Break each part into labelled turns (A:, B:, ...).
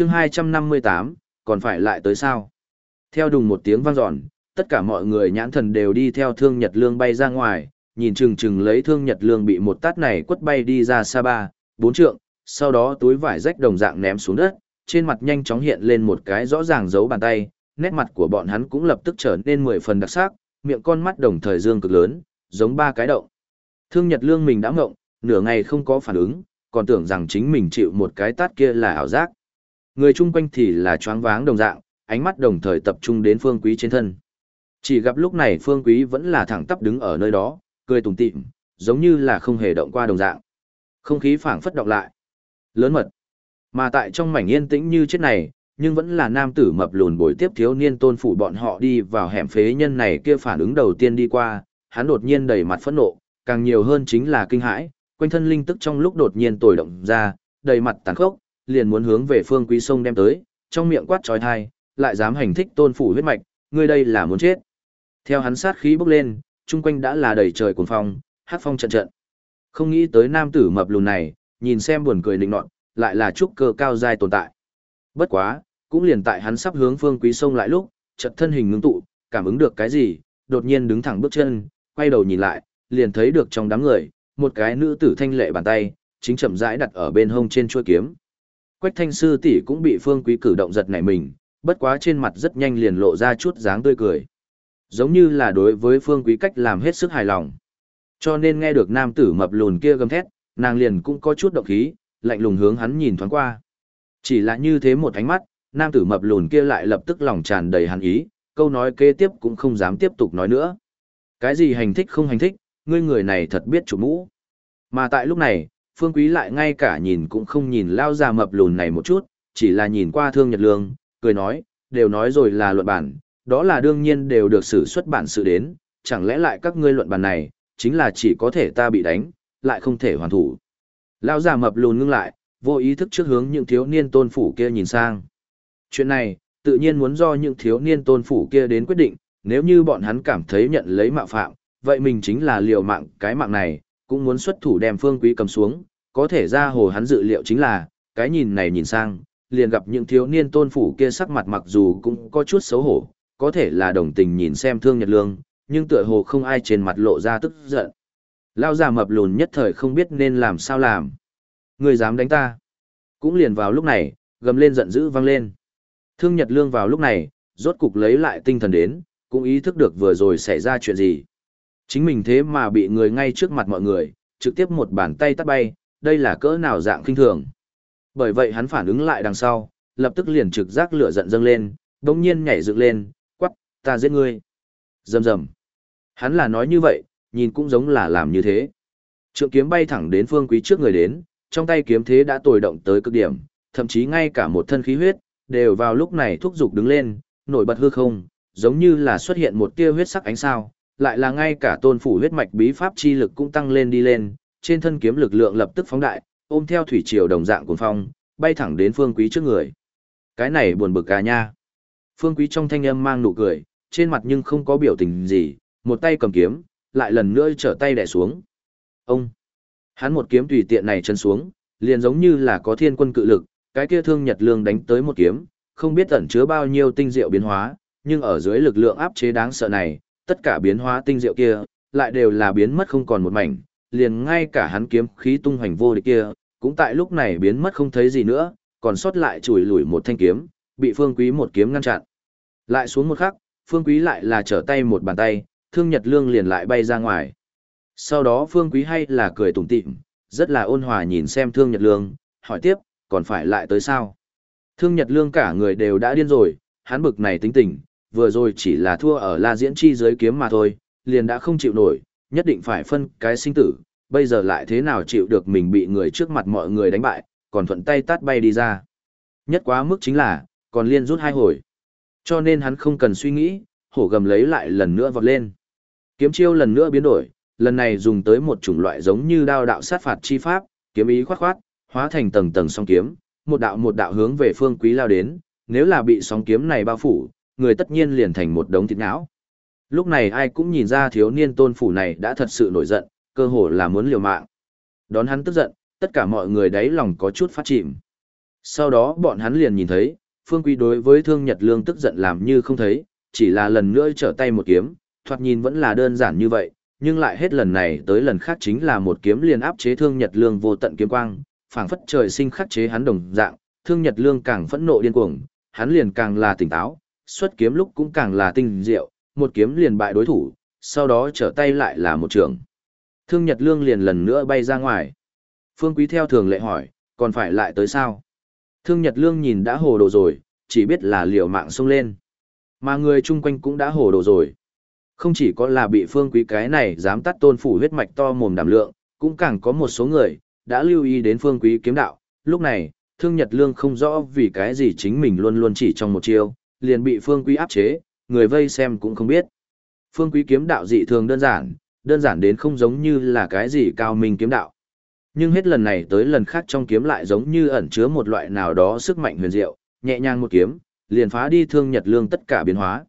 A: chương 258, còn phải lại tới sao? Theo đùng một tiếng vang dọn, tất cả mọi người nhãn thần đều đi theo thương Nhật Lương bay ra ngoài, nhìn chừng chừng lấy thương Nhật Lương bị một tát này quất bay đi ra xa ba, bốn trượng, sau đó túi vải rách đồng dạng ném xuống đất, trên mặt nhanh chóng hiện lên một cái rõ ràng dấu bàn tay, nét mặt của bọn hắn cũng lập tức trở nên mười phần đặc sắc, miệng con mắt đồng thời dương cực lớn, giống ba cái động. Thương Nhật Lương mình đã ngộng, nửa ngày không có phản ứng, còn tưởng rằng chính mình chịu một cái tát kia là ảo giác. Người chung quanh thì là choáng váng đồng dạng, ánh mắt đồng thời tập trung đến Phương Quý trên thân. Chỉ gặp lúc này Phương Quý vẫn là thẳng tắp đứng ở nơi đó, cười tủm tỉm, giống như là không hề động qua đồng dạng. Không khí phảng phất đọc lại. Lớn mật. Mà tại trong mảnh yên tĩnh như chết này, nhưng vẫn là nam tử mập lùn bồi tiếp thiếu niên tôn phủ bọn họ đi vào hẻm phế nhân này kia phản ứng đầu tiên đi qua, hắn đột nhiên đầy mặt phẫn nộ, càng nhiều hơn chính là kinh hãi, quanh thân linh tức trong lúc đột nhiên tồi động ra, đầy mặt tàn khốc, liền muốn hướng về phương quý sông đem tới, trong miệng quát trói thai, lại dám hành thích tôn phủ huyết mạch, ngươi đây là muốn chết. Theo hắn sát khí bốc lên, chung quanh đã là đầy trời cuồng phong, hát phong trận trận. Không nghĩ tới nam tử mập lùn này, nhìn xem buồn cười định nọt, lại là trúc cơ cao dài tồn tại. Bất quá, cũng liền tại hắn sắp hướng phương quý sông lại lúc, chợt thân hình ngưng tụ, cảm ứng được cái gì, đột nhiên đứng thẳng bước chân, quay đầu nhìn lại, liền thấy được trong đám người, một cái nữ tử thanh lệ bàn tay, chính chậm rãi đặt ở bên hông trên chuôi kiếm. Quách thanh sư tỷ cũng bị phương quý cử động giật nảy mình, bất quá trên mặt rất nhanh liền lộ ra chút dáng tươi cười. Giống như là đối với phương quý cách làm hết sức hài lòng. Cho nên nghe được nam tử mập lùn kia gầm thét, nàng liền cũng có chút động khí, lạnh lùng hướng hắn nhìn thoáng qua. Chỉ là như thế một ánh mắt, nam tử mập lùn kia lại lập tức lòng tràn đầy hàn ý, câu nói kế tiếp cũng không dám tiếp tục nói nữa. Cái gì hành thích không hành thích, ngươi người này thật biết chủ mũ. Mà tại lúc này, Phương Quý lại ngay cả nhìn cũng không nhìn lao già mập lùn này một chút, chỉ là nhìn qua thương nhật lương, cười nói, đều nói rồi là luận bản, đó là đương nhiên đều được xử xuất bản sự đến, chẳng lẽ lại các ngươi luận bản này, chính là chỉ có thể ta bị đánh, lại không thể hoàn thủ. Lao già mập lùn ngưng lại, vô ý thức trước hướng những thiếu niên tôn phủ kia nhìn sang. Chuyện này, tự nhiên muốn do những thiếu niên tôn phủ kia đến quyết định, nếu như bọn hắn cảm thấy nhận lấy mạo phạm, vậy mình chính là liều mạng cái mạng này, cũng muốn xuất thủ đem phương quý cầm xuống, có thể ra hồ hắn dự liệu chính là, cái nhìn này nhìn sang, liền gặp những thiếu niên tôn phủ kia sắc mặt mặc dù cũng có chút xấu hổ, có thể là đồng tình nhìn xem thương nhật lương, nhưng tựa hồ không ai trên mặt lộ ra tức giận. Lao già mập lùn nhất thời không biết nên làm sao làm. Người dám đánh ta. Cũng liền vào lúc này, gầm lên giận dữ vang lên. Thương Nhật Lương vào lúc này, rốt cục lấy lại tinh thần đến, cũng ý thức được vừa rồi xảy ra chuyện gì. Chính mình thế mà bị người ngay trước mặt mọi người, trực tiếp một bàn tay tắt bay, đây là cỡ nào dạng kinh thường. Bởi vậy hắn phản ứng lại đằng sau, lập tức liền trực giác lửa giận dâng lên, đồng nhiên nhảy dựng lên, quắc, ta giết ngươi. Dầm dầm. Hắn là nói như vậy, nhìn cũng giống là làm như thế. Trượng kiếm bay thẳng đến phương quý trước người đến, trong tay kiếm thế đã tồi động tới cực điểm, thậm chí ngay cả một thân khí huyết, đều vào lúc này thúc giục đứng lên, nổi bật hư không, giống như là xuất hiện một tia huyết sắc ánh sao, lại là ngay cả tôn phủ huyết mạch bí pháp chi lực cũng tăng lên đi lên, trên thân kiếm lực lượng lập tức phóng đại, ôm theo thủy triều đồng dạng cuồng phong, bay thẳng đến Phương Quý trước người. Cái này buồn bực cả nha. Phương Quý trong thanh âm mang nụ cười, trên mặt nhưng không có biểu tình gì, một tay cầm kiếm, lại lần nữa trở tay đè xuống. Ông! Hắn một kiếm tùy tiện này chân xuống, liền giống như là có thiên quân cự lực, cái kia thương Nhật Lương đánh tới một kiếm, không biết ẩn chứa bao nhiêu tinh diệu biến hóa, nhưng ở dưới lực lượng áp chế đáng sợ này, tất cả biến hóa tinh diệu kia, lại đều là biến mất không còn một mảnh, liền ngay cả hắn kiếm khí tung hoành vô địch kia, cũng tại lúc này biến mất không thấy gì nữa, còn sót lại chùi lùi một thanh kiếm, bị Phương Quý một kiếm ngăn chặn. Lại xuống một khắc, Phương Quý lại là trở tay một bàn tay, Thương Nhật Lương liền lại bay ra ngoài. Sau đó Phương Quý hay là cười tủm tỉm, rất là ôn hòa nhìn xem Thương Nhật Lương, hỏi tiếp, còn phải lại tới sao? Thương Nhật Lương cả người đều đã điên rồi, hắn bực này tính tình, vừa rồi chỉ là thua ở La Diễn Chi dưới kiếm mà thôi, liền đã không chịu nổi, nhất định phải phân cái sinh tử, bây giờ lại thế nào chịu được mình bị người trước mặt mọi người đánh bại, còn thuận tay tát bay đi ra. Nhất quá mức chính là, còn liên rút hai hồi. Cho nên hắn không cần suy nghĩ, hổ gầm lấy lại lần nữa vọt lên. Kiếm chiêu lần nữa biến đổi, lần này dùng tới một chủng loại giống như đao đạo sát phạt chi pháp, kiếm ý khoát khoát, hóa thành tầng tầng song kiếm, một đạo một đạo hướng về phương quý lao đến, nếu là bị sóng kiếm này bao phủ, người tất nhiên liền thành một đống thịt não. Lúc này ai cũng nhìn ra thiếu niên tôn phủ này đã thật sự nổi giận, cơ hồ là muốn liều mạng. Đón hắn tức giận, tất cả mọi người đáy lòng có chút phát chìm. Sau đó bọn hắn liền nhìn thấy, Phương Quý đối với Thương Nhật Lương tức giận làm như không thấy, chỉ là lần nữa trở tay một kiếm, thoạt nhìn vẫn là đơn giản như vậy, nhưng lại hết lần này tới lần khác chính là một kiếm liền áp chế Thương Nhật Lương vô tận kiếm quang, phảng phất trời sinh khắc chế hắn đồng dạng, Thương Nhật Lương càng phẫn nộ điên cuồng, hắn liền càng là tỉnh táo, xuất kiếm lúc cũng càng là tinh diệu, một kiếm liền bại đối thủ, sau đó trở tay lại là một trường. Thương Nhật Lương liền lần nữa bay ra ngoài. Phương Quý theo thường lệ hỏi, còn phải lại tới sao? Thương Nhật Lương nhìn đã hồ đồ rồi, chỉ biết là liều mạng xông lên. Mà người chung quanh cũng đã hồ đồ rồi. Không chỉ có là bị Phương Quý cái này dám tắt tôn phủ huyết mạch to mồm đảm lượng, cũng càng có một số người, đã lưu ý đến Phương Quý kiếm đạo. Lúc này, Thương Nhật Lương không rõ vì cái gì chính mình luôn luôn chỉ trong một chiêu, liền bị Phương Quý áp chế, người vây xem cũng không biết. Phương Quý kiếm đạo dị thường đơn giản, đơn giản đến không giống như là cái gì cao minh kiếm đạo. Nhưng hết lần này tới lần khác trong kiếm lại giống như ẩn chứa một loại nào đó sức mạnh huyền diệu, nhẹ nhàng một kiếm, liền phá đi Thương Nhật Lương tất cả biến hóa.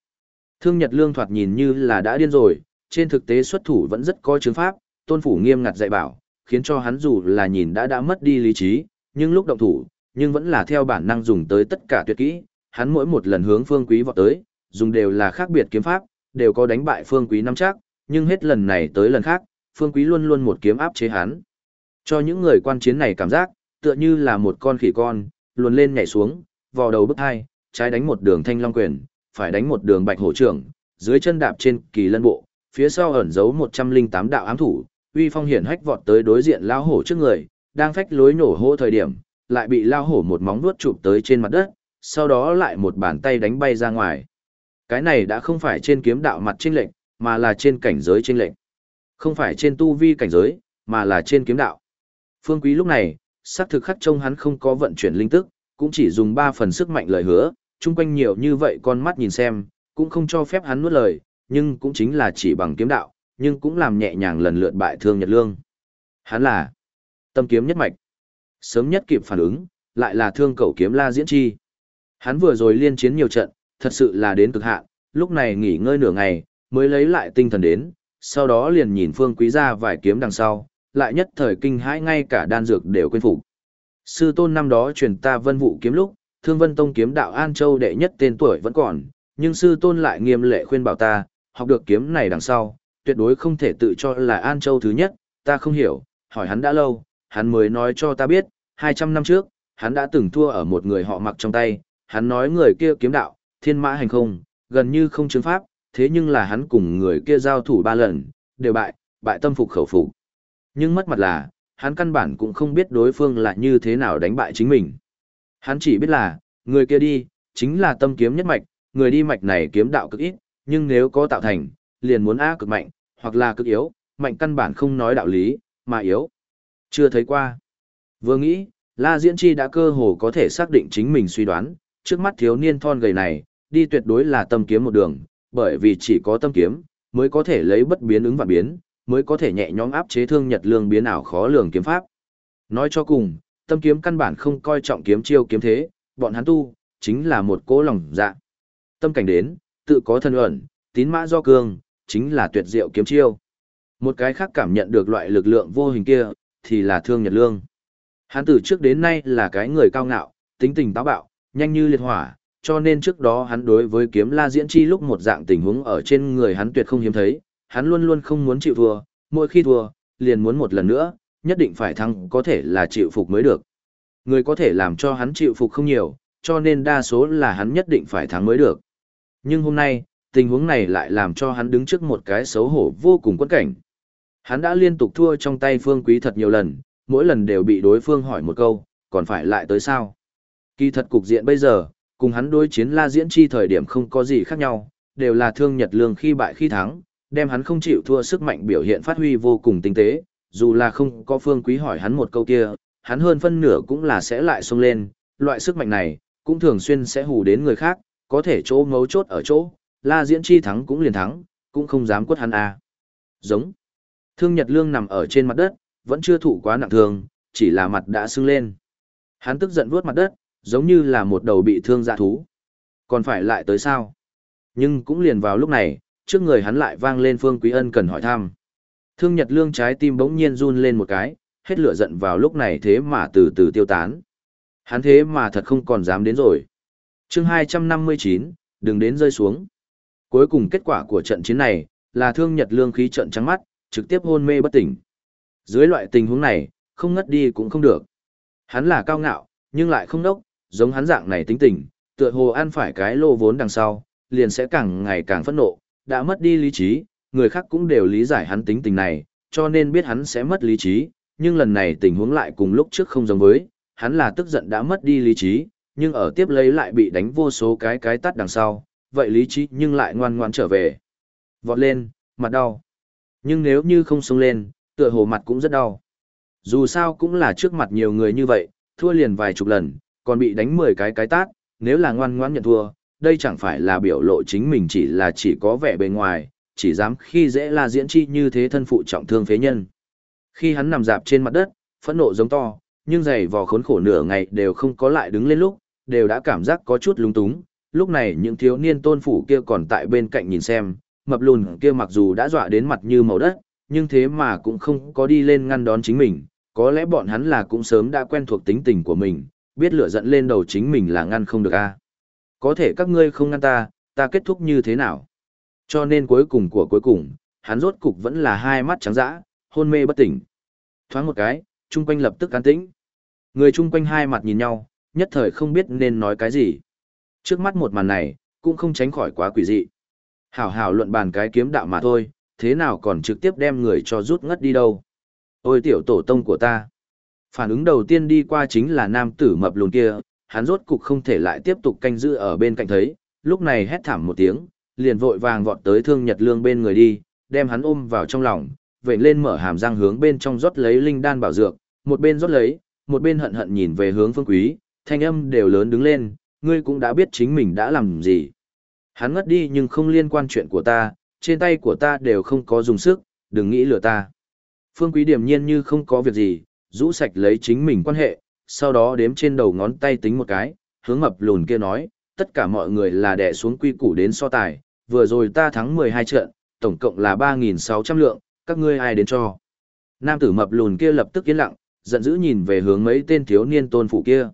A: Thương Nhật Lương thoạt nhìn như là đã điên rồi, trên thực tế xuất thủ vẫn rất coi chứng pháp, tôn phủ nghiêm ngặt dạy bảo, khiến cho hắn dù là nhìn đã đã mất đi lý trí, nhưng lúc động thủ, nhưng vẫn là theo bản năng dùng tới tất cả tuyệt kỹ, hắn mỗi một lần hướng Phương Quý vọt tới, dùng đều là khác biệt kiếm pháp, đều có đánh bại Phương Quý năm chắc, nhưng hết lần này tới lần khác, Phương Quý luôn luôn một kiếm áp chế hắn. Cho những người quan chiến này cảm giác, tựa như là một con khỉ con, luồn lên nhảy xuống, vò đầu bức hai, trái đánh một đường thanh long quyền, phải đánh một đường bạch hổ trưởng, dưới chân đạp trên kỳ lân bộ, phía sau ẩn giấu 108 đạo ám thủ, uy phong hiển hách vọt tới đối diện lao hổ trước người, đang phách lối nổ hô thời điểm, lại bị lao hổ một móng vuốt chụp tới trên mặt đất, sau đó lại một bàn tay đánh bay ra ngoài. Cái này đã không phải trên kiếm đạo mặt chênh lệnh, mà là trên cảnh giới chênh lệnh. Không phải trên tu vi cảnh giới, mà là trên kiếm đạo. Phương Quý lúc này, sắc thực khắc trông hắn không có vận chuyển linh tức, cũng chỉ dùng 3 phần sức mạnh lời hứa, chung quanh nhiều như vậy con mắt nhìn xem, cũng không cho phép hắn nuốt lời, nhưng cũng chính là chỉ bằng kiếm đạo, nhưng cũng làm nhẹ nhàng lần lượt bại thương Nhật Lương. Hắn là tâm kiếm nhất mạch. Sớm nhất kịp phản ứng, lại là thương cầu kiếm la diễn chi. Hắn vừa rồi liên chiến nhiều trận, thật sự là đến cực hạn, lúc này nghỉ ngơi nửa ngày, mới lấy lại tinh thần đến, sau đó liền nhìn Phương Quý ra vài kiếm đằng sau, lại nhất thời kinh hãi ngay cả đan dược đều quên phục. Sư tôn năm đó truyền ta vân vụ kiếm lúc, thương vân tông kiếm đạo An Châu đệ nhất tên tuổi vẫn còn, nhưng sư tôn lại nghiêm lệ khuyên bảo ta, học được kiếm này đằng sau, tuyệt đối không thể tự cho là An Châu thứ nhất, ta không hiểu, hỏi hắn đã lâu, hắn mới nói cho ta biết, 200 năm trước, hắn đã từng thua ở một người họ mặc trong tay, hắn nói người kia kiếm đạo, thiên mã hành không, gần như không chứng pháp, thế nhưng là hắn cùng người kia giao thủ ba lần, đều bại, bại tâm phục khẩu phục. Nhưng mất mặt là, hắn căn bản cũng không biết đối phương là như thế nào đánh bại chính mình. Hắn chỉ biết là, người kia đi, chính là tâm kiếm nhất mạch, người đi mạch này kiếm đạo cực ít, nhưng nếu có tạo thành, liền muốn A cực mạnh, hoặc là cực yếu, mạnh căn bản không nói đạo lý, mà yếu. Chưa thấy qua. Vừa nghĩ, La Diễn Chi đã cơ hồ có thể xác định chính mình suy đoán, trước mắt thiếu niên thon gầy này, đi tuyệt đối là tâm kiếm một đường, bởi vì chỉ có tâm kiếm, mới có thể lấy bất biến ứng và biến, mới có thể nhẹ nhõm áp chế thương nhật lương biến ảo khó lường kiếm pháp. Nói cho cùng, tâm kiếm căn bản không coi trọng kiếm chiêu kiếm thế, bọn hắn tu, chính là một cố lòng dạ. Tâm cảnh đến, tự có thân ẩn, tín mã do cương, chính là tuyệt diệu kiếm chiêu. Một cái khác cảm nhận được loại lực lượng vô hình kia, thì là thương nhật lương. Hắn từ trước đến nay là cái người cao ngạo, tính tình táo bạo, nhanh như liệt hỏa, cho nên trước đó hắn đối với kiếm la diễn chi lúc một dạng tình huống ở trên người hắn tuyệt không hiếm thấy, hắn luôn luôn không muốn chịu thua, mỗi khi thua, liền muốn một lần nữa, nhất định phải thắng có thể là chịu phục mới được. Người có thể làm cho hắn chịu phục không nhiều, cho nên đa số là hắn nhất định phải thắng mới được. Nhưng hôm nay, tình huống này lại làm cho hắn đứng trước một cái xấu hổ vô cùng quẫn cảnh. Hắn đã liên tục thua trong tay Phương Quý thật nhiều lần, mỗi lần đều bị đối phương hỏi một câu, còn phải lại tới sao? Kỳ thật cục diện bây giờ, cùng hắn đối chiến La Diễn Chi thời điểm không có gì khác nhau, đều là thương Nhật Lương khi bại khi thắng, đem hắn không chịu thua sức mạnh biểu hiện phát huy vô cùng tinh tế, dù là không có Phương Quý hỏi hắn một câu kia, hắn hơn phân nửa cũng là sẽ lại xông lên, loại sức mạnh này, cũng thường xuyên sẽ hù đến người khác, có thể chỗ ngấu chốt ở chỗ, La Diễn Chi thắng cũng liền thắng, cũng không dám quất hắn à. Giống. Thương Nhật Lương nằm ở trên mặt đất, vẫn chưa thụ quá nặng thương, chỉ là mặt đã sưng lên. Hắn tức giận vuốt mặt đất, giống như là một đầu bị thương dạ thú. Còn phải lại tới sao? Nhưng cũng liền vào lúc này, trước người hắn lại vang lên Phương Quý Ân cần hỏi thăm. Thương Nhật Lương trái tim bỗng nhiên run lên một cái, hết lửa giận vào lúc này thế mà từ từ tiêu tán. Hắn thế mà thật không còn dám đến rồi. chương 259, đừng đến rơi xuống. Cuối cùng kết quả của trận chiến này, là thương Nhật Lương khí trận trắng mắt, trực tiếp hôn mê bất tỉnh. Dưới loại tình huống này, không ngất đi cũng không được. Hắn là cao ngạo, nhưng lại không đốc, giống hắn dạng này tính tình, tựa hồ ăn phải cái lô vốn đằng sau, liền sẽ càng ngày càng phẫn nộ, đã mất đi lý trí, người khác cũng đều lý giải hắn tính tình này, cho nên biết hắn sẽ mất lý trí, nhưng lần này tình huống lại cùng lúc trước không giống với, hắn là tức giận đã mất đi lý trí, nhưng ở tiếp lấy lại bị đánh vô số cái cái tắt đằng sau, vậy lý trí nhưng lại ngoan ngoan trở về. Vọt lên, mặt đau. Nhưng nếu như không xông lên, tựa hồ mặt cũng rất đau. Dù sao cũng là trước mặt nhiều người như vậy, thua liền vài chục lần, còn bị đánh 10 cái cái tát, nếu là ngoan ngoãn nhận thua, đây chẳng phải là biểu lộ chính mình chỉ là chỉ có vẻ bề ngoài, chỉ dám khi dễ là diễn chi như thế thân phụ trọng thương phế nhân. Khi hắn nằm dạp trên mặt đất, phẫn nộ giống to, nhưng giày vò khốn khổ nửa ngày đều không có lại đứng lên lúc, đều đã cảm giác có chút lung túng. Lúc này những thiếu niên tôn phủ kia còn tại bên cạnh nhìn xem, mập lùn kia mặc dù đã dọa đến mặt như màu đất, nhưng thế mà cũng không có đi lên ngăn đón chính mình, có lẽ bọn hắn là cũng sớm đã quen thuộc tính tình của mình, biết lửa giận lên đầu chính mình là ngăn không được a. Có thể các ngươi không ngăn ta, ta kết thúc như thế nào? Cho nên cuối cùng của cuối cùng, hắn rốt cục vẫn là hai mắt trắng dã, hôn mê bất tỉnh. Thoáng một cái, chung quanh lập tức an tĩnh. Người chung quanh hai mặt nhìn nhau, nhất thời không biết nên nói cái gì. Trước mắt một màn này, cũng không tránh khỏi quá quỷ dị. Hảo hảo luận bàn cái kiếm đạo mà thôi, thế nào còn trực tiếp đem người cho rút ngất đi đâu. Ôi tiểu tổ tông của ta. Phản ứng đầu tiên đi qua chính là nam tử mập lùn kia, hắn rốt cục không thể lại tiếp tục canh giữ ở bên cạnh thấy, lúc này hét thảm một tiếng, liền vội vàng vọt tới thương nhật lương bên người đi, đem hắn ôm vào trong lòng, Vệ lên mở hàm răng hướng bên trong rót lấy linh đan bảo dược, một bên rót lấy, một bên hận hận nhìn về hướng phương quý, thanh âm đều lớn đứng lên, ngươi cũng đã biết chính mình đã làm gì. Hắn ngất đi nhưng không liên quan chuyện của ta, trên tay của ta đều không có dùng sức, đừng nghĩ lừa ta. Phương quý điềm nhiên như không có việc gì, rũ sạch lấy chính mình quan hệ, sau đó đếm trên đầu ngón tay tính một cái, hướng mập lùn kia nói, tất cả mọi người là đẻ xuống quy củ đến so tài, vừa rồi ta thắng 12 trận, tổng cộng là 3.600 lượng, các ngươi ai đến cho. Nam tử mập lùn kia lập tức yên lặng, giận dữ nhìn về hướng mấy tên thiếu niên tôn phụ kia.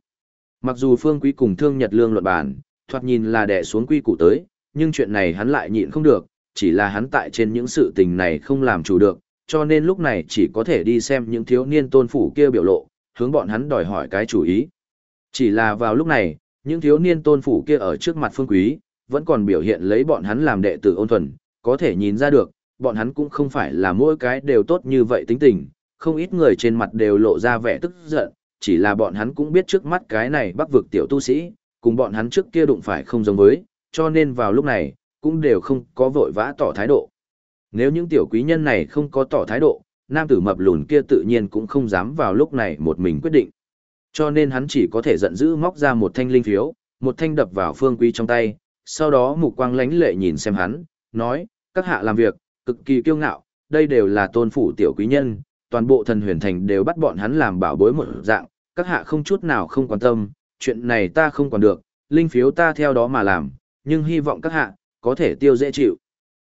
A: Mặc dù phương quý cùng thương nhật lương luận bản, thoạt nhìn là đẻ xuống quy củ tới, nhưng chuyện này hắn lại nhịn không được, chỉ là hắn tại trên những sự tình này không làm chủ được, cho nên lúc này chỉ có thể đi xem những thiếu niên tôn phủ kia biểu lộ, hướng bọn hắn đòi hỏi cái chủ ý. Chỉ là vào lúc này, những thiếu niên tôn phủ kia ở trước mặt phương quý, vẫn còn biểu hiện lấy bọn hắn làm đệ tử ôn thuần, có thể nhìn ra được, bọn hắn cũng không phải là mỗi cái đều tốt như vậy tính tình, không ít người trên mặt đều lộ ra vẻ tức giận, chỉ là bọn hắn cũng biết trước mắt cái này bắc vực tiểu tu sĩ, cùng bọn hắn trước kia đụng phải không giống với, cho nên vào lúc này, cũng đều không có vội vã tỏ thái độ. Nếu những tiểu quý nhân này không có tỏ thái độ, nam tử mập lùn kia tự nhiên cũng không dám vào lúc này một mình quyết định. Cho nên hắn chỉ có thể giận dữ móc ra một thanh linh phiếu, một thanh đập vào phương quý trong tay, sau đó mục quang lánh lệ nhìn xem hắn, nói, các hạ làm việc, cực kỳ kiêu ngạo, đây đều là tôn phủ tiểu quý nhân, toàn bộ thần huyền thành đều bắt bọn hắn làm bảo bối một dạng, các hạ không chút nào không quan tâm, chuyện này ta không còn được, linh phiếu ta theo đó mà làm, nhưng hy vọng các hạ, có thể tiêu dễ chịu.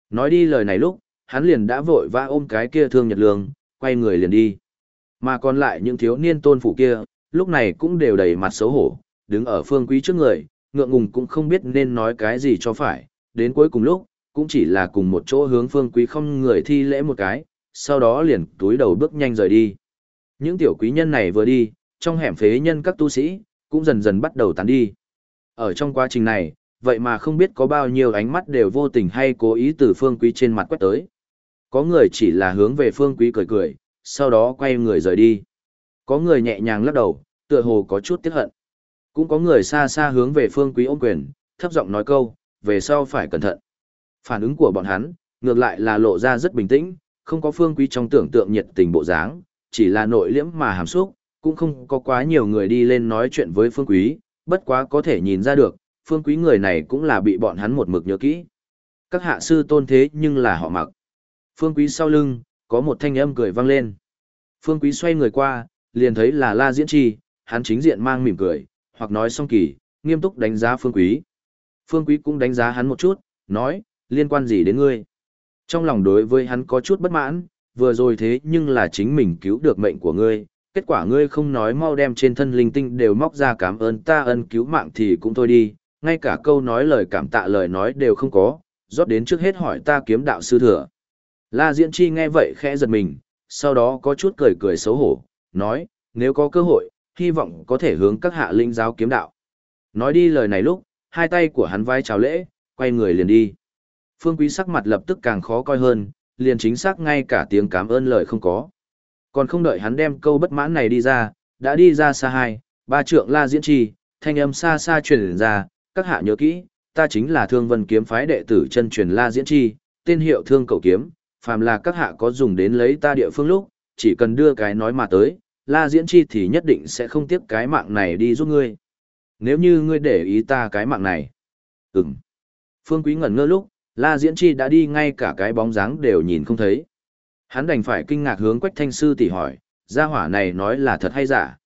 A: Nói đi lời này lúc, hắn liền đã vội vã ôm cái kia thương nhật lương, quay người liền đi. Mà còn lại những thiếu niên tôn phủ kia, lúc này cũng đều đầy mặt xấu hổ, đứng ở phương quý trước người, ngượng ngùng cũng không biết nên nói cái gì cho phải, đến cuối cùng lúc, cũng chỉ là cùng một chỗ hướng phương quý không người thi lễ một cái, sau đó liền túi đầu bước nhanh rời đi. Những tiểu quý nhân này vừa đi, trong hẻm phế nhân các tu sĩ, cũng dần dần bắt đầu tán đi. Ở trong quá trình này, vậy mà không biết có bao nhiêu ánh mắt đều vô tình hay cố ý từ phương quý trên mặt quét tới. Có người chỉ là hướng về phương quý cười cười, sau đó quay người rời đi. Có người nhẹ nhàng lắc đầu, tựa hồ có chút tiếc hận. Cũng có người xa xa hướng về phương quý ôm quyền, thấp giọng nói câu, về sau phải cẩn thận. Phản ứng của bọn hắn, ngược lại là lộ ra rất bình tĩnh, không có phương quý trong tưởng tượng nhiệt tình bộ dáng, chỉ là nội liễm mà hàm xúc, cũng không có quá nhiều người đi lên nói chuyện với phương quý, bất quá có thể nhìn ra được, phương quý người này cũng là bị bọn hắn một mực nhớ kỹ. Các hạ sư tôn thế nhưng là họ mặc. Phương quý sau lưng, có một thanh âm cười vang lên. Phương quý xoay người qua, liền thấy là La Diễn Chi, hắn chính diện mang mỉm cười, hoặc nói song kỳ, nghiêm túc đánh giá Phương quý. Phương quý cũng đánh giá hắn một chút, nói, liên quan gì đến ngươi? Trong lòng đối với hắn có chút bất mãn, vừa rồi thế nhưng là chính mình cứu được mệnh của ngươi, kết quả ngươi không nói mau đem trên thân linh tinh đều móc ra cảm ơn ta ân cứu mạng thì cũng thôi đi, ngay cả câu nói lời cảm tạ lời nói đều không có, rót đến trước hết hỏi ta kiếm đạo sư thừa. La Diễn Chi nghe vậy khẽ giật mình, sau đó có chút cười cười xấu hổ, nói, nếu có cơ hội, hy vọng có thể hướng các hạ linh giáo kiếm đạo. Nói đi lời này lúc, hai tay của hắn vai chào lễ, quay người liền đi. Phương Quý sắc mặt lập tức càng khó coi hơn, liền chính xác ngay cả tiếng cảm ơn lời không có. Còn không đợi hắn đem câu bất mãn này đi ra, đã đi ra xa hai, ba trượng la diễn chi, thanh âm xa xa truyền ra, các hạ nhớ kỹ, ta chính là thương vân kiếm phái đệ tử chân truyền la diễn chi, tên hiệu thương cầu kiếm, phàm là các hạ có dùng đến lấy ta địa phương lúc, chỉ cần đưa cái nói mà tới, la diễn chi thì nhất định sẽ không tiếp cái mạng này đi giúp ngươi. Nếu như ngươi để ý ta cái mạng này. Ừm. Phương Quý ngẩn ngơ lúc, La Diễn Chi đã đi ngay cả cái bóng dáng đều nhìn không thấy. Hắn đành phải kinh ngạc hướng Quách Thanh Sư tỷ hỏi, gia hỏa này nói là thật hay giả?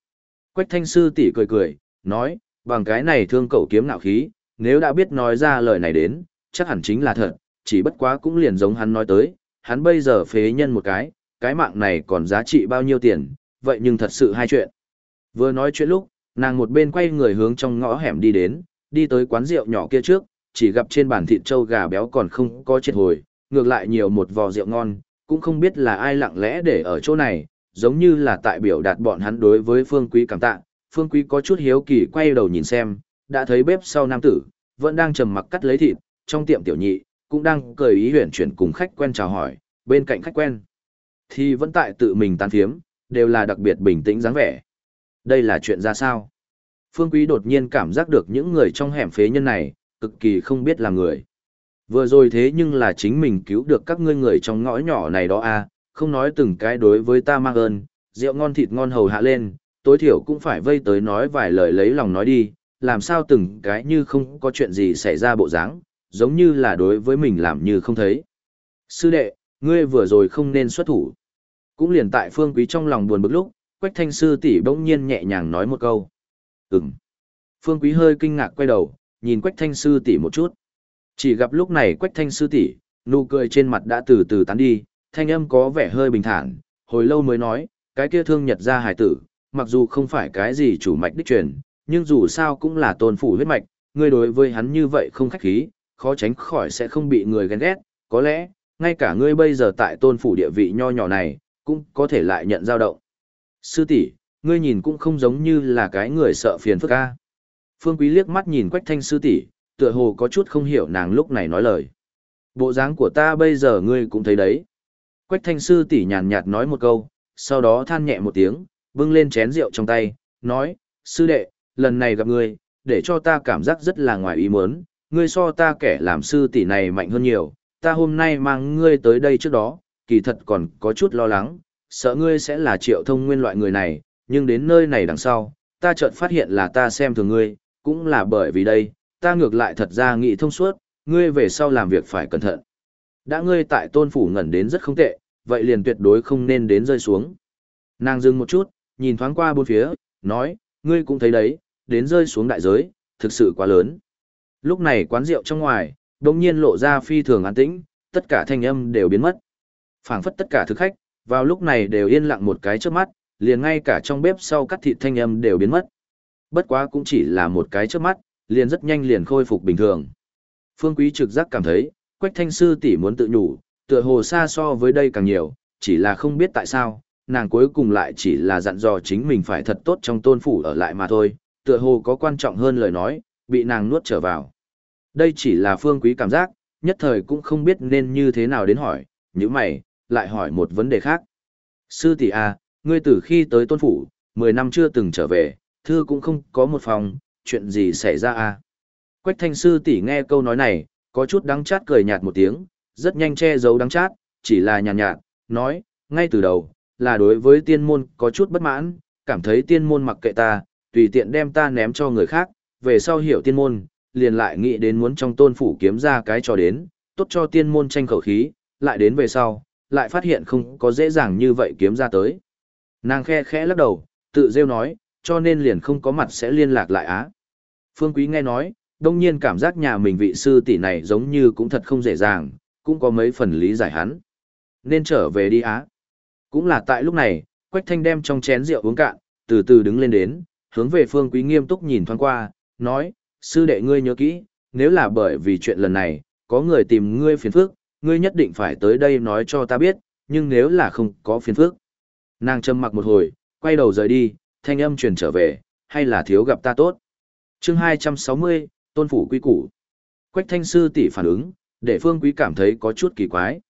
A: Quách Thanh Sư tỷ cười cười, nói, bằng cái này thương cậu kiếm nạo khí, nếu đã biết nói ra lời này đến, chắc hẳn chính là thật, chỉ bất quá cũng liền giống hắn nói tới, hắn bây giờ phế nhân một cái, cái mạng này còn giá trị bao nhiêu tiền, vậy nhưng thật sự hai chuyện. Vừa nói chuyện lúc, nàng một bên quay người hướng trong ngõ hẻm đi đến, đi tới quán rượu nhỏ kia trước, chỉ gặp trên bàn thịt trâu gà béo còn không có chết hồi, ngược lại nhiều một vò rượu ngon, cũng không biết là ai lặng lẽ để ở chỗ này, giống như là tại biểu đạt bọn hắn đối với Phương Quý cảm tạ. Phương Quý có chút hiếu kỳ quay đầu nhìn xem, đã thấy bếp sau nam tử, vẫn đang trầm mặc cắt lấy thịt, trong tiệm tiểu nhị, cũng đang cười ý huyển chuyển cùng khách quen chào hỏi, bên cạnh khách quen. Thì vẫn tại tự mình tán thiếm đều là đặc biệt bình tĩnh dáng vẻ. Đây là chuyện ra sao? Phương Quý đột nhiên cảm giác được những người trong hẻm phế nhân này, cực kỳ không biết là người. Vừa rồi thế nhưng là chính mình cứu được các ngươi người trong ngõ nhỏ này đó à, không nói từng cái đối với ta mang ơn, rượu ngon thịt ngon hầu hạ lên, tối thiểu cũng phải vây tới nói vài lời lấy lòng nói đi, làm sao từng cái như không có chuyện gì xảy ra bộ dáng, giống như là đối với mình làm như không thấy. Sư đệ, ngươi vừa rồi không nên xuất thủ. Cũng liền tại phương quý trong lòng buồn bực lúc, Quách Thanh Sư tỷ bỗng nhiên nhẹ nhàng nói một câu. Ừm. Phương Quý hơi kinh ngạc quay đầu, nhìn Quách Thanh Sư tỷ một chút. Chỉ gặp lúc này Quách Thanh Sư tỷ, nụ cười trên mặt đã từ từ tán đi, thanh âm có vẻ hơi bình thản, hồi lâu mới nói, cái kia thương nhật ra hải tử, mặc dù không phải cái gì chủ mạch đích truyền, nhưng dù sao cũng là tôn phủ huyết mạch, ngươi đối với hắn như vậy không khách khí, khó tránh khỏi sẽ không bị người ghen ghét, có lẽ, ngay cả ngươi bây giờ tại tôn phủ địa vị nho nhỏ này, cũng có thể lại nhận dao động. Sư tỷ, ngươi nhìn cũng không giống như là cái người sợ phiền phức ca. Phương Quý liếc mắt nhìn Quách Thanh sư tỷ, tựa hồ có chút không hiểu nàng lúc này nói lời. Bộ dáng của ta bây giờ ngươi cũng thấy đấy. Quách Thanh sư tỷ nhàn nhạt nói một câu, sau đó than nhẹ một tiếng, bưng lên chén rượu trong tay, nói, sư đệ, lần này gặp ngươi, để cho ta cảm giác rất là ngoài ý muốn, ngươi so ta kẻ làm sư tỷ này mạnh hơn nhiều, ta hôm nay mang ngươi tới đây trước đó, kỳ thật còn có chút lo lắng, sợ ngươi sẽ là triệu thông nguyên loại người này, nhưng đến nơi này đằng sau, ta chợt phát hiện là ta xem thường ngươi, cũng là bởi vì đây, ta ngược lại thật ra nghĩ thông suốt, ngươi về sau làm việc phải cẩn thận. Đã ngươi tại tôn phủ ngẩn đến rất không tệ, vậy liền tuyệt đối không nên đến rơi xuống. Nàng dừng một chút, nhìn thoáng qua bốn phía, nói, ngươi cũng thấy đấy, đến rơi xuống đại giới, thực sự quá lớn. Lúc này quán rượu trong ngoài, đồng nhiên lộ ra phi thường an tĩnh, tất cả thanh âm đều biến mất. phảng phất tất cả thực khách, vào lúc này đều yên lặng một cái trước mắt, liền ngay cả trong bếp sau cắt thịt thanh âm đều biến mất. Bất quá cũng chỉ là một cái trước mắt, liền rất nhanh liền khôi phục bình thường. Phương Quý trực giác cảm thấy, Quách Thanh Sư tỷ muốn tự nhủ, tựa hồ xa so với đây càng nhiều, chỉ là không biết tại sao, nàng cuối cùng lại chỉ là dặn dò chính mình phải thật tốt trong tôn phủ ở lại mà thôi, tựa hồ có quan trọng hơn lời nói, bị nàng nuốt trở vào. Đây chỉ là Phương Quý cảm giác, nhất thời cũng không biết nên như thế nào đến hỏi, như mày, lại hỏi một vấn đề khác. Sư tỷ à, ngươi từ khi tới tôn phủ, 10 năm chưa từng trở về, thư cũng không có một phòng, chuyện gì xảy ra à? Quách thanh sư tỷ nghe câu nói này, có chút đắng chát cười nhạt một tiếng, rất nhanh che giấu đắng chát, chỉ là nhàn nhạt, nhạt, nói, ngay từ đầu, là đối với tiên môn có chút bất mãn, cảm thấy tiên môn mặc kệ ta, tùy tiện đem ta ném cho người khác, về sau hiểu tiên môn, liền lại nghĩ đến muốn trong tôn phủ kiếm ra cái trò đến, tốt cho tiên môn tranh khẩu khí, lại đến về sau, lại phát hiện không có dễ dàng như vậy kiếm ra tới. Nàng khe khẽ lắc đầu, tự rêu nói, cho nên liền không có mặt sẽ liên lạc lại á. Phương Quý nghe nói, đông nhiên cảm giác nhà mình vị sư tỷ này giống như cũng thật không dễ dàng, cũng có mấy phần lý giải hắn. Nên trở về đi á. Cũng là tại lúc này, Quách Thanh đem trong chén rượu uống cạn, từ từ đứng lên đến, hướng về Phương Quý nghiêm túc nhìn thoáng qua, nói, sư đệ ngươi nhớ kỹ, nếu là bởi vì chuyện lần này, có người tìm ngươi phiền phức, ngươi nhất định phải tới đây nói cho ta biết, nhưng nếu là không có phiền phức. Nàng trầm mặc một hồi, quay đầu rời đi, thanh âm truyền trở về, hay là thiếu gặp ta tốt. chương 260, Tôn Phủ Quy Củ. Quách thanh sư tỷ phản ứng, để Phương Quý cảm thấy có chút kỳ quái.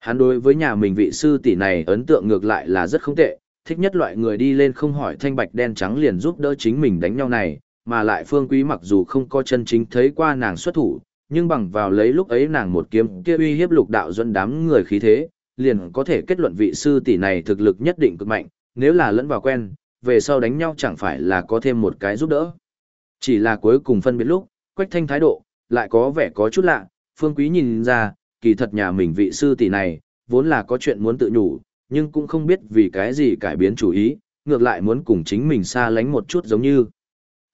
A: Hắn đối với nhà mình vị sư tỷ này ấn tượng ngược lại là rất không tệ, thích nhất loại người đi lên không hỏi thanh bạch đen trắng liền giúp đỡ chính mình đánh nhau này, mà lại Phương Quý mặc dù không có chân chính thấy qua nàng xuất thủ, nhưng bằng vào lấy lúc ấy nàng một kiếm kia uy hiếp lục đạo dẫn đám người khí thế, liền có thể kết luận vị sư tỷ này thực lực nhất định cực mạnh, nếu là lẫn vào quen, về sau đánh nhau chẳng phải là có thêm một cái giúp đỡ. Chỉ là cuối cùng phân biệt lúc, Quách Thanh thái độ, lại có vẻ có chút lạ, Phương Quý nhìn ra, kỳ thật nhà mình vị sư tỷ này, vốn là có chuyện muốn tự nhủ, nhưng cũng không biết vì cái gì cải biến chủ ý, ngược lại muốn cùng chính mình xa lánh một chút giống như.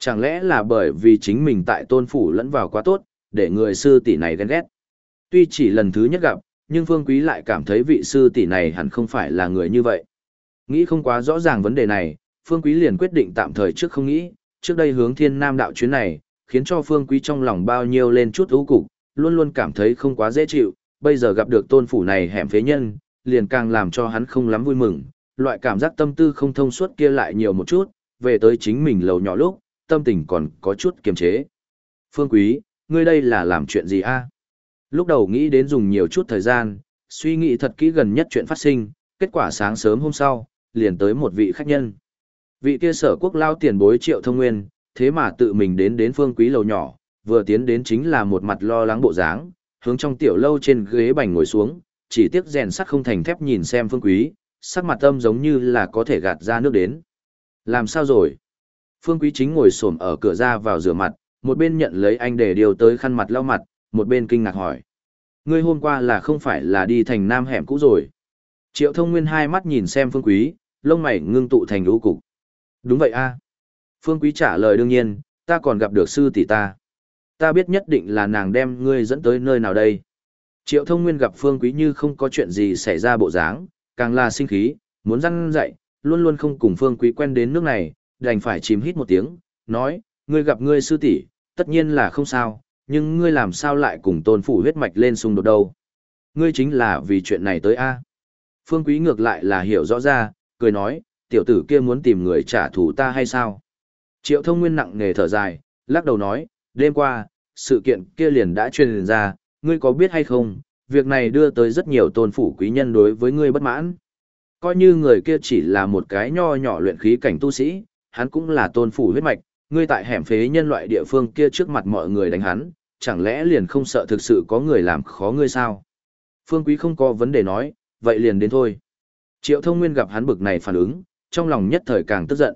A: Chẳng lẽ là bởi vì chính mình tại tôn phủ lẫn vào quá tốt, để người sư tỷ này ghen ghét. Tuy chỉ lần thứ nhất gặp, nhưng Phương Quý lại cảm thấy vị sư tỷ này hẳn không phải là người như vậy. Nghĩ không quá rõ ràng vấn đề này, Phương Quý liền quyết định tạm thời trước không nghĩ, trước đây hướng thiên nam đạo chuyến này, khiến cho Phương Quý trong lòng bao nhiêu lên chút ưu cục, luôn luôn cảm thấy không quá dễ chịu, bây giờ gặp được tôn phủ này hẻm phế nhân, liền càng làm cho hắn không lắm vui mừng, loại cảm giác tâm tư không thông suốt kia lại nhiều một chút, về tới chính mình lầu nhỏ lúc, tâm tình còn có chút kiềm chế. Phương Quý, ngươi đây là làm chuyện gì a? Lúc đầu nghĩ đến dùng nhiều chút thời gian, suy nghĩ thật kỹ gần nhất chuyện phát sinh, kết quả sáng sớm hôm sau, liền tới một vị khách nhân. Vị kia sở quốc lao tiền bối triệu thông nguyên, thế mà tự mình đến đến phương quý lầu nhỏ, vừa tiến đến chính là một mặt lo lắng bộ dáng, hướng trong tiểu lâu trên ghế bành ngồi xuống, chỉ tiếc rèn sắt không thành thép nhìn xem phương quý, sắc mặt âm giống như là có thể gạt ra nước đến. Làm sao rồi? Phương quý chính ngồi xổm ở cửa ra vào rửa mặt, một bên nhận lấy anh để điều tới khăn mặt lau mặt, một bên kinh ngạc hỏi. Ngươi hôm qua là không phải là đi thành nam hẻm cũ rồi. Triệu thông nguyên hai mắt nhìn xem phương quý, lông mày ngưng tụ thành lũ cục. Đúng vậy a Phương quý trả lời đương nhiên, ta còn gặp được sư tỷ ta. Ta biết nhất định là nàng đem ngươi dẫn tới nơi nào đây. Triệu thông nguyên gặp phương quý như không có chuyện gì xảy ra bộ dáng, càng là sinh khí, muốn răng dậy, luôn luôn không cùng phương quý quen đến nước này, đành phải chìm hít một tiếng, nói, ngươi gặp ngươi sư tỷ, tất nhiên là không sao, nhưng ngươi làm sao lại cùng tôn phủ huyết mạch lên xung đột đâu. Ngươi chính là vì chuyện này tới A. Phương Quý ngược lại là hiểu rõ ra, cười nói, tiểu tử kia muốn tìm người trả thù ta hay sao? Triệu thông nguyên nặng nề thở dài, lắc đầu nói, đêm qua, sự kiện kia liền đã truyền ra, ngươi có biết hay không, việc này đưa tới rất nhiều tôn phủ quý nhân đối với ngươi bất mãn. Coi như người kia chỉ là một cái nho nhỏ luyện khí cảnh tu sĩ, hắn cũng là tôn phủ huyết mạch, ngươi tại hẻm phế nhân loại địa phương kia trước mặt mọi người đánh hắn, chẳng lẽ liền không sợ thực sự có người làm khó ngươi sao? Phương Quý không có vấn đề nói, vậy liền đến thôi. Triệu thông nguyên gặp hắn bực này phản ứng, trong lòng nhất thời càng tức giận.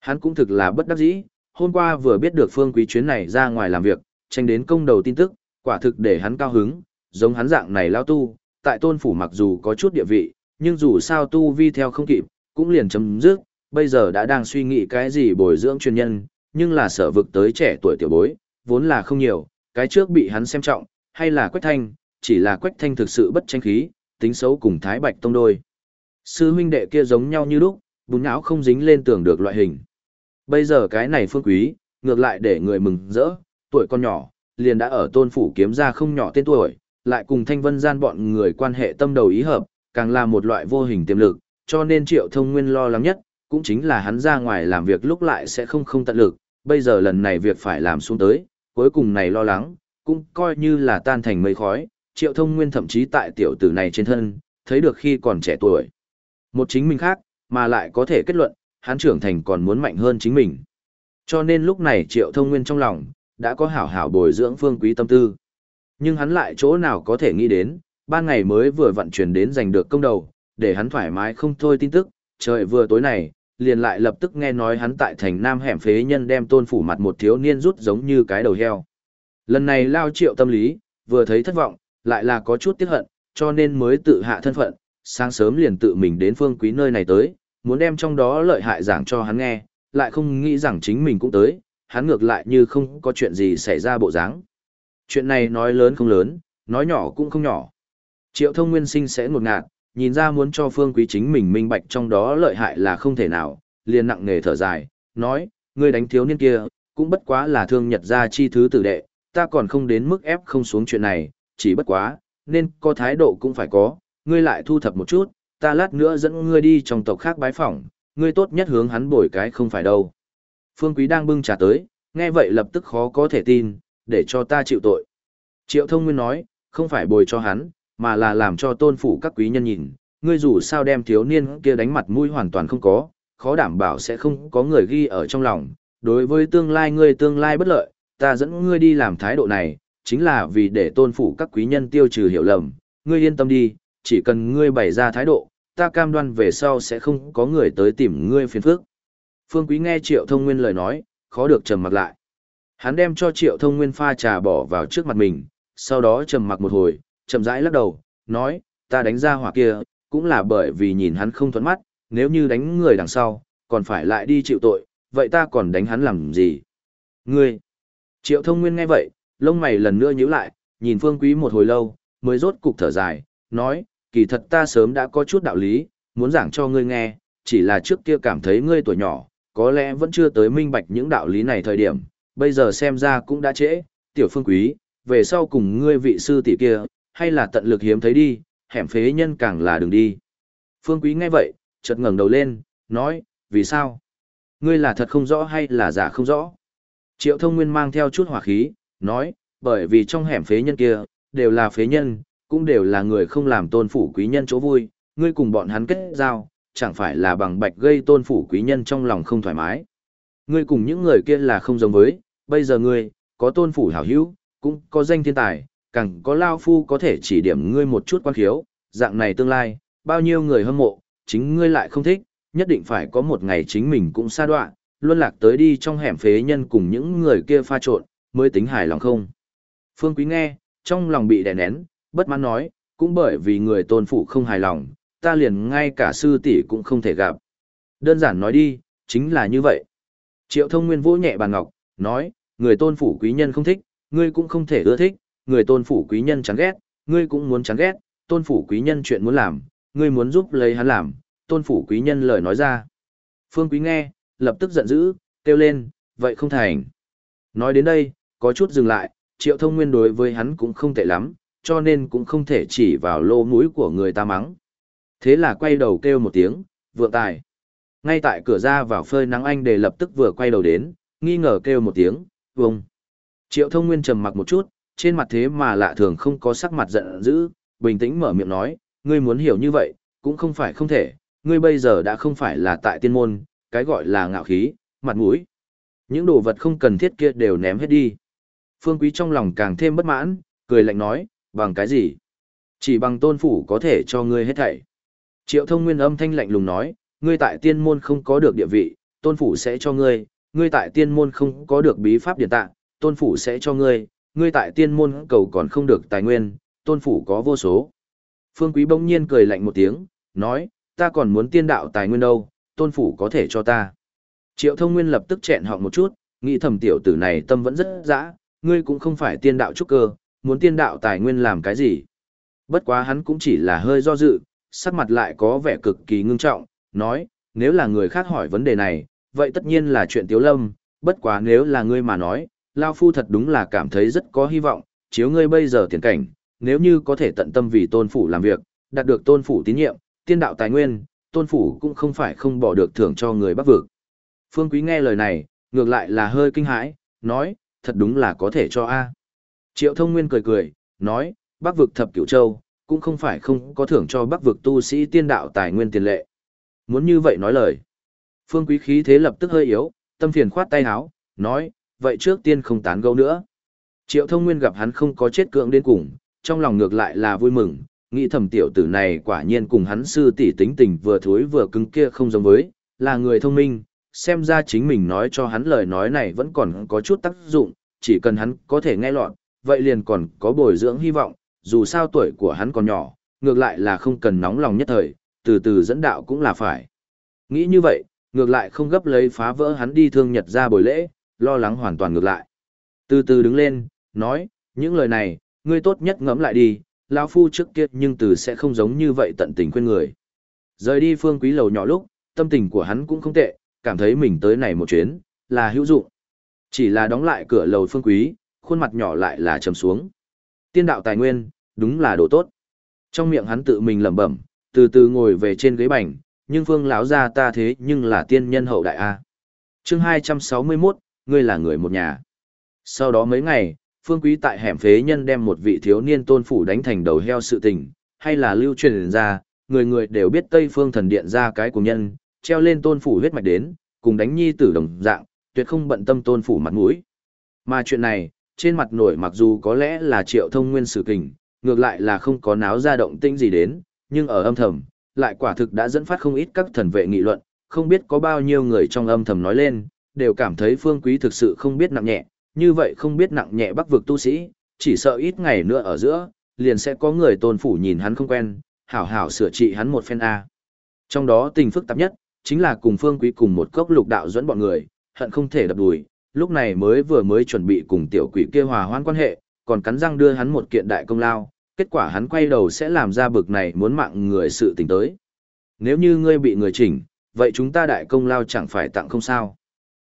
A: Hắn cũng thực là bất đắc dĩ, hôm qua vừa biết được Phương Quý chuyến này ra ngoài làm việc, tranh đến công đầu tin tức, quả thực để hắn cao hứng, giống hắn dạng này lao tu, tại tôn phủ mặc dù có chút địa vị, nhưng dù sao tu vi theo không kịp, cũng liền chấm dứt, bây giờ đã đang suy nghĩ cái gì bồi dưỡng chuyên nhân, nhưng là sở vực tới trẻ tuổi tiểu bối, vốn là không nhiều, cái trước bị hắn xem trọng, hay là Quách Thanh, chỉ là Quách Thanh thực sự bất tranh khí, tính xấu cùng Thái Bạch tông đôi. Sư huynh đệ kia giống nhau như lúc, bún não không dính lên tường được loại hình. Bây giờ cái này phương quý, ngược lại để người mừng rỡ, tuổi con nhỏ, liền đã ở tôn phủ kiếm ra không nhỏ tên tuổi, lại cùng thanh vân gian bọn người quan hệ tâm đầu ý hợp, càng là một loại vô hình tiềm lực, cho nên triệu thông nguyên lo lắng nhất, cũng chính là hắn ra ngoài làm việc lúc lại sẽ không không tận lực, bây giờ lần này việc phải làm xuống tới, cuối cùng này lo lắng, cũng coi như là tan thành mây khói, triệu thông nguyên thậm chí tại tiểu tử này trên thân, thấy được khi còn trẻ tuổi. Một chính mình khác, mà lại có thể kết luận, hắn trưởng thành còn muốn mạnh hơn chính mình. Cho nên lúc này triệu thông nguyên trong lòng, đã có hảo hảo bồi dưỡng phương quý tâm tư. Nhưng hắn lại chỗ nào có thể nghĩ đến, ban ngày mới vừa vận chuyển đến giành được công đầu, để hắn thoải mái không thôi tin tức, trời vừa tối này, liền lại lập tức nghe nói hắn tại thành nam hẻm phế nhân đem tôn phủ mặt một thiếu niên rút giống như cái đầu heo. Lần này lao triệu tâm lý, vừa thấy thất vọng, lại là có chút tiếc hận, cho nên mới tự hạ thân phận, sáng sớm liền tự mình đến phương quý nơi này tới, muốn đem trong đó lợi hại giảng cho hắn nghe, lại không nghĩ rằng chính mình cũng tới, hắn ngược lại như không có chuyện gì xảy ra bộ dáng. Chuyện này nói lớn không lớn, nói nhỏ cũng không nhỏ. Triệu thông nguyên sinh sẽ ngột ngạt, nhìn ra muốn cho phương quý chính mình minh bạch trong đó lợi hại là không thể nào, liền nặng nề thở dài, nói, ngươi đánh thiếu niên kia, cũng bất quá là thương nhật gia chi thứ tử đệ, ta còn không đến mức ép không xuống chuyện này, chỉ bất quá, nên có thái độ cũng phải có, ngươi lại thu thập một chút, ta lát nữa dẫn ngươi đi trong tộc khác bái phỏng, ngươi tốt nhất hướng hắn bồi cái không phải đâu. Phương Quý đang bưng trà tới, nghe vậy lập tức khó có thể tin, để cho ta chịu tội. Triệu Thông Nguyên nói, không phải bồi cho hắn, mà là làm cho tôn phủ các quý nhân nhìn, ngươi dù sao đem thiếu niên kia đánh mặt mũi hoàn toàn không có, khó đảm bảo sẽ không có người ghi ở trong lòng. Đối với tương lai ngươi tương lai bất lợi, ta dẫn ngươi đi làm thái độ này, chính là vì để tôn phủ các quý nhân tiêu trừ hiểu lầm. Ngươi yên tâm đi, chỉ cần ngươi bày ra thái độ, ta cam đoan về sau sẽ không có người tới tìm ngươi phiền phức. Phương Quý nghe Triệu Thông Nguyên lời nói, khó được trầm mặc lại. Hắn đem cho Triệu Thông Nguyên pha trà bỏ vào trước mặt mình, sau đó trầm mặc một hồi, chậm rãi lắc đầu, nói, ta đánh ra hỏa kia, cũng là bởi vì nhìn hắn không thuận mắt, nếu như đánh người đằng sau, còn phải lại đi chịu tội, vậy ta còn đánh hắn làm gì? Ngươi! Triệu Thông Nguyên nghe vậy, lông mày lần nữa nhíu lại, nhìn Phương Quý một hồi lâu, mới rốt cục thở dài, nói, kỳ thật ta sớm đã có chút đạo lý, muốn giảng cho ngươi nghe, chỉ là trước kia cảm thấy ngươi tuổi nhỏ, có lẽ vẫn chưa tới minh bạch những đạo lý này thời điểm, bây giờ xem ra cũng đã trễ, tiểu phương quý, về sau cùng ngươi vị sư tỷ kia, hay là tận lực hiếm thấy đi, hẻm phế nhân càng là đừng đi. Phương quý nghe vậy, chợt ngẩng đầu lên, nói, vì sao? Ngươi là thật không rõ hay là giả không rõ? Triệu thông nguyên mang theo chút hỏa khí, nói, bởi vì trong hẻm phế nhân kia, đều là phế nhân, cũng đều là người không làm tôn phủ quý nhân chỗ vui, ngươi cùng bọn hắn kết giao, chẳng phải là bằng bạch gây tôn phủ quý nhân trong lòng không thoải mái. Ngươi cùng những người kia là không giống với, bây giờ ngươi, có tôn phủ hảo hữu, cũng có danh thiên tài, càng có lao phu có thể chỉ điểm ngươi một chút quan khiếu, dạng này tương lai, bao nhiêu người hâm mộ, chính ngươi lại không thích, nhất định phải có một ngày chính mình cũng xa đoạn, luân lạc tới đi trong hẻm phế nhân cùng những người kia pha trộn, mới tính hài lòng không. Phương Quý nghe, trong lòng bị đè nén, bất mãn nói, cũng bởi vì người tôn phụ không hài lòng, ta liền ngay cả sư tỷ cũng không thể gặp. Đơn giản nói đi, chính là như vậy. Triệu thông nguyên vỗ nhẹ bàn ngọc, nói, người tôn phủ quý nhân không thích, ngươi cũng không thể ưa thích, người tôn phủ quý nhân chán ghét, ngươi cũng muốn chán ghét, tôn phủ quý nhân chuyện muốn làm, ngươi muốn giúp lấy hắn làm, tôn phủ quý nhân lời nói ra. Phương quý nghe, lập tức giận dữ, kêu lên, vậy không thành. Nói đến đây, có chút dừng lại, triệu thông nguyên đối với hắn cũng không tệ lắm, cho nên cũng không thể chỉ vào lô mũi của người ta mắng. Thế là quay đầu kêu một tiếng, vượng tài. Ngay tại cửa ra vào phơi nắng anh để lập tức vừa quay đầu đến, nghi ngờ kêu một tiếng, vùng. Triệu thông nguyên trầm mặc một chút, trên mặt thế mà lạ thường không có sắc mặt giận dữ, bình tĩnh mở miệng nói, ngươi muốn hiểu như vậy, cũng không phải không thể, ngươi bây giờ đã không phải là tại tiên môn, cái gọi là ngạo khí, mặt mũi. Những đồ vật không cần thiết kia đều ném hết đi. Phương Quý trong lòng càng thêm bất mãn, cười lạnh nói, bằng cái gì? Chỉ bằng tôn phủ có thể cho ngươi hết thảy. Triệu thông nguyên âm thanh lạnh lùng nói, ngươi tại tiên môn không có được địa vị, tôn phủ sẽ cho ngươi, ngươi tại tiên môn không có được bí pháp điện tạng, tôn phủ sẽ cho ngươi, ngươi tại tiên môn cầu còn không được tài nguyên, tôn phủ có vô số. Phương Quý bỗng nhiên cười lạnh một tiếng, nói, ta còn muốn tiên đạo tài nguyên đâu, tôn phủ có thể cho ta. Triệu thông nguyên lập tức chẹn họ một chút, nghĩ thầm tiểu tử này tâm vẫn rất dã, ngươi cũng không phải tiên đạo trúc cơ, muốn tiên đạo tài nguyên làm cái gì. Bất quá hắn cũng chỉ là hơi do dự, sắc mặt lại có vẻ cực kỳ ngưng trọng, nói, nếu là người khác hỏi vấn đề này, vậy tất nhiên là chuyện tiếu lâm, bất quá nếu là ngươi mà nói, Lao Phu thật đúng là cảm thấy rất có hy vọng, chiếu ngươi bây giờ tiền cảnh, nếu như có thể tận tâm vì tôn phủ làm việc, đạt được tôn phủ tín nhiệm, tiên đạo tài nguyên, tôn phủ cũng không phải không bỏ được thưởng cho người bắc vực. Phương Quý nghe lời này, ngược lại là hơi kinh hãi, nói, thật đúng là có thể cho A. Triệu thông nguyên cười cười, nói, bắc vực thập cửu châu, cũng không phải không có thưởng cho bắc vực tu sĩ tiên đạo tài nguyên tiền lệ. Muốn như vậy nói lời. Phương quý khí thế lập tức hơi yếu, tâm phiền khoát tay háo, nói, vậy trước tiên không tán gẫu nữa. Triệu thông nguyên gặp hắn không có chết cưỡng đến cùng, trong lòng ngược lại là vui mừng, nghĩ thầm tiểu tử này quả nhiên cùng hắn sư tỷ tính tình vừa thối vừa cứng kia không giống với, là người thông minh, xem ra chính mình nói cho hắn lời nói này vẫn còn có chút tác dụng, chỉ cần hắn có thể nghe lọt, vậy liền còn có bồi dưỡng hy vọng, dù sao tuổi của hắn còn nhỏ, ngược lại là không cần nóng lòng nhất thời, từ từ dẫn đạo cũng là phải. Nghĩ như vậy, ngược lại không gấp lấy phá vỡ hắn đi thương nhật ra buổi lễ, lo lắng hoàn toàn ngược lại. Từ từ đứng lên, nói, những lời này, ngươi tốt nhất ngẫm lại đi, lão phu trước kia nhưng từ sẽ không giống như vậy tận tình quên người. Rời đi phương quý lầu nhỏ lúc, tâm tình của hắn cũng không tệ, cảm thấy mình tới này một chuyến, là hữu dụng. Chỉ là đóng lại cửa lầu phương quý, khuôn mặt nhỏ lại là trầm xuống. Tiên đạo tài nguyên, đúng là đồ tốt. Trong miệng hắn tự mình lẩm bẩm, từ từ ngồi về trên ghế bành, nhưng phương lão gia ta thế nhưng là tiên nhân hậu đại a. Chương 261, ngươi là người một nhà. Sau đó mấy ngày, phương quý tại hẻm phế nhân đem một vị thiếu niên tôn phủ đánh thành đầu heo sự tình, hay là lưu truyền ra, người người đều biết Tây Phương thần điện ra cái của nhân, treo lên tôn phủ huyết mạch đến, cùng đánh nhi tử đồng dạng, tuyệt không bận tâm tôn phủ mặt mũi. Mà chuyện này, trên mặt nổi mặc dù có lẽ là triệu thông nguyên sự kình, ngược lại là không có náo ra động tĩnh gì đến, nhưng ở âm thầm, lại quả thực đã dẫn phát không ít các thần vệ nghị luận, không biết có bao nhiêu người trong âm thầm nói lên, đều cảm thấy phương quý thực sự không biết nặng nhẹ, như vậy không biết nặng nhẹ bắc vực tu sĩ, chỉ sợ ít ngày nữa ở giữa, liền sẽ có người tôn phủ nhìn hắn không quen, hảo hảo sửa trị hắn một phen A. Trong đó tình phức tạp nhất, chính là cùng phương quý cùng một cốc lục đạo dẫn bọn người, hận không thể đập đùi, lúc này mới vừa mới chuẩn bị cùng tiểu quỷ kia hòa hoãn quan hệ, còn cắn răng đưa hắn một kiện đại công lao, kết quả hắn quay đầu sẽ làm ra bực này muốn mạng người sự tình tới. Nếu như ngươi bị người chỉnh, vậy chúng ta đại công lao chẳng phải tặng không sao.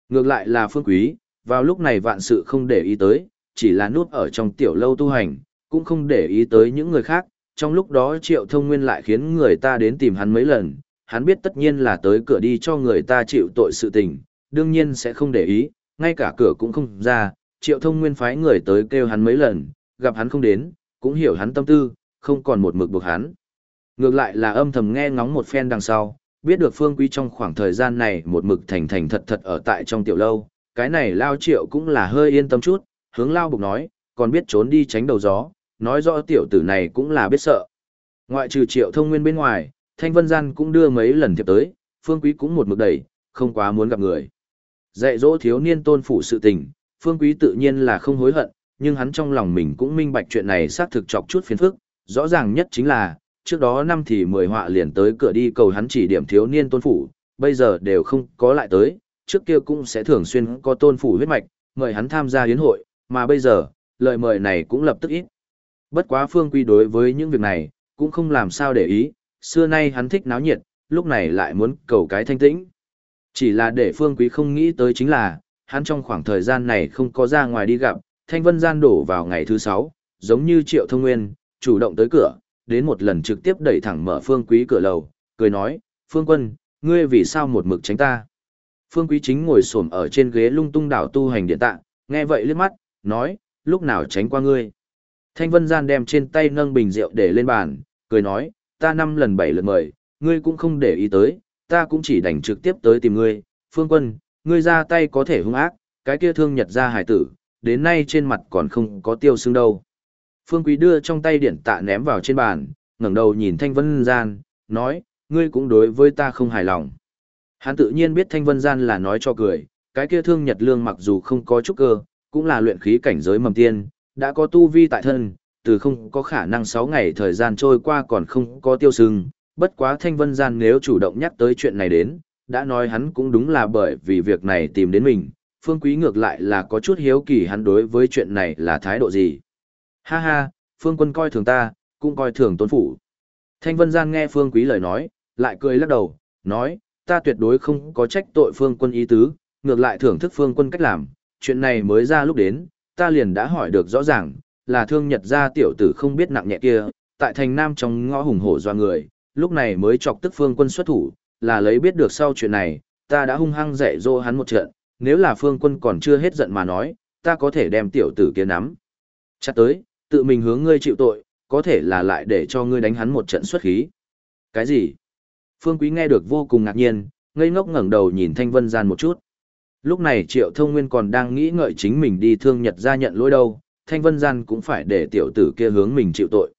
A: Ngược lại là phương quý, vào lúc này vạn sự không để ý tới, chỉ là nút ở trong tiểu lâu tu hành, cũng không để ý tới những người khác, trong lúc đó triệu thông nguyên lại khiến người ta đến tìm hắn mấy lần, hắn biết tất nhiên là tới cửa đi cho người ta chịu tội sự tình, đương nhiên sẽ không để ý, ngay cả cửa cũng không ra, triệu thông nguyên phái người tới kêu hắn mấy lần, gặp hắn không đến, cũng hiểu hắn tâm tư, không còn một mực buộc hắn. Ngược lại là âm thầm nghe ngóng một phen đằng sau, biết được phương quý trong khoảng thời gian này một mực thành thành thật thật ở tại trong tiểu lâu, cái này lao triệu cũng là hơi yên tâm chút, hướng lao bục nói, còn biết trốn đi tránh đầu gió, nói rõ tiểu tử này cũng là biết sợ. Ngoại trừ triệu thông nguyên bên ngoài, thanh vân gian cũng đưa mấy lần thiệp tới, phương quý cũng một mực đẩy, không quá muốn gặp người. Dạy dỗ thiếu niên tôn phủ sự tình, phương quý tự nhiên là không hối hận, nhưng hắn trong lòng mình cũng minh bạch chuyện này xác thực chọc chút phiền phức, rõ ràng nhất chính là, trước đó năm thì mười họa liền tới cửa đi cầu hắn chỉ điểm thiếu niên tôn phủ, bây giờ đều không có lại tới, trước kia cũng sẽ thường xuyên có tôn phủ huyết mạch, mời hắn tham gia hiến hội, mà bây giờ, lời mời này cũng lập tức ít. Bất quá phương quy đối với những việc này, cũng không làm sao để ý, xưa nay hắn thích náo nhiệt, lúc này lại muốn cầu cái thanh tĩnh. Chỉ là để phương quý không nghĩ tới chính là, hắn trong khoảng thời gian này không có ra ngoài đi gặp, thanh vân gian đổ vào ngày thứ sáu, giống như triệu thông nguyên, chủ động tới cửa, đến một lần trực tiếp đẩy thẳng mở phương quý cửa lầu, cười nói, phương quân, ngươi vì sao một mực tránh ta? Phương quý chính ngồi xổm ở trên ghế lung tung đảo tu hành điện tạng, nghe vậy liếc mắt, nói, lúc nào tránh qua ngươi? Thanh vân gian đem trên tay nâng bình rượu để lên bàn, cười nói, ta năm lần bảy lượt mời, ngươi cũng không để ý tới, ta cũng chỉ đành trực tiếp tới tìm ngươi, phương quân, ngươi ra tay có thể hung ác, cái kia thương nhật ra hải tử, đến nay trên mặt còn không có tiêu xương đâu. Phương Quý đưa trong tay điện tạ ném vào trên bàn, ngẩng đầu nhìn Thanh Vân Gian, nói, ngươi cũng đối với ta không hài lòng. Hắn tự nhiên biết Thanh Vân Gian là nói cho cười, cái kia thương Nhật Lương mặc dù không có chút cơ, cũng là luyện khí cảnh giới mầm tiên, đã có tu vi tại thân, từ không có khả năng 6 ngày thời gian trôi qua còn không có tiêu sưng, bất quá Thanh Vân Gian nếu chủ động nhắc tới chuyện này đến, đã nói hắn cũng đúng là bởi vì việc này tìm đến mình, Phương Quý ngược lại là có chút hiếu kỳ hắn đối với chuyện này là thái độ gì. Ha ha, Phương Quân coi thường ta, cũng coi thường tôn phủ. Thanh Vân Gian nghe Phương Quý lời nói, lại cười lắc đầu, nói, ta tuyệt đối không có trách tội Phương Quân ý tứ, ngược lại thưởng thức Phương Quân cách làm, chuyện này mới ra lúc đến, ta liền đã hỏi được rõ ràng, là thương nhật gia tiểu tử không biết nặng nhẹ kia, tại thành nam trong ngõ hùng hổ doa người, lúc này mới chọc tức Phương Quân xuất thủ, là lấy biết được sau chuyện này, ta đã hung hăng dạy dỗ hắn một trận, nếu là Phương Quân còn chưa hết giận mà nói, ta có thể đem tiểu tử kia nắm. Chắc tới, tự mình hướng ngươi chịu tội, có thể là lại để cho ngươi đánh hắn một trận xuất khí. Cái gì? Phương Quý nghe được vô cùng ngạc nhiên, ngây ngốc ngẩng đầu nhìn Thanh Vân Gian một chút. Lúc này Triệu Thông Nguyên còn đang nghĩ ngợi chính mình đi thương Nhật ra nhận lỗi đâu, Thanh Vân Gian cũng phải để tiểu tử kia hướng mình chịu tội.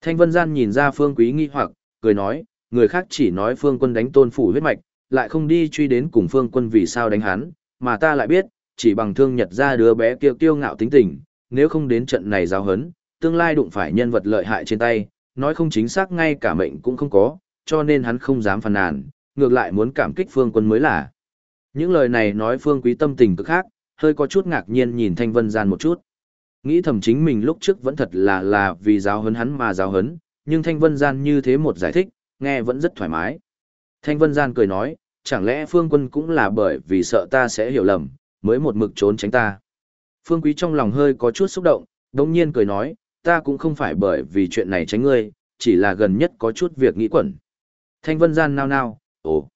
A: Thanh Vân Gian nhìn ra Phương Quý nghi hoặc, cười nói, người khác chỉ nói Phương Quân đánh tôn phủ huyết mạch, lại không đi truy đến cùng Phương Quân vì sao đánh hắn, mà ta lại biết, chỉ bằng thương Nhật ra đứa bé kia kiêu ngạo tính tình, nếu không đến trận này giao hấn, tương lai đụng phải nhân vật lợi hại trên tay, nói không chính xác ngay cả mệnh cũng không có, cho nên hắn không dám phàn nàn, ngược lại muốn cảm kích phương quân mới là. Những lời này nói phương quý tâm tình cực khác, hơi có chút ngạc nhiên nhìn Thanh Vân Gian một chút. Nghĩ thầm chính mình lúc trước vẫn thật là là vì giáo hấn hắn mà giáo hấn, nhưng Thanh Vân Gian như thế một giải thích, nghe vẫn rất thoải mái. Thanh Vân Gian cười nói, chẳng lẽ Phương Quân cũng là bởi vì sợ ta sẽ hiểu lầm, mới một mực trốn tránh ta. Phương Quý trong lòng hơi có chút xúc động, đồng nhiên cười nói, ta cũng không phải bởi vì chuyện này tránh ngươi, chỉ là gần nhất có chút việc nghĩ quẩn. Thanh Vân Gian nao nao, ồ.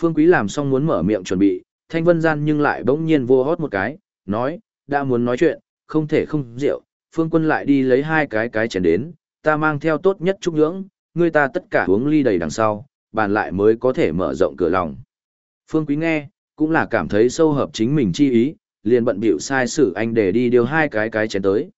A: Phương Quý làm xong muốn mở miệng chuẩn bị, Thanh Vân Gian nhưng lại bỗng nhiên vô hót một cái, nói, đã muốn nói chuyện, không thể không rượu, Phương Quân lại đi lấy hai cái cái chén đến, ta mang theo tốt nhất chúc nhưỡng, người ta tất cả uống ly đầy đằng sau, bàn lại mới có thể mở rộng cửa lòng. Phương Quý nghe, cũng là cảm thấy sâu hợp chính mình chi ý, liền bận bịu sai sử anh để đi điều hai cái cái chén tới.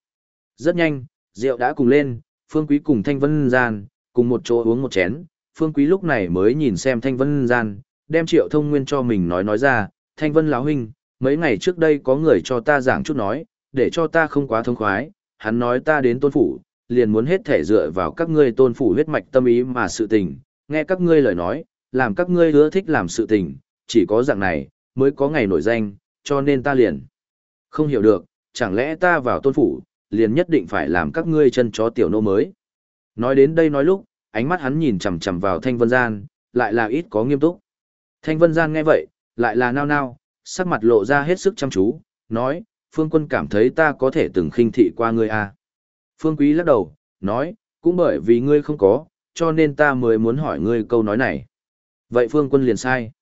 A: Rất nhanh, rượu đã cùng lên, Phương Quý cùng Thanh Vân Gian, cùng một chỗ uống một chén, Phương Quý lúc này mới nhìn xem Thanh Vân Gian, đem Triệu Thông Nguyên cho mình nói nói ra, Thanh Vân lão huynh, mấy ngày trước đây có người cho ta giảng chút nói, để cho ta không quá thông khoái, hắn nói ta đến tôn phủ, liền muốn hết thể dựa vào các ngươi tôn phủ huyết mạch tâm ý mà sự tình, nghe các ngươi lời nói, làm các ngươi ưa thích làm sự tình, chỉ có dạng này, mới có ngày nổi danh, cho nên ta liền. Không hiểu được, chẳng lẽ ta vào tôn phủ, liền nhất định phải làm các ngươi chân chó tiểu nô mới. Nói đến đây nói lúc, ánh mắt hắn nhìn chằm chằm vào Thanh Vân Gian, lại là ít có nghiêm túc. Thanh Vân Gian nghe vậy, lại là nao nao, sắc mặt lộ ra hết sức chăm chú, nói, Phương Quân cảm thấy ta có thể từng khinh thị qua ngươi à. Phương Quý lắc đầu, nói, cũng bởi vì ngươi không có, cho nên ta mới muốn hỏi ngươi câu nói này. Vậy Phương Quân liền sai.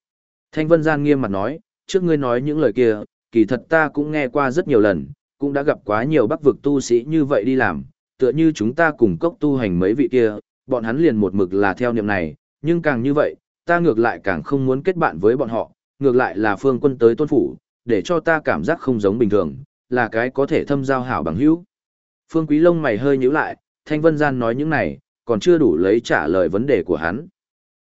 A: Thanh Vân Gian nghiêm mặt nói, trước ngươi nói những lời kia, kỳ thật ta cũng nghe qua rất nhiều lần, cũng đã gặp quá nhiều bắc vực tu sĩ như vậy đi làm, tựa như chúng ta cùng cốc tu hành mấy vị kia, bọn hắn liền một mực là theo niệm này, nhưng càng như vậy, ta ngược lại càng không muốn kết bạn với bọn họ, ngược lại là phương quân tới tôn phủ, để cho ta cảm giác không giống bình thường, là cái có thể thâm giao hảo bằng hữu. Phương Quý Lông mày hơi nhíu lại, Thanh Vân Gian nói những này, còn chưa đủ lấy trả lời vấn đề của hắn.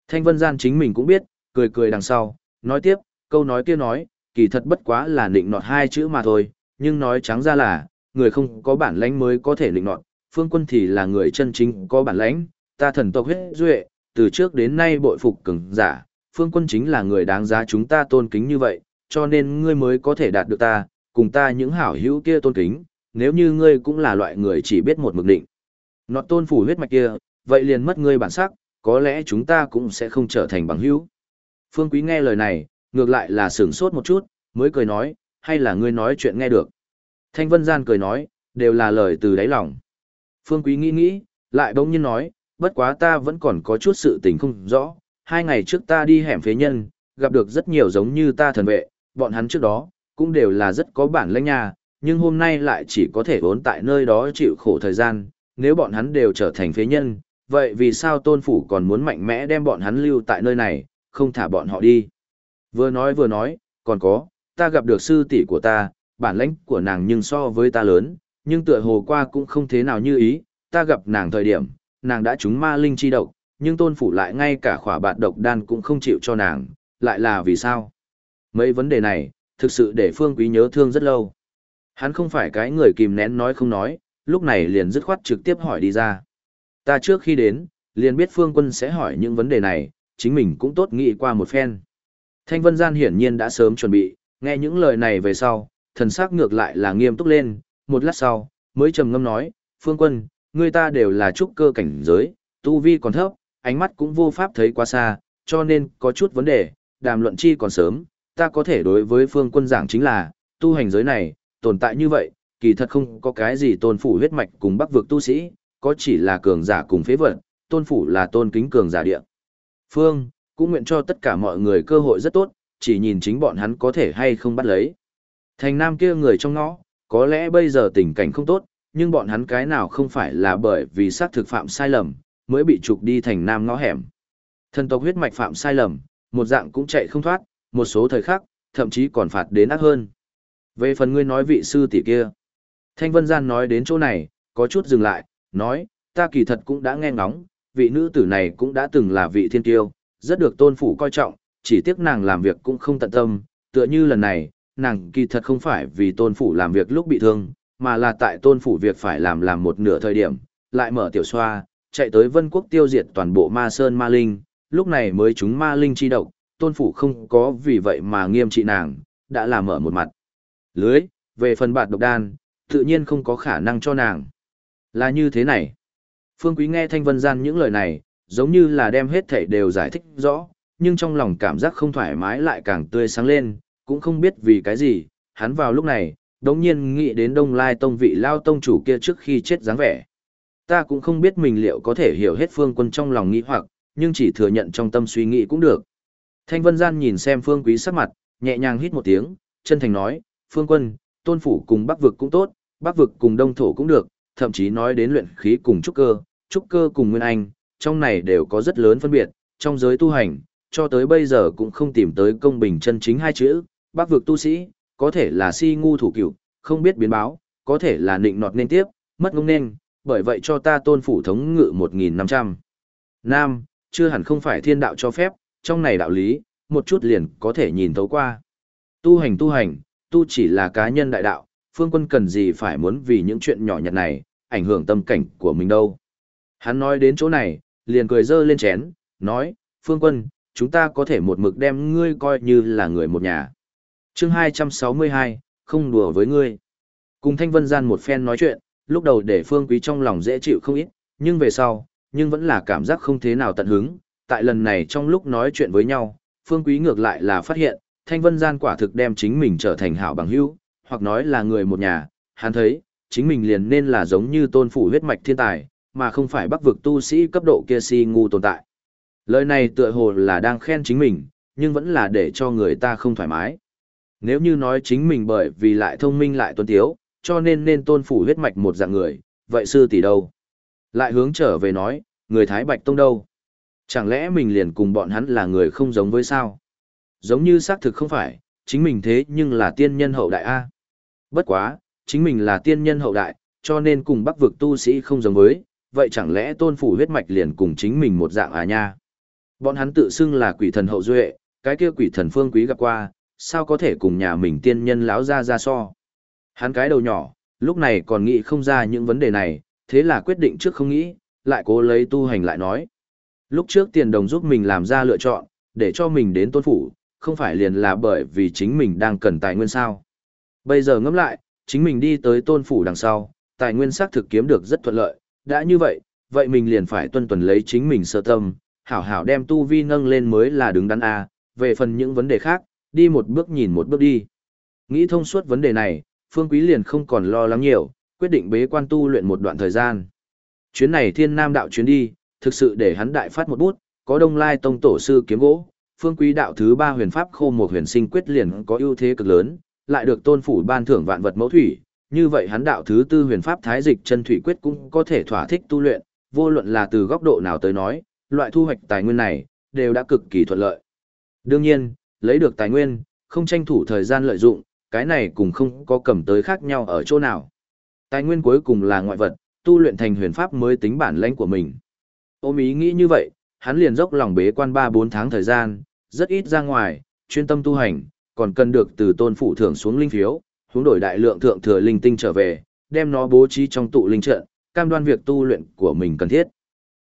A: Thanh Vân Gian chính mình cũng biết, cười cười đằng sau, nói tiếp, câu nói kia nói, kỳ thật bất quá là nịnh nọt hai chữ mà thôi, nhưng nói trắng ra là, người không có bản lãnh mới có thể nịnh nọt, phương quân thì là người chân chính có bản lãnh, ta thần tộc huyết duệ, từ trước đến nay bội phục cường giả, phương quân chính là người đáng giá chúng ta tôn kính như vậy, cho nên ngươi mới có thể đạt được ta, cùng ta những hảo hữu kia tôn kính, nếu như ngươi cũng là loại người chỉ biết một mực định. Nọt tôn phủ huyết mạch kia, vậy liền mất ngươi bản sắc, có lẽ chúng ta cũng sẽ không trở thành bằng hữu. Phương Quý nghe lời này, ngược lại là sửng sốt một chút, mới cười nói, hay là ngươi nói chuyện nghe được. Thanh Vân Gian cười nói, đều là lời từ đáy lòng. Phương Quý nghĩ nghĩ, lại bỗng nhiên nói, bất quá ta vẫn còn có chút sự tình không rõ. Hai ngày trước ta đi hẻm phế nhân, gặp được rất nhiều giống như ta thần vệ, bọn hắn trước đó, cũng đều là rất có bản lĩnh nha, nhưng hôm nay lại chỉ có thể vốn tại nơi đó chịu khổ thời gian, nếu bọn hắn đều trở thành phế nhân, vậy vì sao tôn phủ còn muốn mạnh mẽ đem bọn hắn lưu tại nơi này, không thả bọn họ đi. Vừa nói vừa nói, còn có, ta gặp được sư tỷ của ta, bản lãnh của nàng nhưng so với ta lớn, nhưng tựa hồ qua cũng không thế nào như ý, ta gặp nàng thời điểm, nàng đã trúng ma linh chi độc, nhưng tôn phủ lại ngay cả khỏa bạt độc đan cũng không chịu cho nàng, lại là vì sao? Mấy vấn đề này, thực sự để Phương Quý nhớ thương rất lâu. Hắn không phải cái người kìm nén nói không nói, lúc này liền dứt khoát trực tiếp hỏi đi ra. Ta trước khi đến, liền biết Phương Quân sẽ hỏi những vấn đề này, chính mình cũng tốt nghĩ qua một phen. Thanh Vân Gian hiển nhiên đã sớm chuẩn bị, nghe những lời này về sau, thần sắc ngược lại là nghiêm túc lên, một lát sau, mới trầm ngâm nói, Phương Quân, người ta đều là trúc cơ cảnh giới, tu vi còn thấp, ánh mắt cũng vô pháp thấy quá xa, cho nên có chút vấn đề, đàm luận chi còn sớm, ta có thể đối với Phương Quân giảng chính là, tu hành giới này, tồn tại như vậy, kỳ thật không có cái gì tôn phủ huyết mạch cùng bắc vực tu sĩ, có chỉ là cường giả cùng phế vật, tôn phủ là tôn kính cường giả địa. Phương, cũng nguyện cho tất cả mọi người cơ hội rất tốt, chỉ nhìn chính bọn hắn có thể hay không bắt lấy. Thành nam kia người trong ngõ, có lẽ bây giờ tình cảnh không tốt, nhưng bọn hắn cái nào không phải là bởi vì xác thực phạm sai lầm, mới bị trục đi thành nam ngõ hẻm. Thần tộc huyết mạch phạm sai lầm, một dạng cũng chạy không thoát, một số thời khắc, thậm chí còn phạt đến ác hơn. Về phần ngươi nói vị sư tỷ kia, Thanh Vân Gian nói đến chỗ này, có chút dừng lại, nói, ta kỳ thật cũng đã nghe ngóng, vị nữ tử này cũng đã từng là vị thiên tiêu, rất được tôn phủ coi trọng, chỉ tiếc nàng làm việc cũng không tận tâm, tựa như lần này, nàng kỳ thật không phải vì tôn phủ làm việc lúc bị thương, mà là tại tôn phủ việc phải làm làm một nửa thời điểm, lại mở tiểu xoa, chạy tới vân quốc tiêu diệt toàn bộ ma sơn ma linh, lúc này mới chúng ma linh chi độc, tôn phủ không có vì vậy mà nghiêm trị nàng, đã làm mở một mặt. Lưới, về phần bạt độc đan, Tự nhiên không có khả năng cho nàng. Là như thế này. Phương Quý nghe Thanh Vân Gian những lời này, giống như là đem hết thảy đều giải thích rõ, nhưng trong lòng cảm giác không thoải mái lại càng tươi sáng lên, cũng không biết vì cái gì, hắn vào lúc này, đống nhiên nghĩ đến Đông Lai Tông vị lao tông chủ kia trước khi chết dáng vẻ. Ta cũng không biết mình liệu có thể hiểu hết phương quân trong lòng nghĩ hoặc, nhưng chỉ thừa nhận trong tâm suy nghĩ cũng được. Thanh Vân Gian nhìn xem phương quý sắc mặt, nhẹ nhàng hít một tiếng, chân thành nói, phương quân, tôn phủ cùng bắc vực cũng tốt, bắc vực cùng đông thổ cũng được, thậm chí nói đến luyện khí cùng trúc cơ, trúc cơ cùng nguyên anh, trong này đều có rất lớn phân biệt, trong giới tu hành, cho tới bây giờ cũng không tìm tới công bình chân chính hai chữ, bác vực tu sĩ, có thể là si ngu thủ cửu, không biết biến báo, có thể là nịnh nọt nên tiếp, mất ngông nên, bởi vậy cho ta tôn phủ thống ngự 1.500. Nam, chưa hẳn không phải thiên đạo cho phép, trong này đạo lý, một chút liền có thể nhìn thấu qua. Tu hành tu hành, tu chỉ là cá nhân đại đạo, phương quân cần gì phải muốn vì những chuyện nhỏ nhặt này, ảnh hưởng tâm cảnh của mình đâu. Hắn nói đến chỗ này, liền cười dơ lên chén, nói, phương quân, chúng ta có thể một mực đem ngươi coi như là người một nhà. chương 262, không đùa với ngươi. Cùng Thanh Vân Gian một phen nói chuyện, lúc đầu để phương quý trong lòng dễ chịu không ít, nhưng về sau, nhưng vẫn là cảm giác không thế nào tận hứng. Tại lần này trong lúc nói chuyện với nhau, phương quý ngược lại là phát hiện, Thanh Vân Gian quả thực đem chính mình trở thành hảo bằng hữu, hoặc nói là người một nhà, hắn thấy, chính mình liền nên là giống như tôn phủ huyết mạch thiên tài, mà không phải bắc vực tu sĩ cấp độ kia si ngu tồn tại. Lời này tựa hồ là đang khen chính mình, nhưng vẫn là để cho người ta không thoải mái. Nếu như nói chính mình bởi vì lại thông minh lại tuân tiếu, cho nên nên tôn phủ huyết mạch một dạng người, vậy sư tỷ đâu? Lại hướng trở về nói, người Thái Bạch Tông đâu? Chẳng lẽ mình liền cùng bọn hắn là người không giống với sao? Giống như xác thực không phải, chính mình thế nhưng là tiên nhân hậu đại A. Bất quá, chính mình là tiên nhân hậu đại, cho nên cùng bắc vực tu sĩ không giống với, vậy chẳng lẽ tôn phủ huyết mạch liền cùng chính mình một dạng à nha? Bọn hắn tự xưng là quỷ thần hậu duệ, cái kia quỷ thần phương quý gặp qua, sao có thể cùng nhà mình tiên nhân lão ra ra so? Hắn cái đầu nhỏ, lúc này còn nghĩ không ra những vấn đề này, thế là quyết định trước không nghĩ, lại cố lấy tu hành lại nói. Lúc trước tiền đồng giúp mình làm ra lựa chọn, để cho mình đến tôn phủ, không phải liền là bởi vì chính mình đang cần tài nguyên sao. Bây giờ ngẫm lại, chính mình đi tới tôn phủ đằng sau, tài nguyên xác thực kiếm được rất thuận lợi, đã như vậy, vậy mình liền phải tuân tuần lấy chính mình sơ tâm, hảo hảo đem tu vi nâng lên mới là đứng đắn A, về phần những vấn đề khác, đi một bước nhìn một bước đi. Nghĩ thông suốt vấn đề này, Phương Quý liền không còn lo lắng nhiều, quyết định bế quan tu luyện một đoạn thời gian. Chuyến này thiên nam đạo chuyến đi, thực sự để hắn đại phát một bút, có đông lai tông tổ sư kiếm gỗ, phương quý đạo thứ ba huyền pháp khô một huyền sinh quyết liền có ưu thế cực lớn, lại được tôn phủ ban thưởng vạn vật mẫu thủy, như vậy hắn đạo thứ tư huyền pháp thái dịch chân thủy quyết cũng có thể thỏa thích tu luyện, vô luận là từ góc độ nào tới nói, loại thu hoạch tài nguyên này đều đã cực kỳ thuận lợi. Đương nhiên, lấy được tài nguyên, không tranh thủ thời gian lợi dụng, cái này cũng không có cầm tới khác nhau ở chỗ nào. Tài nguyên cuối cùng là ngoại vật, tu luyện thành huyền pháp mới tính bản lãnh của mình. Ôm ý nghĩ như vậy, hắn liền dốc lòng bế quan 3-4 tháng thời gian, rất ít ra ngoài, chuyên tâm tu hành, còn cần được từ tôn phụ thưởng xuống linh phiếu, hướng đổi đại lượng thượng thừa linh tinh trở về, đem nó bố trí trong tụ linh trận, cam đoan việc tu luyện của mình cần thiết.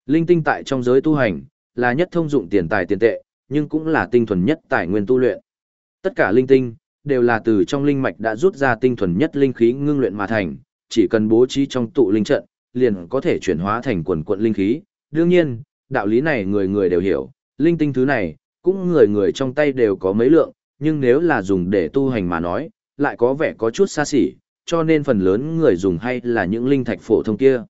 A: Linh tinh tại trong giới tu hành, là nhất thông dụng tiền tài tiền tệ, nhưng cũng là tinh thuần nhất tài nguyên tu luyện. Tất cả linh tinh, đều là từ trong linh mạch đã rút ra tinh thuần nhất linh khí ngưng luyện mà thành, chỉ cần bố trí trong tụ linh trận, liền có thể chuyển hóa thành quần quận linh khí. Đương nhiên, đạo lý này người người đều hiểu, linh tinh thứ này, cũng người người trong tay đều có mấy lượng, nhưng nếu là dùng để tu hành mà nói, lại có vẻ có chút xa xỉ, cho nên phần lớn người dùng hay là những linh thạch phổ thông kia.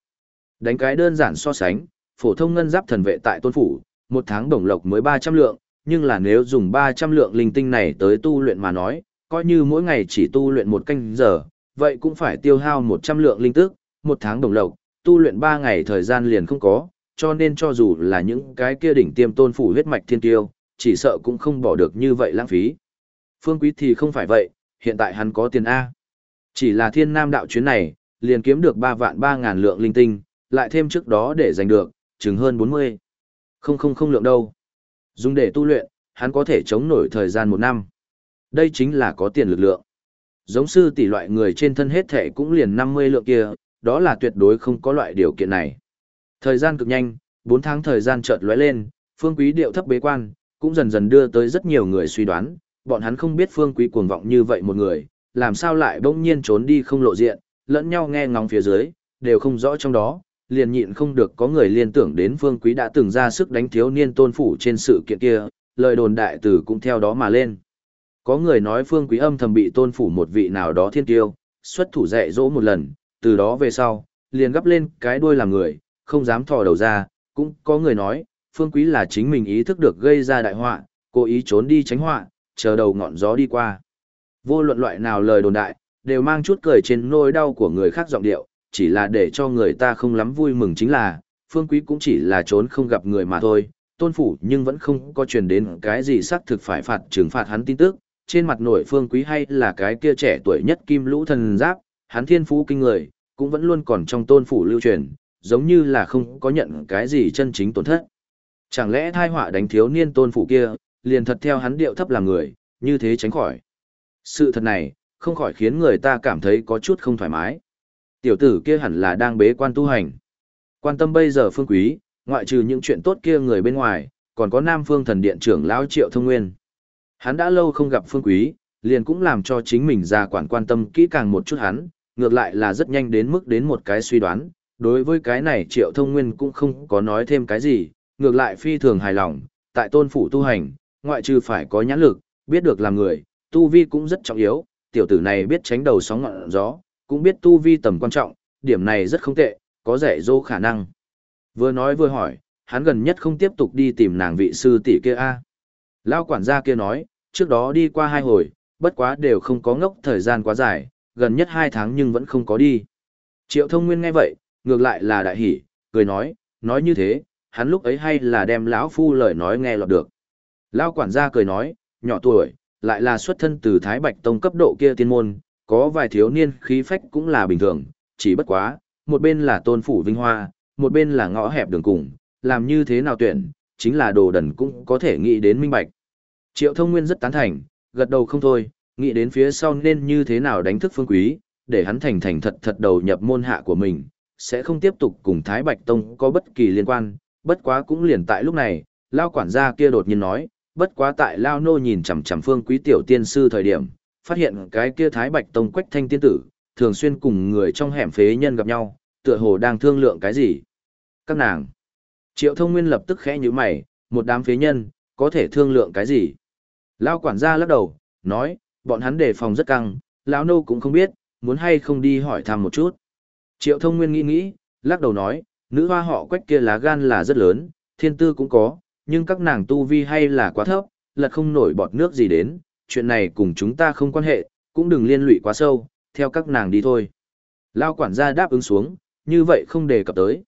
A: Đánh cái đơn giản so sánh, phổ thông ngân giáp thần vệ tại tôn phủ, một tháng đồng lộc mới 300 lượng, nhưng là nếu dùng 300 lượng linh tinh này tới tu luyện mà nói, coi như mỗi ngày chỉ tu luyện một canh giờ, vậy cũng phải tiêu hao 100 lượng linh tức, một tháng đồng lộc, tu luyện 3 ngày thời gian liền không có, cho nên cho dù là những cái kia đỉnh tiêm tôn phủ huyết mạch thiên tiêu, chỉ sợ cũng không bỏ được như vậy lãng phí. Phương Quý thì không phải vậy, hiện tại hắn có tiền A. Chỉ là thiên nam đạo chuyến này, liền kiếm được 3 vạn 3 ngàn lượng linh tinh, lại thêm trước đó để giành được, chừng hơn 40. Không không không lượng đâu. Dùng để tu luyện, hắn có thể chống nổi thời gian một năm. Đây chính là có tiền lực lượng. Giống sư tỷ loại người trên thân hết thể cũng liền 50 lượng kia, đó là tuyệt đối không có loại điều kiện này. Thời gian cực nhanh, 4 tháng thời gian chợt lóe lên, phương quý điệu thấp bế quan, cũng dần dần đưa tới rất nhiều người suy đoán, bọn hắn không biết phương quý cuồng vọng như vậy một người, làm sao lại bỗng nhiên trốn đi không lộ diện, lẫn nhau nghe ngóng phía dưới, đều không rõ trong đó, liền nhịn không được có người liên tưởng đến Phương Quý đã từng ra sức đánh thiếu niên tôn phủ trên sự kiện kia, lời đồn đại tử cũng theo đó mà lên. Có người nói Phương Quý âm thầm bị tôn phủ một vị nào đó thiên tiêu, xuất thủ dạy dỗ một lần, từ đó về sau, liền gấp lên cái đuôi làm người, không dám thò đầu ra, cũng có người nói, Phương Quý là chính mình ý thức được gây ra đại họa, cố ý trốn đi tránh họa, chờ đầu ngọn gió đi qua. Vô luận loại nào lời đồn đại, đều mang chút cười trên nỗi đau của người khác giọng điệu, chỉ là để cho người ta không lắm vui mừng chính là, Phương Quý cũng chỉ là trốn không gặp người mà thôi, tôn phủ nhưng vẫn không có truyền đến cái gì xác thực phải phạt trừng phạt hắn tin tức, trên mặt nội Phương Quý hay là cái kia trẻ tuổi nhất kim lũ thần giáp, hắn thiên phú kinh người, cũng vẫn luôn còn trong tôn phủ lưu truyền, giống như là không có nhận cái gì chân chính tổn thất. Chẳng lẽ thai họa đánh thiếu niên tôn phủ kia, liền thật theo hắn điệu thấp làm người, như thế tránh khỏi. Sự thật này, không khỏi khiến người ta cảm thấy có chút không thoải mái. Tiểu tử kia hẳn là đang bế quan tu hành. Quan tâm bây giờ phương quý, ngoại trừ những chuyện tốt kia người bên ngoài, còn có Nam Phương Thần Điện trưởng lão Triệu Thông Nguyên. Hắn đã lâu không gặp phương quý, liền cũng làm cho chính mình ra quản quan tâm kỹ càng một chút hắn, ngược lại là rất nhanh đến mức đến một cái suy đoán, đối với cái này Triệu Thông Nguyên cũng không có nói thêm cái gì, ngược lại phi thường hài lòng, tại tôn phủ tu hành, ngoại trừ phải có nhãn lực, biết được làm người, tu vi cũng rất trọng yếu, tiểu tử này biết tránh đầu sóng ngọn gió, cũng biết tu vi tầm quan trọng, điểm này rất không tệ, có rẻ dô khả năng. Vừa nói vừa hỏi, hắn gần nhất không tiếp tục đi tìm nàng vị sư tỷ kia a. Lao quản gia kia nói, trước đó đi qua hai hồi, bất quá đều không có ngốc thời gian quá dài, gần nhất hai tháng nhưng vẫn không có đi. Triệu thông nguyên nghe vậy, ngược lại là đại hỉ, cười nói, nói như thế, hắn lúc ấy hay là đem lão phu lời nói nghe lọt được. Lao quản gia cười nói, nhỏ tuổi, lại là xuất thân từ Thái Bạch Tông cấp độ kia tiên môn, có vài thiếu niên khí phách cũng là bình thường, chỉ bất quá, một bên là tôn phủ vinh hoa, một bên là ngõ hẹp đường cùng, làm như thế nào tuyển, chính là đồ đần cũng có thể nghĩ đến minh bạch. Triệu thông nguyên rất tán thành, gật đầu không thôi, nghĩ đến phía sau nên như thế nào đánh thức phương quý, để hắn thành thành thật thật đầu nhập môn hạ của mình, sẽ không tiếp tục cùng Thái Bạch Tông có bất kỳ liên quan, bất quá cũng liền tại lúc này, lao quản gia kia đột nhiên nói, bất quá tại lao nô nhìn chằm chằm phương quý tiểu tiên sư thời điểm, phát hiện cái kia Thái Bạch Tông Quách Thanh tiên tử, thường xuyên cùng người trong hẻm phế nhân gặp nhau, tựa hồ đang thương lượng cái gì. Các nàng. Triệu Thông Nguyên lập tức khẽ như mày, một đám phế nhân, có thể thương lượng cái gì? Lao quản gia lắc đầu, nói, bọn hắn đề phòng rất căng, lão nô cũng không biết, muốn hay không đi hỏi thăm một chút. Triệu Thông Nguyên nghĩ nghĩ, lắc đầu nói, nữ hoa họ quách kia lá gan là rất lớn, thiên tư cũng có, nhưng các nàng tu vi hay là quá thấp, lật không nổi bọt nước gì đến, chuyện này cùng chúng ta không quan hệ, cũng đừng liên lụy quá sâu, theo các nàng đi thôi. Lao quản gia đáp ứng xuống, như vậy không đề cập tới.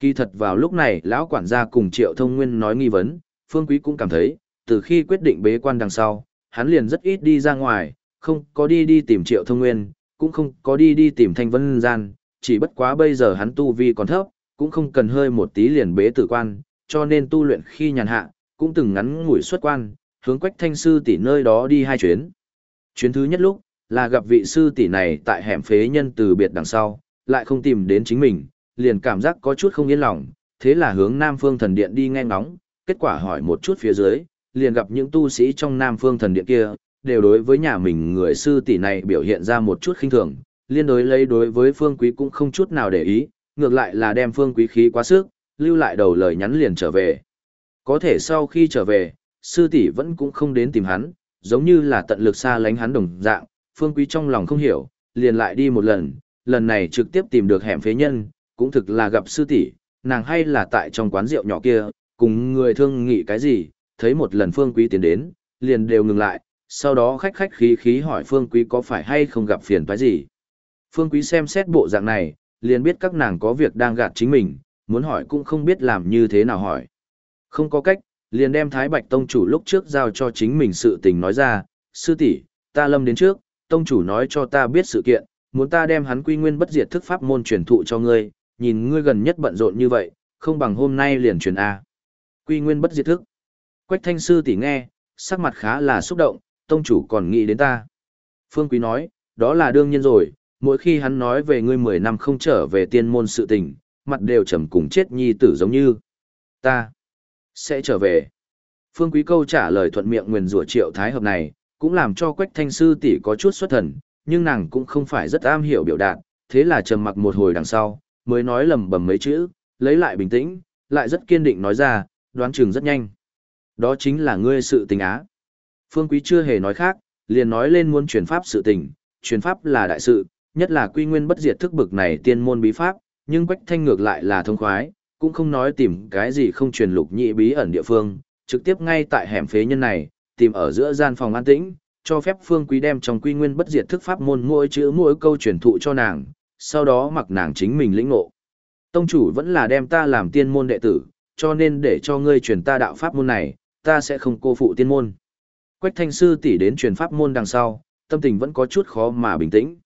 A: Kỳ thật vào lúc này, lão quản gia cùng Triệu Thông Nguyên nói nghi vấn, Phương Quý cũng cảm thấy, từ khi quyết định bế quan đằng sau, hắn liền rất ít đi ra ngoài, không có đi đi tìm Triệu Thông Nguyên, cũng không có đi đi tìm Thanh Vân Gian, chỉ bất quá bây giờ hắn tu vi còn thấp, cũng không cần hơi một tí liền bế tử quan, cho nên tu luyện khi nhàn hạ, cũng từng ngắn ngủi xuất quan, hướng quách thanh sư tỷ nơi đó đi hai chuyến. Chuyến thứ nhất lúc, là gặp vị sư tỷ này tại hẻm phế nhân từ biệt đằng sau, lại không tìm đến chính mình, liền cảm giác có chút không yên lòng, thế là hướng Nam Phương Thần Điện đi nghe ngóng, kết quả hỏi một chút phía dưới, liền gặp những tu sĩ trong Nam Phương Thần Điện kia, đều đối với nhà mình người sư tỷ này biểu hiện ra một chút khinh thường, liên đối lấy đối với Phương Quý cũng không chút nào để ý, ngược lại là đem Phương Quý khí quá sức, lưu lại đầu lời nhắn liền trở về. Có thể sau khi trở về, sư tỷ vẫn cũng không đến tìm hắn, giống như là tận lực xa lánh hắn đồng dạng, phương quý trong lòng không hiểu, liền lại đi một lần, lần này trực tiếp tìm được hẻm phế nhân, cũng thực là gặp sư tỷ, nàng hay là tại trong quán rượu nhỏ kia, cùng người thương nghị cái gì, thấy một lần phương quý tiến đến, liền đều ngừng lại, sau đó khách khách khí khí hỏi phương quý có phải hay không gặp phiền toái gì. Phương quý xem xét bộ dạng này, liền biết các nàng có việc đang gạt chính mình, muốn hỏi cũng không biết làm như thế nào hỏi. Không có cách, liền đem Thái Bạch Tông chủ lúc trước giao cho chính mình sự tình nói ra, sư tỷ, ta lâm đến trước, Tông chủ nói cho ta biết sự kiện, muốn ta đem hắn quy nguyên bất diệt thức pháp môn truyền thụ cho ngươi, nhìn ngươi gần nhất bận rộn như vậy, không bằng hôm nay liền truyền A. Quy nguyên bất diệt thức. Quách thanh sư tỷ nghe, sắc mặt khá là xúc động, Tông chủ còn nghĩ đến ta. Phương Quý nói, đó là đương nhiên rồi, mỗi khi hắn nói về ngươi 10 năm không trở về tiên môn sự tình, mặt đều trầm cùng chết nhi tử giống như. Ta sẽ trở về. Phương Quý câu trả lời thuận miệng nguyền rủa triệu thái hợp này, cũng làm cho Quách Thanh Sư tỷ có chút xuất thần, nhưng nàng cũng không phải rất am hiểu biểu đạt, thế là trầm mặc một hồi đằng sau, mới nói lầm bầm mấy chữ, lấy lại bình tĩnh, lại rất kiên định nói ra, đoán chừng rất nhanh. Đó chính là ngươi sự tình á. Phương Quý chưa hề nói khác, liền nói lên muốn truyền pháp sự tình, truyền pháp là đại sự, nhất là quy nguyên bất diệt thức bực này tiên môn bí pháp, nhưng Quách Thanh ngược lại là thông khoái, cũng không nói tìm cái gì không truyền lục nhị bí ẩn địa phương, trực tiếp ngay tại hẻm phế nhân này, tìm ở giữa gian phòng an tĩnh, cho phép Phương Quý đem trong quy nguyên bất diệt thức pháp môn mỗi chữ mỗi câu truyền thụ cho nàng, sau đó mặc nàng chính mình lĩnh ngộ. Tông chủ vẫn là đem ta làm tiên môn đệ tử, cho nên để cho ngươi truyền ta đạo pháp môn này, ta sẽ không cô phụ tiên môn. Quách thanh sư tỷ đến truyền pháp môn đằng sau, tâm tình vẫn có chút khó mà bình tĩnh.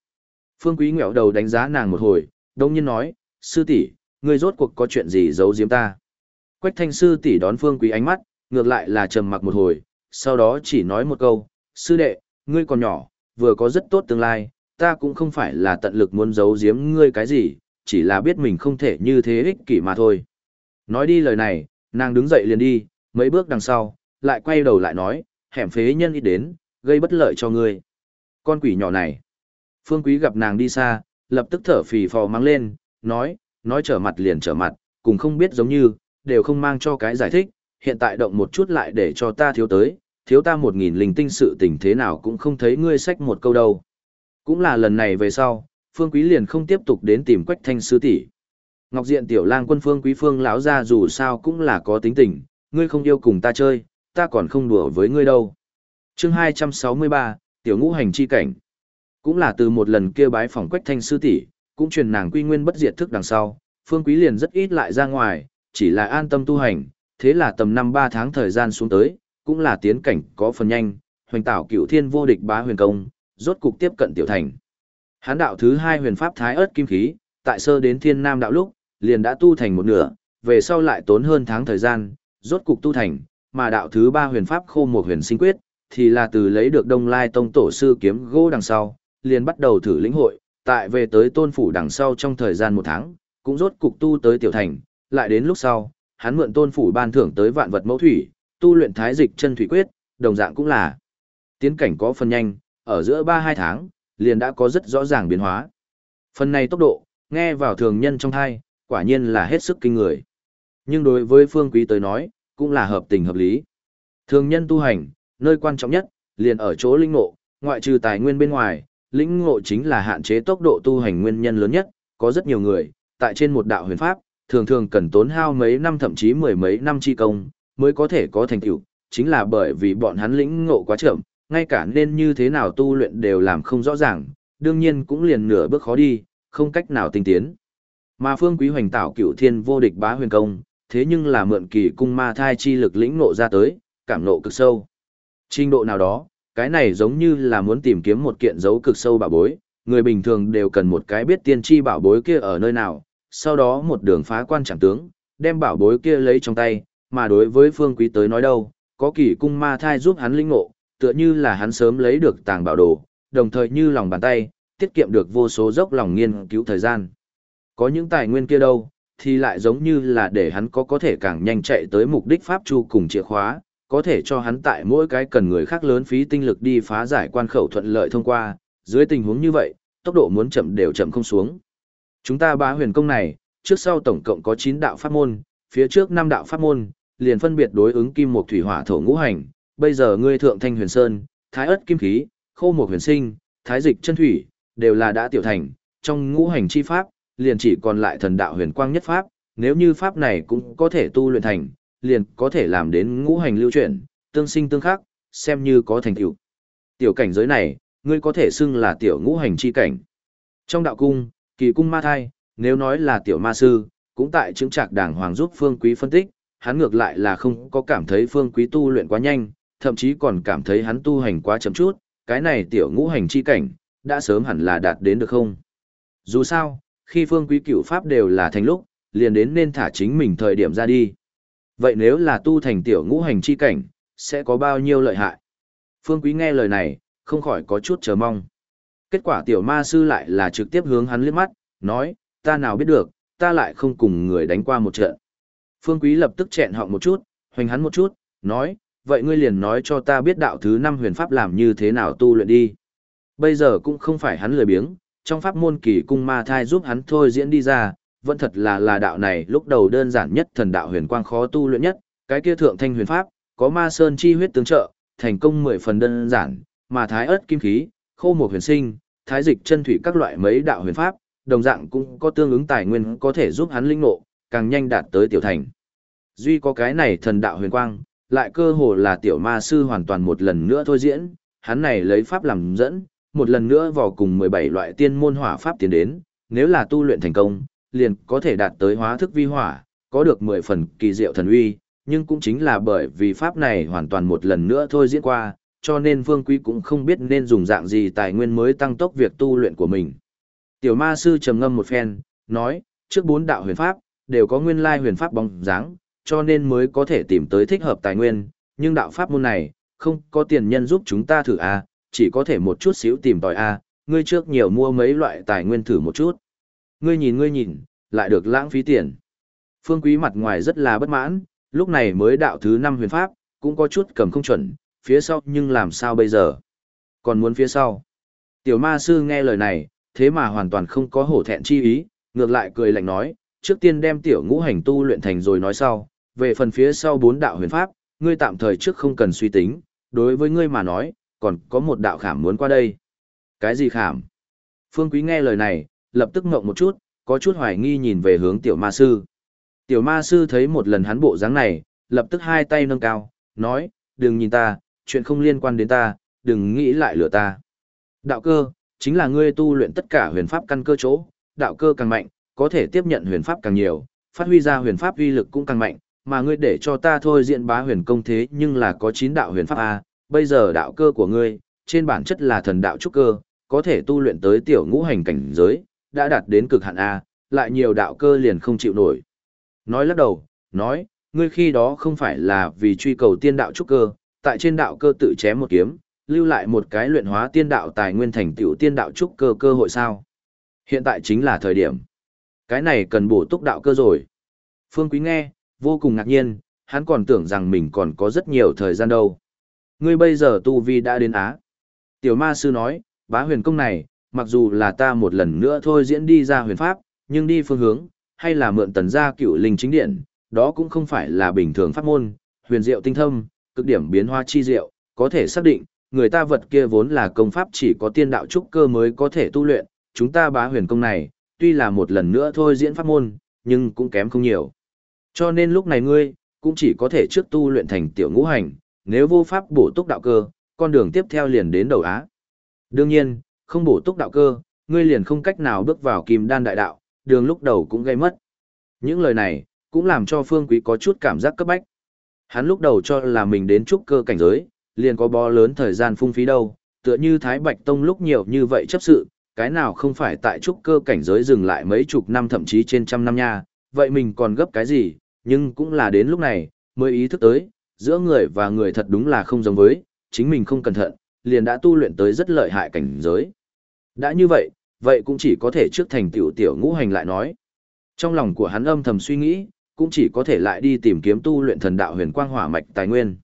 A: Phương Quý ngẹo đầu đánh giá nàng một hồi, đông nhiên nói, sư tỷ, ngươi rốt cuộc có chuyện gì giấu giếm ta. Quách thanh sư tỷ đón Phương Quý ánh mắt, ngược lại là trầm mặc một hồi, sau đó chỉ nói một câu, sư đệ, ngươi còn nhỏ, vừa có rất tốt tương lai, ta cũng không phải là tận lực muốn giấu giếm ngươi cái gì, chỉ là biết mình không thể như thế ích kỷ mà thôi. Nói đi lời này, nàng đứng dậy liền đi, mấy bước đằng sau, lại quay đầu lại nói, hẻm phế nhân ít đến, gây bất lợi cho ngươi. Con quỷ nhỏ này. Phương Quý gặp nàng đi xa, lập tức thở phì phò mang lên, nói, nói trở mặt liền trở mặt, cùng không biết giống như, đều không mang cho cái giải thích, hiện tại động một chút lại để cho ta thiếu tới, thiếu ta một nghìn linh tinh sự tình thế nào cũng không thấy ngươi sách một câu đâu. Cũng là lần này về sau, Phương Quý liền không tiếp tục đến tìm Quách Thanh sư tỷ. Ngọc Diện tiểu lang quân Phương Quý Phương lão ra dù sao cũng là có tính tình, ngươi không yêu cùng ta chơi, ta còn không đùa với ngươi đâu. Chương 263, tiểu ngũ hành chi cảnh. Cũng là từ một lần kia bái phòng Quách Thanh sư tỷ, cũng truyền nàng quy nguyên bất diệt thức đằng sau, Phương Quý liền rất ít lại ra ngoài, chỉ là an tâm tu hành, thế là tầm năm ba tháng thời gian xuống tới, cũng là tiến cảnh có phần nhanh, hoành tảo cửu thiên vô địch bá huyền công, rốt cục tiếp cận tiểu thành. Hán đạo thứ hai huyền pháp thái ớt kim khí, tại sơ đến thiên nam đạo lúc, liền đã tu thành một nửa, về sau lại tốn hơn tháng thời gian, rốt cục tu thành, mà đạo thứ ba huyền pháp khô một huyền sinh quyết, thì là từ lấy được đông lai tông tổ sư kiếm gỗ đằng sau, liền bắt đầu thử lĩnh hội, tại về tới tôn phủ đằng sau trong thời gian một tháng, cũng rốt cục tu tới tiểu thành, lại đến lúc sau, hắn mượn tôn phủ ban thưởng tới vạn vật mẫu thủy, tu luyện thái dịch chân thủy quyết, đồng dạng cũng là tiến cảnh có phần nhanh, ở giữa 3-2 tháng, liền đã có rất rõ ràng biến hóa. Phần này tốc độ, nghe vào thường nhân trong thai, quả nhiên là hết sức kinh người. Nhưng đối với phương quý tới nói, cũng là hợp tình hợp lý. Thường nhân tu hành, nơi quan trọng nhất, liền ở chỗ linh ngộ, ngoại trừ tài nguyên bên ngoài, lĩnh ngộ chính là hạn chế tốc độ tu hành nguyên nhân lớn nhất, có rất nhiều người, tại trên một đạo huyền pháp, thường thường cần tốn hao mấy năm thậm chí mười mấy năm chi công, mới có thể có thành tựu, chính là bởi vì bọn hắn lĩnh ngộ quá chậm, ngay cả nên như thế nào tu luyện đều làm không rõ ràng, đương nhiên cũng liền nửa bước khó đi, không cách nào tinh tiến. Mà Phương Quý Hoành tạo cửu thiên vô địch bá huyền công, thế nhưng là mượn kỳ cung ma thai chi lực lĩnh ngộ ra tới, cảm ngộ cực sâu. Trình độ nào đó, cái này giống như là muốn tìm kiếm một kiện dấu cực sâu bảo bối, người bình thường đều cần một cái biết tiên tri bảo bối kia ở nơi nào, sau đó một đường phá quan chẳng tướng, đem bảo bối kia lấy trong tay, mà đối với Phương Quý tới nói đâu, có kỳ cung ma thai giúp hắn linh ngộ, tựa như là hắn sớm lấy được tàng bảo đồ, đồng thời như lòng bàn tay, tiết kiệm được vô số dốc lòng nghiên cứu thời gian. Có những tài nguyên kia đâu, thì lại giống như là để hắn có có thể càng nhanh chạy tới mục đích pháp chu cùng chìa khóa, có thể cho hắn tại mỗi cái cần người khác lớn phí tinh lực đi phá giải quan khẩu thuận lợi thông qua, dưới tình huống như vậy, tốc độ muốn chậm đều chậm không xuống. Chúng ta bá huyền công này, trước sau tổng cộng có 9 đạo pháp môn, phía trước 5 đạo pháp môn, liền phân biệt đối ứng kim mộc thủy hỏa thổ ngũ hành, bây giờ ngươi thượng thanh huyền sơn, thái ất kim khí, khô mộc huyền sinh, thái dịch chân thủy, đều là đã tiểu thành, trong ngũ hành chi pháp, liền chỉ còn lại thần đạo huyền quang nhất pháp, nếu như pháp này cũng có thể tu luyện thành, liền có thể làm đến ngũ hành lưu chuyển, tương sinh tương khắc, xem như có thành tựu. Tiểu cảnh giới này, ngươi có thể xưng là tiểu ngũ hành chi cảnh. Trong đạo cung, kỳ cung ma thai, nếu nói là tiểu ma sư, cũng tại chứng trạc đảng hoàng giúp phương quý phân tích, hắn ngược lại là không có cảm thấy phương quý tu luyện quá nhanh, thậm chí còn cảm thấy hắn tu hành quá chậm chút, cái này tiểu ngũ hành chi cảnh, đã sớm hẳn là đạt đến được không? Dù sao, khi phương quý cửu pháp đều là thành lúc, liền đến nên thả chính mình thời điểm ra đi. Vậy nếu là tu thành tiểu ngũ hành chi cảnh, sẽ có bao nhiêu lợi hại? Phương quý nghe lời này, không khỏi có chút chờ mong. Kết quả tiểu ma sư lại là trực tiếp hướng hắn liếc mắt, nói, ta nào biết được, ta lại không cùng người đánh qua một trận. Phương quý lập tức chẹn họng một chút, hoành hắn một chút, nói, vậy ngươi liền nói cho ta biết đạo thứ năm huyền pháp làm như thế nào tu luyện đi. Bây giờ cũng không phải hắn lười biếng, trong pháp môn kỳ cung ma thai giúp hắn thôi diễn đi ra, vẫn thật là là đạo này lúc đầu đơn giản nhất thần đạo huyền quang khó tu luyện nhất, cái kia thượng thanh huyền pháp, có ma sơn chi huyết tương trợ, thành công mười phần đơn giản, mà thái ớt kim khí, khô một huyền sinh, thái dịch chân thủy các loại mấy đạo huyền pháp, đồng dạng cũng có tương ứng tài nguyên có thể giúp hắn linh ngộ, càng nhanh đạt tới tiểu thành. Duy có cái này thần đạo huyền quang, lại cơ hồ là tiểu ma sư hoàn toàn một lần nữa thôi diễn, hắn này lấy pháp làm dẫn, một lần nữa vào cùng 17 loại tiên môn hỏa pháp tiến đến, nếu là tu luyện thành công, liền có thể đạt tới hóa thức vi hỏa, có được 10 phần kỳ diệu thần uy, nhưng cũng chính là bởi vì pháp này hoàn toàn một lần nữa thôi diễn qua, cho nên Vương Quý cũng không biết nên dùng dạng gì tài nguyên mới tăng tốc việc tu luyện của mình. Tiểu ma sư trầm ngâm một phen, nói, trước bốn đạo huyền pháp, đều có nguyên lai huyền pháp bóng dáng, cho nên mới có thể tìm tới thích hợp tài nguyên, nhưng đạo pháp môn này, không có tiền nhân giúp chúng ta thử a, chỉ có thể một chút xíu tìm tòi a, ngươi trước nhiều mua mấy loại tài nguyên thử một chút. Ngươi nhìn ngươi nhìn, lại được lãng phí tiền. Phương Quý mặt ngoài rất là bất mãn, lúc này mới đạo thứ năm huyền pháp, cũng có chút cầm không chuẩn, phía sau nhưng làm sao bây giờ? Còn muốn phía sau? Tiểu ma sư nghe lời này, thế mà hoàn toàn không có hổ thẹn chi ý, ngược lại cười lạnh nói, trước tiên đem tiểu ngũ hành tu luyện thành rồi nói sau, về phần phía sau bốn đạo huyền pháp, ngươi tạm thời trước không cần suy tính, đối với ngươi mà nói, còn có một đạo khảm muốn qua đây. Cái gì khảm? Phương Quý nghe lời này, lập tức ngộng một chút, có chút hoài nghi nhìn về hướng tiểu ma sư. Tiểu ma sư thấy một lần hắn bộ dáng này, lập tức hai tay nâng cao, nói, đừng nhìn ta, chuyện không liên quan đến ta, đừng nghĩ lại lừa ta. Đạo cơ, chính là ngươi tu luyện tất cả huyền pháp căn cơ chỗ, đạo cơ càng mạnh, có thể tiếp nhận huyền pháp càng nhiều, phát huy ra huyền pháp uy lực cũng càng mạnh, mà ngươi để cho ta thôi diện bá huyền công thế nhưng là có 9 đạo huyền pháp A, bây giờ đạo cơ của ngươi, trên bản chất là thần đạo trúc cơ, có thể tu luyện tới tiểu ngũ hành cảnh giới, đã đạt đến cực hạn A, lại nhiều đạo cơ liền không chịu nổi. Nói lắc đầu, nói, ngươi khi đó không phải là vì truy cầu tiên đạo trúc cơ, tại trên đạo cơ tự chém một kiếm, lưu lại một cái luyện hóa tiên đạo tài nguyên thành tiểu tiên đạo trúc cơ cơ hội sao. Hiện tại chính là thời điểm. Cái này cần bổ túc đạo cơ rồi. Phương Quý nghe, vô cùng ngạc nhiên, hắn còn tưởng rằng mình còn có rất nhiều thời gian đâu. Ngươi bây giờ tu vi đã đến Á. Tiểu ma sư nói, bá huyền công này, mặc dù là ta một lần nữa thôi diễn đi ra huyền pháp, nhưng đi phương hướng, hay là mượn tần gia cựu linh chính điện, đó cũng không phải là bình thường pháp môn, huyền diệu tinh thâm, cực điểm biến hóa chi diệu, có thể xác định, người ta vật kia vốn là công pháp chỉ có tiên đạo trúc cơ mới có thể tu luyện, chúng ta bá huyền công này, tuy là một lần nữa thôi diễn pháp môn, nhưng cũng kém không nhiều. Cho nên lúc này ngươi, cũng chỉ có thể trước tu luyện thành tiểu ngũ hành, nếu vô pháp bổ túc đạo cơ, con đường tiếp theo liền đến đầu Á. Đương nhiên, không bổ túc đạo cơ, ngươi liền không cách nào bước vào kim đan đại đạo, đường lúc đầu cũng gây mất. Những lời này, cũng làm cho Phương Quý có chút cảm giác cấp bách. Hắn lúc đầu cho là mình đến trúc cơ cảnh giới, liền có bó lớn thời gian phung phí đâu, tựa như Thái Bạch Tông lúc nhiều như vậy chấp sự, cái nào không phải tại trúc cơ cảnh giới dừng lại mấy chục năm thậm chí trên trăm năm nha, vậy mình còn gấp cái gì, nhưng cũng là đến lúc này, mới ý thức tới, giữa người và người thật đúng là không giống với, chính mình không cẩn thận, liền đã tu luyện tới rất lợi hại cảnh giới. Đã như vậy, vậy cũng chỉ có thể trước thành tiểu tiểu ngũ hành lại nói. Trong lòng của hắn âm thầm suy nghĩ, cũng chỉ có thể lại đi tìm kiếm tu luyện thần đạo huyền quang hỏa mạch tài nguyên.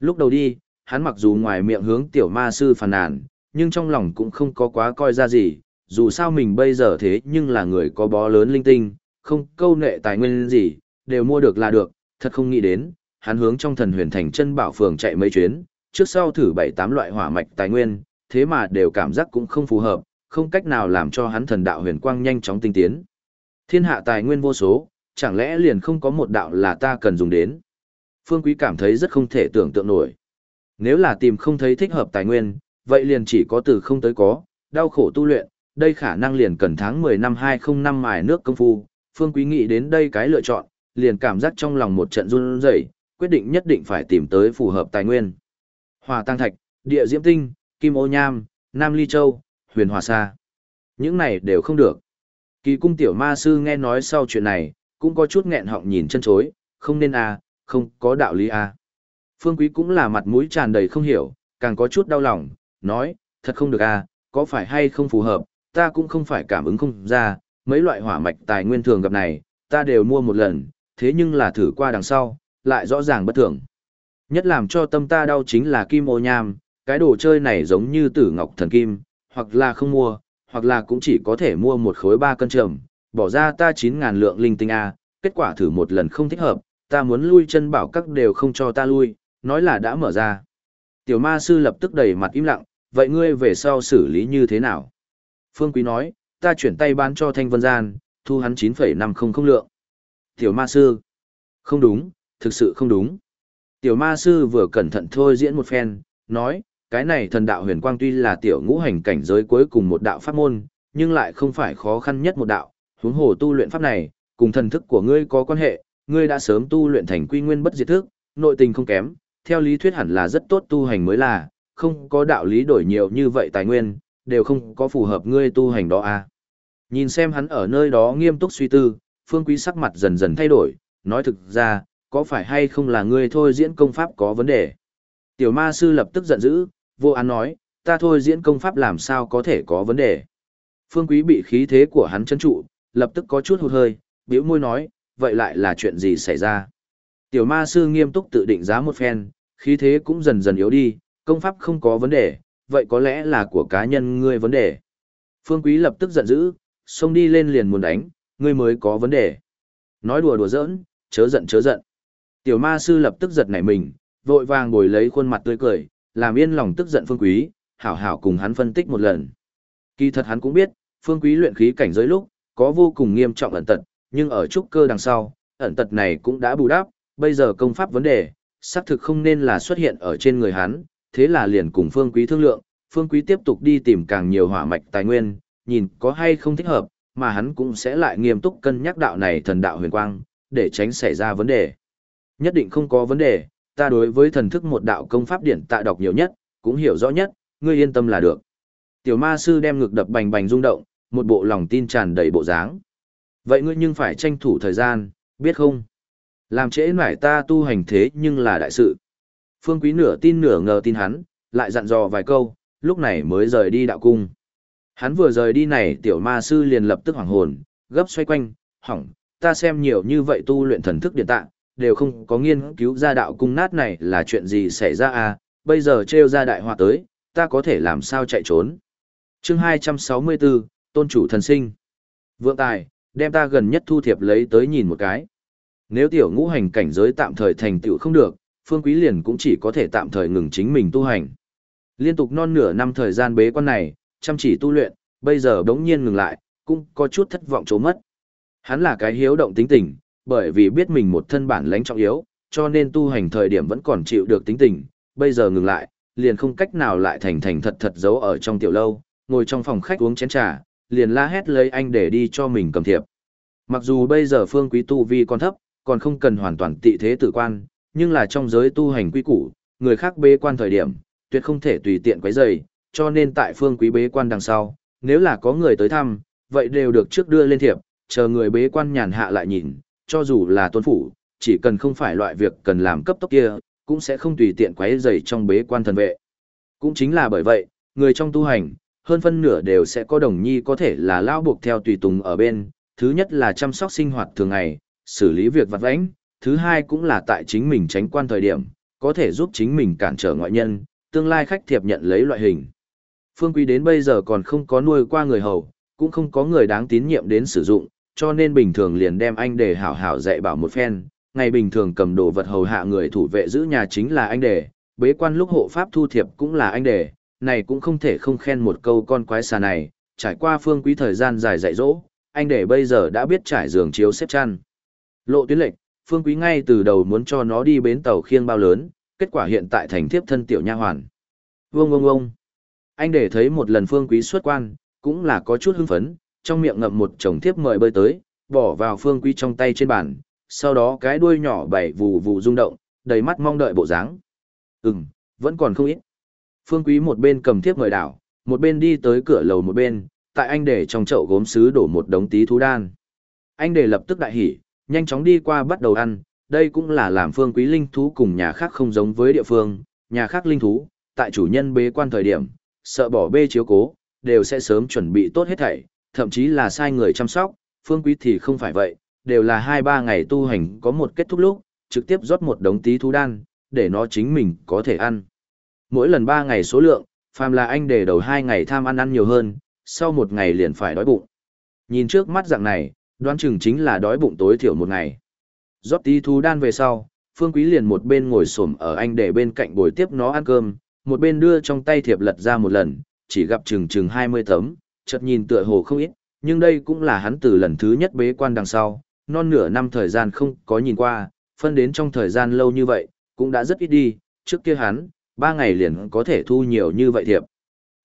A: Lúc đầu đi, hắn mặc dù ngoài miệng hướng tiểu ma sư phàn nàn, nhưng trong lòng cũng không có quá coi ra gì, dù sao mình bây giờ thế nhưng là người có bó lớn linh tinh, không câu nệ tài nguyên gì, đều mua được là được, thật không nghĩ đến, hắn hướng trong thần huyền thành chân bảo phường chạy mấy chuyến, trước sau thử bảy tám loại hỏa mạch tài nguyên, thế mà đều cảm giác cũng không phù hợp, không cách nào làm cho hắn thần đạo huyền quang nhanh chóng tinh tiến. Thiên hạ tài nguyên vô số, chẳng lẽ liền không có một đạo là ta cần dùng đến? Phương Quý cảm thấy rất không thể tưởng tượng nổi. Nếu là tìm không thấy thích hợp tài nguyên, vậy liền chỉ có từ không tới có, đau khổ tu luyện, đây khả năng liền cần tháng 10 năm 2005 mài nước công phu. Phương Quý nghĩ đến đây cái lựa chọn, liền cảm giác trong lòng một trận run rẩy, quyết định nhất định phải tìm tới phù hợp tài nguyên. Hòa tăng thạch, địa diễm tinh, kim ô nham, nam ly châu, huyền hòa sa. Những này đều không được. Kỳ cung tiểu ma sư nghe nói sau chuyện này, cũng có chút nghẹn họng nhìn chân chối, không nên à, không có đạo lý à. Phương Quý cũng là mặt mũi tràn đầy không hiểu, càng có chút đau lòng, nói, thật không được à, có phải hay không phù hợp, ta cũng không phải cảm ứng không ra, mấy loại hỏa mạch tài nguyên thường gặp này, ta đều mua một lần, thế nhưng là thử qua đằng sau, lại rõ ràng bất thường. Nhất làm cho tâm ta đau chính là kim ô nham, cái đồ chơi này giống như tử ngọc thần kim, hoặc là không mua, hoặc là cũng chỉ có thể mua một khối ba cân trầm, bỏ ra ta 9.000 lượng linh tinh A, kết quả thử một lần không thích hợp, ta muốn lui chân bảo các đều không cho ta lui, nói là đã mở ra. Tiểu ma sư lập tức đầy mặt im lặng, vậy ngươi về sau xử lý như thế nào? Phương Quý nói, ta chuyển tay bán cho Thanh Vân Gian, thu hắn 9,500 lượng. Tiểu ma sư, không đúng, thực sự không đúng. Tiểu ma sư vừa cẩn thận thôi diễn một phen, nói, cái này thần đạo huyền quang tuy là tiểu ngũ hành cảnh giới cuối cùng một đạo pháp môn, nhưng lại không phải khó khăn nhất một đạo, huống hồ tu luyện pháp này, cùng thần thức của ngươi có quan hệ, ngươi đã sớm tu luyện thành quy nguyên bất diệt thức, nội tình không kém, theo lý thuyết hẳn là rất tốt tu hành mới là, không có đạo lý đổi nhiều như vậy tài nguyên, đều không có phù hợp ngươi tu hành đó à. Nhìn xem hắn ở nơi đó nghiêm túc suy tư, phương quý sắc mặt dần dần thay đổi, nói thực ra, có phải hay không là ngươi thôi diễn công pháp có vấn đề. Tiểu ma sư lập tức giận dữ, vô án nói, ta thôi diễn công pháp làm sao có thể có vấn đề. Phương quý bị khí thế của hắn chấn trụ, lập tức có chút hụt hơi, biểu môi nói, vậy lại là chuyện gì xảy ra. Tiểu ma sư nghiêm túc tự định giá một phen, khí thế cũng dần dần yếu đi, công pháp không có vấn đề, vậy có lẽ là của cá nhân ngươi vấn đề. Phương Quý lập tức giận dữ, xông đi lên liền muốn đánh, ngươi mới có vấn đề. Nói đùa đùa giỡn, chớ giận chớ giận. Tiểu ma sư lập tức giật nảy mình, vội vàng ngồi lấy khuôn mặt tươi cười, làm yên lòng tức giận Phương Quý, hảo hảo cùng hắn phân tích một lần. Kỳ thật hắn cũng biết, Phương Quý luyện khí cảnh giới lúc, có vô cùng nghiêm trọng ẩn tật, nhưng ở trúc cơ đằng sau, ẩn tật này cũng đã bù đắp, bây giờ công pháp vấn đề, xác thực không nên là xuất hiện ở trên người hắn, thế là liền cùng Phương Quý thương lượng, Phương Quý tiếp tục đi tìm càng nhiều hỏa mạch tài nguyên, nhìn có hay không thích hợp, mà hắn cũng sẽ lại nghiêm túc cân nhắc đạo này thần đạo huyền quang, để tránh xảy ra vấn đề. Nhất định không có vấn đề, ta đối với thần thức một đạo công pháp điển tạ đọc nhiều nhất, cũng hiểu rõ nhất, ngươi yên tâm là được. Tiểu ma sư đem ngực đập bành bành rung động, một bộ lòng tin tràn đầy bộ dáng. Vậy ngươi nhưng phải tranh thủ thời gian, biết không? Làm trễ nải ta tu hành thế nhưng là đại sự. Phương Quý nửa tin nửa ngờ tin hắn, lại dặn dò vài câu, lúc này mới rời đi đạo cung. Hắn vừa rời đi này tiểu ma sư liền lập tức hoảng hồn, gấp xoay quanh, hỏng, ta xem nhiều như vậy tu luyện thần thức điện tạng, đều không có nghiên cứu ra đạo cung nát này là chuyện gì xảy ra à, bây giờ trêu ra đại họa tới, ta có thể làm sao chạy trốn. chương 264, Tôn chủ thần sinh. Vượng tài, đem ta gần nhất thu thiệp lấy tới nhìn một cái. Nếu tiểu ngũ hành cảnh giới tạm thời thành tựu không được, Phương Quý liền cũng chỉ có thể tạm thời ngừng chính mình tu hành. Liên tục non nửa năm thời gian bế quan này, chăm chỉ tu luyện, bây giờ đống nhiên ngừng lại, cũng có chút thất vọng trốn mất. Hắn là cái hiếu động tính tình, bởi vì biết mình một thân bản lãnh trọng yếu, cho nên tu hành thời điểm vẫn còn chịu được tính tình, bây giờ ngừng lại, liền không cách nào lại thành thành thật thật giấu ở trong tiểu lâu, ngồi trong phòng khách uống chén trà, liền la hét lấy anh để đi cho mình cầm thiệp. Mặc dù bây giờ phương quý tu vi còn thấp, còn không cần hoàn toàn tị thế tử quan, nhưng là trong giới tu hành quy củ, người khác bế quan thời điểm, tuyệt không thể tùy tiện quấy rầy, cho nên tại phương quý bế quan đằng sau, nếu là có người tới thăm, vậy đều được trước đưa lên thiệp, chờ người bế quan nhàn hạ lại nhìn, cho dù là tôn phủ, chỉ cần không phải loại việc cần làm cấp tốc kia, cũng sẽ không tùy tiện quấy rầy trong bế quan thần vệ. Cũng chính là bởi vậy, người trong tu hành, hơn phân nửa đều sẽ có đồng nhi có thể là lao buộc theo tùy tùng ở bên, thứ nhất là chăm sóc sinh hoạt thường ngày, xử lý việc vặt vãnh, thứ hai cũng là tại chính mình tránh quan thời điểm, có thể giúp chính mình cản trở ngoại nhân, tương lai khách thiệp nhận lấy loại hình. Phương Quý đến bây giờ còn không có nuôi qua người hầu, cũng không có người đáng tín nhiệm đến sử dụng, cho nên bình thường liền đem anh để hảo hảo dạy bảo một phen, ngày bình thường cầm đồ vật hầu hạ người thủ vệ giữ nhà chính là anh để, bế quan lúc hộ pháp thu thiệp cũng là anh để, này cũng không thể không khen một câu con quái xà này, trải qua phương quý thời gian dài dạy dỗ, anh để bây giờ đã biết trải giường chiếu xếp chăn. Lộ tuyến lệnh, phương quý ngay từ đầu muốn cho nó đi bến tàu khiêng bao lớn, kết quả hiện tại thành thiếp thân tiểu nha hoàn. Vương ông ông. Anh để thấy một lần phương quý xuất quan, cũng là có chút hưng phấn, trong miệng ngậm một chồng thiếp mời bơi tới, bỏ vào phương quý trong tay trên bàn, sau đó cái đuôi nhỏ bảy vù vù rung động, đầy mắt mong đợi bộ dáng. Ừm, vẫn còn không ít. Phương quý một bên cầm thiếp mời đảo, một bên đi tới cửa lầu một bên, tại anh để trong chậu gốm sứ đổ một đống tí thú đan. Anh để lập tức đại hỉ, nhanh chóng đi qua bắt đầu ăn, đây cũng là làm phương quý linh thú cùng nhà khác không giống với địa phương, nhà khác linh thú, tại chủ nhân bế quan thời điểm, sợ bỏ bê chiếu cố, đều sẽ sớm chuẩn bị tốt hết thảy, thậm chí là sai người chăm sóc, phương quý thì không phải vậy, đều là 2-3 ngày tu hành có một kết thúc lúc, trực tiếp rót một đống tí thú đan, để nó chính mình có thể ăn. Mỗi lần 3 ngày số lượng, phàm là anh để đầu 2 ngày tham ăn ăn nhiều hơn, sau một ngày liền phải đói bụng. Nhìn trước mắt dạng này, đoán chừng chính là đói bụng tối thiểu một ngày. Rót tí thú đan về sau, Phương Quý liền một bên ngồi xổm ở anh để bên cạnh bồi tiếp nó ăn cơm, một bên đưa trong tay thiệp lật ra một lần, chỉ gặp chừng chừng 20 tấm, chợt nhìn tựa hồ không ít, nhưng đây cũng là hắn từ lần thứ nhất bế quan đằng sau, non nửa năm thời gian không có nhìn qua, phân đến trong thời gian lâu như vậy, cũng đã rất ít đi, trước kia hắn, ba ngày liền có thể thu nhiều như vậy thiệp.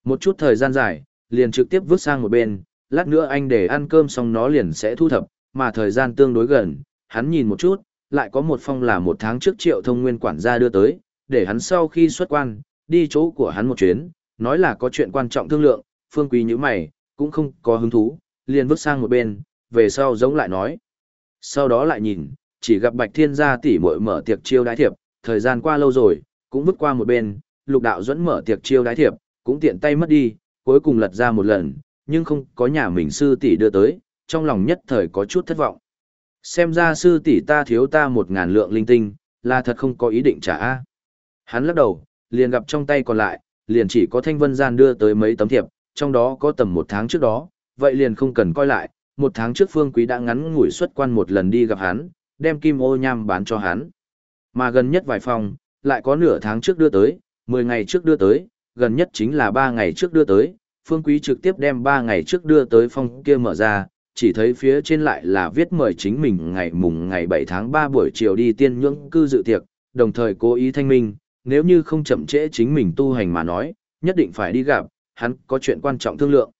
A: Một chút thời gian dài, liền trực tiếp vứt sang một bên, lát nữa anh để ăn cơm xong nó liền sẽ thu thập, mà thời gian tương đối gần, hắn nhìn một chút, lại có một phong là một tháng trước triệu thông nguyên quản gia đưa tới, để hắn sau khi xuất quan, đi chỗ của hắn một chuyến, nói là có chuyện quan trọng thương lượng, phương quý như mày, cũng không có hứng thú, liền vứt sang một bên, về sau giống lại nói. Sau đó lại nhìn, chỉ gặp Bạch Thiên gia tỷ muội mở tiệc chiêu đái thiệp, thời gian qua lâu rồi, cũng vứt qua một bên, Lục Đạo dẫn mở tiệc chiêu đái thiệp, cũng tiện tay mất đi, cuối cùng lật ra một lần, nhưng không có nhà mình sư tỷ đưa tới, trong lòng nhất thời có chút thất vọng. Xem ra sư tỷ ta thiếu ta một ngàn lượng linh tinh, là thật không có ý định trả. a Hắn lắc đầu, liền gặp trong tay còn lại, liền chỉ có thanh vân gian đưa tới mấy tấm thiệp, trong đó có tầm một tháng trước đó, vậy liền không cần coi lại, một tháng trước phương quý đã ngắn ngủi xuất quan một lần đi gặp hắn, đem kim ô nham bán cho hắn. Mà gần nhất vài phòng, lại có nửa tháng trước đưa tới, 10 ngày trước đưa tới, gần nhất chính là 3 ngày trước đưa tới, phương quý trực tiếp đem 3 ngày trước đưa tới phòng kia mở ra, chỉ thấy phía trên lại là viết mời chính mình ngày mùng ngày 7 tháng 3 buổi chiều đi tiên nhưỡng cư dự tiệc, đồng thời cố ý thanh minh, nếu như không chậm trễ chính mình tu hành mà nói, nhất định phải đi gặp, hắn có chuyện quan trọng thương lượng.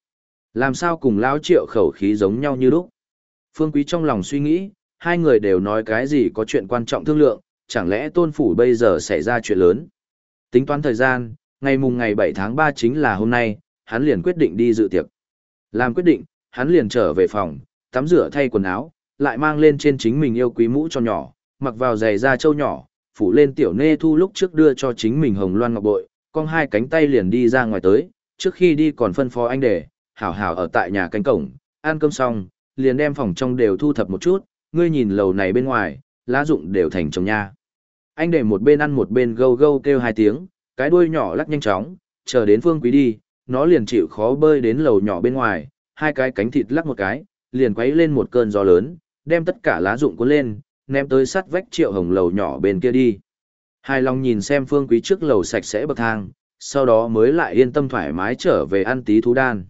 A: Làm sao cùng lão triệu khẩu khí giống nhau như lúc. Phương Quý trong lòng suy nghĩ, hai người đều nói cái gì có chuyện quan trọng thương lượng, chẳng lẽ tôn phủ bây giờ xảy ra chuyện lớn. Tính toán thời gian, ngày mùng ngày 7 tháng 3 chính là hôm nay, hắn liền quyết định đi dự tiệc. Làm quyết định, hắn liền trở về phòng, tắm rửa thay quần áo, lại mang lên trên chính mình yêu quý mũ cho nhỏ, mặc vào giày da trâu nhỏ, phủ lên tiểu nê thu lúc trước đưa cho chính mình hồng loan ngọc bội, con hai cánh tay liền đi ra ngoài tới, trước khi đi còn phân phó anh để, hảo hảo ở tại nhà cánh cổng, ăn cơm xong, liền đem phòng trong đều thu thập một chút, ngươi nhìn lầu này bên ngoài, lá dụng đều thành trồng nha. Anh để một bên ăn một bên gâu gâu kêu hai tiếng, cái đuôi nhỏ lắc nhanh chóng, chờ đến phương quý đi, nó liền chịu khó bơi đến lầu nhỏ bên ngoài, hai cái cánh thịt lắc một cái, liền quấy lên một cơn gió lớn, đem tất cả lá dụng cuốn lên, ném tới sắt vách triệu hồng lầu nhỏ bên kia đi. Hai lòng nhìn xem phương quý trước lầu sạch sẽ bậc thang, sau đó mới lại yên tâm thoải mái trở về ăn tí thú đan.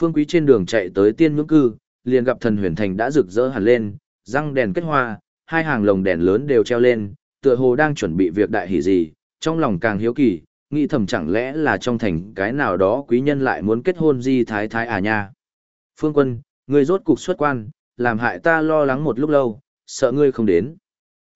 A: Phương quý trên đường chạy tới tiên ngưỡng cư, liền gặp thần huyền thành đã rực rỡ hẳn lên, răng đèn kết hoa, hai hàng lồng đèn lớn đều treo lên, tựa hồ đang chuẩn bị việc đại hỷ gì, trong lòng càng hiếu kỳ, nghĩ thầm chẳng lẽ là trong thành cái nào đó quý nhân lại muốn kết hôn di thái thái à nha. Phương quân, người rốt cục xuất quan, làm hại ta lo lắng một lúc lâu, sợ ngươi không đến.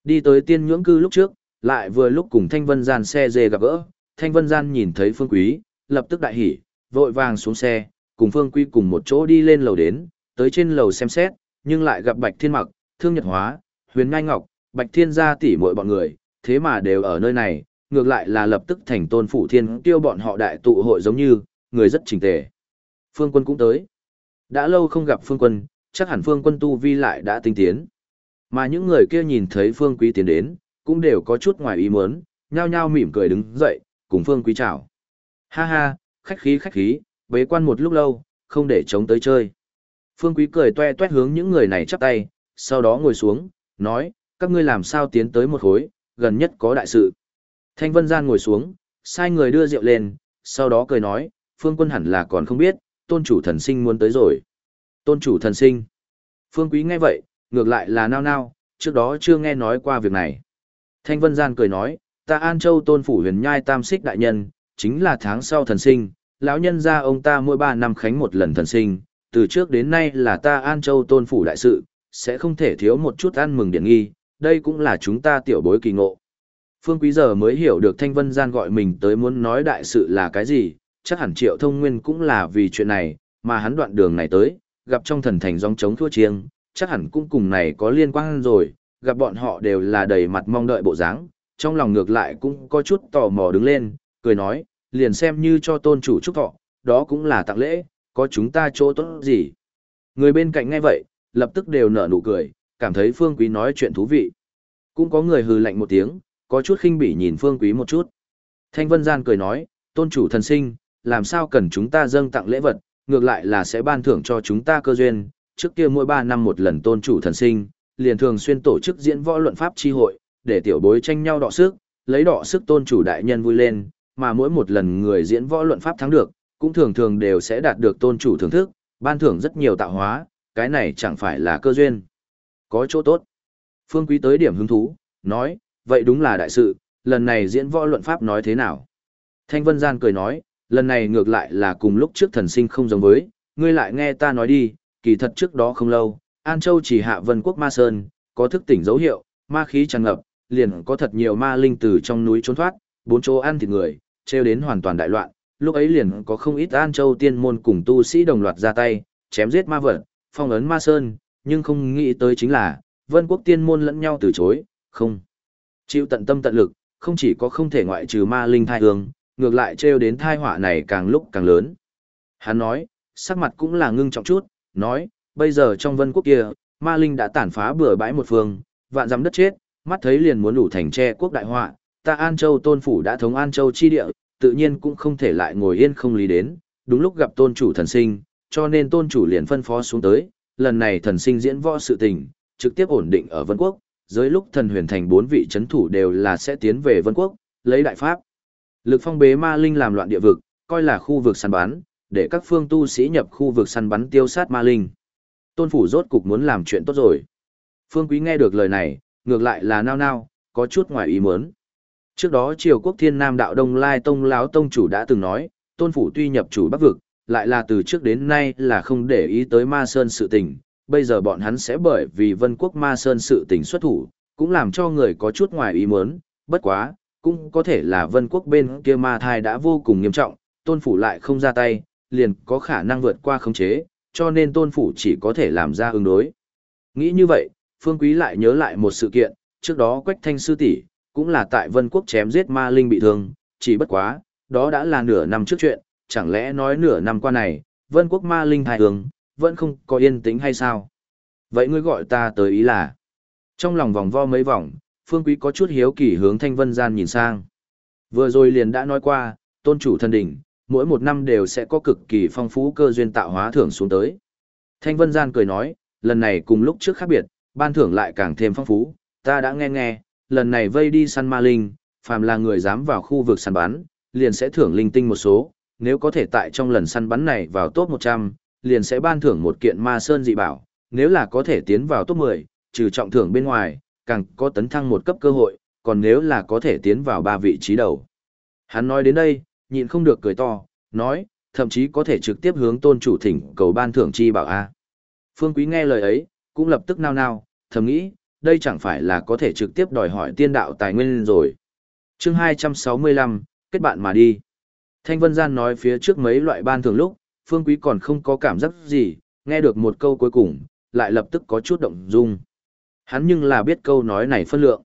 A: Đi tới tiên nhưỡng cư lúc trước, lại vừa lúc cùng Thanh Vân Gian xe dê gặp gỡ, Thanh Vân Gian nhìn thấy Phương Quý, lập tức đại hỉ, vội vàng xuống xe, cùng Phương Quý cùng một chỗ đi lên lầu đến, tới trên lầu xem xét, nhưng lại gặp Bạch Thiên Mặc, Thương Nhật Hóa, Huyền Ngai Ngọc, Bạch Thiên gia tỷ muội bọn người, thế mà đều ở nơi này, ngược lại là lập tức thành tôn phủ thiên tiêu bọn họ đại tụ hội giống như, người rất chỉnh tề. Phương Quân cũng tới. Đã lâu không gặp Phương Quân, chắc hẳn Phương Quân tu vi lại đã tinh tiến. Mà những người kia nhìn thấy Phương Quý tiến đến, cũng đều có chút ngoài ý muốn, nhao nhao mỉm cười đứng dậy, cùng Phương Quý chào. Ha ha, khách khí khách khí, bế quan một lúc lâu, không để chống tới chơi. Phương Quý cười toe toét hướng những người này chắp tay, sau đó ngồi xuống, nói, các ngươi làm sao tiến tới một khối, gần nhất có đại sự. Thanh Vân Gian ngồi xuống, sai người đưa rượu lên, sau đó cười nói, Phương Quân hẳn là còn không biết, tôn chủ thần sinh muốn tới rồi. Tôn chủ thần sinh. Phương Quý nghe vậy, ngược lại là nao nao, trước đó chưa nghe nói qua việc này. Thanh Vân Gian cười nói, ta An Châu tôn phủ huyền nhai tam xích đại nhân, chính là tháng sau thần sinh, lão nhân gia ông ta mỗi ba năm khánh một lần thần sinh, từ trước đến nay là ta An Châu tôn phủ đại sự, sẽ không thể thiếu một chút ăn mừng điện nghi, đây cũng là chúng ta tiểu bối kỳ ngộ. Phương Quý giờ mới hiểu được Thanh Vân Gian gọi mình tới muốn nói đại sự là cái gì, chắc hẳn Triệu Thông Nguyên cũng là vì chuyện này, mà hắn đoạn đường này tới, gặp trong thần thành gióng trống thua chiêng, chắc hẳn cũng cùng này có liên quan rồi, gặp bọn họ đều là đầy mặt mong đợi bộ dáng, trong lòng ngược lại cũng có chút tò mò đứng lên, cười nói, liền xem như cho tôn chủ chúc thọ, đó cũng là tặng lễ, có chúng ta chỗ tốt gì. Người bên cạnh nghe vậy, lập tức đều nở nụ cười, cảm thấy Phương Quý nói chuyện thú vị. Cũng có người hừ lạnh một tiếng, có chút khinh bỉ nhìn Phương Quý một chút. Thanh Vân Gian cười nói, tôn chủ thần sinh, làm sao cần chúng ta dâng tặng lễ vật, ngược lại là sẽ ban thưởng cho chúng ta cơ duyên, trước kia mỗi 3 năm một lần tôn chủ thần sinh, liền thường xuyên tổ chức diễn võ luận pháp chi hội, để tiểu bối tranh nhau đọ sức, lấy đọ sức tôn chủ đại nhân vui lên, mà mỗi một lần người diễn võ luận pháp thắng được, cũng thường thường đều sẽ đạt được tôn chủ thưởng thức, ban thưởng rất nhiều tạo hóa, cái này chẳng phải là cơ duyên. Có chỗ tốt. Phương Quý tới điểm hứng thú, nói, vậy đúng là đại sự, lần này diễn võ luận pháp nói thế nào? Thanh Vân Gian cười nói, lần này ngược lại là cùng lúc trước thần sinh không giống với, ngươi lại nghe ta nói đi, kỳ thật trước đó không lâu, An Châu chỉ hạ vân quốc ma sơn, có thức tỉnh dấu hiệu, ma khí tràn ngập, liền có thật nhiều ma linh từ trong núi trốn thoát, bốn chỗ ăn thịt người, treo đến hoàn toàn đại loạn, lúc ấy liền có không ít An Châu tiên môn cùng tu sĩ đồng loạt ra tay, chém giết ma vật, phong ấn ma sơn, nhưng không nghĩ tới chính là, vân quốc tiên môn lẫn nhau từ chối, không. Chịu tận tâm tận lực, không chỉ có không thể ngoại trừ ma linh thai hương, ngược lại treo đến thai họa này càng lúc càng lớn. Hắn nói, sắc mặt cũng là ngưng trọng chút, nói, bây giờ trong vân quốc kia, ma linh đã tàn phá bừa bãi một phương, vạn dám đất chết, mắt thấy liền muốn đủ thành tre quốc đại họa, ta An Châu tôn phủ đã thống An Châu chi địa, tự nhiên cũng không thể lại ngồi yên không lý đến, đúng lúc gặp tôn chủ thần sinh, cho nên tôn chủ liền phân phó xuống tới, lần này thần sinh diễn võ sự tình, trực tiếp ổn định ở vân quốc, dưới lúc thần huyền thành bốn vị chấn thủ đều là sẽ tiến về vân quốc, lấy đại pháp. Lực phong bế ma linh làm loạn địa vực, coi là khu vực săn bắn, để các phương tu sĩ nhập khu vực săn bắn tiêu sát ma linh. Tôn phủ rốt cục muốn làm chuyện tốt rồi. Phương Quý nghe được lời này, ngược lại là nao nao, có chút ngoài ý muốn. Trước đó triều quốc thiên nam đạo Đông Lai Tông Láo Tông chủ đã từng nói, tôn phủ tuy nhập chủ bắc vực, lại là từ trước đến nay là không để ý tới ma sơn sự tình. Bây giờ bọn hắn sẽ bởi vì vân quốc ma sơn sự tình xuất thủ, cũng làm cho người có chút ngoài ý muốn, bất quá, cũng có thể là vân quốc bên kia ma thai đã vô cùng nghiêm trọng, tôn phủ lại không ra tay, liền có khả năng vượt qua khống chế, cho nên tôn phủ chỉ có thể làm ra ứng đối. Nghĩ như vậy, Phương Quý lại nhớ lại một sự kiện, trước đó Quách Thanh Sư tỷ cũng là tại Vân Quốc chém giết ma linh bị thương, chỉ bất quá, đó đã là nửa năm trước chuyện, chẳng lẽ nói nửa năm qua này, Vân Quốc ma linh hài hướng, vẫn không có yên tĩnh hay sao? Vậy ngươi gọi ta tới ý là, trong lòng vòng vo mấy vòng, Phương Quý có chút hiếu kỳ hướng Thanh Vân Gian nhìn sang. Vừa rồi liền đã nói qua, tôn chủ thần đỉnh, mỗi một năm đều sẽ có cực kỳ phong phú cơ duyên tạo hóa thưởng xuống tới. Thanh Vân Gian cười nói, lần này cùng lúc trước khác biệt, ban thưởng lại càng thêm phong phú, ta đã nghe nghe, lần này vây đi săn ma linh, phàm là người dám vào khu vực săn bắn, liền sẽ thưởng linh tinh một số, nếu có thể tại trong lần săn bắn này vào top 100, liền sẽ ban thưởng một kiện ma sơn dị bảo, nếu là có thể tiến vào top 10, trừ trọng thưởng bên ngoài, càng có tấn thăng một cấp cơ hội, còn nếu là có thể tiến vào ba vị trí đầu. Hắn nói đến đây, nhịn không được cười to, nói, thậm chí có thể trực tiếp hướng tôn chủ thỉnh cầu ban thưởng chi bảo A. Phương Quý nghe lời ấy, cũng lập tức nao nao, thầm nghĩ, đây chẳng phải là có thể trực tiếp đòi hỏi tiên đạo tài nguyên rồi. chương 265, kết bạn mà đi. Thanh Vân Gian nói phía trước mấy loại ban thưởng lúc, Phương Quý còn không có cảm giác gì, nghe được một câu cuối cùng, lại lập tức có chút động dung. Hắn nhưng là biết câu nói này phân lượng.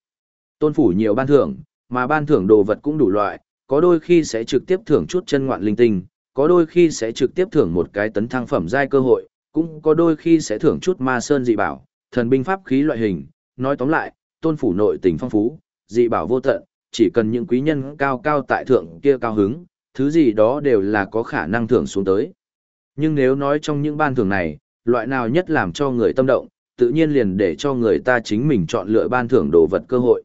A: Tôn phủ nhiều ban thưởng, mà ban thưởng đồ vật cũng đủ loại, có đôi khi sẽ trực tiếp thưởng chút chân ngoạn linh tinh, có đôi khi sẽ trực tiếp thưởng một cái tấn thăng phẩm giai cơ hội, cũng có đôi khi sẽ thưởng chút ma sơn dị bảo, thần binh pháp khí loại hình. Nói tóm lại, tôn phủ nội tình phong phú, dị bảo vô tận, chỉ cần những quý nhân cao cao tại thượng kia cao hứng, thứ gì đó đều là có khả năng thưởng xuống tới. Nhưng nếu nói trong những ban thưởng này, loại nào nhất làm cho người tâm động, tự nhiên liền để cho người ta chính mình chọn lựa ban thưởng đồ vật cơ hội.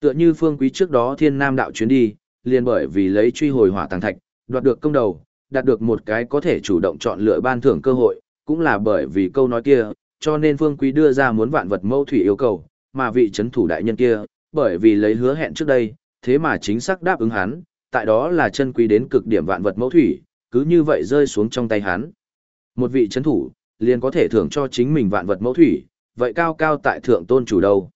A: Tựa như phương quý trước đó thiên nam đạo chuyến đi, liền bởi vì lấy truy hồi hỏa tàng thạch, đoạt được công đầu, đạt được một cái có thể chủ động chọn lựa ban thưởng cơ hội, cũng là bởi vì câu nói kia, cho nên phương quý đưa ra muốn vạn vật mâu thủy yêu cầu, mà vị chấn thủ đại nhân kia, bởi vì lấy hứa hẹn trước đây, thế mà chính xác đáp ứng hắn, tại đó là chân quý đến cực điểm vạn vật mẫu thủy, cứ như vậy rơi xuống trong tay hắn. Một vị chấn thủ, liền có thể thưởng cho chính mình vạn vật mẫu thủy, vậy cao cao tại thượng tôn chủ đâu.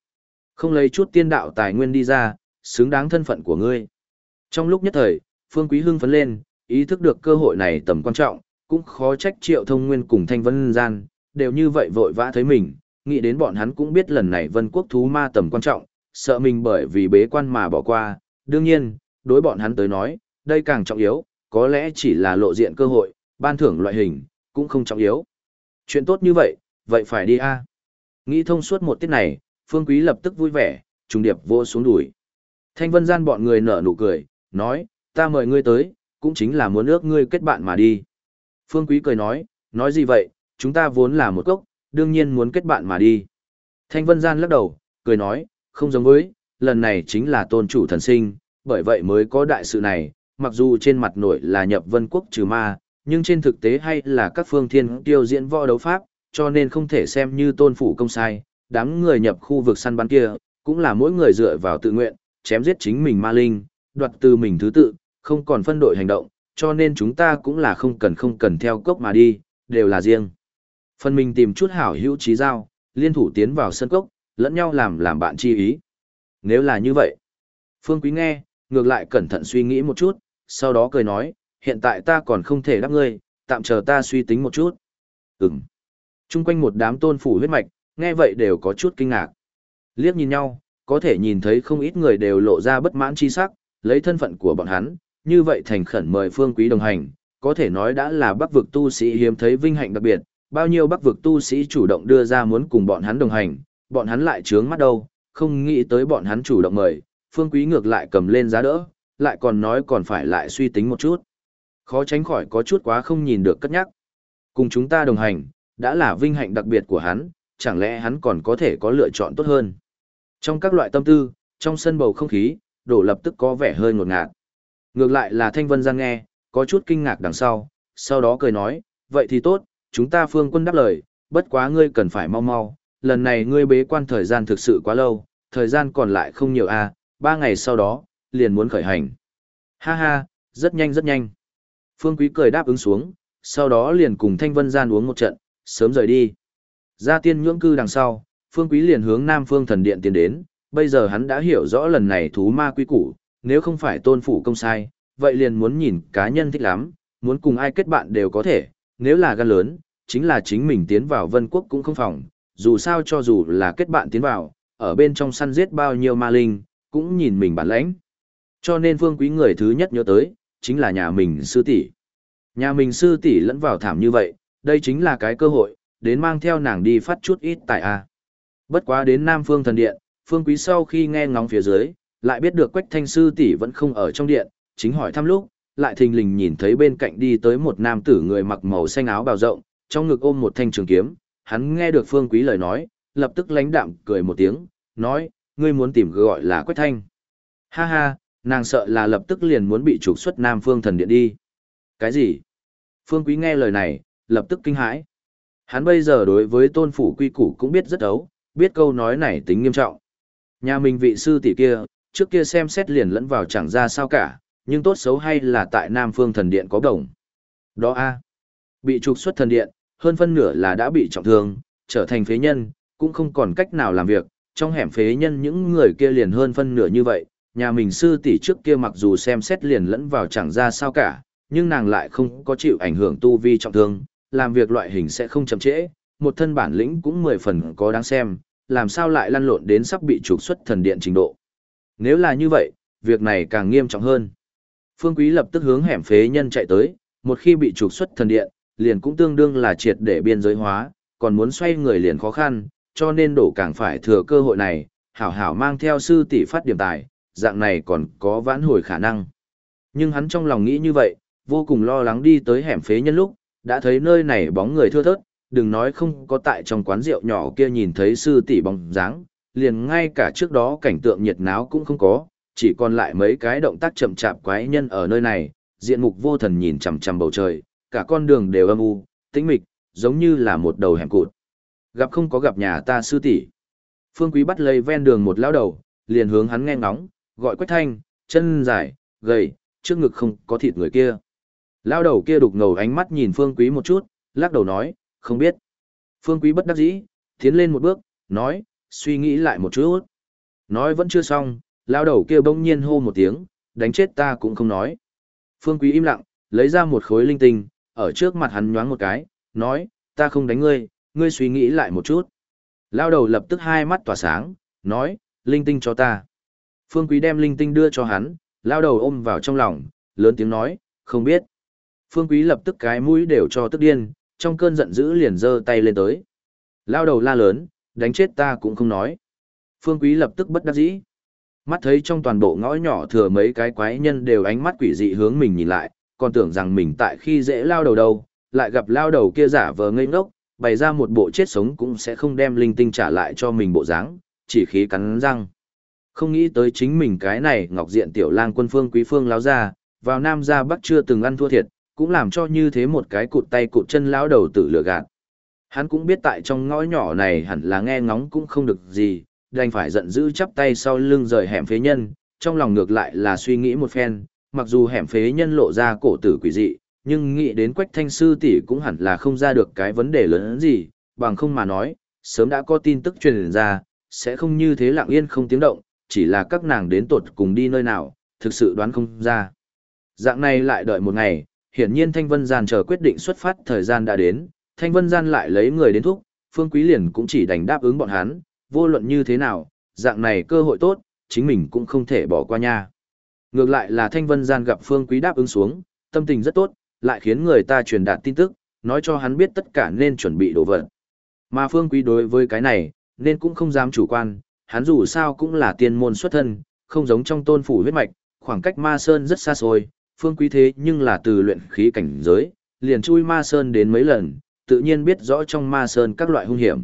A: Không lấy chút tiên đạo tài nguyên đi ra, xứng đáng thân phận của ngươi. Trong lúc nhất thời, Phương Quý hưng phấn lên, ý thức được cơ hội này tầm quan trọng, cũng khó trách triệu thông nguyên cùng thanh vân gian, đều như vậy vội vã thấy mình, nghĩ đến bọn hắn cũng biết lần này vân quốc thú ma tầm quan trọng, sợ mình bởi vì bế quan mà bỏ qua, đương nhiên, đối bọn hắn tới nói, đây càng trọng yếu, có lẽ chỉ là lộ diện cơ hội, ban thưởng loại hình, cũng không trọng yếu. Chuyện tốt như vậy, vậy phải đi a. Nghĩ thông suốt một tiết này, Phương Quý lập tức vui vẻ, trùng điệp vô xuống đuổi. Thanh Vân Gian bọn người nở nụ cười, nói, ta mời ngươi tới, cũng chính là muốn ước ngươi kết bạn mà đi. Phương Quý cười nói, nói gì vậy, chúng ta vốn là một cốc, đương nhiên muốn kết bạn mà đi. Thanh Vân Gian lắc đầu, cười nói, không giống với, lần này chính là tôn chủ thần sinh, bởi vậy mới có đại sự này, mặc dù trên mặt nội là nhập vân quốc trừ ma, nhưng trên thực tế hay là các phương thiên tiêu diễn võ đấu pháp, cho nên không thể xem như tôn phủ công sai, đám người nhập khu vực săn bắn kia, cũng là mỗi người dựa vào tự nguyện, chém giết chính mình ma linh, đoạt từ mình thứ tự, không còn phân đội hành động, cho nên chúng ta cũng là không cần không cần theo cốc mà đi, đều là riêng. Phần mình tìm chút hảo hữu trí giao, liên thủ tiến vào sân cốc, lẫn nhau làm làm bạn chi ý. Nếu là như vậy, Phương Quý nghe, ngược lại cẩn thận suy nghĩ một chút, sau đó cười nói, hiện tại ta còn không thể đáp ngươi, tạm chờ ta suy tính một chút. Ừm. Trung quanh một đám tôn phủ huyết mạch, nghe vậy đều có chút kinh ngạc. Liếc nhìn nhau, có thể nhìn thấy không ít người đều lộ ra bất mãn chi sắc, lấy thân phận của bọn hắn, như vậy thành khẩn mời phương quý đồng hành, có thể nói đã là bắc vực tu sĩ hiếm thấy vinh hạnh đặc biệt, bao nhiêu bắc vực tu sĩ chủ động đưa ra muốn cùng bọn hắn đồng hành, bọn hắn lại trướng mắt đâu, không nghĩ tới bọn hắn chủ động mời, phương quý ngược lại cầm lên giá đỡ, lại còn nói còn phải lại suy tính một chút. Khó tránh khỏi có chút quá không nhìn được cất nhắc. Cùng chúng ta đồng hành, đã là vinh hạnh đặc biệt của hắn, chẳng lẽ hắn còn có thể có lựa chọn tốt hơn. Trong các loại tâm tư, trong sân bầu không khí, đổ lập tức có vẻ hơi ngột ngạt. Ngược lại là Thanh Vân Giang nghe, có chút kinh ngạc đằng sau, sau đó cười nói, vậy thì tốt, chúng ta phương quân đáp lời, bất quá ngươi cần phải mau mau, lần này ngươi bế quan thời gian thực sự quá lâu, thời gian còn lại không nhiều à, ba ngày sau đó, liền muốn khởi hành. Ha ha, rất nhanh rất nhanh. Phương Quý cười đáp ứng xuống, sau đó liền cùng Thanh Vân Gian uống một trận, sớm rời đi. Ra tiên nhưỡng cư đằng sau, Phương Quý liền hướng Nam Phương Thần Điện tiến đến, bây giờ hắn đã hiểu rõ lần này thú ma quý củ, nếu không phải tôn phủ công sai, vậy liền muốn nhìn cá nhân thích lắm, muốn cùng ai kết bạn đều có thể, nếu là gan lớn, chính là chính mình tiến vào vân quốc cũng không phòng, dù sao cho dù là kết bạn tiến vào, ở bên trong săn giết bao nhiêu ma linh, cũng nhìn mình bản lãnh. Cho nên Phương Quý người thứ nhất nhớ tới, chính là nhà mình sư tỷ. Nhà mình sư tỷ lẫn vào thảm như vậy, đây chính là cái cơ hội, đến mang theo nàng đi phát chút ít tại A. Bất quá đến Nam Phương Thần Điện, Phương Quý sau khi nghe ngóng phía dưới, lại biết được Quách Thanh Sư tỷ vẫn không ở trong điện, chính hỏi thăm lúc, lại thình lình nhìn thấy bên cạnh đi tới một nam tử người mặc màu xanh áo bào rộng, trong ngực ôm một thanh trường kiếm, hắn nghe được Phương Quý lời nói, lập tức lánh đạm cười một tiếng, nói, ngươi muốn tìm gọi là Quách Thanh. Ha ha, nàng sợ là lập tức liền muốn bị trục xuất Nam Phương Thần Điện đi. Cái gì? Phương Quý nghe lời này, lập tức kinh hãi. Hắn bây giờ đối với tôn phủ quy củ cũng biết rất ấu, biết câu nói này tính nghiêm trọng. Nhà mình vị sư tỷ kia, trước kia xem xét liền lẫn vào chẳng ra sao cả, nhưng tốt xấu hay là tại Nam Phương Thần Điện có đồng. Đó a Bị trục xuất thần điện, hơn phân nửa là đã bị trọng thương, trở thành phế nhân, cũng không còn cách nào làm việc, trong hẻm phế nhân những người kia liền hơn phân nửa như vậy, nhà mình sư tỷ trước kia mặc dù xem xét liền lẫn vào chẳng ra sao cả, nhưng nàng lại không có chịu ảnh hưởng tu vi trọng thương, làm việc loại hình sẽ không chậm trễ, một thân bản lĩnh cũng mười phần có đáng xem, làm sao lại lăn lộn đến sắp bị trục xuất thần điện trình độ. Nếu là như vậy, việc này càng nghiêm trọng hơn. Phương Quý lập tức hướng hẻm phế nhân chạy tới, một khi bị trục xuất thần điện, liền cũng tương đương là triệt để biên giới hóa, còn muốn xoay người liền khó khăn, cho nên đổ càng phải thừa cơ hội này, hảo hảo mang theo sư tỷ phát điểm tài, dạng này còn có vãn hồi khả năng. Nhưng hắn trong lòng nghĩ như vậy, vô cùng lo lắng đi tới hẻm phế nhân lúc, đã thấy nơi này bóng người thưa thớt, đừng nói không có tại trong quán rượu nhỏ kia nhìn thấy sư tỷ bóng dáng, liền ngay cả trước đó cảnh tượng nhiệt náo cũng không có, chỉ còn lại mấy cái động tác chậm chạp quái nhân ở nơi này, diện mục vô thần nhìn chằm chằm bầu trời, cả con đường đều âm u, tĩnh mịch, giống như là một đầu hẻm cụt. Gặp không có gặp nhà ta sư tỷ. Phương Quý bắt lấy ven đường một lão đầu, liền hướng hắn nghe ngóng, gọi Quách Thanh, chân dài, gầy, trước ngực không có thịt người kia. lão đầu kia đục ngầu ánh mắt nhìn Phương Quý một chút, lắc đầu nói, không biết. Phương Quý bất đắc dĩ, tiến lên một bước, nói, suy nghĩ lại một chút. Nói vẫn chưa xong, lao đầu kia bỗng nhiên hô một tiếng, đánh chết ta cũng không nói. Phương Quý im lặng, lấy ra một khối linh tinh, ở trước mặt hắn nhoáng một cái, nói, ta không đánh ngươi, ngươi suy nghĩ lại một chút. Lao đầu lập tức hai mắt tỏa sáng, nói, linh tinh cho ta. Phương Quý đem linh tinh đưa cho hắn, lao đầu ôm vào trong lòng, lớn tiếng nói, không biết. Phương Quý lập tức cái mũi đều cho tức điên, trong cơn giận dữ liền giơ tay lên tới. Lao đầu la lớn, đánh chết ta cũng không nói. Phương Quý lập tức bất đắc dĩ. Mắt thấy trong toàn bộ ngõ nhỏ thừa mấy cái quái nhân đều ánh mắt quỷ dị hướng mình nhìn lại, còn tưởng rằng mình tại khi dễ lao đầu đâu, lại gặp lao đầu kia giả vờ ngây ngốc, bày ra một bộ chết sống cũng sẽ không đem linh tinh trả lại cho mình bộ dáng, chỉ khí cắn răng. Không nghĩ tới chính mình cái này ngọc diện tiểu lang quân phương quý phương láo ra, vào nam ra bắc chưa từng ăn thua thiệt, cũng làm cho như thế một cái cụt tay cụt chân lão đầu tử lừa gạt. Hắn cũng biết tại trong ngõ nhỏ này hẳn là nghe ngóng cũng không được gì, đành phải giận dữ chắp tay sau lưng rời hẻm phế nhân, trong lòng ngược lại là suy nghĩ một phen, mặc dù hẻm phế nhân lộ ra cổ tử quỷ dị, nhưng nghĩ đến quách thanh sư tỷ cũng hẳn là không ra được cái vấn đề lớn gì, bằng không mà nói, sớm đã có tin tức truyền ra, sẽ không như thế lặng yên không tiếng động, chỉ là các nàng đến tột cùng đi nơi nào, thực sự đoán không ra. Dạng này lại đợi một ngày, hiển nhiên Thanh Vân giàn chờ quyết định xuất phát thời gian đã đến, Thanh Vân Gian lại lấy người đến thúc, Phương Quý liền cũng chỉ đành đáp ứng bọn hắn, vô luận như thế nào, dạng này cơ hội tốt, chính mình cũng không thể bỏ qua nha. Ngược lại là Thanh Vân Gian gặp Phương Quý đáp ứng xuống, tâm tình rất tốt, lại khiến người ta truyền đạt tin tức, nói cho hắn biết tất cả nên chuẩn bị đồ vật. Mà Phương Quý đối với cái này, nên cũng không dám chủ quan, hắn dù sao cũng là tiên môn xuất thân, không giống trong tôn phủ huyết mạch, khoảng cách ma sơn rất xa xôi, Phương Quý thế nhưng là từ luyện khí cảnh giới, liền chui ma sơn đến mấy lần, tự nhiên biết rõ trong ma sơn các loại hung hiểm.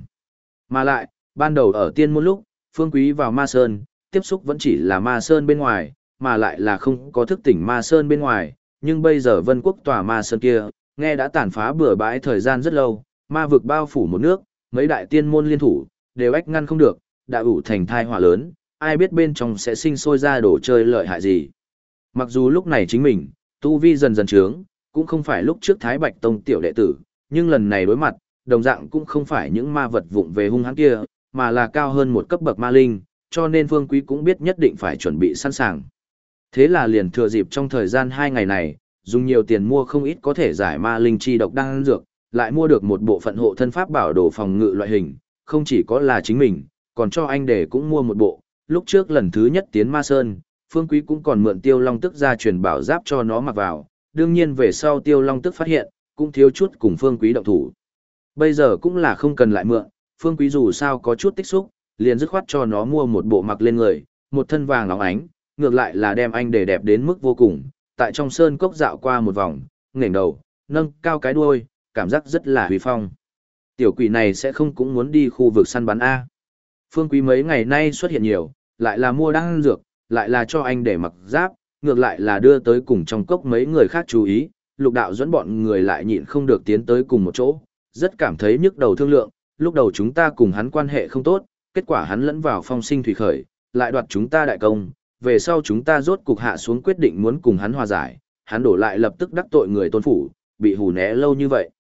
A: Mà lại, ban đầu ở tiên môn lúc, Phương Quý vào ma sơn, tiếp xúc vẫn chỉ là ma sơn bên ngoài, mà lại là không có thức tỉnh ma sơn bên ngoài, nhưng bây giờ vân quốc tòa ma sơn kia, nghe đã tàn phá bừa bãi thời gian rất lâu, ma vực bao phủ một nước, mấy đại tiên môn liên thủ, đều ách ngăn không được, đã ủ thành thai họa lớn, ai biết bên trong sẽ sinh sôi ra đồ chơi lợi hại gì. Mặc dù lúc này chính mình, tu vi dần dần trướng, cũng không phải lúc trước Thái Bạch Tông tiểu đệ tử, nhưng lần này đối mặt, đồng dạng cũng không phải những ma vật vụng về hung hãn kia, mà là cao hơn một cấp bậc ma linh, cho nên Phương Quý cũng biết nhất định phải chuẩn bị sẵn sàng. Thế là liền thừa dịp trong thời gian hai ngày này, dùng nhiều tiền mua không ít có thể giải ma linh chi độc đang dược, lại mua được một bộ phận hộ thân pháp bảo đồ phòng ngự loại hình, không chỉ có là chính mình, còn cho anh để cũng mua một bộ. Lúc trước lần thứ nhất tiến Ma Sơn, Phương Quý cũng còn mượn Tiêu Long Tức ra truyền bảo giáp cho nó mặc vào, đương nhiên về sau Tiêu Long Tức phát hiện, cũng thiếu chút cùng Phương Quý động thủ. Bây giờ cũng là không cần lại mượn, Phương Quý dù sao có chút tích xúc, liền dứt khoát cho nó mua một bộ mặc lên người, một thân vàng óng ánh, ngược lại là đem anh để đẹp đến mức vô cùng, tại trong sơn cốc dạo qua một vòng, ngẩng đầu, nâng cao cái đuôi, cảm giác rất là huy phong. Tiểu quỷ này sẽ không cũng muốn đi khu vực săn bắn A. Phương Quý mấy ngày nay xuất hiện nhiều, lại là mua đan dược, lại là cho anh để mặc giáp, ngược lại là đưa tới cùng trong cốc mấy người khác chú ý, lục đạo dẫn bọn người lại nhịn không được tiến tới cùng một chỗ, rất cảm thấy nhức đầu thương lượng, lúc đầu chúng ta cùng hắn quan hệ không tốt, kết quả hắn lẫn vào phong sinh thủy khởi, lại đoạt chúng ta đại công, về sau chúng ta rốt cục hạ xuống quyết định muốn cùng hắn hòa giải, hắn đổ lại lập tức đắc tội người tôn phủ, bị hù né lâu như vậy.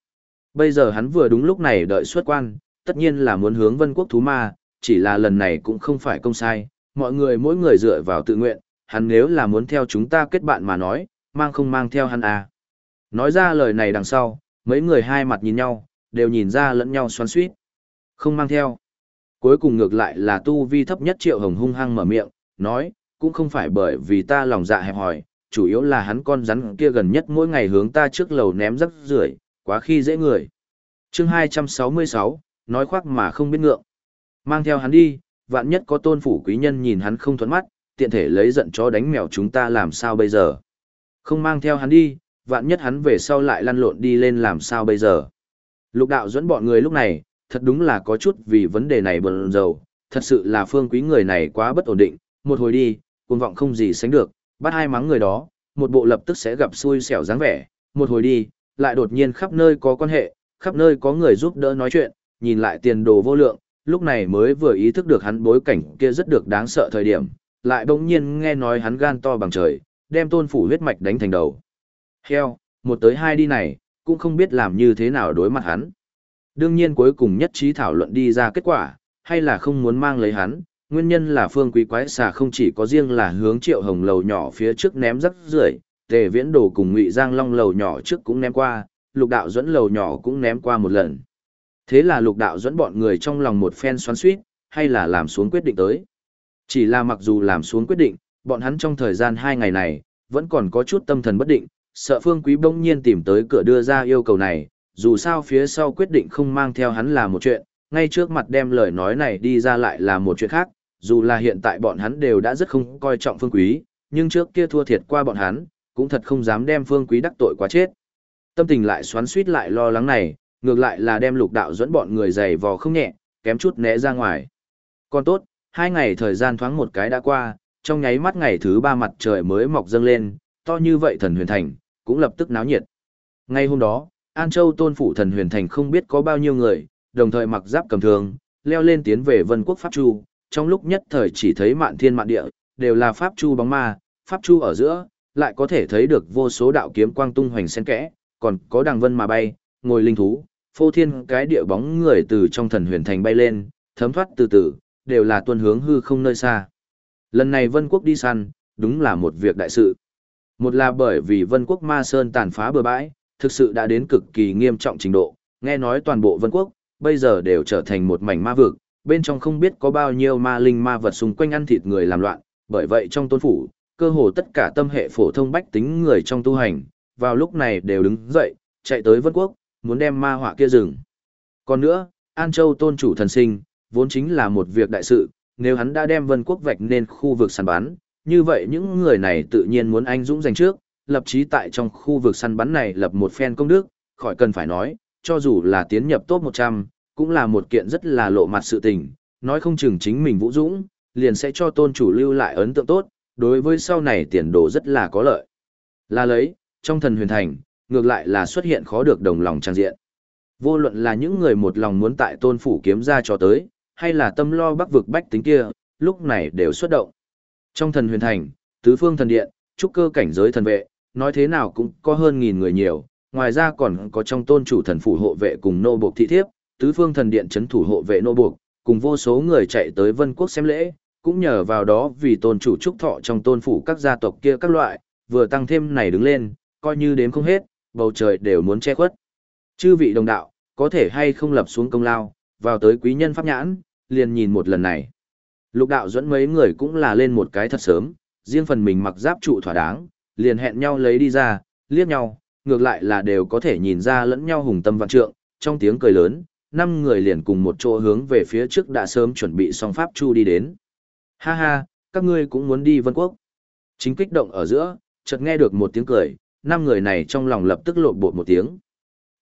A: Bây giờ hắn vừa đúng lúc này đợi xuất quan, tất nhiên là muốn hướng vân quốc thú ma, chỉ là lần này cũng không phải công sai, mọi người mỗi người dựa vào tự nguyện, hắn nếu là muốn theo chúng ta kết bạn mà nói, mang không mang theo hắn à. Nói ra lời này đằng sau, mấy người hai mặt nhìn nhau, đều nhìn ra lẫn nhau xoắn suýt. Không mang theo. Cuối cùng ngược lại là tu vi thấp nhất triệu hồng hung hăng mở miệng, nói, cũng không phải bởi vì ta lòng dạ hẹp hòi, chủ yếu là hắn con rắn kia gần nhất mỗi ngày hướng ta trước lầu ném rắc rưởi, quá khi dễ người. chương 266, nói khoác mà không biết ngượng. Mang theo hắn đi, vạn nhất có tôn phủ quý nhân nhìn hắn không thuận mắt, tiện thể lấy giận chó đánh mèo chúng ta làm sao bây giờ. Không mang theo hắn đi, vạn nhất hắn về sau lại lăn lộn đi lên làm sao bây giờ. Lục đạo dẫn bọn người lúc này, thật đúng là có chút vì vấn đề này bần dầu, thật sự là phương quý người này quá bất ổn định, một hồi đi, cuồng vọng không gì sánh được, bắt hai mắng người đó, một bộ lập tức sẽ gặp xui xẻo dáng vẻ, một hồi đi, lại đột nhiên khắp nơi có quan hệ, khắp nơi có người giúp đỡ nói chuyện, nhìn lại tiền đồ vô lượng, lúc này mới vừa ý thức được hắn bối cảnh kia rất được đáng sợ thời điểm, lại bỗng nhiên nghe nói hắn gan to bằng trời, đem tôn phủ huyết mạch đánh thành đầu. Heo, một tới hai đi này, cũng không biết làm như thế nào đối mặt hắn. Đương nhiên cuối cùng nhất trí thảo luận đi ra kết quả, hay là không muốn mang lấy hắn, nguyên nhân là phương quý quái xà không chỉ có riêng là hướng triệu hồng lầu nhỏ phía trước ném rắc rưởi tề viễn đồ cùng ngụy giang long lầu nhỏ trước cũng ném qua lục đạo dẫn lầu nhỏ cũng ném qua một lần thế là lục đạo dẫn bọn người trong lòng một phen xoắn suýt hay là làm xuống quyết định tới chỉ là mặc dù làm xuống quyết định bọn hắn trong thời gian hai ngày này vẫn còn có chút tâm thần bất định sợ phương quý bỗng nhiên tìm tới cửa đưa ra yêu cầu này dù sao phía sau quyết định không mang theo hắn là một chuyện ngay trước mặt đem lời nói này đi ra lại là một chuyện khác dù là hiện tại bọn hắn đều đã rất không coi trọng phương quý, nhưng trước kia thua thiệt qua bọn hắn, cũng thật không dám đem phương quý đắc tội quá chết. Tâm tình lại xoắn suýt lại lo lắng này, ngược lại là đem lục đạo dẫn bọn người dày vò không nhẹ, kém chút né ra ngoài. Còn tốt, hai ngày thời gian thoáng một cái đã qua, trong nháy mắt ngày thứ ba mặt trời mới mọc dâng lên, to như vậy thần huyền thành, cũng lập tức náo nhiệt. Ngay hôm đó, An Châu tôn phủ thần huyền thành không biết có bao nhiêu người, đồng thời mặc giáp cầm thường, leo lên tiến về vân quốc Pháp Chu, trong lúc nhất thời chỉ thấy mạn thiên mạn địa, đều là Pháp Chu bóng ma, Pháp Chu ở giữa, lại có thể thấy được vô số đạo kiếm quang tung hoành xen kẽ, còn có đằng vân mà bay, ngồi linh thú, phô thiên cái địa bóng người từ trong thần huyền thành bay lên, thấm thoát từ từ, đều là tuân hướng hư không nơi xa. Lần này vân quốc đi săn, đúng là một việc đại sự. Một là bởi vì vân quốc ma sơn tàn phá bừa bãi, thực sự đã đến cực kỳ nghiêm trọng trình độ, nghe nói toàn bộ vân quốc, bây giờ đều trở thành một mảnh ma vực, bên trong không biết có bao nhiêu ma linh ma vật xung quanh ăn thịt người làm loạn, bởi vậy trong tôn phủ, cơ hồ tất cả tâm hệ phổ thông bách tính người trong tu hành, vào lúc này đều đứng dậy, chạy tới vân quốc, muốn đem ma họa kia dừng. Còn nữa, An Châu tôn chủ thần sinh, vốn chính là một việc đại sự, nếu hắn đã đem vân quốc vạch nên khu vực săn bắn, như vậy những người này tự nhiên muốn anh dũng giành trước, lập chí tại trong khu vực săn bắn này lập một phen công đức, khỏi cần phải nói, cho dù là tiến nhập top 100, cũng là một kiện rất là lộ mặt sự tình, nói không chừng chính mình vũ dũng, liền sẽ cho tôn chủ lưu lại ấn tượng tốt, đối với sau này tiền đồ rất là có lợi. Là lấy, trong thần huyền thành, ngược lại là xuất hiện khó được đồng lòng trang diện. Vô luận là những người một lòng muốn tại tôn phủ kiếm ra cho tới, hay là tâm lo bắc vực bách tính kia, lúc này đều xuất động. Trong thần huyền thành, tứ phương thần điện, trúc cơ cảnh giới thần vệ, nói thế nào cũng có hơn nghìn người nhiều, ngoài ra còn có trong tôn chủ thần phủ hộ vệ cùng nô buộc thị thiếp, tứ phương thần điện chấn thủ hộ vệ nô buộc, cùng vô số người chạy tới vân quốc xem lễ, cũng nhờ vào đó vì tôn chủ trúc thọ trong tôn phủ các gia tộc kia các loại, vừa tăng thêm này đứng lên, coi như đếm không hết, bầu trời đều muốn che khuất. Chư vị đồng đạo, có thể hay không lập xuống công lao, vào tới quý nhân pháp nhãn, liền nhìn một lần này. Lục đạo dẫn mấy người cũng là lên một cái thật sớm, riêng phần mình mặc giáp trụ thỏa đáng, liền hẹn nhau lấy đi ra, liếc nhau, ngược lại là đều có thể nhìn ra lẫn nhau hùng tâm vạn trượng, trong tiếng cười lớn, năm người liền cùng một chỗ hướng về phía trước đã sớm chuẩn bị xong pháp chu đi đến. Ha ha, các ngươi cũng muốn đi vân quốc. Chính kích động ở giữa, chợt nghe được một tiếng cười, năm người này trong lòng lập tức lộn bột một tiếng.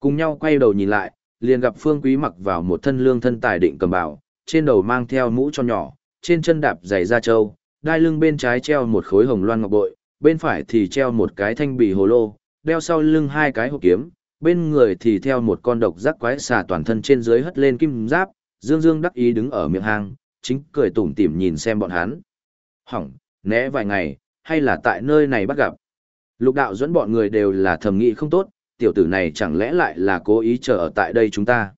A: Cùng nhau quay đầu nhìn lại, liền gặp Phương Quý mặc vào một thân lương thân tài định cầm bảo, trên đầu mang theo mũ cho nhỏ, trên chân đạp giày da trâu, đai lưng bên trái treo một khối hồng loan ngọc bội, bên phải thì treo một cái thanh bì hồ lô, đeo sau lưng hai cái hộp kiếm, bên người thì theo một con độc giác quái xà toàn thân trên dưới hất lên kim giáp, dương dương đắc ý đứng ở miệng hang, chính cười tủm tỉm nhìn xem bọn hắn. Hỏng, né vài ngày, hay là tại nơi này bắt gặp. Lục đạo dẫn bọn người đều là thầm nghĩ không tốt, tiểu tử này chẳng lẽ lại là cố ý chờ ở tại đây chúng ta.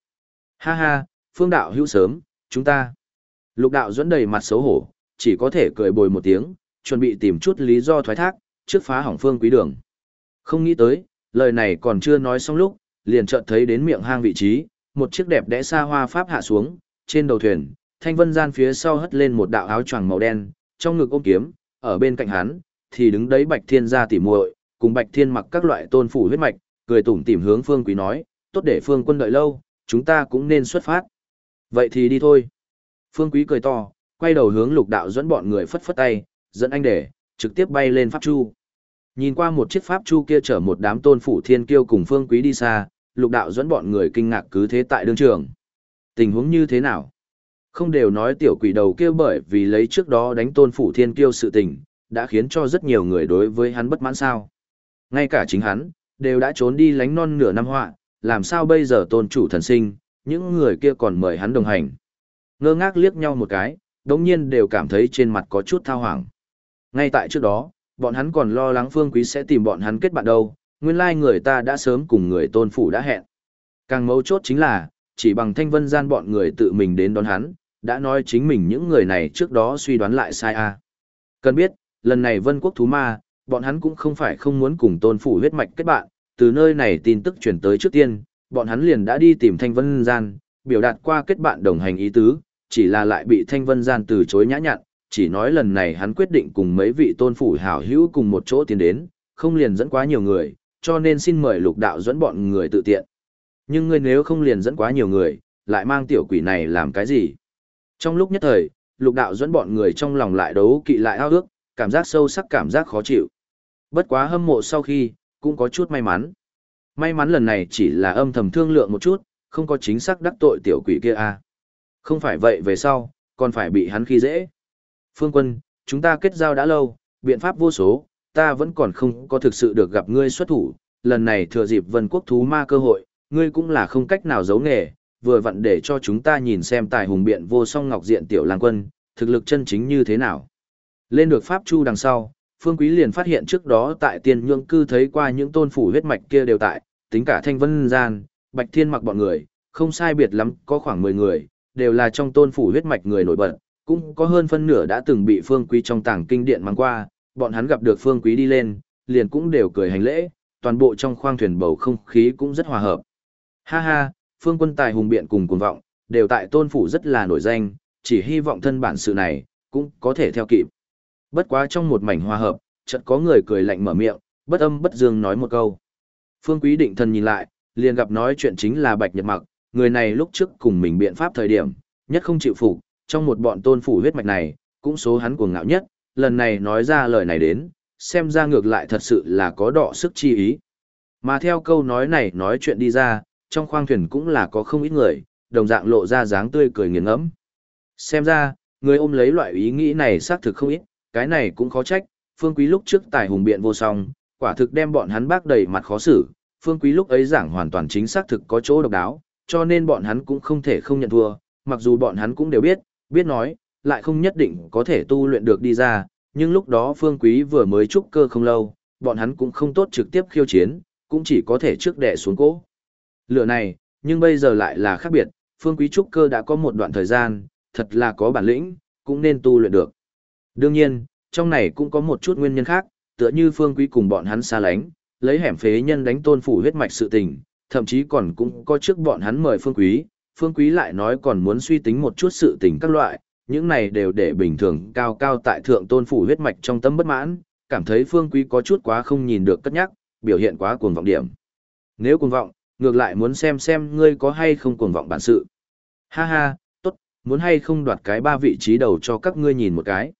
A: Ha ha, phương đạo hữu sớm, chúng ta. Lục đạo dẫn đầy mặt xấu hổ, chỉ có thể cười bồi một tiếng, chuẩn bị tìm chút lý do thoái thác, trước phá hỏng phương quý đường. Không nghĩ tới, lời này còn chưa nói xong lúc, liền chợt thấy đến miệng hang vị trí, một chiếc đẹp đẽ xa hoa pháp hạ xuống, trên đầu thuyền, thanh vân gian phía sau hất lên một đạo áo choàng màu đen, trong ngực ôm kiếm, ở bên cạnh hắn, thì đứng đấy bạch thiên gia tỉ muội, cùng bạch thiên mặc các loại tôn phủ huyết mạch, cười tủm tỉm hướng phương quý nói, tốt để phương quân đợi lâu, chúng ta cũng nên xuất phát. Vậy thì đi thôi. Phương quý cười to, quay đầu hướng lục đạo dẫn bọn người phất phất tay, dẫn anh để, trực tiếp bay lên pháp chu. Nhìn qua một chiếc pháp chu kia chở một đám tôn phủ thiên kiêu cùng phương quý đi xa, lục đạo dẫn bọn người kinh ngạc cứ thế tại đương trường. Tình huống như thế nào? Không đều nói tiểu quỷ đầu kia bởi vì lấy trước đó đánh tôn phủ thiên kiêu sự tình, đã khiến cho rất nhiều người đối với hắn bất mãn sao. Ngay cả chính hắn, đều đã trốn đi lánh non nửa năm họa, làm sao bây giờ tôn chủ thần sinh, những người kia còn mời hắn đồng hành. Ngơ ngác liếc nhau một cái, đống nhiên đều cảm thấy trên mặt có chút thao hoảng. Ngay tại trước đó, bọn hắn còn lo lắng phương quý sẽ tìm bọn hắn kết bạn đâu, nguyên lai người ta đã sớm cùng người tôn phủ đã hẹn. Càng mấu chốt chính là, chỉ bằng thanh vân gian bọn người tự mình đến đón hắn, đã nói chính mình những người này trước đó suy đoán lại sai à. Cần biết, lần này vân quốc thú ma, bọn hắn cũng không phải không muốn cùng tôn phủ huyết mạch kết bạn, từ nơi này tin tức chuyển tới trước tiên, bọn hắn liền đã đi tìm thanh vân gian, biểu đạt qua kết bạn đồng hành ý tứ, chỉ là lại bị thanh vân gian từ chối nhã nhặn, chỉ nói lần này hắn quyết định cùng mấy vị tôn phủ hảo hữu cùng một chỗ tiến đến, không liền dẫn quá nhiều người, cho nên xin mời lục đạo dẫn bọn người tự tiện. Nhưng ngươi nếu không liền dẫn quá nhiều người, lại mang tiểu quỷ này làm cái gì? Trong lúc nhất thời, lục đạo dẫn bọn người trong lòng lại đấu kỵ lại ao ước, cảm giác sâu sắc cảm giác khó chịu. Bất quá hâm mộ sau khi, cũng có chút may mắn. May mắn lần này chỉ là âm thầm thương lượng một chút, không có chính xác đắc tội tiểu quỷ kia à. Không phải vậy về sau, còn phải bị hắn khi dễ. Phương quân, chúng ta kết giao đã lâu, biện pháp vô số, ta vẫn còn không có thực sự được gặp ngươi xuất thủ, lần này thừa dịp vân quốc thú ma cơ hội, ngươi cũng là không cách nào giấu nghề, vừa vặn để cho chúng ta nhìn xem tài hùng biện vô song ngọc diện tiểu lang quân, thực lực chân chính như thế nào. Lên được Pháp Chu đằng sau, Phương Quý liền phát hiện trước đó tại tiền nhượng cư thấy qua những tôn phủ huyết mạch kia đều tại, tính cả thanh vân gian, bạch thiên mặc bọn người, không sai biệt lắm, có khoảng 10 người, đều là trong tôn phủ huyết mạch người nổi bật, cũng có hơn phân nửa đã từng bị Phương Quý trong tàng kinh điện mang qua, bọn hắn gặp được Phương Quý đi lên, liền cũng đều cười hành lễ, toàn bộ trong khoang thuyền bầu không khí cũng rất hòa hợp. Ha ha, Phương quân tài hùng biện cùng cuồng vọng, đều tại tôn phủ rất là nổi danh, chỉ hy vọng thân bản sự này, cũng có thể theo kịp. Bất quá trong một mảnh hòa hợp, chợt có người cười lạnh mở miệng, bất âm bất dương nói một câu. Phương Quý định thần nhìn lại, liền gặp nói chuyện chính là Bạch Nhật Mặc, người này lúc trước cùng mình biện pháp thời điểm, nhất không chịu phục, trong một bọn tôn phủ huyết mạch này, cũng số hắn cuồng ngạo nhất, lần này nói ra lời này đến, xem ra ngược lại thật sự là có đọ sức chi ý. Mà theo câu nói này nói chuyện đi ra, trong khoang thuyền cũng là có không ít người, đồng dạng lộ ra dáng tươi cười nghiền ngẫm. Xem ra, người ôm lấy loại ý nghĩ này xác thực không ít, cái này cũng khó trách, Phương Quý lúc trước tài hùng biện vô song, quả thực đem bọn hắn bác đầy mặt khó xử, Phương Quý lúc ấy giảng hoàn toàn chính xác thực có chỗ độc đáo, cho nên bọn hắn cũng không thể không nhận thua, mặc dù bọn hắn cũng đều biết, biết nói, lại không nhất định có thể tu luyện được đi ra, nhưng lúc đó Phương Quý vừa mới trúc cơ không lâu, bọn hắn cũng không tốt trực tiếp khiêu chiến, cũng chỉ có thể trước đè xuống cỗ. Lửa này, nhưng bây giờ lại là khác biệt, Phương Quý trúc cơ đã có một đoạn thời gian, thật là có bản lĩnh, cũng nên tu luyện được. Đương nhiên, trong này cũng có một chút nguyên nhân khác, tựa như Phương Quý cùng bọn hắn xa lánh, lấy hẻm phế nhân đánh tôn phủ huyết mạch sự tình, thậm chí còn cũng có trước bọn hắn mời Phương Quý, Phương Quý lại nói còn muốn suy tính một chút sự tình các loại, những này đều để bình thường cao cao tại thượng tôn phủ huyết mạch trong tâm bất mãn, cảm thấy Phương Quý có chút quá không nhìn được cất nhắc, biểu hiện quá cuồng vọng điểm. Nếu cuồng vọng, ngược lại muốn xem xem ngươi có hay không cuồng vọng bản sự. Ha ha, tốt, muốn hay không đoạt cái ba vị trí đầu cho các ngươi nhìn một cái.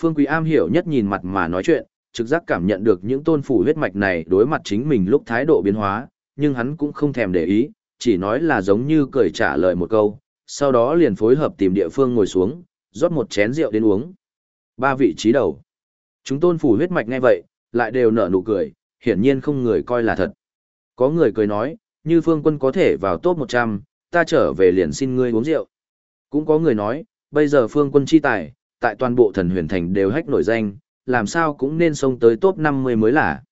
A: Phương Quý am hiểu nhất nhìn mặt mà nói chuyện, trực giác cảm nhận được những tôn phủ huyết mạch này đối mặt chính mình lúc thái độ biến hóa, nhưng hắn cũng không thèm để ý, chỉ nói là giống như cười trả lời một câu, sau đó liền phối hợp tìm địa phương ngồi xuống, rót một chén rượu đến uống. Ba vị trí đầu. Chúng tôn phủ huyết mạch ngay vậy, lại đều nở nụ cười, hiển nhiên không người coi là thật. Có người cười nói, như phương quân có thể vào top 100, ta trở về liền xin ngươi uống rượu. Cũng có người nói, bây giờ phương quân chi tài, tại toàn bộ thần huyền thành đều hách nổi danh, làm sao cũng nên xông tới top 50 mới là.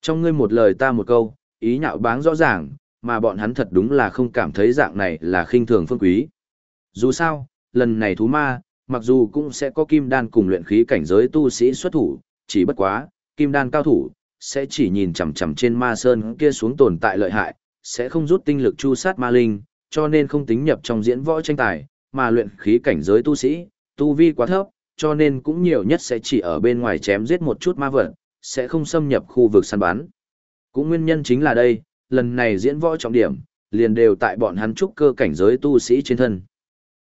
A: Trong ngươi một lời ta một câu, ý nhạo báng rõ ràng, mà bọn hắn thật đúng là không cảm thấy dạng này là khinh thường phương quý. Dù sao, lần này thú ma, mặc dù cũng sẽ có kim đan cùng luyện khí cảnh giới tu sĩ xuất thủ, chỉ bất quá, kim đan cao thủ, sẽ chỉ nhìn chằm chằm trên ma sơn kia xuống tồn tại lợi hại, sẽ không rút tinh lực chu sát ma linh, cho nên không tính nhập trong diễn võ tranh tài, mà luyện khí cảnh giới tu sĩ, tu vi quá thấp, cho nên cũng nhiều nhất sẽ chỉ ở bên ngoài chém giết một chút ma vật, sẽ không xâm nhập khu vực săn bắn. Cũng nguyên nhân chính là đây, lần này diễn võ trọng điểm, liền đều tại bọn hắn trúc cơ cảnh giới tu sĩ trên thân.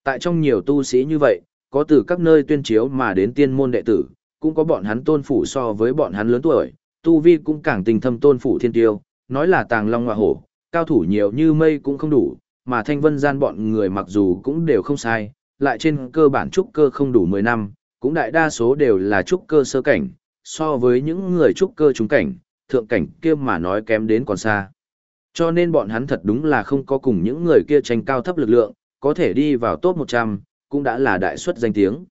A: Tại trong nhiều tu sĩ như vậy, có từ các nơi tuyên chiếu mà đến tiên môn đệ tử, cũng có bọn hắn tôn phủ so với bọn hắn lớn tuổi, tu vi cũng càng tình thâm tôn phủ thiên tiêu, nói là tàng long hoa hổ, cao thủ nhiều như mây cũng không đủ, mà thanh vân gian bọn người mặc dù cũng đều không sai, lại trên cơ bản trúc cơ không đủ 10 năm, cũng đại đa số đều là trúc cơ sơ cảnh, so với những người trúc cơ trung cảnh, thượng cảnh kia mà nói kém đến còn xa. Cho nên bọn hắn thật đúng là không có cùng những người kia tranh cao thấp lực lượng, có thể đi vào top 100, cũng đã là đại suất danh tiếng.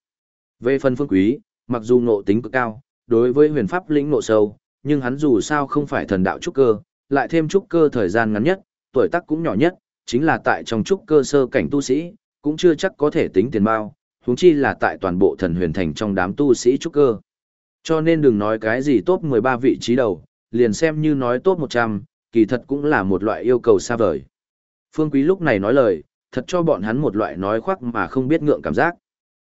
A: Về phần phương quý, mặc dù ngộ tính cực cao, đối với huyền pháp lĩnh ngộ sâu, nhưng hắn dù sao không phải thần đạo trúc cơ, lại thêm trúc cơ thời gian ngắn nhất, tuổi tác cũng nhỏ nhất, chính là tại trong trúc cơ sơ cảnh tu sĩ, cũng chưa chắc có thể tính tiền bao, huống chi là tại toàn bộ thần huyền thành trong đám tu sĩ trúc cơ. Cho nên đừng nói cái gì top 13 vị trí đầu, liền xem như nói tốt 100, kỳ thật cũng là một loại yêu cầu xa vời. Phương Quý lúc này nói lời, thật cho bọn hắn một loại nói khoác mà không biết ngượng cảm giác.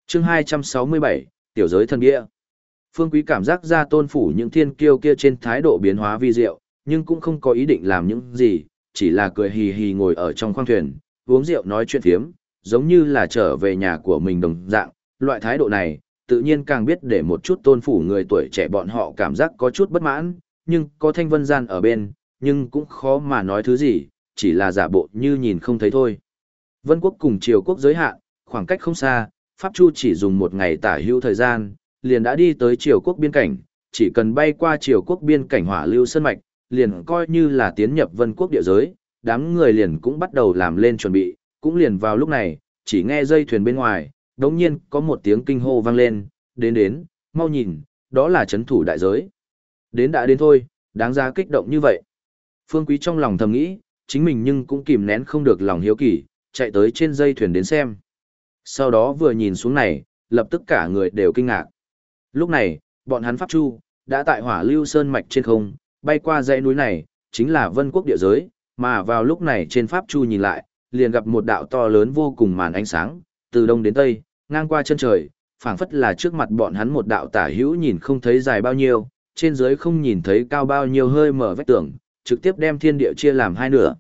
A: chương 267, Tiểu giới thân địa. Phương Quý cảm giác ra tôn phủ những thiên kiêu kia trên thái độ biến hóa vi diệu, nhưng cũng không có ý định làm những gì, chỉ là cười hì hì ngồi ở trong khoang thuyền, uống rượu nói chuyện phiếm, giống như là trở về nhà của mình đồng dạng, loại thái độ này, tự nhiên càng biết để một chút tôn phủ người tuổi trẻ bọn họ cảm giác có chút bất mãn, nhưng có thanh vân gian ở bên, nhưng cũng khó mà nói thứ gì, chỉ là giả bộ như nhìn không thấy thôi. Vân quốc cùng triều quốc giới hạn, khoảng cách không xa, Pháp Chu chỉ dùng một ngày tả hữu thời gian, liền đã đi tới triều quốc biên cảnh, chỉ cần bay qua triều quốc biên cảnh hỏa lưu sơn mạch, liền coi như là tiến nhập vân quốc địa giới, đám người liền cũng bắt đầu làm lên chuẩn bị, cũng liền vào lúc này, chỉ nghe dây thuyền bên ngoài, đống nhiên có một tiếng kinh hô vang lên, đến đến, mau nhìn, đó là chấn thủ đại giới. Đến đã đến thôi, đáng ra kích động như vậy. Phương Quý trong lòng thầm nghĩ, chính mình nhưng cũng kìm nén không được lòng hiếu kỳ, chạy tới trên dây thuyền đến xem. Sau đó vừa nhìn xuống này, lập tức cả người đều kinh ngạc. Lúc này, bọn hắn Pháp Chu, đã tại hỏa lưu sơn mạch trên không, bay qua dãy núi này, chính là vân quốc địa giới, mà vào lúc này trên Pháp Chu nhìn lại, liền gặp một đạo to lớn vô cùng màn ánh sáng, từ đông đến tây, ngang qua chân trời, phảng phất là trước mặt bọn hắn một đạo tả hữu nhìn không thấy dài bao nhiêu, trên dưới không nhìn thấy cao bao nhiêu hơi mở vách tường, trực tiếp đem thiên địa chia làm hai nửa.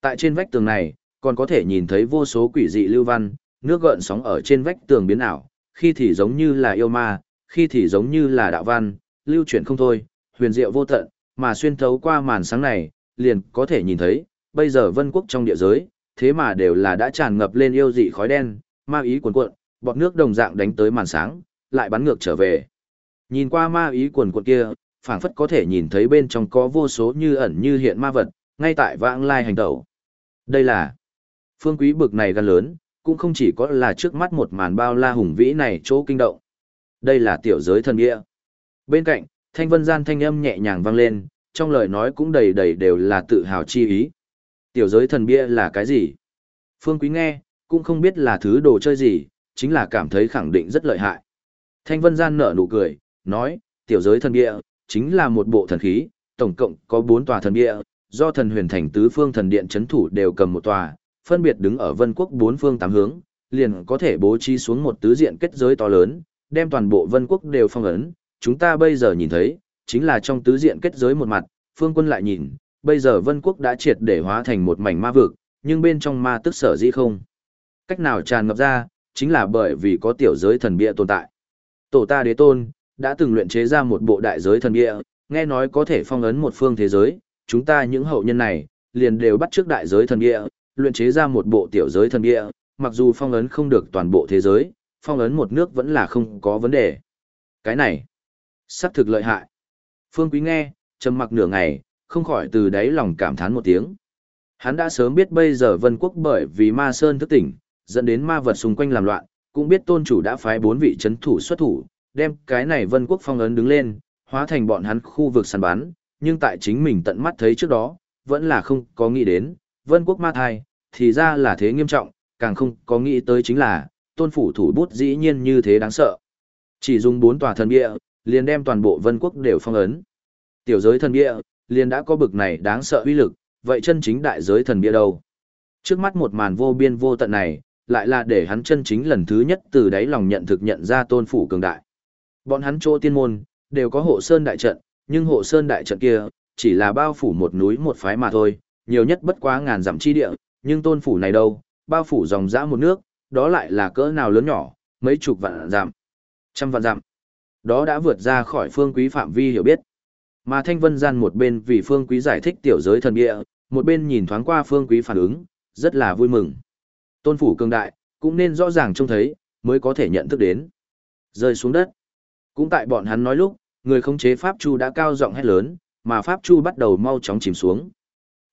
A: Tại trên vách tường này, còn có thể nhìn thấy vô số quỷ dị lưu văn, nước gợn sóng ở trên vách tường biến ảo, khi thì giống như là yêu ma, khi thì giống như là đạo văn, lưu chuyển không thôi, huyền diệu vô tận, mà xuyên thấu qua màn sáng này, liền có thể nhìn thấy, bây giờ vân quốc trong địa giới, thế mà đều là đã tràn ngập lên yêu dị khói đen, ma ý cuồn cuộn, bọt nước đồng dạng đánh tới màn sáng, lại bắn ngược trở về. Nhìn qua ma ý quần cuộn kia, phảng phất có thể nhìn thấy bên trong có vô số như ẩn như hiện ma vật, ngay tại vãng lai hành tẩu. Đây là phương quý bực này gan lớn, cũng không chỉ có là trước mắt một màn bao la hùng vĩ này chỗ kinh động. Đây là tiểu giới thần địa. Bên cạnh, thanh vân gian thanh âm nhẹ nhàng vang lên, trong lời nói cũng đầy đầy đều là tự hào chi ý. Tiểu giới thần bia là cái gì? Phương Quý nghe, cũng không biết là thứ đồ chơi gì, chính là cảm thấy khẳng định rất lợi hại. Thanh vân gian nở nụ cười, nói, tiểu giới thần địa, chính là một bộ thần khí, tổng cộng có bốn tòa thần địa, do thần huyền thành tứ phương thần điện chấn thủ đều cầm một tòa, phân biệt đứng ở vân quốc bốn phương tám hướng, liền có thể bố trí xuống một tứ diện kết giới to lớn, đem toàn bộ vân quốc đều phong ấn. Chúng ta bây giờ nhìn thấy, chính là trong tứ diện kết giới một mặt, phương quân lại nhìn, bây giờ vân quốc đã triệt để hóa thành một mảnh ma vực, nhưng bên trong ma tức sở dĩ không. Cách nào tràn ngập ra, chính là bởi vì có tiểu giới thần bia tồn tại. Tổ ta đế tôn, đã từng luyện chế ra một bộ đại giới thần địa, nghe nói có thể phong ấn một phương thế giới, chúng ta những hậu nhân này, liền đều bắt trước đại giới thần địa luyện chế ra một bộ tiểu giới thần địa. mặc dù phong ấn không được toàn bộ thế giới, phong ấn một nước vẫn là không có vấn đề. Cái này, sắp thực lợi hại. Phương Quý nghe, trầm mặc nửa ngày, không khỏi từ đáy lòng cảm thán một tiếng. Hắn đã sớm biết bây giờ Vân Quốc bởi vì Ma Sơn thức tỉnh, dẫn đến ma vật xung quanh làm loạn, cũng biết tôn chủ đã phái bốn vị chấn thủ xuất thủ, đem cái này Vân Quốc phong ấn đứng lên, hóa thành bọn hắn khu vực săn bắn, nhưng tại chính mình tận mắt thấy trước đó, vẫn là không có nghĩ đến, Vân Quốc ma thai, thì ra là thế nghiêm trọng, càng không có nghĩ tới chính là, tôn phủ thủ bút dĩ nhiên như thế đáng sợ. Chỉ dùng bốn tòa thần bia, liền đem toàn bộ Vân Quốc đều phong ấn. Tiểu giới thần bia, liền đã có bực này đáng sợ uy lực, vậy chân chính đại giới thần bia đâu? Trước mắt một màn vô biên vô tận này, lại là để hắn chân chính lần thứ nhất từ đáy lòng nhận thực nhận ra tôn phủ cường đại. Bọn hắn chỗ tiên môn, đều có hộ sơn đại trận, nhưng hộ sơn đại trận kia, chỉ là bao phủ một núi một phái mà thôi, nhiều nhất bất quá ngàn dặm chi địa, nhưng tôn phủ này đâu, bao phủ dòng dã một nước, đó lại là cỡ nào lớn nhỏ, mấy chục vạn dặm, trăm vạn dặm. Đó đã vượt ra khỏi phương quý phạm vi hiểu biết. Mà Thanh Vân Gian một bên vì Phương Quý giải thích tiểu giới thần địa, một bên nhìn thoáng qua Phương Quý phản ứng, rất là vui mừng. Tôn phủ cường đại, cũng nên rõ ràng trông thấy, mới có thể nhận thức đến. Rơi xuống đất. Cũng tại bọn hắn nói lúc, người khống chế Pháp Chu đã cao giọng hét lớn, mà Pháp Chu bắt đầu mau chóng chìm xuống.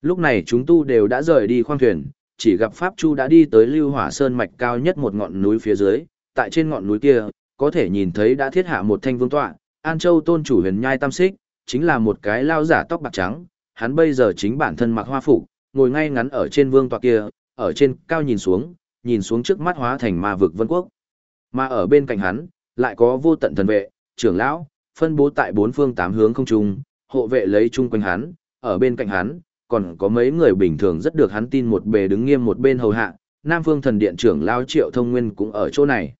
A: Lúc này chúng tu đều đã rời đi khoang thuyền, chỉ gặp Pháp Chu đã đi tới Lưu Hỏa Sơn mạch cao nhất một ngọn núi phía dưới, tại trên ngọn núi kia, có thể nhìn thấy đã thiết hạ một thanh vương tọa, An Châu tôn chủ huyền nhai tam xích, chính là một cái lao giả tóc bạc trắng, hắn bây giờ chính bản thân mặc hoa phục, ngồi ngay ngắn ở trên vương tọa kia, ở trên cao nhìn xuống, nhìn xuống trước mắt hóa thành ma vực vân quốc. Mà ở bên cạnh hắn, lại có vô tận thần vệ, trưởng lão, phân bố tại bốn phương tám hướng không trung, hộ vệ lấy chung quanh hắn, ở bên cạnh hắn, còn có mấy người bình thường rất được hắn tin một bề đứng nghiêm một bên hầu hạ, Nam Phương Thần Điện trưởng lão Triệu Thông Nguyên cũng ở chỗ này.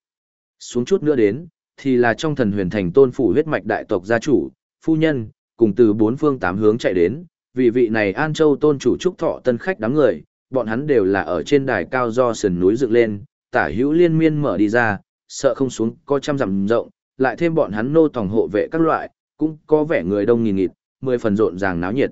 A: Xuống chút nữa đến, thì là trong thần huyền thành tôn phủ huyết mạch đại tộc gia chủ, phu nhân, cùng từ bốn phương tám hướng chạy đến, vì vị này An Châu tôn chủ trúc thọ tân khách đám người, bọn hắn đều là ở trên đài cao do sườn núi dựng lên, tả hữu liên miên mở đi ra, sợ không xuống có trăm dặm rộng, lại thêm bọn hắn nô tòng hộ vệ các loại, cũng có vẻ người đông nghìn nghịt, mười phần rộn ràng náo nhiệt.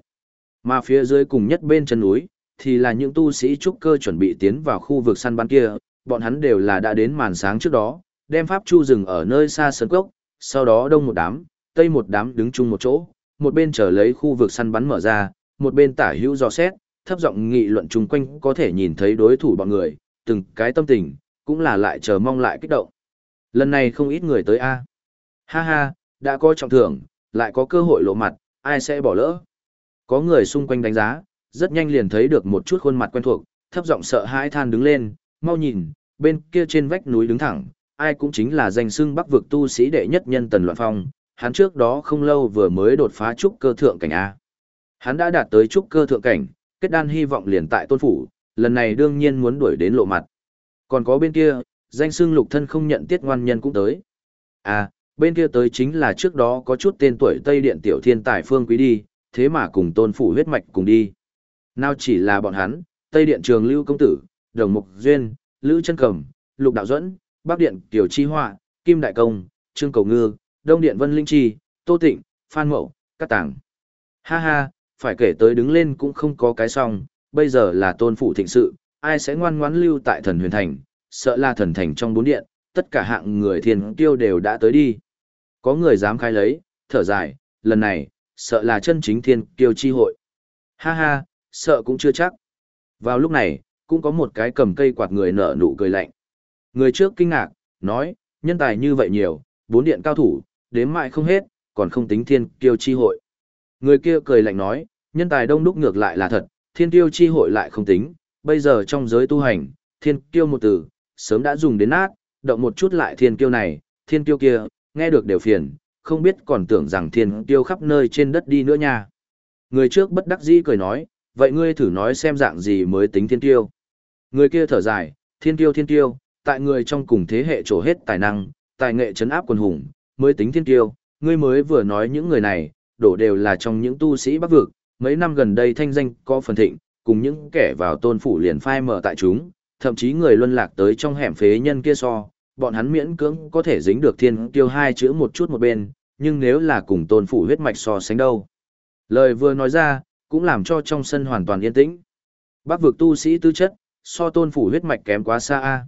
A: Mà phía dưới cùng nhất bên chân núi, thì là những tu sĩ trúc cơ chuẩn bị tiến vào khu vực săn bắn kia, bọn hắn đều là đã đến màn sáng trước đó, đem pháp chu rừng ở nơi xa sơn cốc, sau đó đông một đám, tây một đám đứng chung một chỗ, một bên chờ lấy khu vực săn bắn mở ra, một bên tả hữu dò xét, thấp giọng nghị luận chung quanh có thể nhìn thấy đối thủ bọn người, từng cái tâm tình, cũng là lại chờ mong lại kích động. Lần này không ít người tới A. Ha ha, đã có trọng thưởng, lại có cơ hội lộ mặt, ai sẽ bỏ lỡ. Có người xung quanh đánh giá, rất nhanh liền thấy được một chút khuôn mặt quen thuộc, thấp giọng sợ hãi than đứng lên, mau nhìn, bên kia trên vách núi đứng thẳng, ai cũng chính là danh xưng bắc vực tu sĩ đệ nhất nhân Tần Loạn Phong, hắn trước đó không lâu vừa mới đột phá trúc cơ thượng cảnh A. Hắn đã đạt tới trúc cơ thượng cảnh, kết đan hy vọng liền tại tôn phủ, lần này đương nhiên muốn đuổi đến lộ mặt. Còn có bên kia, danh xưng lục thân không nhận tiết ngoan nhân cũng tới. À, bên kia tới chính là trước đó có chút tên tuổi Tây Điện tiểu thiên tài phương quý đi, thế mà cùng tôn phủ huyết mạch cùng đi. Nào chỉ là bọn hắn, Tây Điện trường lưu công tử, đồng mục duyên, lữ Trân cầm, lục đạo dẫn, bắc điện tiểu chi họa, kim đại công, trương cầu ngư, đông điện vân linh chi, tô tịnh, phan mậu, Cát tàng. Ha ha, phải kể tới đứng lên cũng không có cái xong, bây giờ là tôn phủ thịnh sự, ai sẽ ngoan ngoãn lưu tại thần huyền thành, sợ là thần thành trong bốn điện, tất cả hạng người thiên tiêu đều đã tới đi. Có người dám khai lấy, thở dài, lần này, sợ là chân chính thiên kiêu chi hội. Ha ha, sợ cũng chưa chắc. Vào lúc này, cũng có một cái cầm cây quạt người nở nụ cười lạnh. Người trước kinh ngạc, nói, nhân tài như vậy nhiều, bốn điện cao thủ, đếm mãi không hết, còn không tính thiên kiêu chi hội. Người kia cười lạnh nói, nhân tài đông đúc ngược lại là thật, thiên kiêu chi hội lại không tính, bây giờ trong giới tu hành, thiên kiêu một từ, sớm đã dùng đến nát, động một chút lại thiên kiêu này, thiên kiêu kia, nghe được đều phiền, không biết còn tưởng rằng thiên tiêu khắp nơi trên đất đi nữa nha. Người trước bất đắc dĩ cười nói, vậy ngươi thử nói xem dạng gì mới tính thiên tiêu. Người kia thở dài, thiên tiêu thiên tiêu, tại người trong cùng thế hệ trổ hết tài năng, tài nghệ chấn áp quần hùng, mới tính thiên tiêu. ngươi mới vừa nói những người này, đổ đều là trong những tu sĩ bắc vực, mấy năm gần đây thanh danh có phần thịnh, cùng những kẻ vào tôn phủ liền phai mở tại chúng, thậm chí người luân lạc tới trong hẻm phế nhân kia so, bọn hắn miễn cưỡng có thể dính được thiên tiêu hai chữ một chút một bên, nhưng nếu là cùng tôn phủ huyết mạch so sánh đâu. Lời vừa nói ra, cũng làm cho trong sân hoàn toàn yên tĩnh. Bác vực tu sĩ tư chất, so tôn phủ huyết mạch kém quá xa a.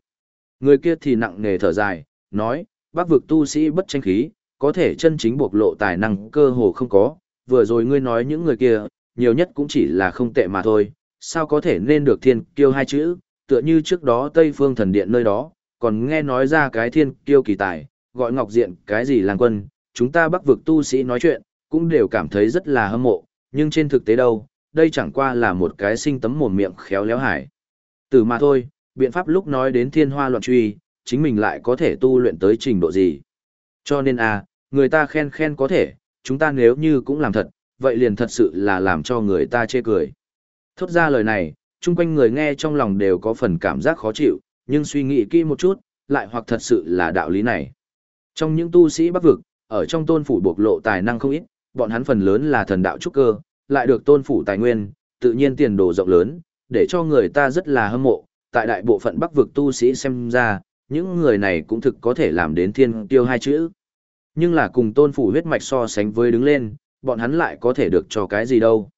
A: Người kia thì nặng nề thở dài, nói, bác vực tu sĩ bất tranh khí, có thể chân chính bộc lộ tài năng cơ hồ không có, vừa rồi ngươi nói những người kia, nhiều nhất cũng chỉ là không tệ mà thôi, sao có thể nên được thiên kiêu hai chữ, tựa như trước đó Tây Phương Thần Điện nơi đó, còn nghe nói ra cái thiên kiêu kỳ tài, gọi Ngọc Diện cái gì làng quân, chúng ta bắc vực tu sĩ nói chuyện, cũng đều cảm thấy rất là hâm mộ, nhưng trên thực tế đâu, đây chẳng qua là một cái sinh tấm mồm miệng khéo léo hải. Từ mà thôi, biện pháp lúc nói đến thiên hoa loạn truy, chính mình lại có thể tu luyện tới trình độ gì. Cho nên à, người ta khen khen có thể, chúng ta nếu như cũng làm thật, vậy liền thật sự là làm cho người ta chê cười. Thốt ra lời này, chung quanh người nghe trong lòng đều có phần cảm giác khó chịu, nhưng suy nghĩ kỹ một chút, lại hoặc thật sự là đạo lý này. Trong những tu sĩ bắc vực, ở trong tôn phủ bộc lộ tài năng không ít, bọn hắn phần lớn là thần đạo trúc cơ, lại được tôn phủ tài nguyên, tự nhiên tiền đồ rộng lớn, để cho người ta rất là hâm mộ, tại đại bộ phận bắc vực tu sĩ xem ra, những người này cũng thực có thể làm đến thiên tiêu hai chữ. Nhưng là cùng tôn phủ huyết mạch so sánh với đứng lên, bọn hắn lại có thể được cho cái gì đâu.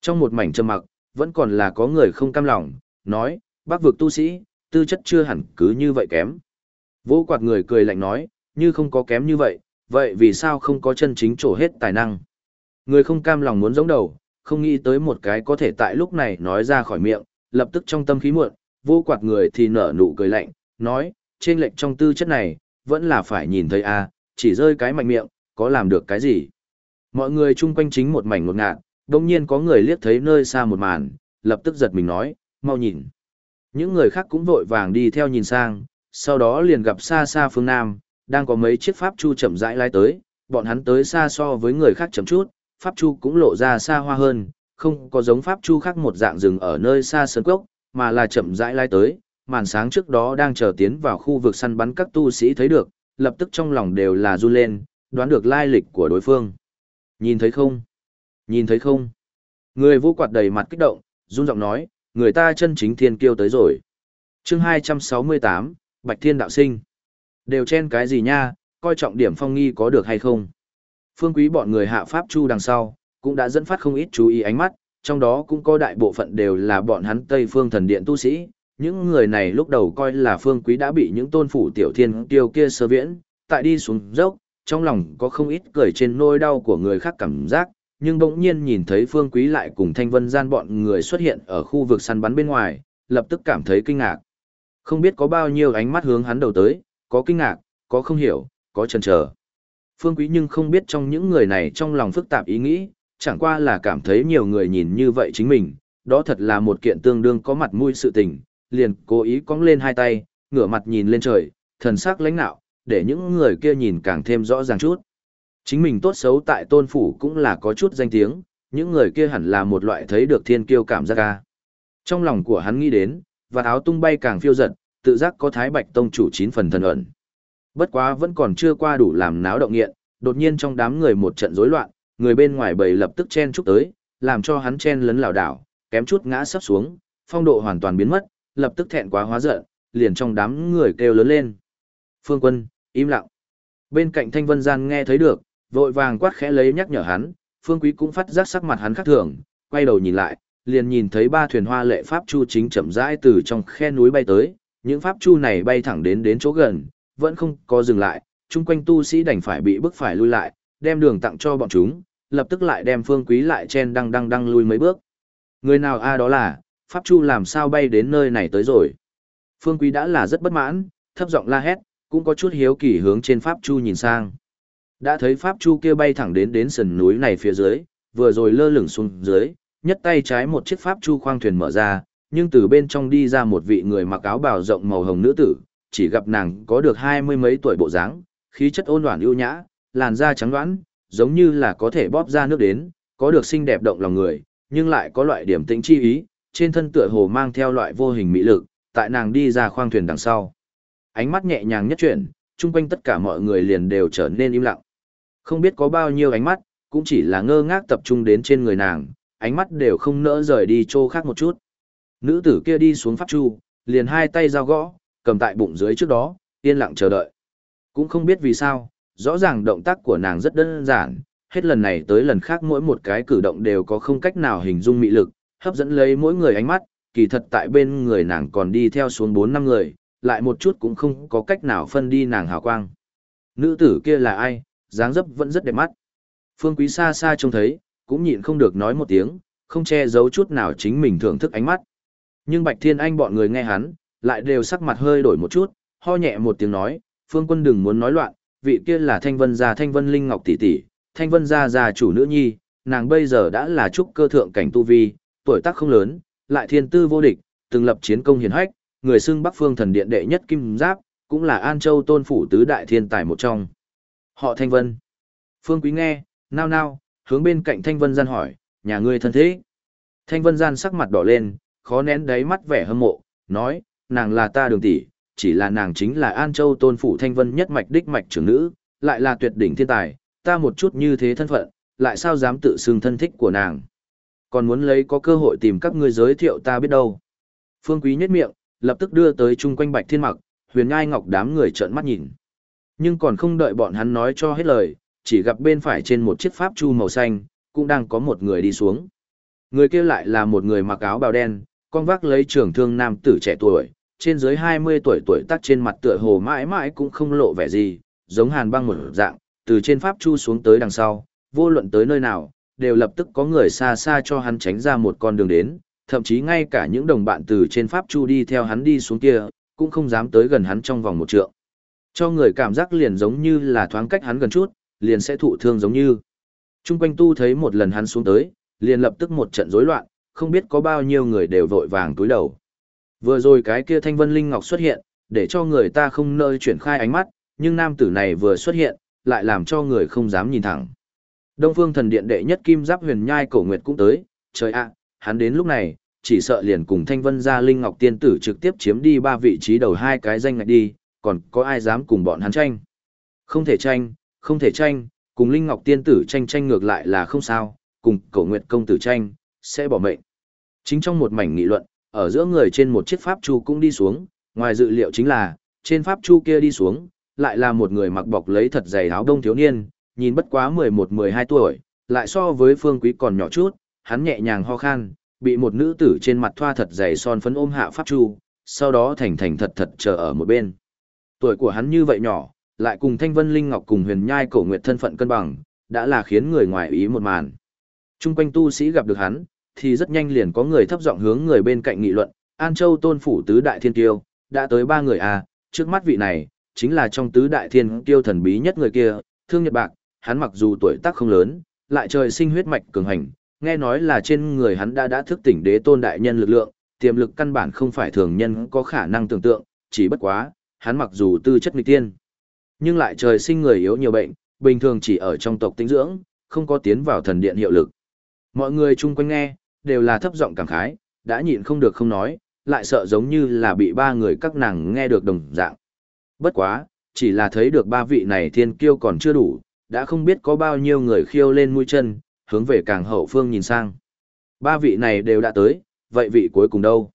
A: Trong một mảnh trầm mặc, vẫn còn là có người không cam lòng, nói, bác vực tu sĩ, tư chất chưa hẳn cứ như vậy kém. Vô quạt người cười lạnh nói, như không có kém như vậy, vậy vì sao không có chân chính trổ hết tài năng? Người không cam lòng muốn giống đầu, không nghĩ tới một cái có thể tại lúc này nói ra khỏi miệng, lập tức trong tâm khí muộn, vô quạt người thì nở nụ cười lạnh, nói, trên lệnh trong tư chất này, vẫn là phải nhìn thấy a chỉ rơi cái mạnh miệng, có làm được cái gì. Mọi người chung quanh chính một mảnh ngột ngạt, đồng nhiên có người liếc thấy nơi xa một màn, lập tức giật mình nói, mau nhìn. Những người khác cũng vội vàng đi theo nhìn sang, sau đó liền gặp xa xa phương Nam, đang có mấy chiếc pháp chu chậm rãi lái tới, bọn hắn tới xa so với người khác chậm chút, pháp chu cũng lộ ra xa hoa hơn, không có giống pháp chu khác một dạng rừng ở nơi xa sơn cốc, mà là chậm rãi lái tới, màn sáng trước đó đang chờ tiến vào khu vực săn bắn các tu sĩ thấy được, lập tức trong lòng đều là run lên, đoán được lai lịch của đối phương. Nhìn thấy không? Nhìn thấy không? Người vô quạt đầy mặt kích động, run giọng nói, người ta chân chính thiên kiêu tới rồi. chương 268, Bạch Thiên Đạo Sinh. Đều chen cái gì nha, coi trọng điểm phong nghi có được hay không? Phương quý bọn người hạ pháp chu đằng sau, cũng đã dẫn phát không ít chú ý ánh mắt, trong đó cũng có đại bộ phận đều là bọn hắn Tây Phương Thần Điện tu sĩ. Những người này lúc đầu coi là Phương Quý đã bị những tôn phủ tiểu thiên kiêu kia sơ viễn, tại đi xuống dốc, trong lòng có không ít cười trên nỗi đau của người khác cảm giác, nhưng bỗng nhiên nhìn thấy Phương Quý lại cùng Thanh Vân gian bọn người xuất hiện ở khu vực săn bắn bên ngoài, lập tức cảm thấy kinh ngạc. Không biết có bao nhiêu ánh mắt hướng hắn đầu tới, có kinh ngạc, có không hiểu, có chần chờ. Phương Quý nhưng không biết trong những người này trong lòng phức tạp ý nghĩ, chẳng qua là cảm thấy nhiều người nhìn như vậy chính mình, đó thật là một kiện tương đương có mặt mũi sự tình, liền cố ý cong lên hai tay, ngửa mặt nhìn lên trời, thần sắc lãnh nạo, để những người kia nhìn càng thêm rõ ràng chút. Chính mình tốt xấu tại tôn phủ cũng là có chút danh tiếng, những người kia hẳn là một loại thấy được thiên kiêu cảm giác ca. Trong lòng của hắn nghĩ đến, và áo tung bay càng phiêu giật, tự giác có thái bạch tông chủ chín phần thần ẩn. Bất quá vẫn còn chưa qua đủ làm náo động nghiện, đột nhiên trong đám người một trận rối loạn, người bên ngoài bầy lập tức chen chúc tới, làm cho hắn chen lấn lảo đảo, kém chút ngã sắp xuống, phong độ hoàn toàn biến mất, lập tức thẹn quá hóa giận, liền trong đám người kêu lớn lên. Phương Quân, im lặng. Bên cạnh Thanh Vân Gian nghe thấy được, vội vàng quát khẽ lấy nhắc nhở hắn, Phương Quý cũng phát giác sắc mặt hắn khác thường, quay đầu nhìn lại, liền nhìn thấy ba thuyền hoa lệ pháp chu chính chậm rãi từ trong khe núi bay tới, những pháp chu này bay thẳng đến đến chỗ gần, vẫn không có dừng lại, chung quanh tu sĩ đành phải bị bức phải lui lại, đem đường tặng cho bọn chúng, lập tức lại đem Phương Quý lại chen đăng đăng đăng lui mấy bước. Người nào a à đó là, pháp chu làm sao bay đến nơi này tới rồi. Phương Quý đã là rất bất mãn, thấp giọng la hét, cũng có chút hiếu kỳ hướng trên pháp chu nhìn sang. Đã thấy pháp chu kia bay thẳng đến đến sườn núi này phía dưới, vừa rồi lơ lửng xuống dưới, nhất tay trái một chiếc pháp chu khoang thuyền mở ra, nhưng từ bên trong đi ra một vị người mặc áo bào rộng màu hồng nữ tử, chỉ gặp nàng có được hai mươi mấy tuổi bộ dáng, khí chất ôn đoản ưu nhã, làn da trắng đoán, giống như là có thể bóp ra nước đến, có được xinh đẹp động lòng người, nhưng lại có loại điểm tĩnh chi ý, trên thân tựa hồ mang theo loại vô hình mỹ lực, tại nàng đi ra khoang thuyền đằng sau. Ánh mắt nhẹ nhàng nhất chuyển, chung quanh tất cả mọi người liền đều trở nên im lặng. Không biết có bao nhiêu ánh mắt, cũng chỉ là ngơ ngác tập trung đến trên người nàng, ánh mắt đều không nỡ rời đi chỗ khác một chút. Nữ tử kia đi xuống pháp chu, liền hai tay giao gõ, cầm tại bụng dưới trước đó, yên lặng chờ đợi. Cũng không biết vì sao, rõ ràng động tác của nàng rất đơn giản, hết lần này tới lần khác mỗi một cái cử động đều có không cách nào hình dung mị lực, hấp dẫn lấy mỗi người ánh mắt, kỳ thật tại bên người nàng còn đi theo xuống 4 năm người, lại một chút cũng không có cách nào phân đi nàng hào quang. Nữ tử kia là ai, dáng dấp vẫn rất đẹp mắt. Phương Quý xa xa trông thấy, cũng nhịn không được nói một tiếng, không che giấu chút nào chính mình thưởng thức ánh mắt. Nhưng Bạch Thiên Anh bọn người nghe hắn, lại đều sắc mặt hơi đổi một chút, ho nhẹ một tiếng nói, Phương Quân đừng muốn nói loạn, vị kia là Thanh Vân gia Thanh Vân Linh Ngọc tỷ tỷ, Thanh Vân gia gia chủ nữ nhi, nàng bây giờ đã là trúc cơ thượng cảnh tu vi, tuổi tác không lớn, lại thiên tư vô địch, từng lập chiến công hiển hách, người xưng Bắc Phương Thần Điện đệ nhất kim giáp, cũng là An Châu Tôn phủ tứ đại thiên tài một trong. Họ Thanh Vân. Phương Quý nghe, nao nao, hướng bên cạnh Thanh Vân gian hỏi, nhà ngươi thân thế. Thanh Vân gian sắc mặt đỏ lên, khó nén đáy mắt vẻ hâm mộ, nói, nàng là ta đường tỷ, chỉ là nàng chính là An Châu Tôn phủ Thanh Vân nhất mạch đích mạch trưởng nữ, lại là tuyệt đỉnh thiên tài, ta một chút như thế thân phận, lại sao dám tự xưng thân thích của nàng. Còn muốn lấy có cơ hội tìm các ngươi giới thiệu ta biết đâu. Phương Quý nhất miệng, lập tức đưa tới chung quanh Bạch Thiên Mặc, Huyền Nhai Ngọc đám người trợn mắt nhìn. Nhưng còn không đợi bọn hắn nói cho hết lời, chỉ gặp bên phải trên một chiếc pháp chu màu xanh, cũng đang có một người đi xuống. Người kia lại là một người mặc áo bào đen, con vác lấy trường thương nam tử trẻ tuổi, trên dưới 20 tuổi tuổi tác trên mặt tựa hồ mãi mãi cũng không lộ vẻ gì, giống hàn băng một dạng, từ trên pháp chu xuống tới đằng sau, vô luận tới nơi nào, đều lập tức có người xa xa cho hắn tránh ra một con đường đến, thậm chí ngay cả những đồng bạn từ trên pháp chu đi theo hắn đi xuống kia, cũng không dám tới gần hắn trong vòng một trượng. Cho người cảm giác liền giống như là thoáng cách hắn gần chút, liền sẽ thụ thương giống như. Trung quanh tu thấy một lần hắn xuống tới, liền lập tức một trận rối loạn, không biết có bao nhiêu người đều vội vàng túi đầu. Vừa rồi cái kia thanh vân linh ngọc xuất hiện, để cho người ta không nơi chuyển khai ánh mắt, nhưng nam tử này vừa xuất hiện, lại làm cho người không dám nhìn thẳng. Đông phương thần điện đệ nhất kim giáp huyền nhai cổ nguyệt cũng tới, trời ạ, hắn đến lúc này, chỉ sợ liền cùng thanh vân gia linh ngọc tiên tử trực tiếp chiếm đi ba vị trí đầu hai cái danh ngạch đi, còn có ai dám cùng bọn hắn tranh. Không thể tranh, không thể tranh, cùng linh ngọc tiên tử tranh tranh ngược lại là không sao, cùng cổ nguyệt công tử tranh, sẽ bỏ mệnh. Chính trong một mảnh nghị luận, ở giữa người trên một chiếc pháp chu cũng đi xuống, ngoài dự liệu chính là, trên pháp chu kia đi xuống, lại là một người mặc bọc lấy thật dày áo đông thiếu niên, nhìn bất quá 11-12 tuổi, lại so với phương quý còn nhỏ chút, hắn nhẹ nhàng ho khan, bị một nữ tử trên mặt thoa thật dày son phấn ôm hạ pháp chu, sau đó thành thành thật thật chờ ở một bên. Tuổi của hắn như vậy nhỏ, lại cùng Thanh Vân Linh Ngọc cùng huyền nhai cổ nguyệt thân phận cân bằng, đã là khiến người ngoài ý một màn. Trung quanh tu sĩ gặp được hắn, thì rất nhanh liền có người thấp giọng hướng người bên cạnh nghị luận, An Châu tôn phủ tứ đại thiên tiêu, đã tới ba người à, trước mắt vị này, chính là trong tứ đại thiên tiêu thần bí nhất người kia, Thương Nhật Bạc, hắn mặc dù tuổi tác không lớn, lại trời sinh huyết mạch cường hành, nghe nói là trên người hắn đã đã thức tỉnh đế tôn đại nhân lực lượng, tiềm lực căn bản không phải thường nhân có khả năng tưởng tượng, chỉ bất quá, hắn mặc dù tư chất nghịch tiên, nhưng lại trời sinh người yếu nhiều bệnh, bình thường chỉ ở trong tộc tinh dưỡng, không có tiến vào thần điện hiệu lực. Mọi người chung quanh nghe, đều là thấp giọng cảm khái, đã nhịn không được không nói, lại sợ giống như là bị ba người các nàng nghe được đồng dạng. Bất quá, chỉ là thấy được ba vị này thiên kiêu còn chưa đủ, đã không biết có bao nhiêu người khiêu lên mũi chân, hướng về càng hậu phương nhìn sang. Ba vị này đều đã tới, vậy vị cuối cùng đâu?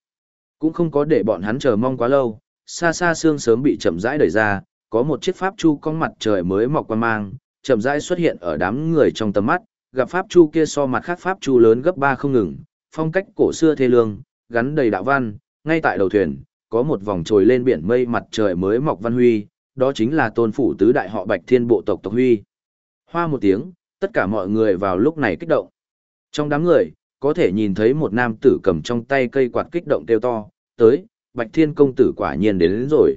A: Cũng không có để bọn hắn chờ mong quá lâu, xa xa xương sớm bị chậm rãi đẩy ra, có một chiếc pháp chu con mặt trời mới mọc qua mang, chậm rãi xuất hiện ở đám người trong tầm mắt, gặp pháp chu kia so mặt khác pháp chu lớn gấp ba không ngừng, phong cách cổ xưa thê lương, gắn đầy đạo văn, ngay tại đầu thuyền, có một vòng trồi lên biển mây mặt trời mới mọc văn huy, đó chính là tôn phủ tứ đại họ Bạch Thiên bộ tộc tộc huy. Hoa một tiếng, tất cả mọi người vào lúc này kích động. Trong đám người, có thể nhìn thấy một nam tử cầm trong tay cây quạt kích động kêu to, tới, Bạch Thiên công tử quả nhiên đến, đến rồi.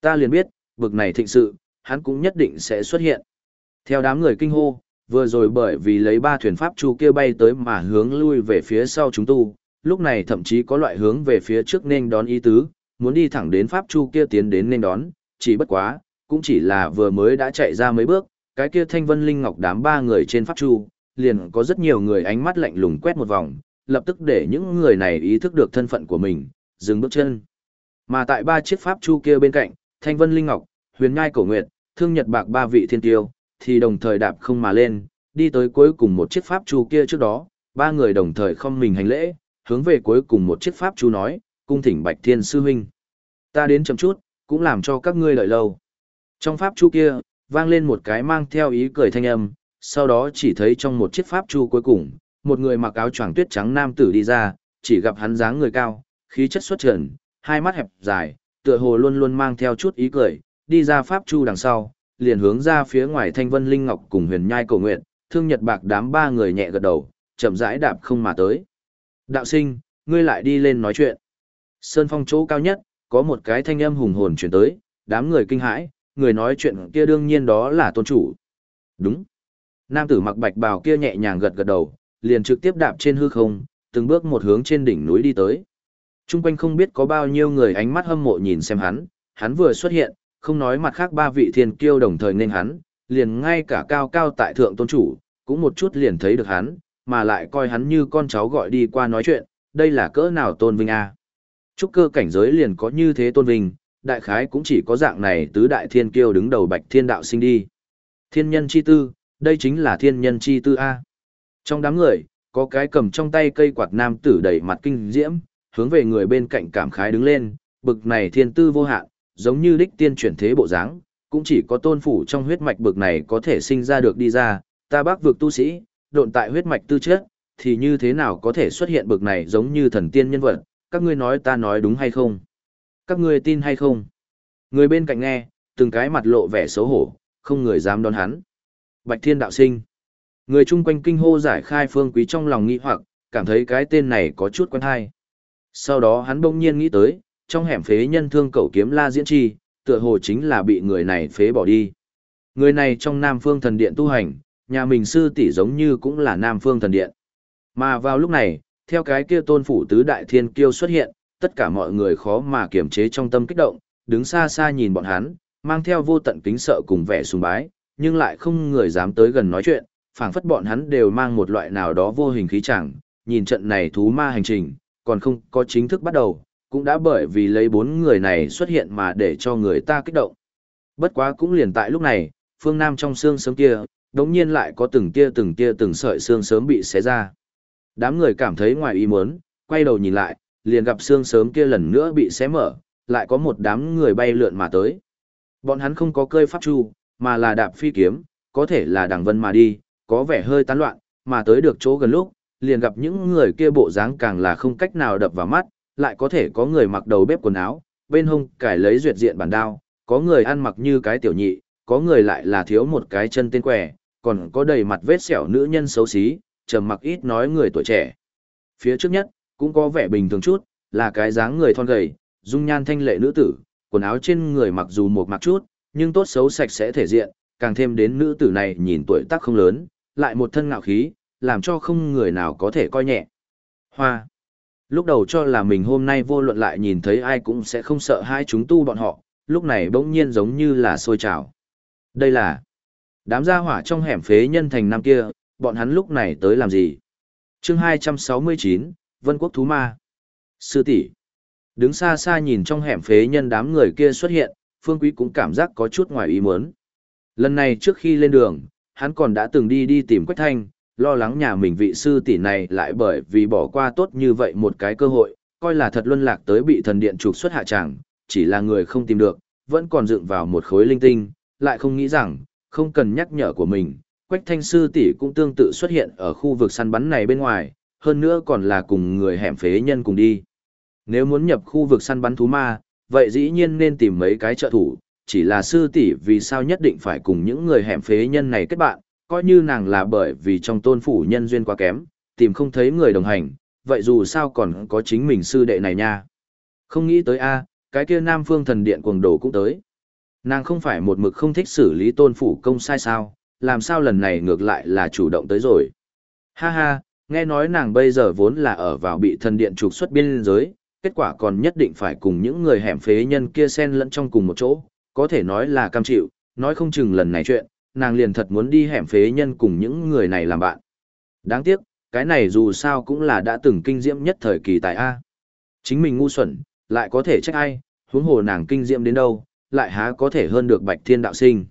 A: Ta liền biết, bực này thịnh sự, hắn cũng nhất định sẽ xuất hiện. Theo đám người kinh hô, vừa rồi bởi vì lấy ba thuyền pháp chu kia bay tới mà hướng lui về phía sau chúng tu, lúc này thậm chí có loại hướng về phía trước nên đón ý tứ, muốn đi thẳng đến pháp chu kia tiến đến nên đón, chỉ bất quá, cũng chỉ là vừa mới đã chạy ra mấy bước, cái kia thanh vân linh ngọc đám ba người trên pháp chu, liền có rất nhiều người ánh mắt lạnh lùng quét một vòng, lập tức để những người này ý thức được thân phận của mình, dừng bước chân. Mà tại ba chiếc pháp chu kia bên cạnh, thanh vân linh ngọc, huyền nhai cổ nguyệt, thương nhật bạc ba vị thiên tiêu, thì đồng thời đạp không mà lên, đi tới cuối cùng một chiếc pháp chu kia trước đó, ba người đồng thời không mình hành lễ, hướng về cuối cùng một chiếc pháp chu nói, cung thỉnh bạch thiên sư huynh. Ta đến chậm chút, cũng làm cho các ngươi đợi lâu. Trong pháp chu kia, vang lên một cái mang theo ý cười thanh âm, sau đó chỉ thấy trong một chiếc pháp chu cuối cùng, một người mặc áo choàng tuyết trắng nam tử đi ra, chỉ gặp hắn dáng người cao, khí chất xuất trần, hai mắt hẹp dài, tựa hồ luôn luôn mang theo chút ý cười, đi ra pháp chu đằng sau, liền hướng ra phía ngoài Thanh Vân Linh Ngọc cùng Huyền Nhai Cổ Nguyện, Thương Nhật Bạc đám ba người nhẹ gật đầu, chậm rãi đạp không mà tới. Đạo sinh, ngươi lại đi lên nói chuyện. Sơn phong chỗ cao nhất, có một cái thanh âm hùng hồn truyền tới, đám người kinh hãi, người nói chuyện kia đương nhiên đó là tôn chủ. Đúng. Nam tử mặc bạch bào kia nhẹ nhàng gật gật đầu, liền trực tiếp đạp trên hư không, từng bước một hướng trên đỉnh núi đi tới. Trung quanh không biết có bao nhiêu người ánh mắt hâm mộ nhìn xem hắn, hắn vừa xuất hiện, không nói mặt khác ba vị thiên kiêu đồng thời nên hắn, liền ngay cả cao cao tại thượng tôn chủ, cũng một chút liền thấy được hắn, mà lại coi hắn như con cháu gọi đi qua nói chuyện, đây là cỡ nào tôn vinh a. Trúc cơ cảnh giới liền có như thế tôn vinh, đại khái cũng chỉ có dạng này tứ đại thiên kiêu đứng đầu bạch thiên đạo sinh đi. Thiên nhân chi tư, đây chính là thiên nhân chi tư A. Trong đám người, có cái cầm trong tay cây quạt nam tử đầy mặt kinh diễm, hướng về người bên cạnh cảm khái đứng lên, bực này thiên tư vô hạn, giống như đích tiên chuyển thế bộ dáng, cũng chỉ có tôn phủ trong huyết mạch bực này có thể sinh ra được đi ra, ta bác vực tu sĩ, độn tại huyết mạch tư chất, thì như thế nào có thể xuất hiện bực này giống như thần tiên nhân vật, các ngươi nói ta nói đúng hay không? Các ngươi tin hay không? Người bên cạnh nghe, từng cái mặt lộ vẻ xấu hổ, không người dám đón hắn. Bạch Thiên đạo sinh. Người chung quanh kinh hô giải khai phương quý trong lòng nghi hoặc, cảm thấy cái tên này có chút quen hay. Sau đó hắn bỗng nhiên nghĩ tới, trong hẻm phế nhân thương cẩu kiếm la diễn chi, tựa hồ chính là bị người này phế bỏ đi. Người này trong Nam Phương Thần Điện tu hành, nhà mình sư tỷ giống như cũng là Nam Phương Thần Điện. Mà vào lúc này, theo cái kia tôn phủ tứ đại thiên kiêu xuất hiện, tất cả mọi người khó mà kiềm chế trong tâm kích động, đứng xa xa nhìn bọn hắn, mang theo vô tận kính sợ cùng vẻ sùng bái, nhưng lại không người dám tới gần nói chuyện, phảng phất bọn hắn đều mang một loại nào đó vô hình khí chẳng, nhìn trận này thú ma hành trình, còn không có chính thức bắt đầu, cũng đã bởi vì lấy bốn người này xuất hiện mà để cho người ta kích động. Bất quá cũng liền tại lúc này, phương Nam trong xương sớm kia, đống nhiên lại có từng tia từng tia từng sợi xương sớm bị xé ra. Đám người cảm thấy ngoài ý muốn, quay đầu nhìn lại, liền gặp xương sớm kia lần nữa bị xé mở, lại có một đám người bay lượn mà tới. Bọn hắn không có cơi pháp chu, mà là đạp phi kiếm, có thể là đằng vân mà đi, có vẻ hơi tán loạn, mà tới được chỗ gần lúc, liền gặp những người kia bộ dáng càng là không cách nào đập vào mắt, lại có thể có người mặc đầu bếp quần áo, bên hông cải lấy duyệt diện bản đao, có người ăn mặc như cái tiểu nhị, có người lại là thiếu một cái chân tên quẻ, còn có đầy mặt vết sẹo nữ nhân xấu xí, trầm mặc ít nói người tuổi trẻ. Phía trước nhất, cũng có vẻ bình thường chút, là cái dáng người thon gầy, dung nhan thanh lệ nữ tử, quần áo trên người mặc dù một mặc chút, nhưng tốt xấu sạch sẽ thể diện, càng thêm đến nữ tử này nhìn tuổi tác không lớn, lại một thân ngạo khí, làm cho không người nào có thể coi nhẹ. Hoa. Lúc đầu cho là mình hôm nay vô luận lại nhìn thấy ai cũng sẽ không sợ hai chúng tu bọn họ, lúc này bỗng nhiên giống như là sôi trào. Đây là đám gia hỏa trong hẻm phế nhân thành năm kia, bọn hắn lúc này tới làm gì? chương 269, Vân Quốc Thú Ma. Sư tỷ Đứng xa xa nhìn trong hẻm phế nhân đám người kia xuất hiện, Phương Quý cũng cảm giác có chút ngoài ý muốn. Lần này trước khi lên đường, hắn còn đã từng đi đi tìm Quách Thanh, lo lắng nhà mình vị sư tỷ này lại bởi vì bỏ qua tốt như vậy một cái cơ hội, coi là thật luân lạc tới bị thần điện trục xuất hạ tràng, chỉ là người không tìm được, vẫn còn dựng vào một khối linh tinh, lại không nghĩ rằng, không cần nhắc nhở của mình, Quách Thanh sư tỷ cũng tương tự xuất hiện ở khu vực săn bắn này bên ngoài, hơn nữa còn là cùng người hẻm phế nhân cùng đi. Nếu muốn nhập khu vực săn bắn thú ma, vậy dĩ nhiên nên tìm mấy cái trợ thủ, chỉ là sư tỷ vì sao nhất định phải cùng những người hẻm phế nhân này kết bạn, coi như nàng là bởi vì trong tôn phủ nhân duyên quá kém, tìm không thấy người đồng hành, vậy dù sao còn có chính mình sư đệ này nha. Không nghĩ tới a, cái kia Nam Phương Thần Điện cuồng đồ cũng tới. Nàng không phải một mực không thích xử lý tôn phủ công sai sao, làm sao lần này ngược lại là chủ động tới rồi. Ha ha, nghe nói nàng bây giờ vốn là ở vào bị thần điện trục xuất biên giới, kết quả còn nhất định phải cùng những người hẻm phế nhân kia xen lẫn trong cùng một chỗ, có thể nói là cam chịu, nói không chừng lần này chuyện, nàng liền thật muốn đi hẻm phế nhân cùng những người này làm bạn. Đáng tiếc, cái này dù sao cũng là đã từng kinh diễm nhất thời kỳ tại A. Chính mình ngu xuẩn, lại có thể trách ai, huống hồ nàng kinh diễm đến đâu, lại há có thể hơn được bạch thiên đạo sinh.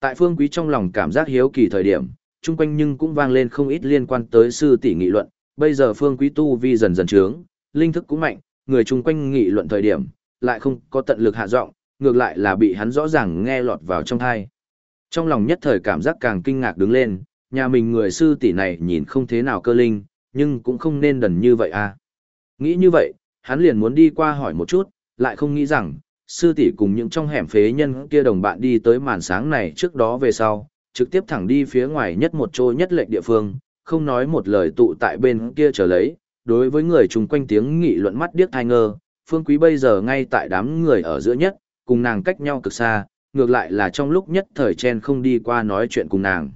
A: Tại phương quý trong lòng cảm giác hiếu kỳ thời điểm, chung quanh nhưng cũng vang lên không ít liên quan tới sư tỷ nghị luận, bây giờ phương quý tu vi dần dần trướng, linh thức cũng mạnh, người chung quanh nghị luận thời điểm, lại không có tận lực hạ giọng, ngược lại là bị hắn rõ ràng nghe lọt vào trong thai. Trong lòng nhất thời cảm giác càng kinh ngạc đứng lên, nhà mình người sư tỷ này nhìn không thế nào cơ linh, nhưng cũng không nên đần như vậy à. Nghĩ như vậy, hắn liền muốn đi qua hỏi một chút, lại không nghĩ rằng, sư tỷ cùng những trong hẻm phế nhân kia đồng bạn đi tới màn sáng này trước đó về sau, trực tiếp thẳng đi phía ngoài nhất một chỗ nhất lệnh địa phương, không nói một lời tụ tại bên kia chờ lấy, đối với người chung quanh tiếng nghị luận mắt điếc thai ngơ, phương quý bây giờ ngay tại đám người ở giữa nhất, cùng nàng cách nhau cực xa, ngược lại là trong lúc nhất thời chen không đi qua nói chuyện cùng nàng.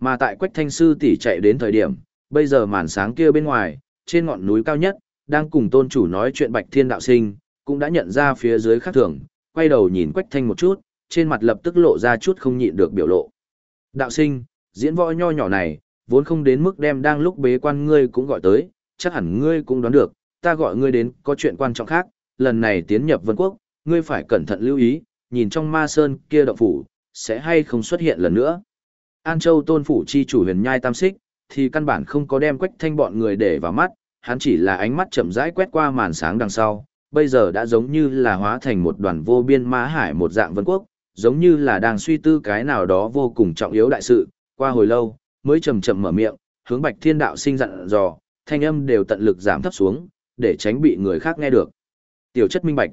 A: Mà tại quách thanh sư tỷ chạy đến thời điểm, bây giờ màn sáng kia bên ngoài, trên ngọn núi cao nhất, đang cùng tôn chủ nói chuyện bạch thiên đạo sinh, cũng đã nhận ra phía dưới khác thường, quay đầu nhìn quách thanh một chút, trên mặt lập tức lộ ra chút không nhịn được biểu lộ. Đạo sinh, diễn võ nho nhỏ này, vốn không đến mức đem đang lúc bế quan ngươi cũng gọi tới, chắc hẳn ngươi cũng đoán được, ta gọi ngươi đến có chuyện quan trọng khác, lần này tiến nhập vân quốc, ngươi phải cẩn thận lưu ý, nhìn trong ma sơn kia động phủ, sẽ hay không xuất hiện lần nữa. An Châu tôn phủ chi chủ huyền nhai tam xích, thì căn bản không có đem quách thanh bọn người để vào mắt, hắn chỉ là ánh mắt chậm rãi quét qua màn sáng đằng sau, bây giờ đã giống như là hóa thành một đoàn vô biên ma hải một dạng vân quốc, giống như là đang suy tư cái nào đó vô cùng trọng yếu đại sự, qua hồi lâu, mới chậm chậm mở miệng, hướng Bạch Thiên Đạo sinh dặn dò, thanh âm đều tận lực giảm thấp xuống, để tránh bị người khác nghe được. Tiểu chất minh bạch.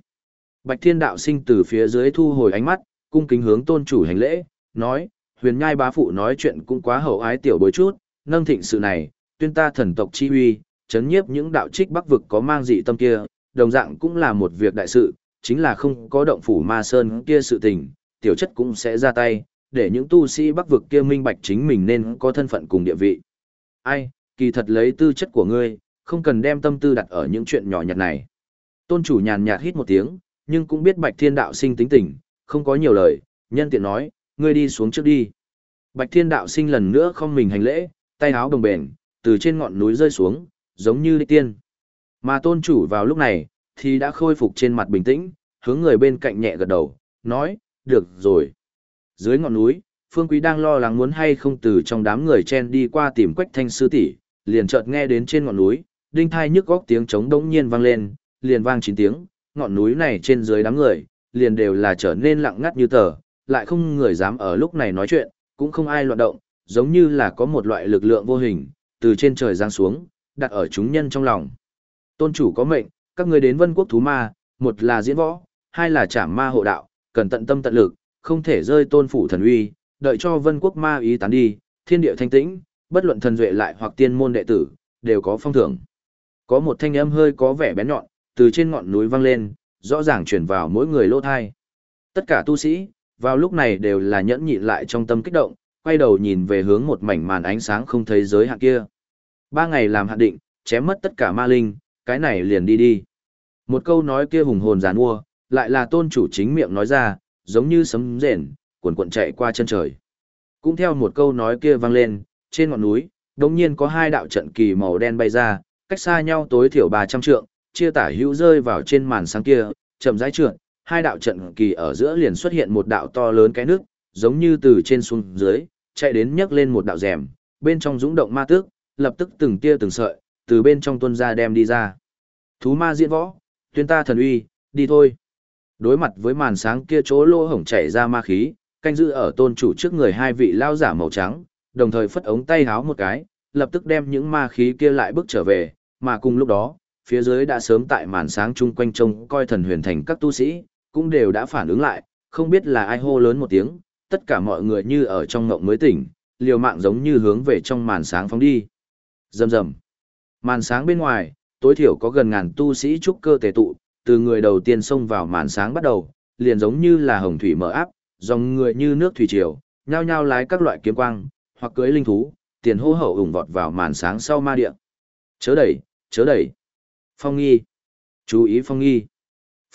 A: Bạch Thiên Đạo sinh từ phía dưới thu hồi ánh mắt, cung kính hướng tôn chủ hành lễ, nói, huyền nhai bá phụ nói chuyện cũng quá hậu ái tiểu bối chút, nâng thịnh sự này, tuyên ta thần tộc chi huy, chấn nhiếp những đạo trích bắc vực có mang dị tâm kia, đồng dạng cũng là một việc đại sự, chính là không có động phủ ma sơn kia sự tình, tiểu chất cũng sẽ ra tay, để những tu sĩ bắc vực kia minh bạch chính mình nên có thân phận cùng địa vị. Ai, kỳ thật lấy tư chất của ngươi, không cần đem tâm tư đặt ở những chuyện nhỏ nhặt này. Tôn chủ nhàn nhạt hít một tiếng, nhưng cũng biết Bạch Thiên Đạo sinh tính tình, không có nhiều lời, nhân tiện nói, ngươi đi xuống trước đi. Bạch Thiên Đạo sinh lần nữa không mình hành lễ, tay áo đồng bền, từ trên ngọn núi rơi xuống, giống như đi tiên. Mà tôn chủ vào lúc này, thì đã khôi phục trên mặt bình tĩnh, hướng người bên cạnh nhẹ gật đầu, nói, được rồi. Dưới ngọn núi, Phương Quý đang lo lắng muốn hay không từ trong đám người chen đi qua tìm quách thanh sư tỷ liền chợt nghe đến trên ngọn núi, đinh thai nhức góc tiếng trống đống nhiên vang lên, liền vang chín tiếng, ngọn núi này trên dưới đám người, liền đều là trở nên lặng ngắt như tờ, lại không người dám ở lúc này nói chuyện, cũng không ai loạn động, giống như là có một loại lực lượng vô hình, từ trên trời giáng xuống, đặt ở chúng nhân trong lòng. Tôn chủ có mệnh, các ngươi đến vân quốc thú ma, một là diễn võ, hai là trảm ma hộ đạo, cần tận tâm tận lực, không thể rơi tôn phủ thần uy, đợi cho vân quốc ma ý tán đi, thiên địa thanh tĩnh, bất luận thần duệ lại hoặc tiên môn đệ tử, đều có phong thưởng. Có một thanh âm hơi có vẻ bén nhọn, từ trên ngọn núi vang lên, rõ ràng truyền vào mỗi người lỗ thai. Tất cả tu sĩ, vào lúc này đều là nhẫn nhịn lại trong tâm kích động, quay đầu nhìn về hướng một mảnh màn ánh sáng không thấy giới hạn kia. Ba ngày làm hạn định, chém mất tất cả ma linh, cái này liền đi đi. Một câu nói kia hùng hồn giàn mua, lại là tôn chủ chính miệng nói ra, giống như sấm rền, cuộn cuộn chạy qua chân trời. Cũng theo một câu nói kia vang lên, trên ngọn núi, đồng nhiên có hai đạo trận kỳ màu đen bay ra, cách xa nhau tối thiểu 300 trượng, chia tả hữu rơi vào trên màn sáng kia, chậm rãi trượt, hai đạo trận kỳ ở giữa liền xuất hiện một đạo to lớn cái nước, giống như từ trên xuống dưới, chạy đến nhấc lên một đạo rèm, bên trong dũng động ma tước, lập tức từng tia từng sợi, từ bên trong tuân ra đem đi ra. Thú ma diễn võ, tuyên ta thần uy, đi thôi. Đối mặt với màn sáng kia chỗ lỗ hổng chảy ra ma khí, canh giữ ở tôn chủ trước người hai vị lao giả màu trắng, đồng thời phất ống tay háo một cái, lập tức đem những ma khí kia lại bước trở về, mà cùng lúc đó, phía dưới đã sớm tại màn sáng chung quanh trông coi thần huyền thành các tu sĩ, cũng đều đã phản ứng lại, không biết là ai hô lớn một tiếng, tất cả mọi người như ở trong ngộng mới tỉnh, liều mạng giống như hướng về trong màn sáng phóng đi. Rầm rầm. Màn sáng bên ngoài, tối thiểu có gần ngàn tu sĩ trúc cơ tề tụ, từ người đầu tiên xông vào màn sáng bắt đầu, liền giống như là hồng thủy mở áp, dòng người như nước thủy triều, nhao nhao lái các loại kiếm quang, hoặc cưới linh thú, tiền hô hậu ủng vọt vào màn sáng sau ma địa. Chớ đẩy, chớ đẩy. Phong nghi. Chú ý phong nghi.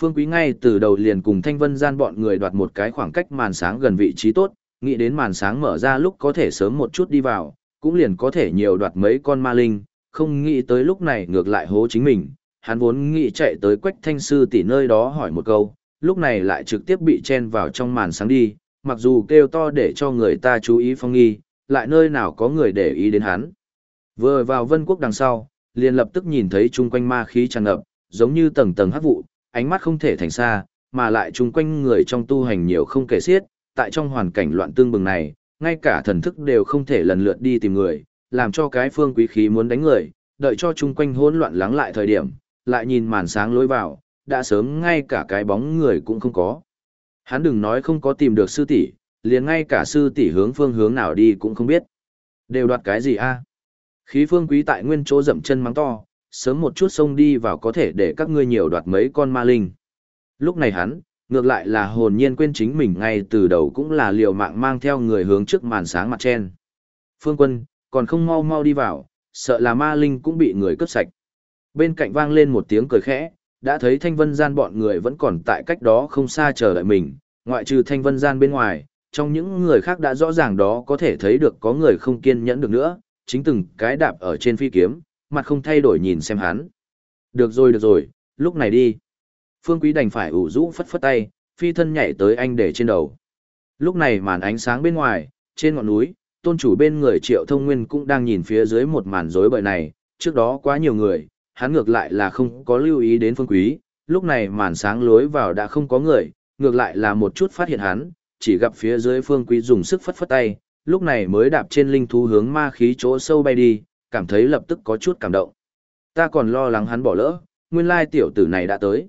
A: Phương Quý ngay từ đầu liền cùng Thanh Vân gian bọn người đoạt một cái khoảng cách màn sáng gần vị trí tốt, nghĩ đến màn sáng mở ra lúc có thể sớm một chút đi vào, cũng liền có thể nhiều đoạt mấy con ma linh, không nghĩ tới lúc này ngược lại hố chính mình. Hắn vốn nghĩ chạy tới Quách Thanh Sư tỷ nơi đó hỏi một câu, lúc này lại trực tiếp bị chen vào trong màn sáng đi, mặc dù kêu to để cho người ta chú ý phong nghi, lại nơi nào có người để ý đến hắn. Vừa vào vân quốc đằng sau, liền lập tức nhìn thấy chung quanh ma khí tràn ngập, giống như tầng tầng hắc vụ, ánh mắt không thể thành xa, mà lại chung quanh người trong tu hành nhiều không kể xiết, tại trong hoàn cảnh loạn tương bừng này, ngay cả thần thức đều không thể lần lượt đi tìm người, làm cho cái phương quý khí muốn đánh người, đợi cho chung quanh hỗn loạn lắng lại thời điểm, lại nhìn màn sáng lối vào, đã sớm ngay cả cái bóng người cũng không có. Hắn đừng nói không có tìm được sư tỷ, liền ngay cả sư tỷ hướng phương hướng nào đi cũng không biết. Đều đoạt cái gì a? Khí phương quý tại nguyên chỗ dậm chân mắng to, sớm một chút xông đi vào có thể để các ngươi nhiều đoạt mấy con ma linh. Lúc này hắn, ngược lại là hồn nhiên quên chính mình ngay từ đầu cũng là liều mạng mang theo người hướng trước màn sáng mặt trên. Phương quân, còn không mau mau đi vào, sợ là ma linh cũng bị người cướp sạch. Bên cạnh vang lên một tiếng cười khẽ, đã thấy thanh vân gian bọn người vẫn còn tại cách đó không xa chờ đợi mình, ngoại trừ thanh vân gian bên ngoài, trong những người khác đã rõ ràng đó có thể thấy được có người không kiên nhẫn được nữa, chính từng cái đạp ở trên phi kiếm, mặt không thay đổi nhìn xem hắn. Được rồi được rồi, lúc này đi. Phương Quý đành phải ủ rũ phất phất tay, phi thân nhảy tới anh để trên đầu. Lúc này màn ánh sáng bên ngoài, trên ngọn núi, tôn chủ bên người triệu thông nguyên cũng đang nhìn phía dưới một màn rối bời này, trước đó quá nhiều người, hắn ngược lại là không có lưu ý đến phương quý, lúc này màn sáng lối vào đã không có người, ngược lại là một chút phát hiện hắn, chỉ gặp phía dưới phương quý dùng sức phất phất tay, lúc này mới đạp trên linh thú hướng ma khí chỗ sâu bay đi, cảm thấy lập tức có chút cảm động. Ta còn lo lắng hắn bỏ lỡ, nguyên lai tiểu tử này đã tới.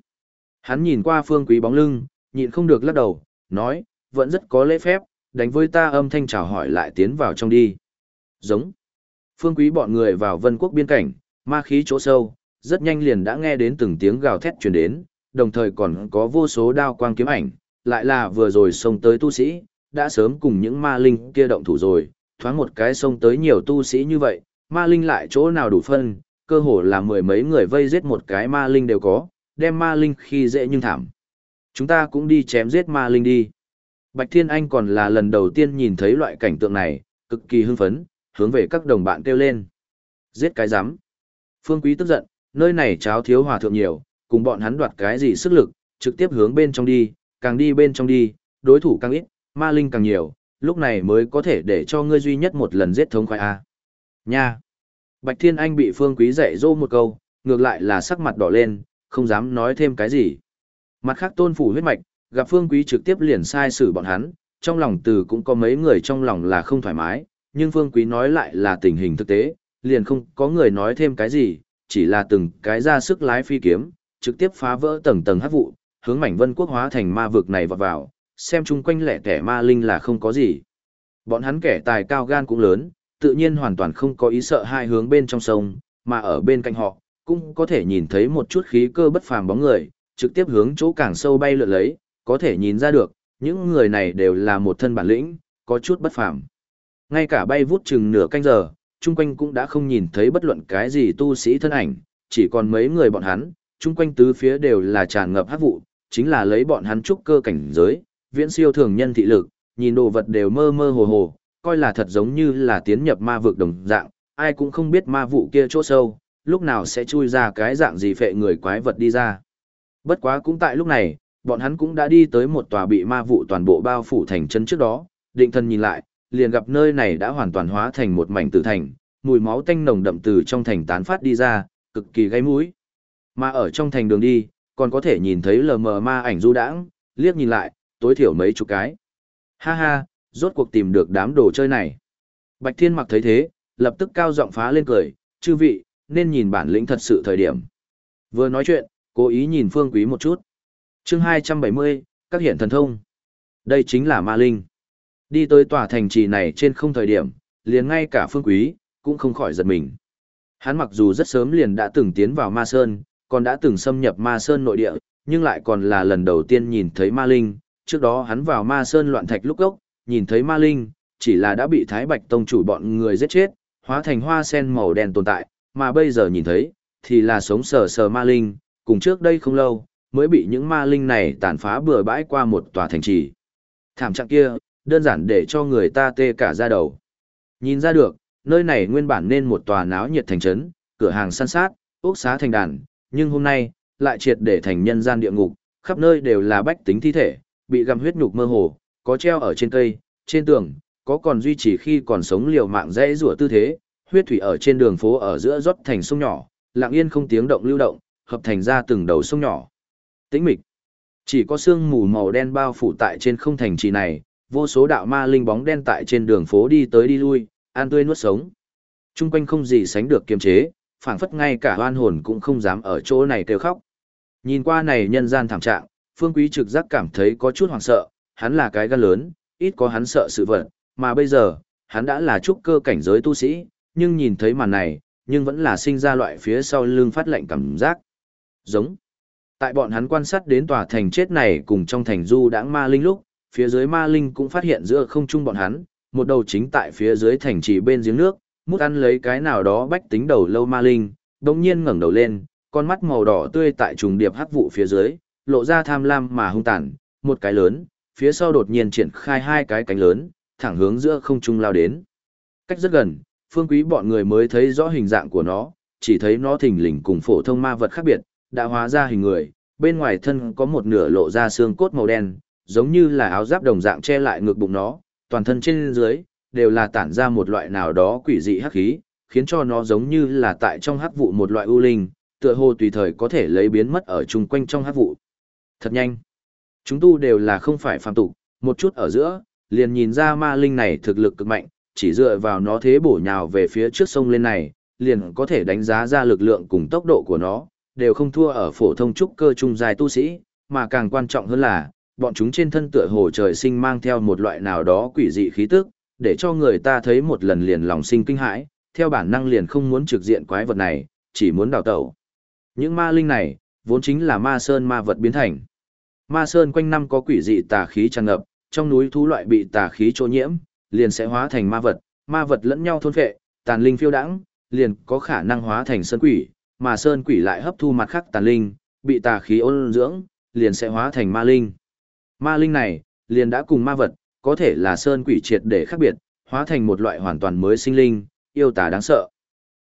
A: Hắn nhìn qua phương quý bóng lưng, nhịn không được lắc đầu, nói, vẫn rất có lễ phép, đánh với ta âm thanh chào hỏi lại tiến vào trong đi. Giống. Phương quý bọn người vào vân quốc biên cảnh, ma khí chỗ sâu, rất nhanh liền đã nghe đến từng tiếng gào thét truyền đến, đồng thời còn có vô số đao quang kiếm ảnh, lại là vừa rồi xông tới tu sĩ, đã sớm cùng những ma linh kia động thủ rồi, thoáng một cái xông tới nhiều tu sĩ như vậy, ma linh lại chỗ nào đủ phân, cơ hồ là mười mấy người vây giết một cái ma linh đều có, đem ma linh khi dễ nhưng thảm. Chúng ta cũng đi chém giết ma linh đi. Bạch Thiên Anh còn là lần đầu tiên nhìn thấy loại cảnh tượng này, cực kỳ hưng phấn, hướng về các đồng bạn kêu lên. Giết cái rắm Phương Quý tức giận, nơi này cháo thiếu hòa thượng nhiều, cùng bọn hắn đoạt cái gì sức lực, trực tiếp hướng bên trong đi, càng đi bên trong đi, đối thủ càng ít, ma linh càng nhiều, lúc này mới có thể để cho ngươi duy nhất một lần giết thống khoái A. Nha! Bạch Thiên Anh bị Phương Quý dạy dỗ một câu, ngược lại là sắc mặt đỏ lên, không dám nói thêm cái gì. Mặt khác tôn phủ huyết mạch, gặp Phương Quý trực tiếp liền sai xử bọn hắn, trong lòng từ cũng có mấy người trong lòng là không thoải mái, nhưng Phương Quý nói lại là tình hình thực tế, liền không có người nói thêm cái gì, chỉ là từng cái ra sức lái phi kiếm, trực tiếp phá vỡ tầng tầng hắc vụ, hướng mảnh vân quốc hóa thành ma vực này vọt vào, xem chung quanh lẻ kẻ ma linh là không có gì. Bọn hắn kẻ tài cao gan cũng lớn, tự nhiên hoàn toàn không có ý sợ hai hướng bên trong sông, mà ở bên cạnh họ, cũng có thể nhìn thấy một chút khí cơ bất phàm bóng người, trực tiếp hướng chỗ càng sâu bay lượn lấy, có thể nhìn ra được, những người này đều là một thân bản lĩnh, có chút bất phàm. Ngay cả bay vút chừng nửa canh giờ, chung quanh cũng đã không nhìn thấy bất luận cái gì tu sĩ thân ảnh, chỉ còn mấy người bọn hắn, chung quanh tứ phía đều là tràn ngập hắc vụ, chính là lấy bọn hắn trúc cơ cảnh giới, viễn siêu thường nhân thị lực, nhìn đồ vật đều mơ mơ hồ hồ, coi là thật giống như là tiến nhập ma vực đồng dạng, ai cũng không biết ma vụ kia chỗ sâu, lúc nào sẽ chui ra cái dạng gì phệ người quái vật đi ra. Bất quá cũng tại lúc này, bọn hắn cũng đã đi tới một tòa bị ma vụ toàn bộ bao phủ thành chân trước đó, định thân nhìn lại, liền gặp nơi này đã hoàn toàn hóa thành một mảnh tử thành, mùi máu tanh nồng đậm từ trong thành tán phát đi ra, cực kỳ gây mũi. Mà ở trong thành đường đi, còn có thể nhìn thấy lờ mờ ma ảnh du đãng, liếc nhìn lại, tối thiểu mấy chục cái. Ha ha, rốt cuộc tìm được đám đồ chơi này. Bạch Thiên mặc thấy thế, lập tức cao giọng phá lên cười, chư vị, nên nhìn bản lĩnh thật sự thời điểm. Vừa nói chuyện, cố ý nhìn Phương Quý một chút. chương 270, các hiện thần thông. Đây chính là ma linh. Đi tới tòa thành trì này trên không thời điểm, liền ngay cả Phương Quý, cũng không khỏi giật mình. Hắn mặc dù rất sớm liền đã từng tiến vào ma sơn, còn đã từng xâm nhập ma sơn nội địa, nhưng lại còn là lần đầu tiên nhìn thấy ma linh. Trước đó hắn vào ma sơn loạn thạch lúc gốc, nhìn thấy ma linh, chỉ là đã bị Thái Bạch Tông chủ bọn người giết chết, hóa thành hoa sen màu đen tồn tại, mà bây giờ nhìn thấy, thì là sống sờ sờ ma linh, cùng trước đây không lâu, mới bị những ma linh này tàn phá bừa bãi qua một tòa thành trì. Thảm trạng kia, đơn giản để cho người ta tê cả da đầu. Nhìn ra được, nơi này nguyên bản nên một tòa náo nhiệt thành trấn, cửa hàng săn sát, ốc xá thành đàn, nhưng hôm nay, lại triệt để thành nhân gian địa ngục, khắp nơi đều là bách tính thi thể, bị găm huyết nhục mơ hồ, có treo ở trên cây, trên tường, có còn duy trì khi còn sống liều mạng dễ rủa tư thế, huyết thủy ở trên đường phố ở giữa rót thành sông nhỏ, lặng yên không tiếng động lưu động, hợp thành ra từng đầu sông nhỏ. Tĩnh mịch. Chỉ có sương mù màu đen bao phủ tại trên không thành trì này, vô số đạo ma linh bóng đen tại trên đường phố đi tới đi lui, an tươi nuốt sống. Trung quanh không gì sánh được kiềm chế, phảng phất ngay cả oan hồn cũng không dám ở chỗ này kêu khóc. Nhìn qua này nhân gian thảm trạng, Phương Quý trực giác cảm thấy có chút hoảng sợ, hắn là cái gan lớn, ít có hắn sợ sự vật, mà bây giờ, hắn đã là trúc cơ cảnh giới tu sĩ, nhưng nhìn thấy màn này, nhưng vẫn là sinh ra loại phía sau lưng phát lạnh cảm giác. Giống. Tại bọn hắn quan sát đến tòa thành chết này cùng trong thành du đãng ma linh lúc, phía dưới ma linh cũng phát hiện giữa không trung bọn hắn, một đầu chính tại phía dưới thành trì bên giếng nước, mút ăn lấy cái nào đó bách tính đầu lâu ma linh, đồng nhiên ngẩng đầu lên, con mắt màu đỏ tươi tại trùng điệp hắc vụ phía dưới, lộ ra tham lam mà hung tàn, một cái lớn, phía sau đột nhiên triển khai hai cái cánh lớn, thẳng hướng giữa không trung lao đến. Cách rất gần, phương quý bọn người mới thấy rõ hình dạng của nó, chỉ thấy nó thình lình cùng phổ thông ma vật khác biệt, đã hóa ra hình người, bên ngoài thân có một nửa lộ ra xương cốt màu đen, giống như là áo giáp đồng dạng che lại ngực bụng nó, toàn thân trên dưới đều là tản ra một loại nào đó quỷ dị hắc khí, khiến cho nó giống như là tại trong hắc vụ một loại u linh, tựa hồ tùy thời có thể lấy biến mất ở chung quanh trong hắc vụ. Thật nhanh. Chúng tu đều là không phải phàm tục, một chút ở giữa, liền nhìn ra ma linh này thực lực cực mạnh, chỉ dựa vào nó thế bổ nhào về phía trước sông lên này, liền có thể đánh giá ra lực lượng cùng tốc độ của nó, đều không thua ở phổ thông trúc cơ trung dài tu sĩ, mà càng quan trọng hơn là, bọn chúng trên thân tựa hồ trời sinh mang theo một loại nào đó quỷ dị khí tức, để cho người ta thấy một lần liền lòng sinh kinh hãi, theo bản năng liền không muốn trực diện quái vật này, chỉ muốn đào tẩu. Những ma linh này, vốn chính là ma sơn ma vật biến thành. Ma sơn quanh năm có quỷ dị tà khí tràn ngập, trong núi thú loại bị tà khí trô nhiễm, liền sẽ hóa thành ma vật, ma vật lẫn nhau thôn phệ, tàn linh phiêu đãng, liền có khả năng hóa thành sơn quỷ, mà sơn quỷ lại hấp thu mặt khác tàn linh, bị tà khí ôn dưỡng, liền sẽ hóa thành ma linh. Ma linh này, liền đã cùng ma vật, có thể là sơn quỷ triệt để khác biệt, hóa thành một loại hoàn toàn mới sinh linh, yêu tà đáng sợ.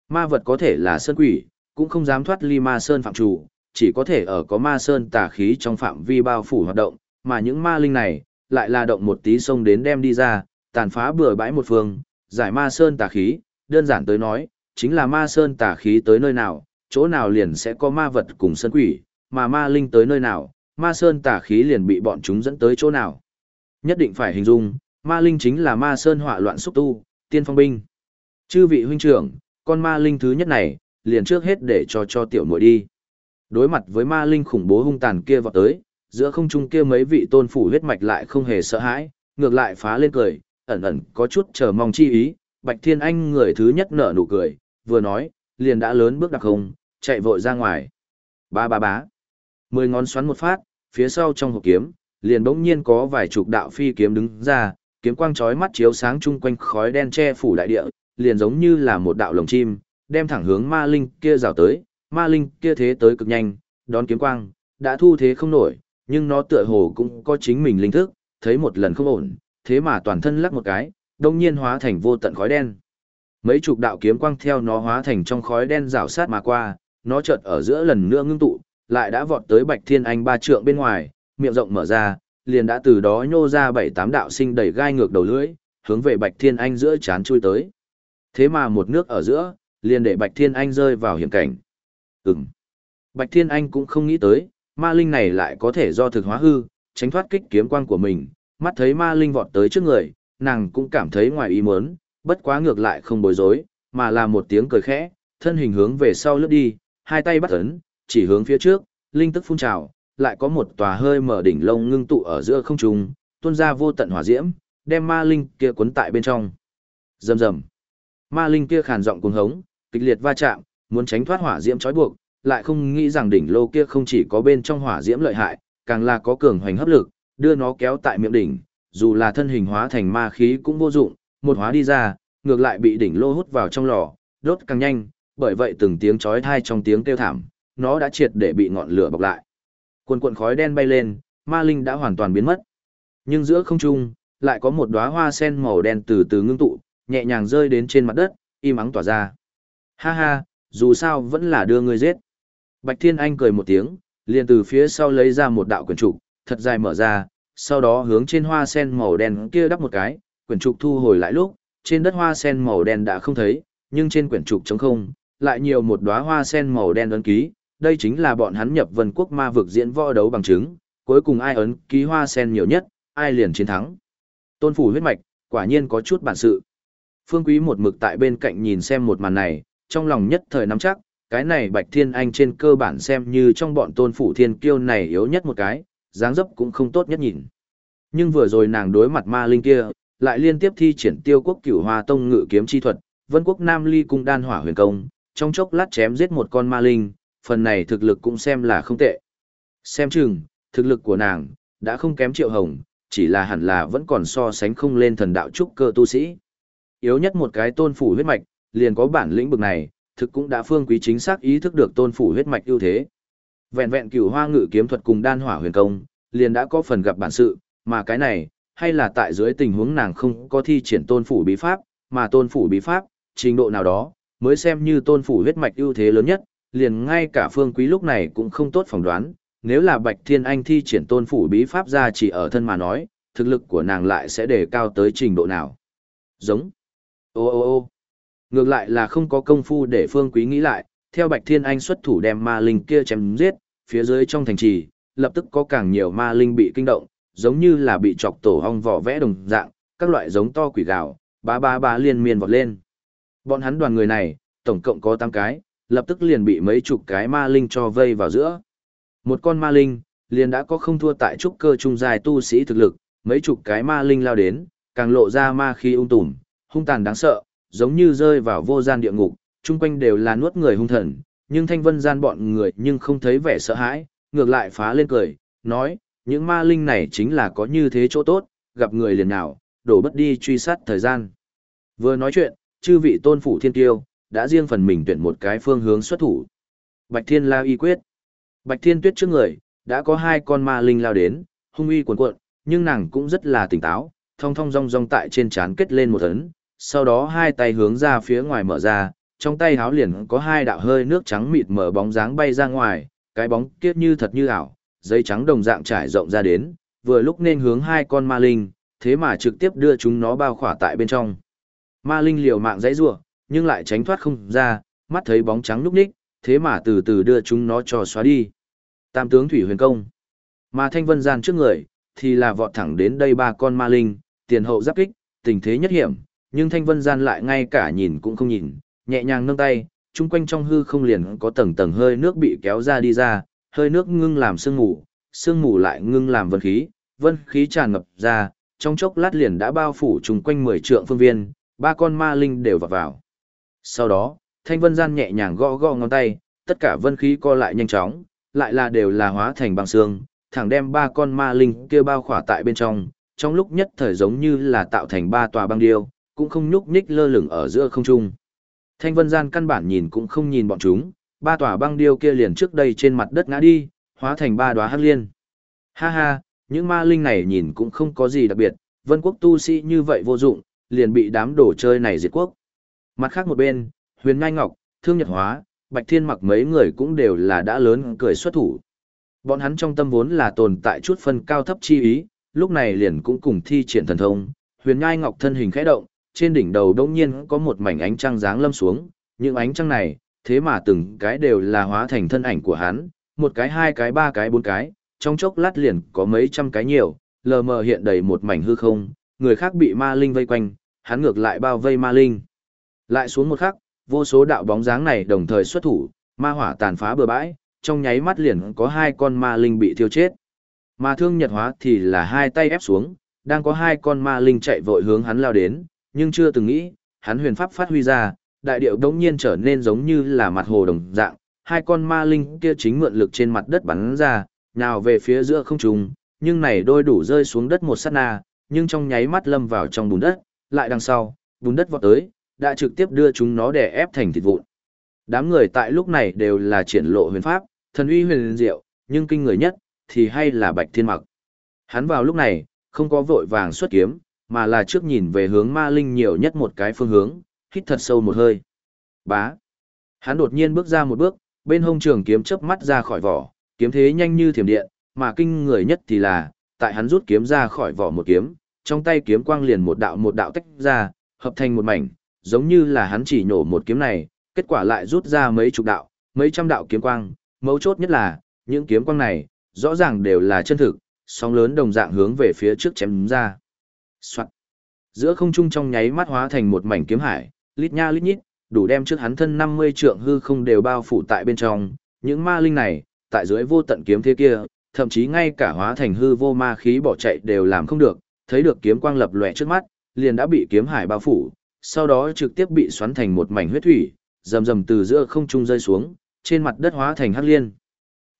A: Ma vật có thể là sơn quỷ, cũng không dám thoát ly ma sơn phạm chủ, chỉ có thể ở có ma sơn tà khí trong phạm vi bao phủ hoạt động, mà những ma linh này, lại là động một tí sông đến đem đi ra, tàn phá bừa bãi một phương, giải ma sơn tà khí, đơn giản tới nói, chính là ma sơn tà khí tới nơi nào, chỗ nào liền sẽ có ma vật cùng sơn quỷ, mà ma linh tới nơi nào, ma sơn tà khí liền bị bọn chúng dẫn tới chỗ nào. Nhất định phải hình dung, ma linh chính là ma sơn họa loạn xúc tu, tiên phong binh. Chư vị huynh trưởng, con ma linh thứ nhất này, liền trước hết để cho cho tiểu muội đi. Đối mặt với ma linh khủng bố hung tàn kia vọt tới, giữa không trung kia mấy vị tôn phủ huyết mạch lại không hề sợ hãi, ngược lại phá lên cười, ẩn ẩn có chút chờ mong chi ý, Bạch Thiên Anh người thứ nhất nở nụ cười, vừa nói, liền đã lớn bước đặc không, chạy vội ra ngoài. Ba ba bá. Mười ngón xoắn một phát, phía sau trong hộp kiếm, liền bỗng nhiên có vài chục đạo phi kiếm đứng ra, kiếm quang chói mắt chiếu sáng chung quanh khói đen che phủ đại địa, liền giống như là một đạo lồng chim, đem thẳng hướng ma linh kia rào tới, ma linh kia thế tới cực nhanh, đón kiếm quang, đã thu thế không nổi, nhưng nó tựa hồ cũng có chính mình linh thức, thấy một lần không ổn, thế mà toàn thân lắc một cái, đông nhiên hóa thành vô tận khói đen. Mấy chục đạo kiếm quang theo nó hóa thành trong khói đen rào sát mà qua, nó chợt ở giữa lần nữa ngưng tụ, lại đã vọt tới Bạch Thiên Anh ba trượng bên ngoài, miệng rộng mở ra, liền đã từ đó nhô ra bảy tám đạo sinh đầy gai ngược đầu lưỡi, hướng về Bạch Thiên Anh giữa chán chui tới. Thế mà một nước ở giữa, liền để Bạch Thiên Anh rơi vào hiểm cảnh. Ừm. Bạch Thiên Anh cũng không nghĩ tới, ma linh này lại có thể do thực hóa hư, tránh thoát kích kiếm quang của mình, mắt thấy ma linh vọt tới trước người, nàng cũng cảm thấy ngoài ý muốn, bất quá ngược lại không bối rối, mà là một tiếng cười khẽ, thân hình hướng về sau lướt đi, hai tay bắt ấn, chỉ hướng phía trước, linh tức phun trào, lại có một tòa hơi mở đỉnh lông ngưng tụ ở giữa không trung, tuôn ra vô tận hỏa diễm, đem ma linh kia cuốn tại bên trong. Rầm rầm. Ma linh kia khàn giọng cuồng hống, kịch liệt va chạm, muốn tránh thoát hỏa diễm trói buộc, lại không nghĩ rằng đỉnh lô kia không chỉ có bên trong hỏa diễm lợi hại, càng là có cường hoành hấp lực, đưa nó kéo tại miệng đỉnh, dù là thân hình hóa thành ma khí cũng vô dụng, một hóa đi ra, ngược lại bị đỉnh lô hút vào trong lò, đốt càng nhanh, bởi vậy từng tiếng chói tai trong tiếng kêu thảm, nó đã triệt để bị ngọn lửa bọc lại. Cuồn cuộn khói đen bay lên, ma linh đã hoàn toàn biến mất. Nhưng giữa không trung, lại có một đóa hoa sen màu đen từ từ ngưng tụ, nhẹ nhàng rơi đến trên mặt đất, im ắng tỏa ra. Ha ha, dù sao vẫn là đưa ngươi giết. Bạch Thiên Anh cười một tiếng, liền từ phía sau lấy ra một đạo quyển trục, thật dài mở ra, sau đó hướng trên hoa sen màu đen kia đắp một cái, quyển trục thu hồi lại lúc, trên đất hoa sen màu đen đã không thấy, nhưng trên quyển trục trống không, lại nhiều một đóa hoa sen màu đen ấn ký, đây chính là bọn hắn nhập vân quốc ma vực diễn võ đấu bằng chứng, cuối cùng ai ấn ký hoa sen nhiều nhất, ai liền chiến thắng. Tôn phủ huyết mạch, quả nhiên có chút bản sự. Phương Quý một mực tại bên cạnh nhìn xem một màn này, trong lòng nhất thời nắm chắc, cái này Bạch Thiên Anh trên cơ bản xem như trong bọn tôn phủ thiên kiêu này yếu nhất một cái, dáng dấp cũng không tốt nhất nhìn. Nhưng vừa rồi nàng đối mặt ma linh kia, lại liên tiếp thi triển tiêu quốc cửu hoa tông ngự kiếm chi thuật, vân quốc nam ly cung đan hỏa huyền công, trong chốc lát chém giết một con ma linh, phần này thực lực cũng xem là không tệ. Xem chừng, thực lực của nàng, đã không kém triệu hồng, chỉ là hẳn là vẫn còn so sánh không lên thần đạo trúc cơ tu sĩ. Yếu nhất một cái tôn phủ huyết mạch, liền có bản lĩnh bực này, thực cũng đã phương quý chính xác ý thức được tôn phủ huyết mạch ưu thế. Vẹn vẹn cửu hoa ngự kiếm thuật cùng đan hỏa huyền công, liền đã có phần gặp bản sự, mà cái này, hay là tại dưới tình huống nàng không có thi triển tôn phủ bí pháp, mà tôn phủ bí pháp, trình độ nào đó, mới xem như tôn phủ huyết mạch ưu thế lớn nhất, liền ngay cả phương quý lúc này cũng không tốt phỏng đoán, nếu là Bạch Thiên Anh thi triển tôn phủ bí pháp ra chỉ ở thân mà nói, thực lực của nàng lại sẽ đề cao tới trình độ nào. Giống. Ô ô ô ngược lại là không có công phu để phương quý nghĩ lại, theo Bạch Thiên Anh xuất thủ đem ma linh kia chém giết, phía dưới trong thành trì, lập tức có càng nhiều ma linh bị kinh động, giống như là bị chọc tổ hong vỏ vẽ đồng dạng, các loại giống to quỷ gạo, ba ba ba liên miên vọt lên. Bọn hắn đoàn người này, tổng cộng có 8 cái, lập tức liền bị mấy chục cái ma linh cho vây vào giữa. Một con ma linh, liền đã có không thua tại trúc cơ trung dài tu sĩ thực lực, mấy chục cái ma linh lao đến, càng lộ ra ma khí ung tùm, hung tàn đáng sợ, giống như rơi vào vô gian địa ngục, chung quanh đều là nuốt người hung thần, nhưng thanh vân gian bọn người nhưng không thấy vẻ sợ hãi, ngược lại phá lên cười, nói, những ma linh này chính là có như thế chỗ tốt, gặp người liền nào, đổ bất đi truy sát thời gian. Vừa nói chuyện, chư vị tôn phủ thiên tiêu, đã riêng phần mình tuyển một cái phương hướng xuất thủ. Bạch Thiên La y quyết. Bạch Thiên Tuyết trước người, đã có hai con ma linh lao đến, hung uy cuồn cuộn, nhưng nàng cũng rất là tỉnh táo, thong thong rong rong tại trên trán kết lên một ấn, sau đó hai tay hướng ra phía ngoài mở ra, trong tay háo liền có hai đạo hơi nước trắng mịt mở bóng dáng bay ra ngoài, cái bóng kiết như thật như ảo, giấy trắng đồng dạng trải rộng ra đến, vừa lúc nên hướng hai con ma linh, thế mà trực tiếp đưa chúng nó bao khỏa tại bên trong. Ma linh liều mạng dãy rủa, nhưng lại tránh thoát không ra, mắt thấy bóng trắng lúc ních, thế mà từ từ đưa chúng nó cho xóa đi. Tam tướng thủy huyền công. Mà thanh vân gian trước người, thì là vọt thẳng đến đây ba con ma linh, tiền hậu giáp kích, tình thế nhất hiểm, nhưng thanh vân gian lại ngay cả nhìn cũng không nhìn, nhẹ nhàng nâng tay, chung quanh trong hư không liền có tầng tầng hơi nước bị kéo ra đi ra, hơi nước ngưng làm sương mù, sương mù lại ngưng làm vân khí, vân khí tràn ngập ra, trong chốc lát liền đã bao phủ chung quanh 10 trượng phương viên, ba con ma linh đều vào vào. Sau đó, thanh vân gian nhẹ nhàng gõ gõ ngón tay, tất cả vân khí co lại nhanh chóng, lại là đều là hóa thành băng xương, thẳng đem ba con ma linh kia bao khỏa tại bên trong, trong lúc nhất thời giống như là tạo thành ba tòa băng điêu, cũng không nhúc nhích lơ lửng ở giữa không trung. Thanh vân gian căn bản nhìn cũng không nhìn bọn chúng, ba tòa băng điêu kia liền trước đây trên mặt đất ngã đi, hóa thành ba đóa hắc liên. Ha ha, những ma linh này nhìn cũng không có gì đặc biệt, vân quốc tu sĩ như vậy vô dụng, liền bị đám đồ chơi này diệt quốc. Mặt khác một bên, huyền ngai ngọc, thương nhật hóa, bạch thiên mặc mấy người cũng đều là đã lớn cười xuất thủ. Bọn hắn trong tâm vốn là tồn tại chút phân cao thấp chi ý, lúc này liền cũng cùng thi triển thần thông, huyền ngai ngọc thân hình khẽ động, trên đỉnh đầu đông nhiên có một mảnh ánh trăng dáng lâm xuống, những ánh trăng này, thế mà từng cái đều là hóa thành thân ảnh của hắn, một cái hai cái ba cái bốn cái, trong chốc lát liền có mấy trăm cái nhiều, lờ mờ hiện đầy một mảnh hư không, người khác bị ma linh vây quanh, hắn ngược lại bao vây ma linh. Lại xuống một khắc, vô số đạo bóng dáng này đồng thời xuất thủ, ma hỏa tàn phá bừa bãi, trong nháy mắt liền có hai con ma linh bị thiêu chết. Ma thương nhật hóa thì là hai tay ép xuống, đang có hai con ma linh chạy vội hướng hắn lao đến, nhưng chưa từng nghĩ, hắn huyền pháp phát huy ra, đại điệu đống nhiên trở nên giống như là mặt hồ đồng dạng, hai con ma linh kia chính mượn lực trên mặt đất bắn ra, nào về phía giữa không trung, nhưng này đôi đủ rơi xuống đất một sát na, nhưng trong nháy mắt lâm vào trong bùn đất, lại đằng sau, bùn đất vọt tới, đã trực tiếp đưa chúng nó đè ép thành thịt vụn. Đám người tại lúc này đều là triển lộ huyền pháp, thần uy huyền diệu, nhưng kinh người nhất thì hay là Bạch Thiên Mặc. Hắn vào lúc này, không có vội vàng xuất kiếm, mà là trước nhìn về hướng ma linh nhiều nhất một cái phương hướng, hít thật sâu một hơi. Bá. Hắn đột nhiên bước ra một bước, bên hông trường kiếm chớp mắt ra khỏi vỏ, kiếm thế nhanh như thiểm điện, mà kinh người nhất thì là, tại hắn rút kiếm ra khỏi vỏ một kiếm, trong tay kiếm quang liền một đạo một đạo tách ra, hợp thành một mảnh, giống như là hắn chỉ nổ một kiếm này, kết quả lại rút ra mấy chục đạo, mấy trăm đạo kiếm quang, mấu chốt nhất là, những kiếm quang này, rõ ràng đều là chân thực, sóng lớn đồng dạng hướng về phía trước chém ra. Soạn. Giữa không trung trong nháy mắt hóa thành một mảnh kiếm hải, lít nha lít nhít, đủ đem trước hắn thân 50 trượng hư không đều bao phủ tại bên trong, những ma linh này, tại dưới vô tận kiếm thế kia, thậm chí ngay cả hóa thành hư vô ma khí bỏ chạy đều làm không được, thấy được kiếm quang lập lòe trước mắt, liền đã bị kiếm hải bao phủ, sau đó trực tiếp bị xoắn thành một mảnh huyết thủy, rầm rầm từ giữa không trung rơi xuống, trên mặt đất hóa thành hắc liên.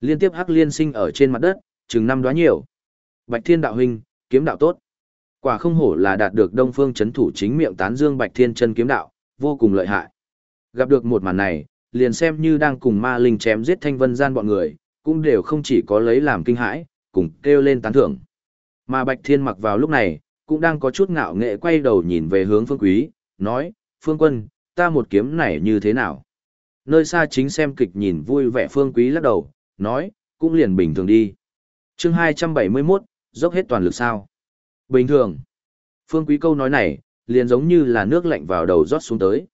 A: Liên tiếp hắc liên sinh ở trên mặt đất, chừng năm đóa nhiều. Bạch Thiên đạo huynh, kiếm đạo tốt. Quả không hổ là đạt được Đông Phương chấn thủ chính miệng tán dương Bạch Thiên chân kiếm đạo, vô cùng lợi hại. Gặp được một màn này, liền xem như đang cùng ma linh chém giết thanh vân gian bọn người, cũng đều không chỉ có lấy làm kinh hãi, cùng kêu lên tán thưởng. Mà Bạch Thiên mặc vào lúc này, cũng đang có chút ngạo nghệ quay đầu nhìn về hướng Phương Quý, nói, Phương Quân, ta một kiếm này như thế nào? Nơi xa chính xem kịch nhìn vui vẻ Phương Quý lắc đầu, nói, cũng liền bình thường đi. chương 271, dốc hết toàn lực sao? Bình thường. Phương Quý câu nói này, liền giống như là nước lạnh vào đầu rót xuống tới.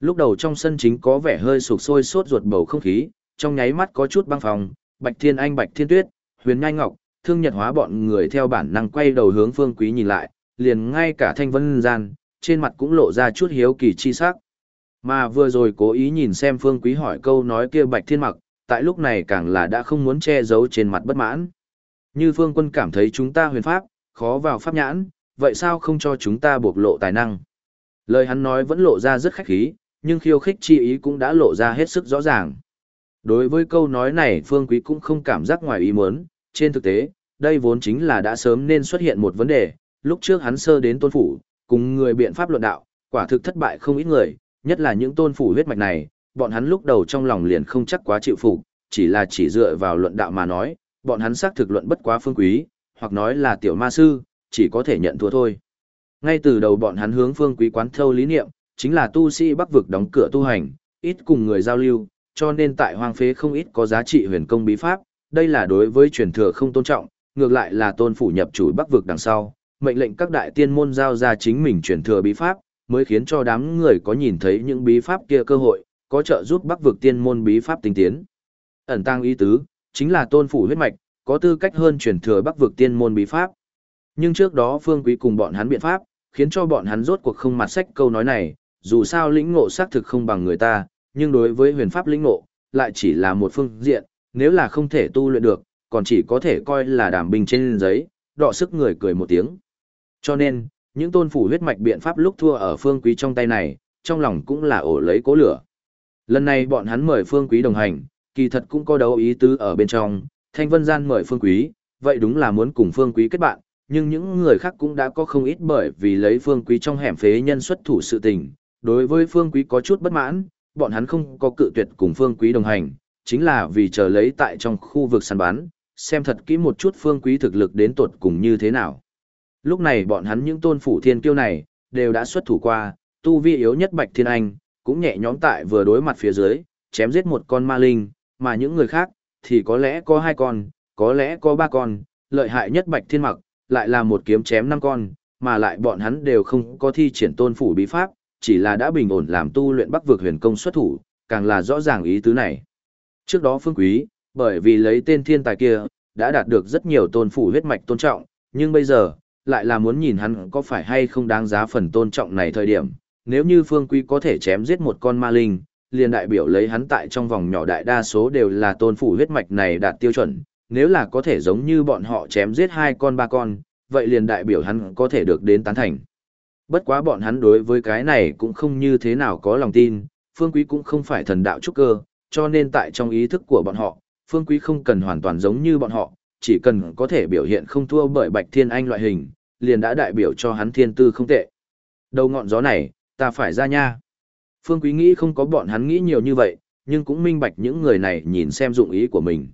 A: Lúc đầu trong sân chính có vẻ hơi sụp sôi sốt ruột bầu không khí, trong nháy mắt có chút băng phòng, Bạch Thiên Anh Bạch Thiên Tuyết, Huyền Nhai Ngọc, Thương Nhật Hóa bọn người theo bản năng quay đầu hướng Phương Quý nhìn lại, liền ngay cả Thanh Vân Gian, trên mặt cũng lộ ra chút hiếu kỳ chi sắc. Mà vừa rồi cố ý nhìn xem Phương Quý hỏi câu nói kia Bạch Thiên Mặc, tại lúc này càng là đã không muốn che giấu trên mặt bất mãn. Như Phương Quân cảm thấy chúng ta huyền pháp, khó vào pháp nhãn, vậy sao không cho chúng ta bộc lộ tài năng? Lời hắn nói vẫn lộ ra rất khách khí, nhưng khiêu khích chi ý cũng đã lộ ra hết sức rõ ràng. Đối với câu nói này Phương Quý cũng không cảm giác ngoài ý muốn, trên thực tế, đây vốn chính là đã sớm nên xuất hiện một vấn đề, lúc trước hắn sơ đến tôn phủ, cùng người biện pháp luận đạo, quả thực thất bại không ít người, nhất là những tôn phủ huyết mạch này, bọn hắn lúc đầu trong lòng liền không chắc quá chịu phục, chỉ là chỉ dựa vào luận đạo mà nói, bọn hắn xác thực luận bất quá phương quý, hoặc nói là tiểu ma sư, chỉ có thể nhận thua thôi. Ngay từ đầu bọn hắn hướng phương quý quán thâu lý niệm, chính là tu sĩ bắc vực đóng cửa tu hành, ít cùng người giao lưu, cho nên tại hoang phế không ít có giá trị huyền công bí pháp, đây là đối với truyền thừa không tôn trọng, ngược lại là tôn phủ nhập chủ bắc vực đằng sau, mệnh lệnh các đại tiên môn giao ra chính mình truyền thừa bí pháp, mới khiến cho đám người có nhìn thấy những bí pháp kia cơ hội, có trợ giúp bắc vực tiên môn bí pháp tinh tiến. Ẩn tăng ý tứ, chính là tôn phủ huyết mạch, có tư cách hơn truyền thừa bắc vực tiên môn bí pháp. Nhưng trước đó phương quý cùng bọn hắn biện pháp, khiến cho bọn hắn rốt cuộc không mặt sách câu nói này, dù sao lĩnh ngộ xác thực không bằng người ta, nhưng đối với huyền pháp lĩnh ngộ, lại chỉ là một phương diện, nếu là không thể tu luyện được, còn chỉ có thể coi là đảm bình trên giấy, đọ sức người cười một tiếng. Cho nên, những tôn phủ huyết mạch biện pháp lúc thua ở phương quý trong tay này, trong lòng cũng là ổ lấy cố lửa. Lần này bọn hắn mời phương quý đồng hành, kỳ thật cũng có đấu ý tứ ở bên trong, thanh vân gian mời phương quý, vậy đúng là muốn cùng phương quý kết bạn, nhưng những người khác cũng đã có không ít bởi vì lấy phương quý trong hẻm phế nhân xuất thủ sự tình, đối với phương quý có chút bất mãn, bọn hắn không có cự tuyệt cùng phương quý đồng hành, chính là vì chờ lấy tại trong khu vực săn bán, xem thật kỹ một chút phương quý thực lực đến tuột cùng như thế nào. Lúc này bọn hắn những tôn phủ thiên kiêu này, đều đã xuất thủ qua, tu vi yếu nhất Bạch Thiên Anh, cũng nhẹ nhõm tại vừa đối mặt phía dưới, chém giết một con ma linh, mà những người khác, thì có lẽ có hai con, có lẽ có ba con, lợi hại nhất Bạch Thiên Mặc, lại là một kiếm chém năm con, mà lại bọn hắn đều không có thi triển tôn phủ bí pháp, chỉ là đã bình ổn làm tu luyện bắc vực huyền công xuất thủ, càng là rõ ràng ý tứ này. Trước đó Phương Quý, bởi vì lấy tên thiên tài kia, đã đạt được rất nhiều tôn phủ huyết mạch tôn trọng, nhưng bây giờ, lại là muốn nhìn hắn có phải hay không đáng giá phần tôn trọng này thời điểm. Nếu như Phương Quý có thể chém giết một con ma linh, liền đại biểu lấy hắn tại trong vòng nhỏ đại đa số đều là tôn phủ huyết mạch này đạt tiêu chuẩn, nếu là có thể giống như bọn họ chém giết hai con ba con, vậy liền đại biểu hắn có thể được đến tán thành. Bất quá bọn hắn đối với cái này cũng không như thế nào có lòng tin, Phương Quý cũng không phải thần đạo trúc cơ, cho nên tại trong ý thức của bọn họ, Phương Quý không cần hoàn toàn giống như bọn họ, chỉ cần có thể biểu hiện không thua bởi Bạch Thiên Anh loại hình, liền đã đại biểu cho hắn thiên tư không tệ. Đầu ngọn gió này, ta phải ra nha. Phương Quý nghĩ không có bọn hắn nghĩ nhiều như vậy, nhưng cũng minh bạch những người này nhìn xem dụng ý của mình.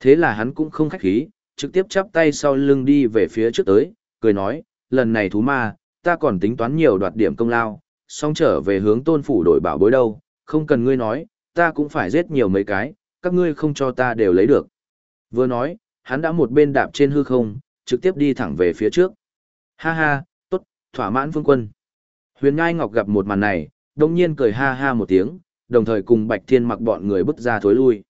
A: Thế là hắn cũng không khách khí, trực tiếp chắp tay sau lưng đi về phía trước tới, cười nói, lần này thú ma, ta còn tính toán nhiều đoạt điểm công lao, song trở về hướng tôn phủ đổi bảo bối đâu, không cần ngươi nói, ta cũng phải giết nhiều mấy cái, các ngươi không cho ta đều lấy được. Vừa nói, hắn đã một bên đạp trên hư không, trực tiếp đi thẳng về phía trước. Ha ha, tốt, thỏa mãn phương quân. Huyền Ngai Ngọc gặp một màn này, đông nhiên cười ha ha một tiếng, đồng thời cùng Bạch Thiên mặc bọn người bước ra thối lui.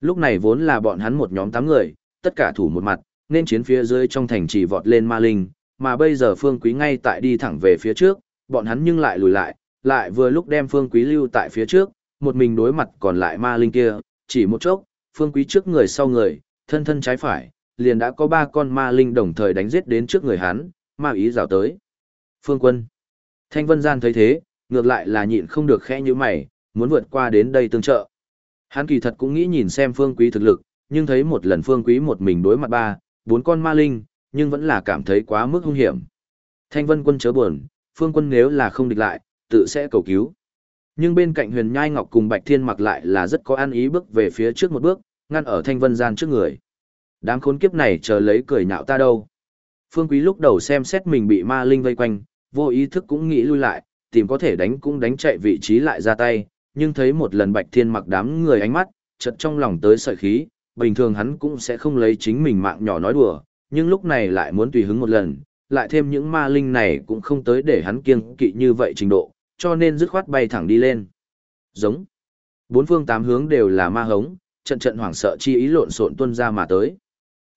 A: Lúc này vốn là bọn hắn một nhóm tám người, tất cả thủ một mặt, nên chiến phía dưới trong thành trì vọt lên ma linh, mà bây giờ Phương Quý ngay tại đi thẳng về phía trước, bọn hắn nhưng lại lùi lại, lại vừa lúc đem Phương Quý lưu tại phía trước, một mình đối mặt còn lại ma linh kia, chỉ một chốc, Phương Quý trước người sau người, thân thân trái phải, liền đã có ba con ma linh đồng thời đánh giết đến trước người hắn, ma ý rào tới. Phương Quân. Thanh Vân Gian thấy thế, ngược lại là nhịn không được khẽ như mày, muốn vượt qua đến đây tương trợ. Hắn kỳ thật cũng nghĩ nhìn xem Phương Quý thực lực, nhưng thấy một lần Phương Quý một mình đối mặt ba, bốn con ma linh, nhưng vẫn là cảm thấy quá mức hung hiểm. Thanh Vân quân chớ buồn, Phương quân nếu là không địch lại, tự sẽ cầu cứu. Nhưng bên cạnh Huyền Nhai Ngọc cùng Bạch Thiên mặc lại là rất có an ý bước về phía trước một bước, ngăn ở Thanh Vân gian trước người. Đám khốn kiếp này chờ lấy cười nhạo ta đâu. Phương Quý lúc đầu xem xét mình bị ma linh vây quanh, vô ý thức cũng nghĩ lui lại, tìm có thể đánh cũng đánh chạy vị trí lại ra tay, nhưng thấy một lần Bạch Thiên mặc đám người ánh mắt, chợt trong lòng tới sợi khí, bình thường hắn cũng sẽ không lấy chính mình mạng nhỏ nói đùa, nhưng lúc này lại muốn tùy hứng một lần, lại thêm những ma linh này cũng không tới để hắn kiêng kỵ như vậy trình độ, cho nên dứt khoát bay thẳng đi lên. Giống. Bốn phương tám hướng đều là ma hống, trận trận hoảng sợ chi ý lộn xộn tuân ra mà tới.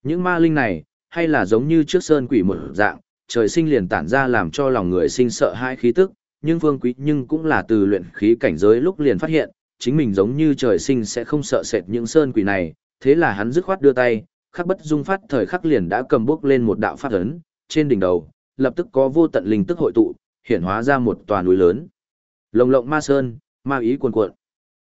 A: Những ma linh này, hay là giống như trước sơn quỷ một dạng, trời sinh liền tản ra làm cho lòng người sinh sợ hai khí tức, nhưng phương quý nhưng cũng là từ luyện khí cảnh giới lúc liền phát hiện, chính mình giống như trời sinh sẽ không sợ sệt những sơn quỷ này, thế là hắn dứt khoát đưa tay, khắc bất dung phát thời khắc liền đã cầm bước lên một đạo pháp ấn, trên đỉnh đầu, lập tức có vô tận linh tức hội tụ, hiện hóa ra một tòa núi lớn. Lồng lộng ma sơn, ma ý cuồn cuộn.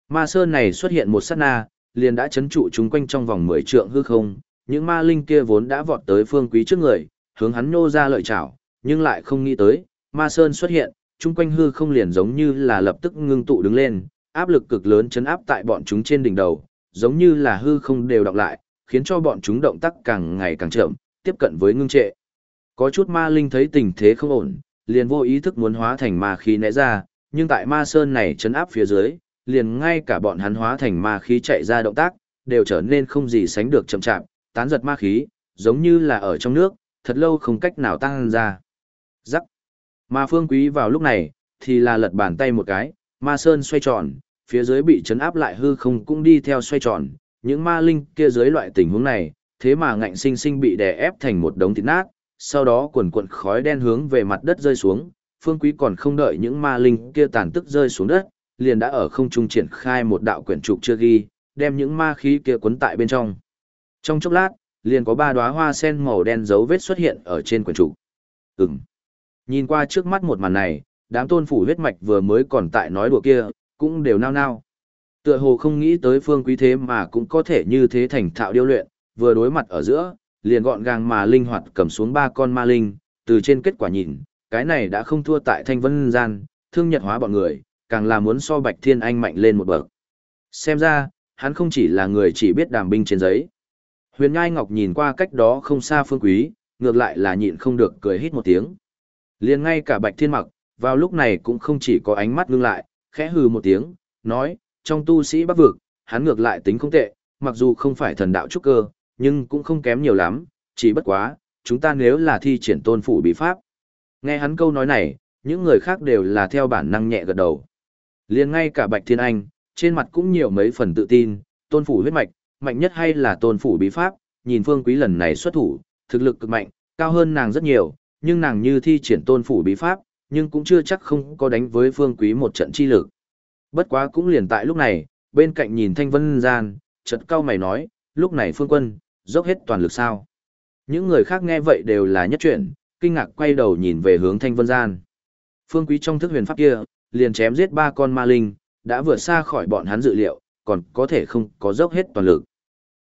A: Ma sơn này xuất hiện một sát na, liền đã chấn trụ chúng quanh trong vòng 10 trượng hư không, những ma linh kia vốn đã vọt tới phương quý trước người, hướng hắn nô ra lợi chảo, nhưng lại không nghĩ tới, ma sơn xuất hiện, chung quanh hư không liền giống như là lập tức ngưng tụ đứng lên, áp lực cực lớn chấn áp tại bọn chúng trên đỉnh đầu, giống như là hư không đều đọc lại, khiến cho bọn chúng động tác càng ngày càng chậm, tiếp cận với ngưng trệ. Có chút ma linh thấy tình thế không ổn, liền vô ý thức muốn hóa thành ma khí né ra, nhưng tại ma sơn này chấn áp phía dưới, liền ngay cả bọn hắn hóa thành ma khí chạy ra động tác, đều trở nên không gì sánh được chậm chạp, tán giật ma khí, giống như là ở trong nước, thật lâu không cách nào tăng ra. Rắc. Ma phương quý vào lúc này, thì là lật bàn tay một cái, ma sơn xoay tròn, phía dưới bị chấn áp lại hư không cũng đi theo xoay tròn, những ma linh kia dưới loại tình huống này, thế mà ngạnh sinh sinh bị đè ép thành một đống thịt nát, sau đó quần quần khói đen hướng về mặt đất rơi xuống, Phương Quý còn không đợi những ma linh kia tàn tức rơi xuống đất, liền đã ở không trung triển khai một đạo quyển trục chưa ghi, đem những ma khí kia cuốn tại bên trong. Trong chốc lát, liền có ba đóa hoa sen màu đen dấu vết xuất hiện ở trên quyển trục. Ừm. Nhìn qua trước mắt một màn này, đám tôn phủ huyết mạch vừa mới còn tại nói đùa kia, cũng đều nao nao. Tựa hồ không nghĩ tới phương quý thế mà cũng có thể như thế thành thạo điêu luyện, vừa đối mặt ở giữa, liền gọn gàng mà linh hoạt cầm xuống ba con ma linh, từ trên kết quả nhìn, cái này đã không thua tại thanh vân gian, thương nhật hóa bọn người, càng là muốn so bạch thiên anh mạnh lên một bậc. Xem ra, hắn không chỉ là người chỉ biết đàm binh trên giấy. Huyền Nhai Ngọc nhìn qua cách đó không xa phương quý, ngược lại là nhịn không được cười hít một tiếng liền ngay cả bạch thiên mặc, vào lúc này cũng không chỉ có ánh mắt ngưng lại, khẽ hừ một tiếng, nói, trong tu sĩ bắc vực, hắn ngược lại tính không tệ, mặc dù không phải thần đạo trúc cơ, nhưng cũng không kém nhiều lắm, chỉ bất quá, chúng ta nếu là thi triển tôn phủ bí pháp. Nghe hắn câu nói này, những người khác đều là theo bản năng nhẹ gật đầu. liền ngay cả Bạch Thiên Anh, trên mặt cũng nhiều mấy phần tự tin, tôn phủ huyết mạch, mạnh nhất hay là tôn phủ bí pháp, nhìn phương quý lần này xuất thủ, thực lực cực mạnh, cao hơn nàng rất nhiều, nhưng nàng như thi triển tôn phủ bí pháp, nhưng cũng chưa chắc không có đánh với phương quý một trận chi lực. Bất quá cũng liền tại lúc này, bên cạnh nhìn thanh vân gian, chợt cao mày nói, lúc này phương quân, dốc hết toàn lực sao. Những người khác nghe vậy đều là nhất chuyện, kinh ngạc quay đầu nhìn về hướng thanh vân gian. Phương quý trong thức huyền pháp kia, liền chém giết ba con ma linh, đã vượt xa khỏi bọn hắn dự liệu, còn có thể không có dốc hết toàn lực.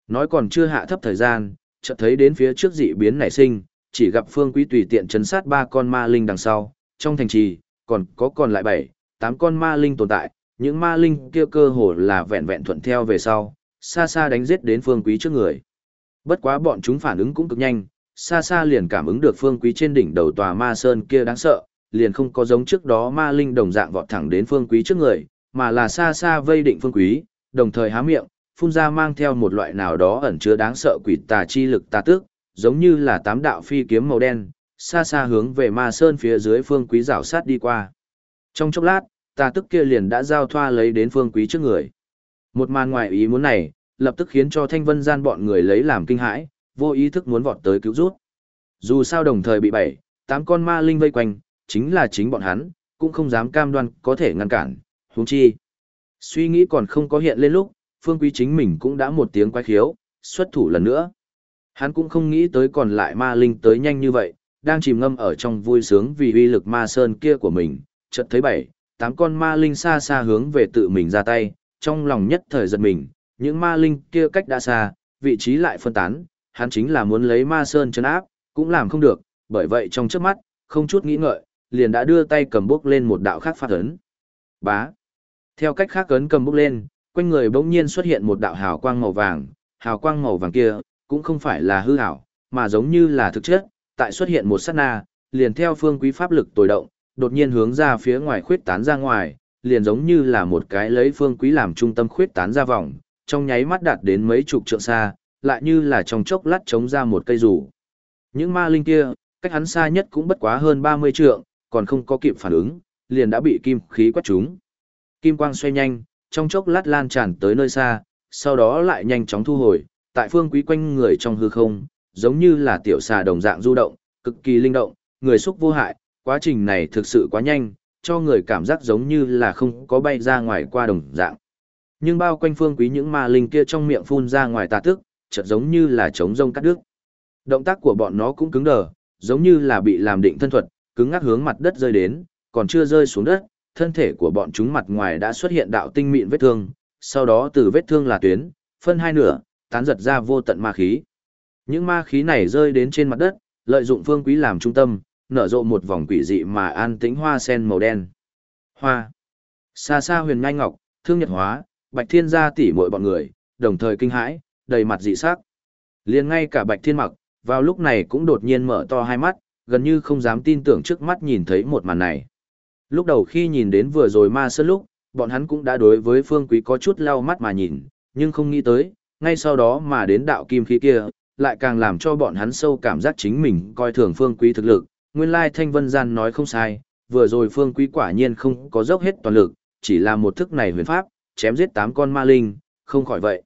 A: Nói còn chưa hạ thấp thời gian, chợt thấy đến phía trước dị biến nảy sinh, chỉ gặp phương quý tùy tiện chấn sát ba con ma linh đằng sau, trong thành trì, còn có còn lại bảy, tám con ma linh tồn tại, những ma linh kia cơ hồ là vẹn vẹn thuận theo về sau, xa xa đánh giết đến phương quý trước người. Bất quá bọn chúng phản ứng cũng cực nhanh, xa xa liền cảm ứng được phương quý trên đỉnh đầu tòa ma sơn kia đáng sợ, liền không có giống trước đó ma linh đồng dạng vọt thẳng đến phương quý trước người, mà là xa xa vây định phương quý, đồng thời há miệng, phun ra mang theo một loại nào đó ẩn chứa đáng sợ quỷ tà chi lực tà tức, giống như là tám đạo phi kiếm màu đen, xa xa hướng về ma sơn phía dưới phương quý rảo sát đi qua. Trong chốc lát, tà tức kia liền đã giao thoa lấy đến phương quý trước người. Một màn ngoài ý muốn này, lập tức khiến cho thanh vân gian bọn người lấy làm kinh hãi, vô ý thức muốn vọt tới cứu rút. Dù sao đồng thời bị bảy, tám con ma linh vây quanh, chính là chính bọn hắn, cũng không dám cam đoan có thể ngăn cản, huống chi. Suy nghĩ còn không có hiện lên lúc, phương quý chính mình cũng đã một tiếng quái khiếu, xuất thủ lần nữa. Hắn cũng không nghĩ tới còn lại ma linh tới nhanh như vậy, đang chìm ngâm ở trong vui sướng vì uy lực ma sơn kia của mình, chợt thấy bảy, tám con ma linh xa xa hướng về tự mình ra tay, trong lòng nhất thời giật mình, những ma linh kia cách đã xa, vị trí lại phân tán, hắn chính là muốn lấy ma sơn chấn áp, cũng làm không được, bởi vậy trong trước mắt, không chút nghĩ ngợi, liền đã đưa tay cầm bốc lên một đạo khác phát ấn. Bá. Theo cách khác ấn cầm bốc lên, quanh người bỗng nhiên xuất hiện một đạo hào quang màu vàng, hào quang màu vàng kia, cũng không phải là hư ảo, mà giống như là thực chất, tại xuất hiện một sát na, liền theo phương quý pháp lực tồi động, đột nhiên hướng ra phía ngoài khuyết tán ra ngoài, liền giống như là một cái lấy phương quý làm trung tâm khuyết tán ra vòng, trong nháy mắt đạt đến mấy chục trượng xa, lại như là trong chốc lát chống ra một cây rủ. Những ma linh kia, cách hắn xa nhất cũng bất quá hơn 30 trượng, còn không có kịp phản ứng, liền đã bị kim khí quét trúng. Kim quang xoay nhanh, trong chốc lát lan tràn tới nơi xa, sau đó lại nhanh chóng thu hồi, tại phương quý quanh người trong hư không, giống như là tiểu xà đồng dạng du động, cực kỳ linh động, người xúc vô hại, quá trình này thực sự quá nhanh, cho người cảm giác giống như là không có bay ra ngoài qua đồng dạng. Nhưng bao quanh phương quý những ma linh kia trong miệng phun ra ngoài tà tức, chợt giống như là trống rông cắt đứt. Động tác của bọn nó cũng cứng đờ, giống như là bị làm định thân thuật, cứng ngắc hướng mặt đất rơi đến, còn chưa rơi xuống đất, thân thể của bọn chúng mặt ngoài đã xuất hiện đạo tinh mịn vết thương, sau đó từ vết thương là tuyến, phân hai nửa, tán giật ra vô tận ma khí. Những ma khí này rơi đến trên mặt đất, lợi dụng phương quý làm trung tâm, nở rộ một vòng quỷ dị mà an tĩnh hoa sen màu đen. Hoa. Xa xa huyền ngai ngọc, thương nhật hóa, bạch thiên gia tỉ muội bọn người, đồng thời kinh hãi, đầy mặt dị sắc. liền ngay cả bạch thiên mặc, vào lúc này cũng đột nhiên mở to hai mắt, gần như không dám tin tưởng trước mắt nhìn thấy một màn này. Lúc đầu khi nhìn đến vừa rồi ma sơn lúc, bọn hắn cũng đã đối với phương quý có chút lau mắt mà nhìn, nhưng không nghĩ tới, ngay sau đó mà đến đạo kim khí kia, lại càng làm cho bọn hắn sâu cảm giác chính mình coi thường phương quý thực lực. Nguyên lai thanh vân gian nói không sai, vừa rồi phương quý quả nhiên không có dốc hết toàn lực, chỉ là một thức này huyền pháp, chém giết tám con ma linh, không khỏi vậy.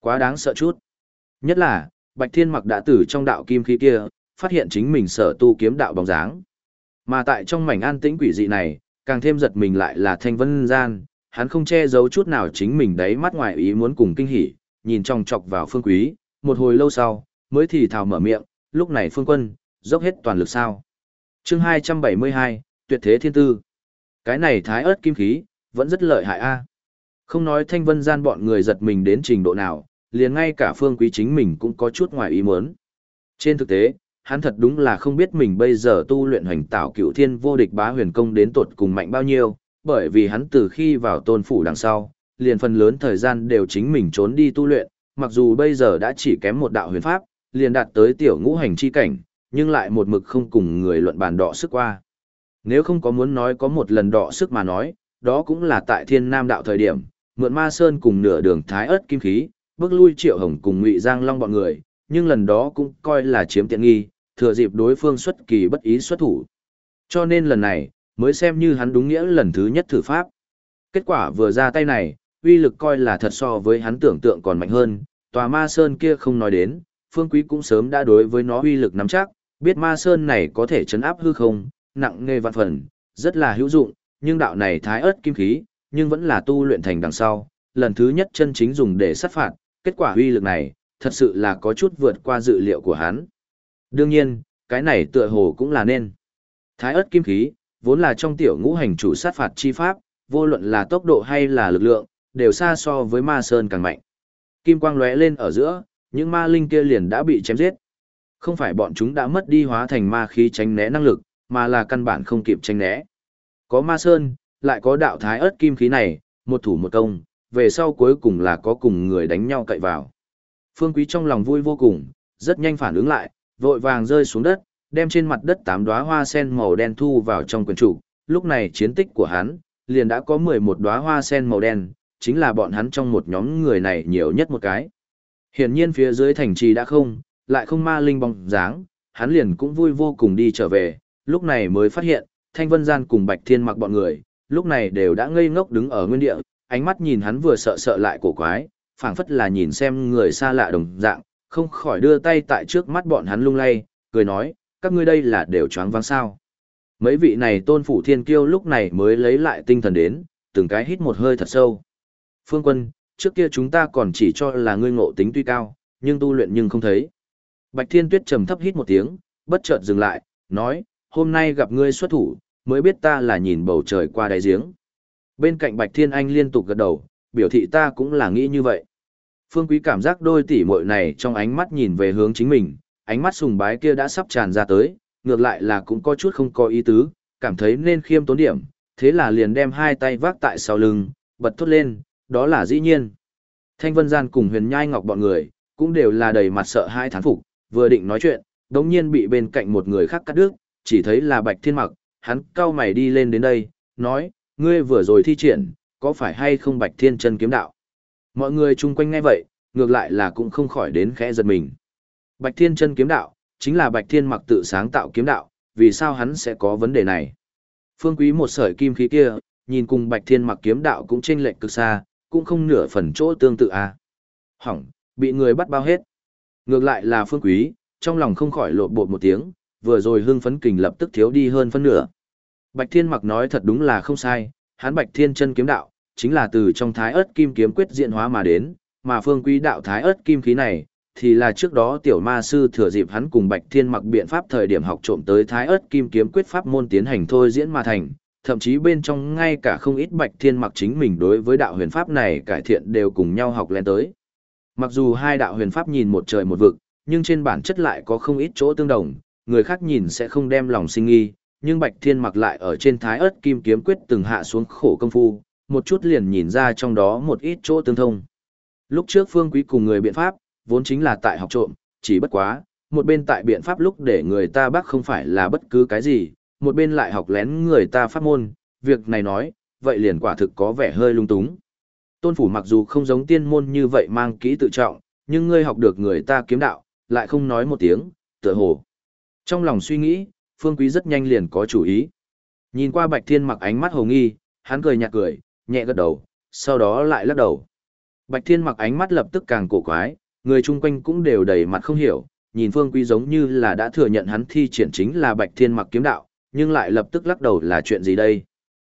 A: Quá đáng sợ chút. Nhất là, Bạch Thiên mặc đã tử trong đạo kim khí kia, phát hiện chính mình sở tu kiếm đạo bóng dáng. Mà tại trong mảnh an tĩnh quỷ dị này, càng thêm giật mình lại là thanh vân gian, hắn không che giấu chút nào chính mình đấy mắt ngoài ý muốn cùng kinh hỉ, nhìn trong chọc vào phương quý, một hồi lâu sau, mới thì thào mở miệng, lúc này phương quân, dốc hết toàn lực sao. chương 272, tuyệt thế thiên tư. Cái này thái ớt kim khí, vẫn rất lợi hại a Không nói thanh vân gian bọn người giật mình đến trình độ nào, liền ngay cả phương quý chính mình cũng có chút ngoài ý muốn. Trên thực tế, hắn thật đúng là không biết mình bây giờ tu luyện hoành tạo cựu thiên vô địch bá huyền công đến tột cùng mạnh bao nhiêu, bởi vì hắn từ khi vào tôn phủ đằng sau, liền phần lớn thời gian đều chính mình trốn đi tu luyện, mặc dù bây giờ đã chỉ kém một đạo huyền pháp, liền đạt tới tiểu ngũ hành chi cảnh, nhưng lại một mực không cùng người luận bàn đọ sức qua. Nếu không có muốn nói có một lần đọ sức mà nói, đó cũng là tại thiên nam đạo thời điểm, mượn ma sơn cùng nửa đường thái ớt kim khí, bước lui triệu hồng cùng ngụy giang long bọn người, nhưng lần đó cũng coi là chiếm tiện nghi, thừa dịp đối phương xuất kỳ bất ý xuất thủ. Cho nên lần này, mới xem như hắn đúng nghĩa lần thứ nhất thử pháp. Kết quả vừa ra tay này, uy lực coi là thật so với hắn tưởng tượng còn mạnh hơn, tòa ma sơn kia không nói đến, phương quý cũng sớm đã đối với nó uy lực nắm chắc, biết ma sơn này có thể chấn áp hư không, nặng nghề vạn phần, rất là hữu dụng, nhưng đạo này thái ớt kim khí, nhưng vẫn là tu luyện thành đằng sau, lần thứ nhất chân chính dùng để sát phạt, kết quả uy lực này, thật sự là có chút vượt qua dự liệu của hắn. Đương nhiên, cái này tựa hồ cũng là nên. Thái ớt kim khí, vốn là trong tiểu ngũ hành chủ sát phạt chi pháp, vô luận là tốc độ hay là lực lượng, đều xa so với ma sơn càng mạnh. Kim quang lóe lên ở giữa, những ma linh kia liền đã bị chém giết. Không phải bọn chúng đã mất đi hóa thành ma khí tránh né năng lực, mà là căn bản không kịp tránh né. Có ma sơn, lại có đạo thái ớt kim khí này, một thủ một công, về sau cuối cùng là có cùng người đánh nhau cậy vào. Phương Quý trong lòng vui vô cùng, rất nhanh phản ứng lại, vội vàng rơi xuống đất, đem trên mặt đất tám đóa hoa sen màu đen thu vào trong quyển trụ. Lúc này chiến tích của hắn, liền đã có 11 đóa hoa sen màu đen, chính là bọn hắn trong một nhóm người này nhiều nhất một cái. Hiển nhiên phía dưới thành trì đã không, lại không ma linh bóng dáng, hắn liền cũng vui vô cùng đi trở về, lúc này mới phát hiện, Thanh Vân Gian cùng Bạch Thiên mặc bọn người, lúc này đều đã ngây ngốc đứng ở nguyên địa, ánh mắt nhìn hắn vừa sợ sợ lại cổ quái, phảng phất là nhìn xem người xa lạ đồng dạng, không khỏi đưa tay tại trước mắt bọn hắn lung lay, cười nói, các ngươi đây là đều choáng váng sao. Mấy vị này tôn phủ thiên kiêu lúc này mới lấy lại tinh thần đến, từng cái hít một hơi thật sâu. Phương quân, trước kia chúng ta còn chỉ cho là ngươi ngộ tính tuy cao, nhưng tu luyện nhưng không thấy. Bạch Thiên Tuyết trầm thấp hít một tiếng, bất chợt dừng lại, nói, hôm nay gặp ngươi xuất thủ, mới biết ta là nhìn bầu trời qua đáy giếng. Bên cạnh Bạch Thiên Anh liên tục gật đầu, biểu thị ta cũng là nghĩ như vậy. Phương Quý cảm giác đôi tỷ muội này trong ánh mắt nhìn về hướng chính mình, ánh mắt sùng bái kia đã sắp tràn ra tới, ngược lại là cũng có chút không có ý tứ, cảm thấy nên khiêm tốn điểm, thế là liền đem hai tay vác tại sau lưng, bật thốt lên, đó là dĩ nhiên. Thanh Vân Gian cùng huyền nhai ngọc bọn người, cũng đều là đầy mặt sợ hai thán phục, vừa định nói chuyện, đống nhiên bị bên cạnh một người khác cắt đứt, chỉ thấy là Bạch Thiên Mặc, hắn cao mày đi lên đến đây, nói, ngươi vừa rồi thi triển, có phải hay không Bạch Thiên chân kiếm đạo? Mọi người chung quanh nghe vậy, ngược lại là cũng không khỏi đến khẽ giật mình. Bạch Thiên chân kiếm đạo, chính là Bạch Thiên mặc tự sáng tạo kiếm đạo, vì sao hắn sẽ có vấn đề này? Phương Quý một sợi kim khí kia, nhìn cùng Bạch Thiên mặc kiếm đạo cũng chênh lệch cực xa, cũng không nửa phần chỗ tương tự à. Hỏng, bị người bắt bao hết. Ngược lại là Phương Quý, trong lòng không khỏi lộ bột một tiếng, vừa rồi hưng phấn kình lập tức thiếu đi hơn phân nửa. Bạch Thiên mặc nói thật đúng là không sai, hắn Bạch Thiên chân kiếm đạo, chính là từ trong thái ớt kim kiếm quyết diện hóa mà đến, mà phương quý đạo thái ớt kim khí này, thì là trước đó tiểu ma sư thừa dịp hắn cùng Bạch Thiên mặc biện pháp thời điểm học trộm tới thái ớt kim kiếm quyết pháp môn tiến hành thôi diễn mà thành, thậm chí bên trong ngay cả không ít Bạch Thiên mặc chính mình đối với đạo huyền pháp này cải thiện đều cùng nhau học lên tới. Mặc dù hai đạo huyền pháp nhìn một trời một vực, nhưng trên bản chất lại có không ít chỗ tương đồng, người khác nhìn sẽ không đem lòng sinh nghi, nhưng Bạch Thiên mặc lại ở trên thái ớt kim kiếm quyết từng hạ xuống khổ công phu, một chút liền nhìn ra trong đó một ít chỗ tương thông. Lúc trước Phương Quý cùng người biện pháp, vốn chính là tại học trộm, chỉ bất quá, một bên tại biện pháp lúc để người ta bắt không phải là bất cứ cái gì, một bên lại học lén người ta pháp môn, việc này nói, vậy liền quả thực có vẻ hơi lung túng. Tôn phủ mặc dù không giống tiên môn như vậy mang kỹ tự trọng, nhưng ngươi học được người ta kiếm đạo, lại không nói một tiếng, tựa hồ. Trong lòng suy nghĩ, Phương Quý rất nhanh liền có chủ ý. Nhìn qua Bạch Thiên mặc ánh mắt hồ nghi, hắn cười nhạt cười, nhẹ gật đầu, sau đó lại lắc đầu. Bạch Thiên mặc ánh mắt lập tức càng cổ quái, người chung quanh cũng đều đầy mặt không hiểu, nhìn Phương Quý giống như là đã thừa nhận hắn thi triển chính là Bạch Thiên mặc kiếm đạo, nhưng lại lập tức lắc đầu là chuyện gì đây?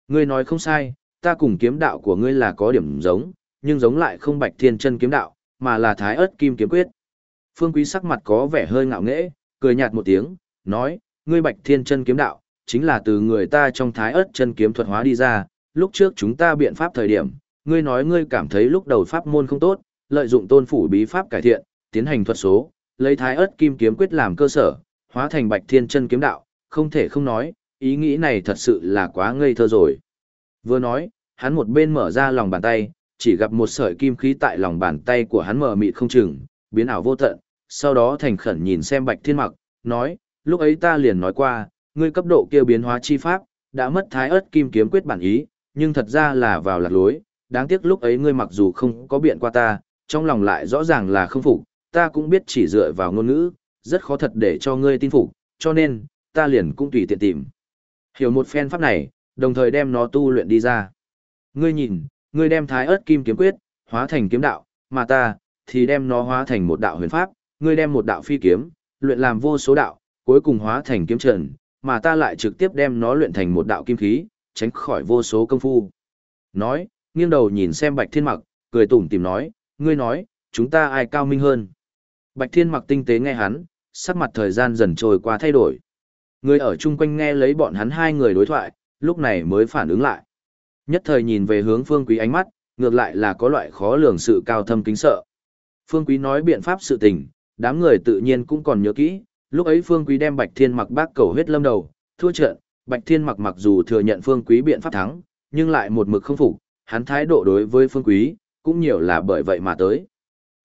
A: Ngươi nói không sai, ta cùng kiếm đạo của ngươi là có điểm giống, nhưng giống lại không bạch thiên chân kiếm đạo, mà là thái ớt kim kiếm quyết. Phương Quý sắc mặt có vẻ hơi ngạo nghễ, cười nhạt một tiếng, nói, ngươi bạch thiên chân kiếm đạo, chính là từ người ta trong thái ớt chân kiếm thuật hóa đi ra, lúc trước chúng ta biện pháp thời điểm, ngươi nói ngươi cảm thấy lúc đầu pháp môn không tốt, lợi dụng tôn phủ bí pháp cải thiện, tiến hành thuật số, lấy thái ớt kim kiếm quyết làm cơ sở, hóa thành bạch thiên chân kiếm đạo, không thể không nói, ý nghĩ này thật sự là quá ngây thơ rồi. Vừa nói, hắn một bên mở ra lòng bàn tay, chỉ gặp một sợi kim khí tại lòng bàn tay của hắn mở mịt không chừng, biến ảo vô tận, sau đó thành khẩn nhìn xem bạch thiên mặc, nói, lúc ấy ta liền nói qua, ngươi cấp độ kia biến hóa chi pháp, đã mất thái ớt kim kiếm quyết bản ý, nhưng thật ra là vào lạc lối, đáng tiếc lúc ấy ngươi mặc dù không có biện qua ta, trong lòng lại rõ ràng là không phục, ta cũng biết chỉ dựa vào ngôn ngữ, rất khó thật để cho ngươi tin phục, cho nên, ta liền cũng tùy tiện tìm. Hiểu một phen pháp này, đồng thời đem nó tu luyện đi ra. Ngươi nhìn, ngươi đem thái ớt kim kiếm quyết, hóa thành kiếm đạo, mà ta, thì đem nó hóa thành một đạo huyền pháp, ngươi đem một đạo phi kiếm, luyện làm vô số đạo, cuối cùng hóa thành kiếm trần, mà ta lại trực tiếp đem nó luyện thành một đạo kim khí, tránh khỏi vô số công phu. Nói, nghiêng đầu nhìn xem Bạch Thiên Mặc, cười tủm tìm nói, ngươi nói, chúng ta ai cao minh hơn. Bạch Thiên Mặc tinh tế nghe hắn, sắc mặt thời gian dần trôi qua thay đổi. Người ở chung quanh nghe lấy bọn hắn hai người đối thoại, lúc này mới phản ứng lại. Nhất thời nhìn về hướng Phương Quý ánh mắt, ngược lại là có loại khó lường sự cao thâm kính sợ. Phương Quý nói biện pháp sự tình, đám người tự nhiên cũng còn nhớ kỹ, lúc ấy Phương Quý đem Bạch Thiên Mặc bác cầu huyết lâm đầu, thua trận, Bạch Thiên Mặc mặc dù thừa nhận Phương Quý biện pháp thắng, nhưng lại một mực không phục, hắn thái độ đối với Phương Quý, cũng nhiều là bởi vậy mà tới.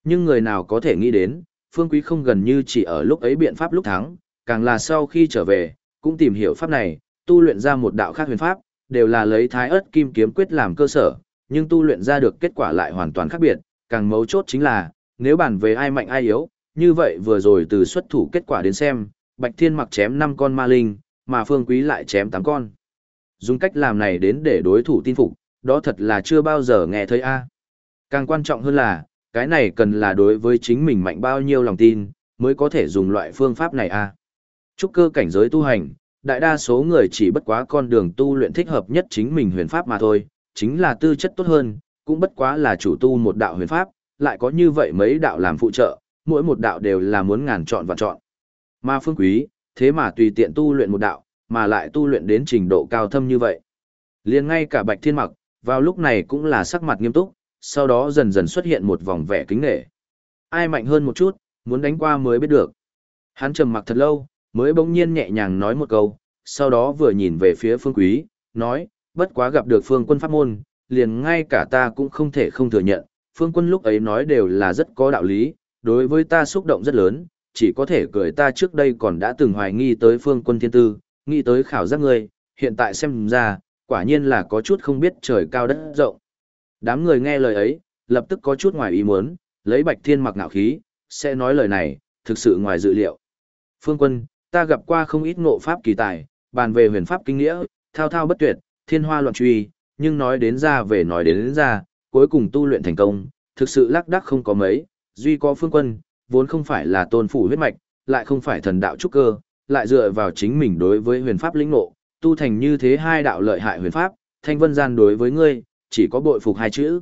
A: Nhưng người nào có thể nghĩ đến, Phương Quý không gần như chỉ ở lúc ấy biện pháp lúc thắng, càng là sau khi trở về, cũng tìm hiểu pháp này, tu luyện ra một đạo khác huyền pháp, đều là lấy thái ớt kim kiếm quyết làm cơ sở, nhưng tu luyện ra được kết quả lại hoàn toàn khác biệt, càng mấu chốt chính là, nếu bàn về ai mạnh ai yếu, như vậy vừa rồi từ xuất thủ kết quả đến xem, Bạch Thiên mặc chém 5 con ma linh, mà Phương Quý lại chém 8 con. Dùng cách làm này đến để đối thủ tin phục, đó thật là chưa bao giờ nghe thấy a. Càng quan trọng hơn là, cái này cần là đối với chính mình mạnh bao nhiêu lòng tin, mới có thể dùng loại phương pháp này a. Trúc cơ cảnh giới tu hành, đại đa số người chỉ bất quá con đường tu luyện thích hợp nhất chính mình huyền pháp mà thôi, chính là tư chất tốt hơn, cũng bất quá là chủ tu một đạo huyền pháp, lại có như vậy mấy đạo làm phụ trợ, mỗi một đạo đều là muốn ngàn chọn và chọn. Mà phương quý, thế mà tùy tiện tu luyện một đạo, mà lại tu luyện đến trình độ cao thâm như vậy. liền ngay cả Bạch Thiên Mặc, vào lúc này cũng là sắc mặt nghiêm túc, sau đó dần dần xuất hiện một vòng vẻ kính nể. Ai mạnh hơn một chút, muốn đánh qua mới biết được. Hắn trầm mặc thật lâu, mới bỗng nhiên nhẹ nhàng nói một câu, sau đó vừa nhìn về phía phương quý, nói, bất quá gặp được phương quân pháp môn, liền ngay cả ta cũng không thể không thừa nhận, phương quân lúc ấy nói đều là rất có đạo lý, đối với ta xúc động rất lớn, chỉ có thể cười ta trước đây còn đã từng hoài nghi tới phương quân thiên tư, nghĩ tới khảo giác ngươi, hiện tại xem ra, quả nhiên là có chút không biết trời cao đất rộng. Đám người nghe lời ấy, lập tức có chút ngoài ý muốn, lấy bạch thiên mặc ngạo khí, sẽ nói lời này, thực sự ngoài dự liệu. Phương quân, ta gặp qua không ít ngộ pháp kỳ tài, bàn về huyền pháp kinh nghĩa, thao thao bất tuyệt, thiên hoa loạn truy, nhưng nói đến ra về nói đến, đến ra, cuối cùng tu luyện thành công, thực sự lắc đắc không có mấy, duy có phương quân, vốn không phải là tôn phủ huyết mạch, lại không phải thần đạo trúc cơ, lại dựa vào chính mình đối với huyền pháp lĩnh ngộ, tu thành như thế hai đạo lợi hại huyền pháp, thanh vân gian đối với ngươi, chỉ có bội phục hai chữ.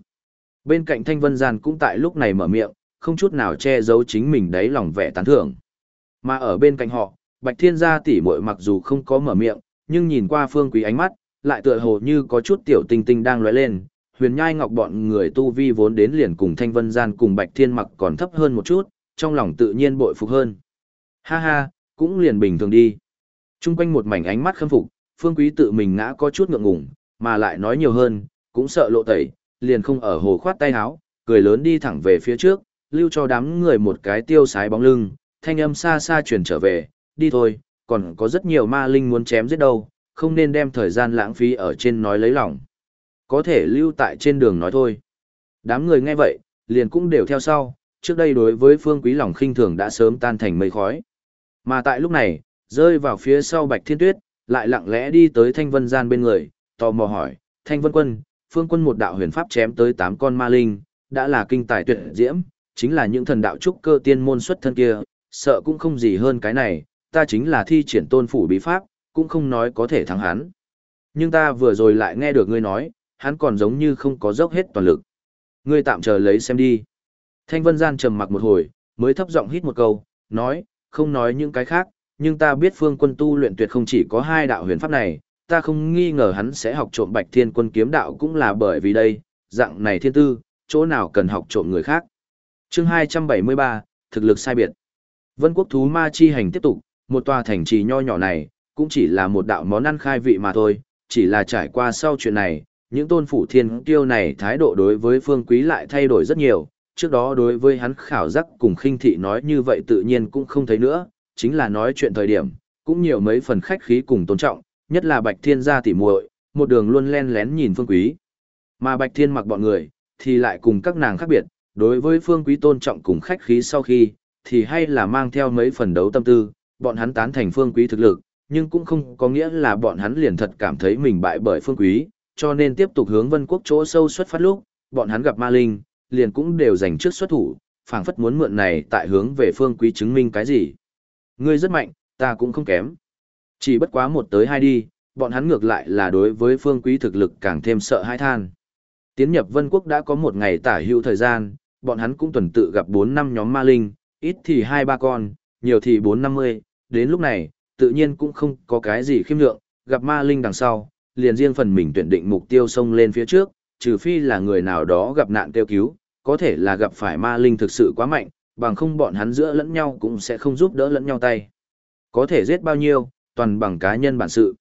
A: Bên cạnh thanh vân gian cũng tại lúc này mở miệng, không chút nào che giấu chính mình đấy lòng vẻ tán thưởng. Mà ở bên cạnh họ, Bạch Thiên gia tỷ muội mặc dù không có mở miệng, nhưng nhìn qua Phương Quý ánh mắt, lại tựa hồ như có chút tiểu tinh tinh đang lóe lên. Huyền Nhai Ngọc bọn người tu vi vốn đến liền cùng Thanh Vân Gian cùng Bạch Thiên mặc còn thấp hơn một chút, trong lòng tự nhiên bội phục hơn. Ha ha, cũng liền bình thường đi. Trung quanh một mảnh ánh mắt khâm phục, Phương Quý tự mình ngã có chút ngượng ngùng, mà lại nói nhiều hơn, cũng sợ lộ tẩy, liền không ở hồ khoát tay áo, cười lớn đi thẳng về phía trước, lưu cho đám người một cái tiêu sái bóng lưng, thanh âm xa xa truyền trở về, đi thôi, còn có rất nhiều ma linh muốn chém giết đâu, không nên đem thời gian lãng phí ở trên nói lấy lòng. Có thể lưu tại trên đường nói thôi. Đám người nghe vậy, liền cũng đều theo sau, trước đây đối với phương quý lòng khinh thường đã sớm tan thành mây khói. Mà tại lúc này, rơi vào phía sau bạch thiên tuyết, lại lặng lẽ đi tới thanh vân gian bên người, tò mò hỏi, thanh vân quân, phương quân một đạo huyền pháp chém tới tám con ma linh, đã là kinh tài tuyệt diễm, chính là những thần đạo trúc cơ tiên môn xuất thân kia, sợ cũng không gì hơn cái này, ta chính là thi triển tôn phủ bí pháp, cũng không nói có thể thắng hắn. Nhưng ta vừa rồi lại nghe được ngươi nói, hắn còn giống như không có dốc hết toàn lực. Ngươi tạm chờ lấy xem đi. Thanh Vân Gian trầm mặc một hồi, mới thấp giọng hít một câu, nói, không nói những cái khác, nhưng ta biết phương quân tu luyện tuyệt không chỉ có hai đạo huyền pháp này, ta không nghi ngờ hắn sẽ học trộm bạch thiên quân kiếm đạo cũng là bởi vì đây, dạng này thiên tư, chỗ nào cần học trộm người khác. chương 273, thực lực sai biệt. Vân quốc thú ma chi hành tiếp tục, một tòa thành trì nho nhỏ này, cũng chỉ là một đạo món ăn khai vị mà thôi, chỉ là trải qua sau chuyện này, những tôn phủ thiên kiêu này thái độ đối với phương quý lại thay đổi rất nhiều, trước đó đối với hắn khảo giác cùng khinh thị nói như vậy tự nhiên cũng không thấy nữa, chính là nói chuyện thời điểm, cũng nhiều mấy phần khách khí cùng tôn trọng, nhất là Bạch Thiên gia tỉ muội, một đường luôn len lén nhìn Phương Quý. Mà Bạch Thiên mặc bọn người, thì lại cùng các nàng khác biệt, đối với Phương Quý tôn trọng cùng khách khí sau khi, thì hay là mang theo mấy phần đấu tâm tư, bọn hắn tán thành Phương Quý thực lực, nhưng cũng không có nghĩa là bọn hắn liền thật cảm thấy mình bại bởi Phương Quý, cho nên tiếp tục hướng Vân Quốc chỗ sâu xuất phát lúc, bọn hắn gặp Ma Linh, liền cũng đều giành trước xuất thủ, phảng phất muốn mượn này tại hướng về Phương Quý chứng minh cái gì. Ngươi rất mạnh, ta cũng không kém. Chỉ bất quá một tới hai đi, bọn hắn ngược lại là đối với phương quý thực lực càng thêm sợ hãi than. Tiến nhập vân quốc đã có một ngày tả hữu thời gian, bọn hắn cũng tuần tự gặp 4 năm nhóm ma linh, ít thì hai ba con, nhiều thì 450, đến lúc này, tự nhiên cũng không có cái gì khiêm lượng, gặp ma linh đằng sau, liền riêng phần mình tuyển định mục tiêu xông lên phía trước, trừ phi là người nào đó gặp nạn kêu cứu, có thể là gặp phải ma linh thực sự quá mạnh, bằng không bọn hắn giữa lẫn nhau cũng sẽ không giúp đỡ lẫn nhau tay. Có thể giết bao nhiêu, toàn bằng cá nhân bản sự.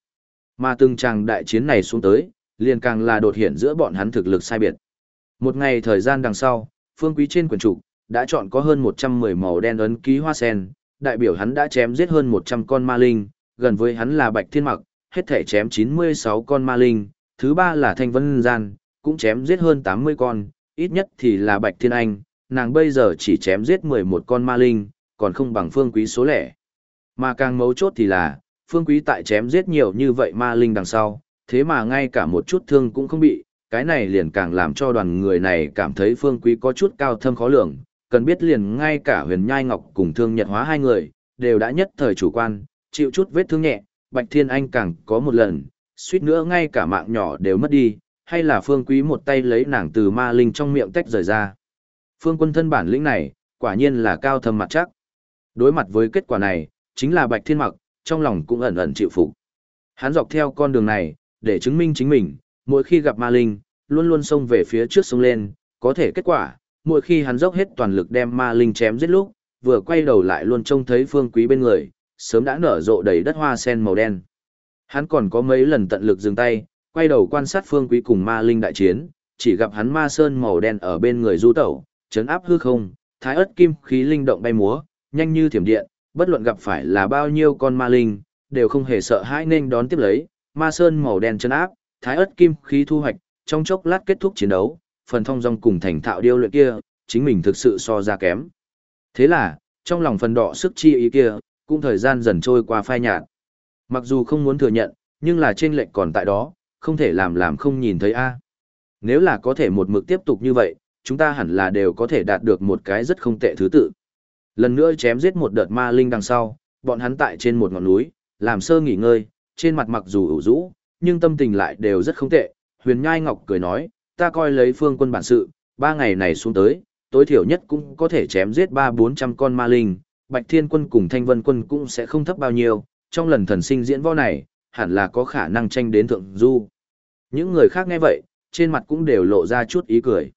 A: Mà từng tràng đại chiến này xuống tới, liền càng là đột hiện giữa bọn hắn thực lực sai biệt. Một ngày thời gian đằng sau, phương quý trên quyển trục, đã chọn có hơn 110 màu đen ấn ký hoa sen, đại biểu hắn đã chém giết hơn 100 con ma linh, gần với hắn là Bạch Thiên Mặc, hết thể chém 96 con ma linh, thứ ba là Thanh Vân Gian, cũng chém giết hơn 80 con, ít nhất thì là Bạch Thiên Anh, nàng bây giờ chỉ chém giết 11 con ma linh, còn không bằng phương quý số lẻ. Mà càng mấu chốt thì là, phương quý tại chém giết nhiều như vậy ma linh đằng sau, thế mà ngay cả một chút thương cũng không bị, cái này liền càng làm cho đoàn người này cảm thấy phương quý có chút cao thâm khó lường, cần biết liền ngay cả huyền nhai ngọc cùng thương nhật hóa hai người, đều đã nhất thời chủ quan, chịu chút vết thương nhẹ, Bạch Thiên Anh càng có một lần, suýt nữa ngay cả mạng nhỏ đều mất đi, hay là phương quý một tay lấy nàng từ ma linh trong miệng tách rời ra. Phương quân thân bản lĩnh này, quả nhiên là cao thâm mặt chắc. Đối mặt với kết quả này, chính là Bạch Thiên Mặc, trong lòng cũng ẩn ẩn chịu phục. Hắn dọc theo con đường này, để chứng minh chính mình, mỗi khi gặp ma linh, luôn luôn xông về phía trước xông lên, có thể kết quả, mỗi khi hắn dốc hết toàn lực đem ma linh chém giết lúc, vừa quay đầu lại luôn trông thấy phương quý bên người, sớm đã nở rộ đầy đất hoa sen màu đen. Hắn còn có mấy lần tận lực dừng tay, quay đầu quan sát phương quý cùng ma linh đại chiến, chỉ gặp hắn ma sơn màu đen ở bên người du tẩu, chấn áp hư không, thái ớt kim khí linh động bay múa, nhanh như thiểm điện, bất luận gặp phải là bao nhiêu con ma linh, đều không hề sợ hãi nên đón tiếp lấy, ma sơn màu đen chấn áp, thái ớt kim khí thu hoạch, trong chốc lát kết thúc chiến đấu, phần thông dong cùng thành thạo điêu luyện kia, chính mình thực sự so ra kém. Thế là, trong lòng phần đỏ sức chi ý kia, cũng thời gian dần trôi qua phai nhạt. Mặc dù không muốn thừa nhận, nhưng là trên lệnh còn tại đó, không thể làm làm không nhìn thấy a. Nếu là có thể một mực tiếp tục như vậy, chúng ta hẳn là đều có thể đạt được một cái rất không tệ thứ tự. Lần nữa chém giết một đợt ma linh đằng sau, bọn hắn tại trên một ngọn núi, làm sơ nghỉ ngơi, trên mặt mặc dù ủ rũ, nhưng tâm tình lại đều rất không tệ. Huyền Nhai Ngọc cười nói, ta coi lấy phương quân bản sự, ba ngày này xuống tới, tối thiểu nhất cũng có thể chém giết ba bốn trăm con ma linh, Bạch Thiên quân cùng Thanh Vân quân cũng sẽ không thấp bao nhiêu, trong lần thần sinh diễn võ này, hẳn là có khả năng tranh đến thượng du. Những người khác nghe vậy, trên mặt cũng đều lộ ra chút ý cười.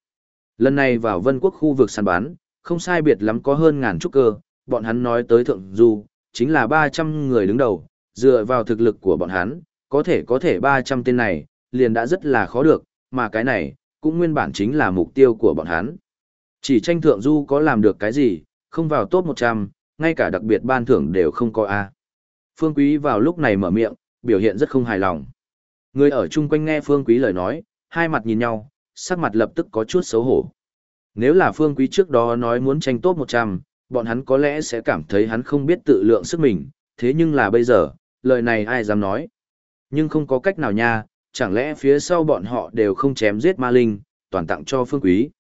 A: Lần này vào vân quốc khu vực săn bán, không sai biệt lắm có hơn ngàn trúc cơ, bọn hắn nói tới thượng du, chính là 300 người đứng đầu, dựa vào thực lực của bọn hắn, có thể có thể 300 tên này, liền đã rất là khó được, mà cái này, cũng nguyên bản chính là mục tiêu của bọn hắn. Chỉ tranh thượng du có làm được cái gì, không vào top 100, ngay cả đặc biệt ban thưởng đều không có A. Phương Quý vào lúc này mở miệng, biểu hiện rất không hài lòng. Người ở chung quanh nghe Phương Quý lời nói, hai mặt nhìn nhau, sắc mặt lập tức có chút xấu hổ. Nếu là Phương Quý trước đó nói muốn tranh top 100, bọn hắn có lẽ sẽ cảm thấy hắn không biết tự lượng sức mình, thế nhưng là bây giờ, lời này ai dám nói. Nhưng không có cách nào nha, chẳng lẽ phía sau bọn họ đều không chém giết ma linh, toàn tặng cho Phương Quý.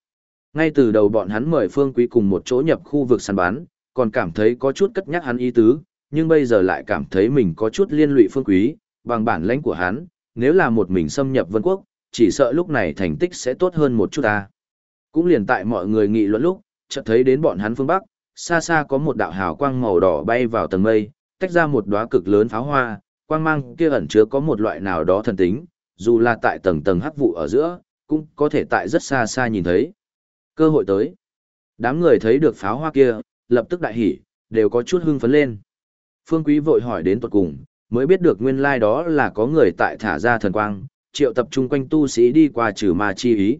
A: Ngay từ đầu bọn hắn mời Phương Quý cùng một chỗ nhập khu vực săn bán, còn cảm thấy có chút cất nhắc hắn ý tứ, nhưng bây giờ lại cảm thấy mình có chút liên lụy phương quý, bằng bản lãnh của hắn, nếu là một mình xâm nhập vân quốc, chỉ sợ lúc này thành tích sẽ tốt hơn một chút ta. Cũng liền tại mọi người nghị luận lúc, chợt thấy đến bọn hắn phương Bắc, xa xa có một đạo hào quang màu đỏ bay vào tầng mây, tách ra một đóa cực lớn pháo hoa, quang mang kia ẩn chứa có một loại nào đó thần tính, dù là tại tầng tầng hắc vụ ở giữa, cũng có thể tại rất xa xa nhìn thấy. Cơ hội tới. Đám người thấy được pháo hoa kia, lập tức đại hỉ, đều có chút hưng phấn lên. Phương Quý vội hỏi đến tuật cùng, mới biết được nguyên lai like đó là có người tại thả ra thần quang, triệu tập trung quanh tu sĩ đi qua trừ ma chi ý.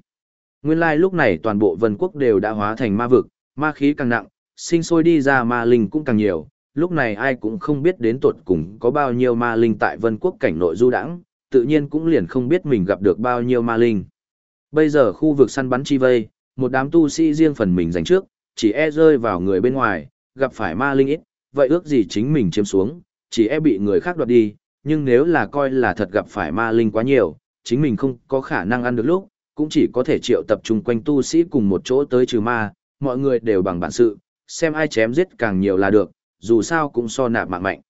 A: Nguyên lai like lúc này toàn bộ vân quốc đều đã hóa thành ma vực, ma khí càng nặng, sinh sôi đi ra ma linh cũng càng nhiều, lúc này ai cũng không biết đến tuột cùng có bao nhiêu ma linh tại vân quốc cảnh nội du đãng, tự nhiên cũng liền không biết mình gặp được bao nhiêu ma linh. Bây giờ khu vực săn bắn chi vây, một đám tu sĩ riêng phần mình giành trước, chỉ e rơi vào người bên ngoài, gặp phải ma linh ít, vậy ước gì chính mình chiếm xuống, chỉ e bị người khác đoạt đi, nhưng nếu là coi là thật gặp phải ma linh quá nhiều, chính mình không có khả năng ăn được lúc, cũng chỉ có thể triệu tập trung quanh tu sĩ cùng một chỗ tới trừ ma, mọi người đều bằng bản sự, xem ai chém giết càng nhiều là được, dù sao cũng so nạp mạng mạnh.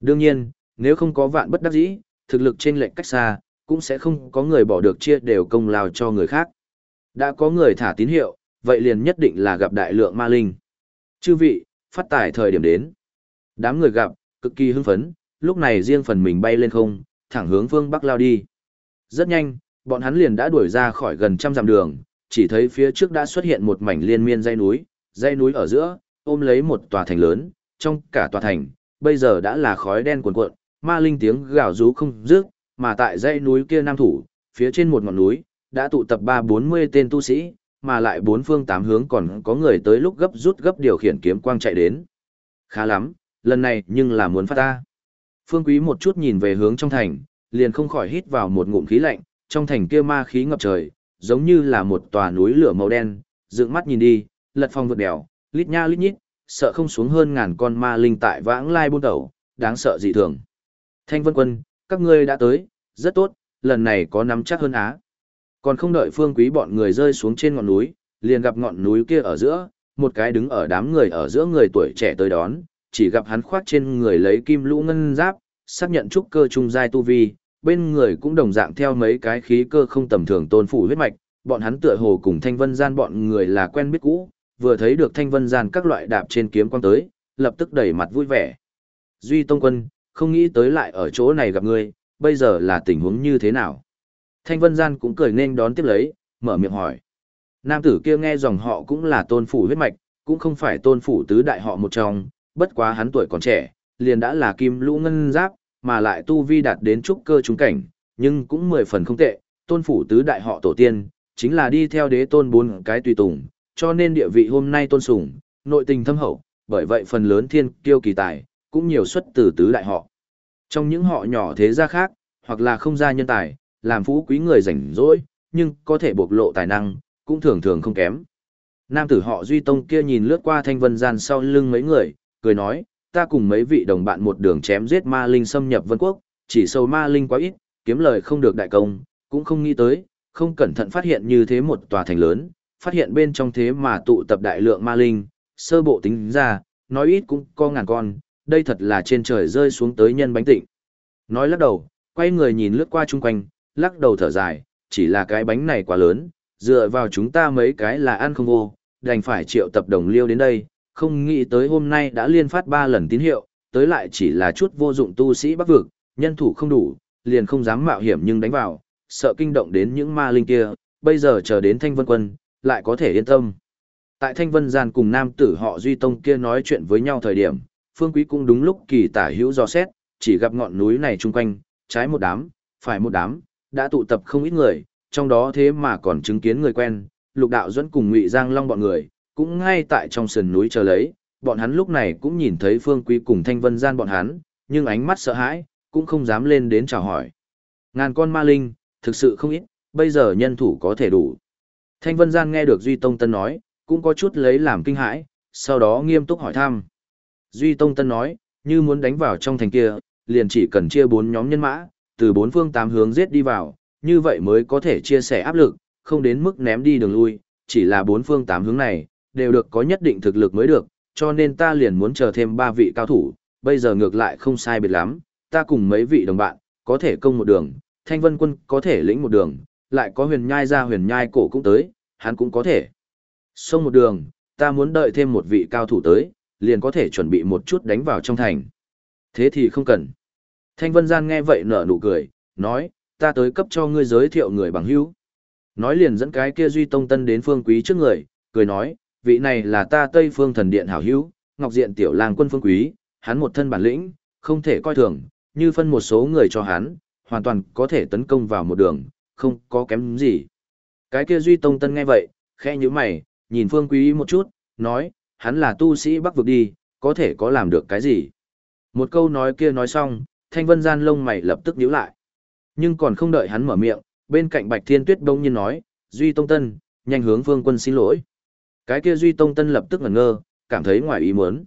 A: Đương nhiên, nếu không có vạn bất đắc dĩ, thực lực trên lệnh cách xa, cũng sẽ không có người bỏ được chia đều công lao cho người khác. Đã có người thả tín hiệu, vậy liền nhất định là gặp đại lượng ma linh. Chư vị, phát tải thời điểm đến. Đám người gặp, cực kỳ hưng phấn, lúc này riêng phần mình bay lên không, thẳng hướng phương Bắc lao đi. Rất nhanh, bọn hắn liền đã đuổi ra khỏi gần trăm dặm đường, chỉ thấy phía trước đã xuất hiện một mảnh liên miên dãy núi, dãy núi ở giữa, ôm lấy một tòa thành lớn, trong cả tòa thành, bây giờ đã là khói đen cuồn cuộn, ma linh tiếng gào rú không dứt, mà tại dãy núi kia nam thủ, phía trên một ngọn núi, đã tụ tập ba bốn mươi tên tu sĩ, mà lại bốn phương tám hướng còn có người tới lúc gấp rút gấp điều khiển kiếm quang chạy đến. Khá lắm, lần này nhưng là muốn phát ta. Phương Quý một chút nhìn về hướng trong thành, liền không khỏi hít vào một ngụm khí lạnh, trong thành kia ma khí ngập trời, giống như là một tòa núi lửa màu đen, dựng mắt nhìn đi, lật phong vượt đèo, lít nha lít nhít, sợ không xuống hơn ngàn con ma linh tại vãng lai buôn đầu, đáng sợ dị thường. Thanh Vân Quân, các ngươi đã tới, rất tốt, lần này có nắm chắc hơn á. Còn không đợi Phương Quý bọn người rơi xuống trên ngọn núi, liền gặp ngọn núi kia ở giữa, một cái đứng ở đám người ở giữa người tuổi trẻ tới đón, chỉ gặp hắn khoác trên người lấy kim lũ ngân giáp, xác nhận trúc cơ trung giai tu vi, bên người cũng đồng dạng theo mấy cái khí cơ không tầm thường tôn phủ huyết mạch, bọn hắn tựa hồ cùng Thanh Vân Gian bọn người là quen biết cũ, vừa thấy được Thanh Vân Gian các loại đạp trên kiếm quang tới, lập tức đẩy mặt vui vẻ. Duy Tông Quân, không nghĩ tới lại ở chỗ này gặp ngươi, bây giờ là tình huống như thế nào? Thanh Vân Gian cũng cười nên đón tiếp lấy, mở miệng hỏi. Nam tử kia nghe dòng họ cũng là tôn phủ huyết mạch, cũng không phải tôn phủ tứ đại họ một trong, bất quá hắn tuổi còn trẻ, liền đã là kim lũ ngân giáp, mà lại tu vi đạt đến trúc cơ trúng cảnh, nhưng cũng mười phần không tệ, tôn phủ tứ đại họ tổ tiên, chính là đi theo đế tôn bốn cái tùy tùng, cho nên địa vị hôm nay tôn sủng, nội tình thâm hậu, bởi vậy phần lớn thiên kiêu kỳ tài, cũng nhiều xuất từ tứ đại họ. Trong những họ nhỏ thế gia khác, hoặc là không gia nhân tài, làm phú quý người rảnh rỗi, nhưng có thể bộc lộ tài năng, cũng thường thường không kém. Nam tử họ Duy Tông kia nhìn lướt qua thanh vân gian sau lưng mấy người, cười nói, ta cùng mấy vị đồng bạn một đường chém giết ma linh xâm nhập vân quốc, chỉ sâu ma linh quá ít, kiếm lời không được đại công, cũng không nghĩ tới, không cẩn thận phát hiện như thế một tòa thành lớn, phát hiện bên trong thế mà tụ tập đại lượng ma linh, sơ bộ tính ra, nói ít cũng có ngàn con, đây thật là trên trời rơi xuống tới nhân bánh tịnh. Nói lắc đầu, quay người nhìn lướt qua chung quanh, lắc đầu thở dài, chỉ là cái bánh này quá lớn, dựa vào chúng ta mấy cái là ăn không vô, đành phải triệu tập đồng liêu đến đây, không nghĩ tới hôm nay đã liên phát ba lần tín hiệu, tới lại chỉ là chút vô dụng tu sĩ bắc vực, nhân thủ không đủ, liền không dám mạo hiểm nhưng đánh vào, sợ kinh động đến những ma linh kia, bây giờ chờ đến Thanh Vân Quân, lại có thể yên tâm. Tại Thanh Vân Gian cùng nam tử họ Duy Tông kia nói chuyện với nhau thời điểm, Phương Quý cũng đúng lúc kỳ tả hữu do xét, chỉ gặp ngọn núi này chung quanh, trái một đám, phải một đám, đã tụ tập không ít người, trong đó thế mà còn chứng kiến người quen, Lục Đạo Duẫn cùng Ngụy Giang Long bọn người, cũng ngay tại trong sườn núi chờ lấy, bọn hắn lúc này cũng nhìn thấy Phương Quý cùng Thanh Vân Gian bọn hắn, nhưng ánh mắt sợ hãi, cũng không dám lên đến chào hỏi. Ngàn con ma linh, thực sự không ít, bây giờ nhân thủ có thể đủ. Thanh Vân Gian nghe được Duy Tông Tân nói, cũng có chút lấy làm kinh hãi, sau đó nghiêm túc hỏi thăm. Duy Tông Tân nói, như muốn đánh vào trong thành kia, liền chỉ cần chia bốn nhóm nhân mã, từ bốn phương tám hướng giết đi vào, như vậy mới có thể chia sẻ áp lực, không đến mức ném đi đường lui, chỉ là bốn phương tám hướng này, đều được có nhất định thực lực mới được, cho nên ta liền muốn chờ thêm ba vị cao thủ, bây giờ ngược lại không sai biệt lắm, ta cùng mấy vị đồng bạn, có thể công một đường, thanh vân quân có thể lĩnh một đường, lại có huyền nhai ra huyền nhai cổ cũng tới, hắn cũng có thể. Xông một đường, ta muốn đợi thêm một vị cao thủ tới, liền có thể chuẩn bị một chút đánh vào trong thành. Thế thì không cần. Thanh Vân Gian nghe vậy nở nụ cười, nói, ta tới cấp cho ngươi giới thiệu người bằng hữu. Nói liền dẫn cái kia Duy Tông Tân đến phương quý trước người, cười nói, vị này là ta Tây Phương Thần Điện hảo hữu, Ngọc Diện Tiểu Lang quân phương quý, hắn một thân bản lĩnh, không thể coi thường, như phân một số người cho hắn, hoàn toàn có thể tấn công vào một đường, không có kém gì. Cái kia Duy Tông Tân nghe vậy, khẽ như mày, nhìn phương quý một chút, nói, hắn là tu sĩ bắc vực đi, có thể có làm được cái gì. Một câu nói kia nói xong, thanh vân gian lông mày lập tức nhíu lại. Nhưng còn không đợi hắn mở miệng, bên cạnh Bạch Thiên Tuyết đông nhiên nói, Duy Tông Tân, nhanh hướng Vương Quân xin lỗi. Cái kia Duy Tông Tân lập tức ngẩn ngơ, cảm thấy ngoài ý muốn.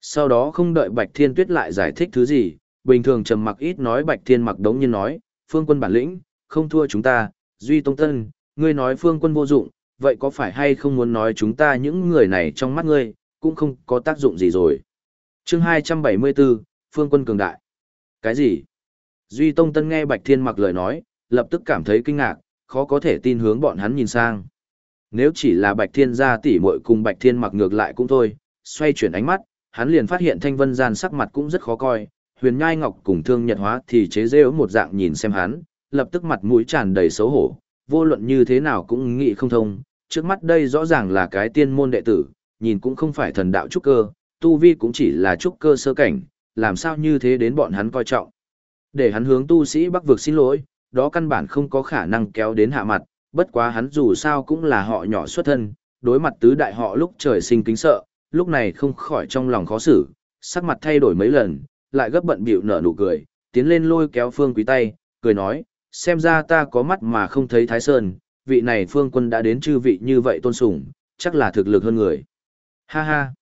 A: Sau đó không đợi Bạch Thiên Tuyết lại giải thích thứ gì, bình thường trầm mặc ít nói Bạch Thiên mặc đống nhiên nói, Phương Quân bản lĩnh, không thua chúng ta, Duy Tông Tân, ngươi nói Phương Quân vô dụng, vậy có phải hay không muốn nói chúng ta những người này trong mắt ngươi, cũng không có tác dụng gì rồi. chương 274, Phương Quân cường đại. Cái gì? Duy Tông Tân nghe Bạch Thiên mặc lời nói, lập tức cảm thấy kinh ngạc, khó có thể tin hướng bọn hắn nhìn sang. Nếu chỉ là Bạch Thiên gia tỷ muội cùng Bạch Thiên mặc ngược lại cũng thôi, xoay chuyển ánh mắt, hắn liền phát hiện Thanh Vân Gian sắc mặt cũng rất khó coi, Huyền Nhai Ngọc cùng Thương Nhật Hóa thì chế giễu một dạng nhìn xem hắn, lập tức mặt mũi tràn đầy xấu hổ, vô luận như thế nào cũng nghĩ không thông, trước mắt đây rõ ràng là cái tiên môn đệ tử, nhìn cũng không phải thần đạo trúc cơ, tu vi cũng chỉ là trúc cơ sơ cảnh, làm sao như thế đến bọn hắn coi trọng. Để hắn hướng tu sĩ bắc vực xin lỗi, đó căn bản không có khả năng kéo đến hạ mặt, bất quá hắn dù sao cũng là họ nhỏ xuất thân, đối mặt tứ đại họ lúc trời sinh kính sợ, lúc này không khỏi trong lòng khó xử, sắc mặt thay đổi mấy lần, lại gấp bận bịu nở nụ cười, tiến lên lôi kéo phương quý tay, cười nói, xem ra ta có mắt mà không thấy thái sơn, vị này phương quân đã đến chư vị như vậy tôn sùng, chắc là thực lực hơn người. Ha ha!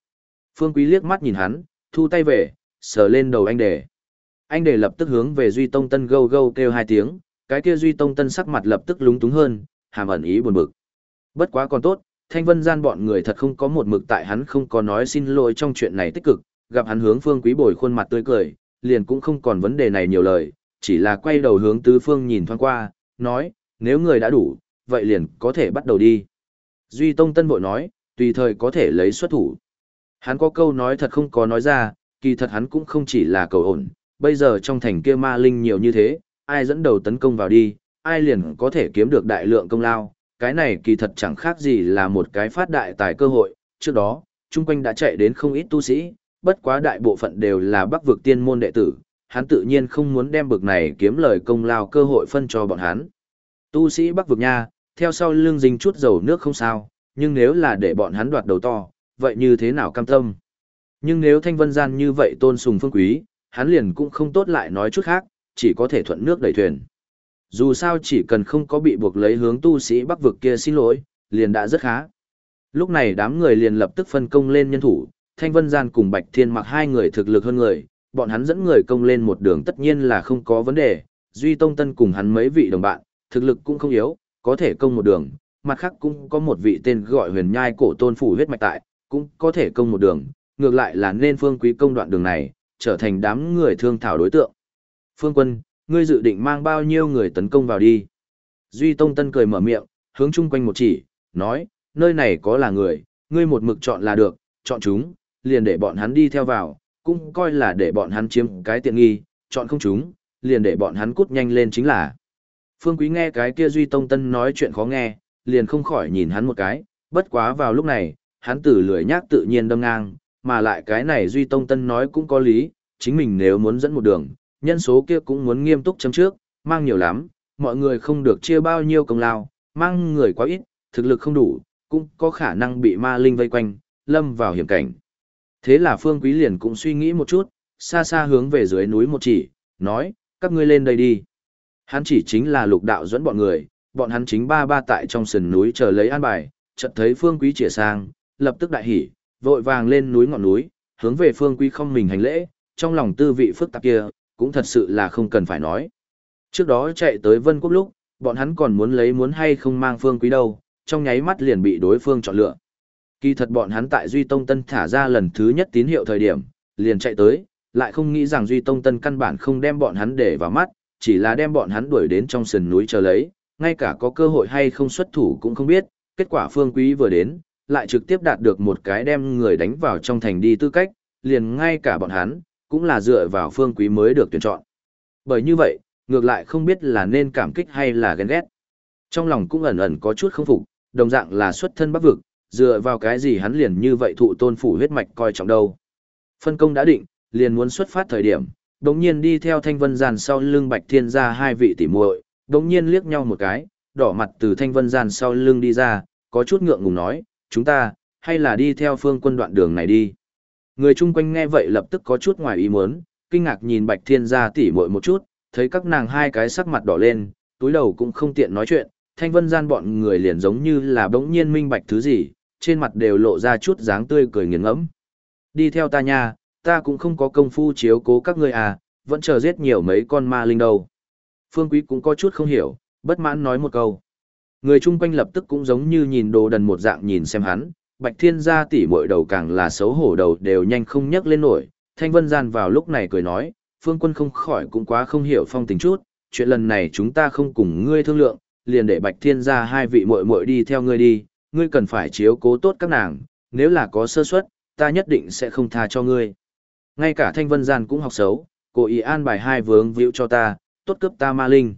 A: Phương quý liếc mắt nhìn hắn, thu tay về, sờ lên đầu anh đề. Anh đề lập tức hướng về Duy Tông Tân gâu gâu kêu hai tiếng, cái kia Duy Tông Tân sắc mặt lập tức lúng túng hơn, hàm ẩn ý buồn bực. Bất quá còn tốt, Thanh Vân gian bọn người thật không có một mực tại hắn không có nói xin lỗi trong chuyện này tích cực, gặp hắn hướng Phương Quý Bồi khuôn mặt tươi cười, liền cũng không còn vấn đề này nhiều lời, chỉ là quay đầu hướng tứ phương nhìn thoáng qua, nói, nếu người đã đủ, vậy liền có thể bắt đầu đi. Duy Tông Tân bội nói, tùy thời có thể lấy xuất thủ. Hắn có câu nói thật không có nói ra, kỳ thật hắn cũng không chỉ là cầu ổn, bây giờ trong thành kia ma linh nhiều như thế, ai dẫn đầu tấn công vào đi, ai liền có thể kiếm được đại lượng công lao, cái này kỳ thật chẳng khác gì là một cái phát đại tài cơ hội, trước đó, chung quanh đã chạy đến không ít tu sĩ, bất quá đại bộ phận đều là bắc vực tiên môn đệ tử, hắn tự nhiên không muốn đem bực này kiếm lời công lao cơ hội phân cho bọn hắn. Tu sĩ bắc vực nha, theo sau lưng dính chút dầu nước không sao, nhưng nếu là để bọn hắn đoạt đầu to, vậy như thế nào cam tâm? Nhưng nếu thanh vân gian như vậy tôn sùng phương quý, hắn liền cũng không tốt lại nói chút khác, chỉ có thể thuận nước đẩy thuyền. Dù sao chỉ cần không có bị buộc lấy hướng tu sĩ bắc vực kia xin lỗi, liền đã rất khá. Lúc này đám người liền lập tức phân công lên nhân thủ, Thanh Vân Gian cùng Bạch Thiên mặc hai người thực lực hơn người, bọn hắn dẫn người công lên một đường tất nhiên là không có vấn đề, Duy Tông Tân cùng hắn mấy vị đồng bạn, thực lực cũng không yếu, có thể công một đường, mặt khác cũng có một vị tên gọi huyền nhai cổ tôn phủ huyết mạch tại, cũng có thể công một đường, ngược lại là nên phương quý công đoạn đường này, trở thành đám người thương thảo đối tượng. Phương quân, ngươi dự định mang bao nhiêu người tấn công vào đi? Duy Tông Tân cười mở miệng, hướng chung quanh một chỉ, nói, nơi này có là người, ngươi một mực chọn là được, chọn chúng, liền để bọn hắn đi theo vào, cũng coi là để bọn hắn chiếm cái tiện nghi, chọn không chúng, liền để bọn hắn cút nhanh lên chính là. Phương Quý nghe cái kia Duy Tông Tân nói chuyện khó nghe, liền không khỏi nhìn hắn một cái, bất quá vào lúc này, hắn tử lười nhác tự nhiên đâm ngang, mà lại cái này Duy Tông Tân nói cũng có lý, chính mình nếu muốn dẫn một đường, nhân số kia cũng muốn nghiêm túc chấm trước, mang nhiều lắm, mọi người không được chia bao nhiêu công lao, mang người quá ít, thực lực không đủ, cũng có khả năng bị ma linh vây quanh, lâm vào hiểm cảnh. Thế là Phương Quý liền cũng suy nghĩ một chút, xa xa hướng về dưới núi một chỉ, nói, các ngươi lên đây đi. Hắn chỉ chính là lục đạo dẫn bọn người, bọn hắn chính ba ba tại trong sườn núi chờ lấy an bài, chợt thấy Phương Quý chỉa sang, lập tức đại hỉ, vội vàng lên núi ngọn núi, hướng về Phương Quý không mình hành lễ, trong lòng tư vị phức tạp kia, cũng thật sự là không cần phải nói. Trước đó chạy tới Vân Quốc lúc, bọn hắn còn muốn lấy muốn hay không mang Phương Quý đâu, trong nháy mắt liền bị đối phương chọn lựa. Kỳ thật bọn hắn tại Duy Tông Tân thả ra lần thứ nhất tín hiệu thời điểm, liền chạy tới, Lại không nghĩ rằng Duy Tông Tân căn bản không đem bọn hắn để vào mắt, chỉ là đem bọn hắn đuổi đến trong sườn núi chờ lấy, ngay cả có cơ hội hay không xuất thủ cũng không biết, kết quả Phương Quý vừa đến, lại trực tiếp đạt được một cái đem người đánh vào trong thành đi tư cách, liền ngay cả bọn hắn, cũng là dựa vào Phương Quý mới được tuyển chọn. Bởi như vậy, ngược lại không biết là nên cảm kích hay là ghen ghét. Trong lòng cũng ẩn ẩn có chút không phục, đồng dạng là xuất thân bắc vực, dựa vào cái gì hắn liền như vậy thụ tôn phủ huyết mạch coi trọng đâu. Phân công đã định, liền muốn xuất phát thời điểm, đống nhiên đi theo thanh vân gian sau lưng bạch thiên ra hai vị tỉ muội, đống nhiên liếc nhau một cái, đỏ mặt từ thanh vân gian sau lưng đi ra, có chút ngượng ngùng nói, chúng ta, hay là đi theo phương quân đoạn đường này đi. Người chung quanh nghe vậy lập tức có chút ngoài ý muốn, kinh ngạc nhìn bạch thiên ra tỉ muội một chút, thấy các nàng hai cái sắc mặt đỏ lên, túi đầu cũng không tiện nói chuyện, thanh vân gian bọn người liền giống như là bỗng nhiên minh bạch thứ gì, trên mặt đều lộ ra chút dáng tươi cười nghiền ngẫm. Đi theo ta nha, ta cũng không có công phu chiếu cố các ngươi à, vẫn chờ giết nhiều mấy con ma linh đâu. Phương Quý cũng có chút không hiểu, bất mãn nói một câu. Người chung quanh lập tức cũng giống như nhìn đồ đần một dạng nhìn xem hắn, Bạch Thiên gia tỷ muội đầu càng là xấu hổ đầu đều nhanh không nhấc lên nổi. Thanh Vân Gian vào lúc này cười nói, Phương Quân không khỏi cũng quá không hiểu phong tình chút, chuyện lần này chúng ta không cùng ngươi thương lượng, liền để Bạch Thiên gia hai vị muội muội đi theo ngươi đi, ngươi cần phải chiếu cố tốt các nàng, nếu là có sơ suất, ta nhất định sẽ không tha cho ngươi. Ngay cả Thanh Vân Gian cũng học xấu, cố ý an bài hai vướng víu cho ta, tốt cấp ta ma linh.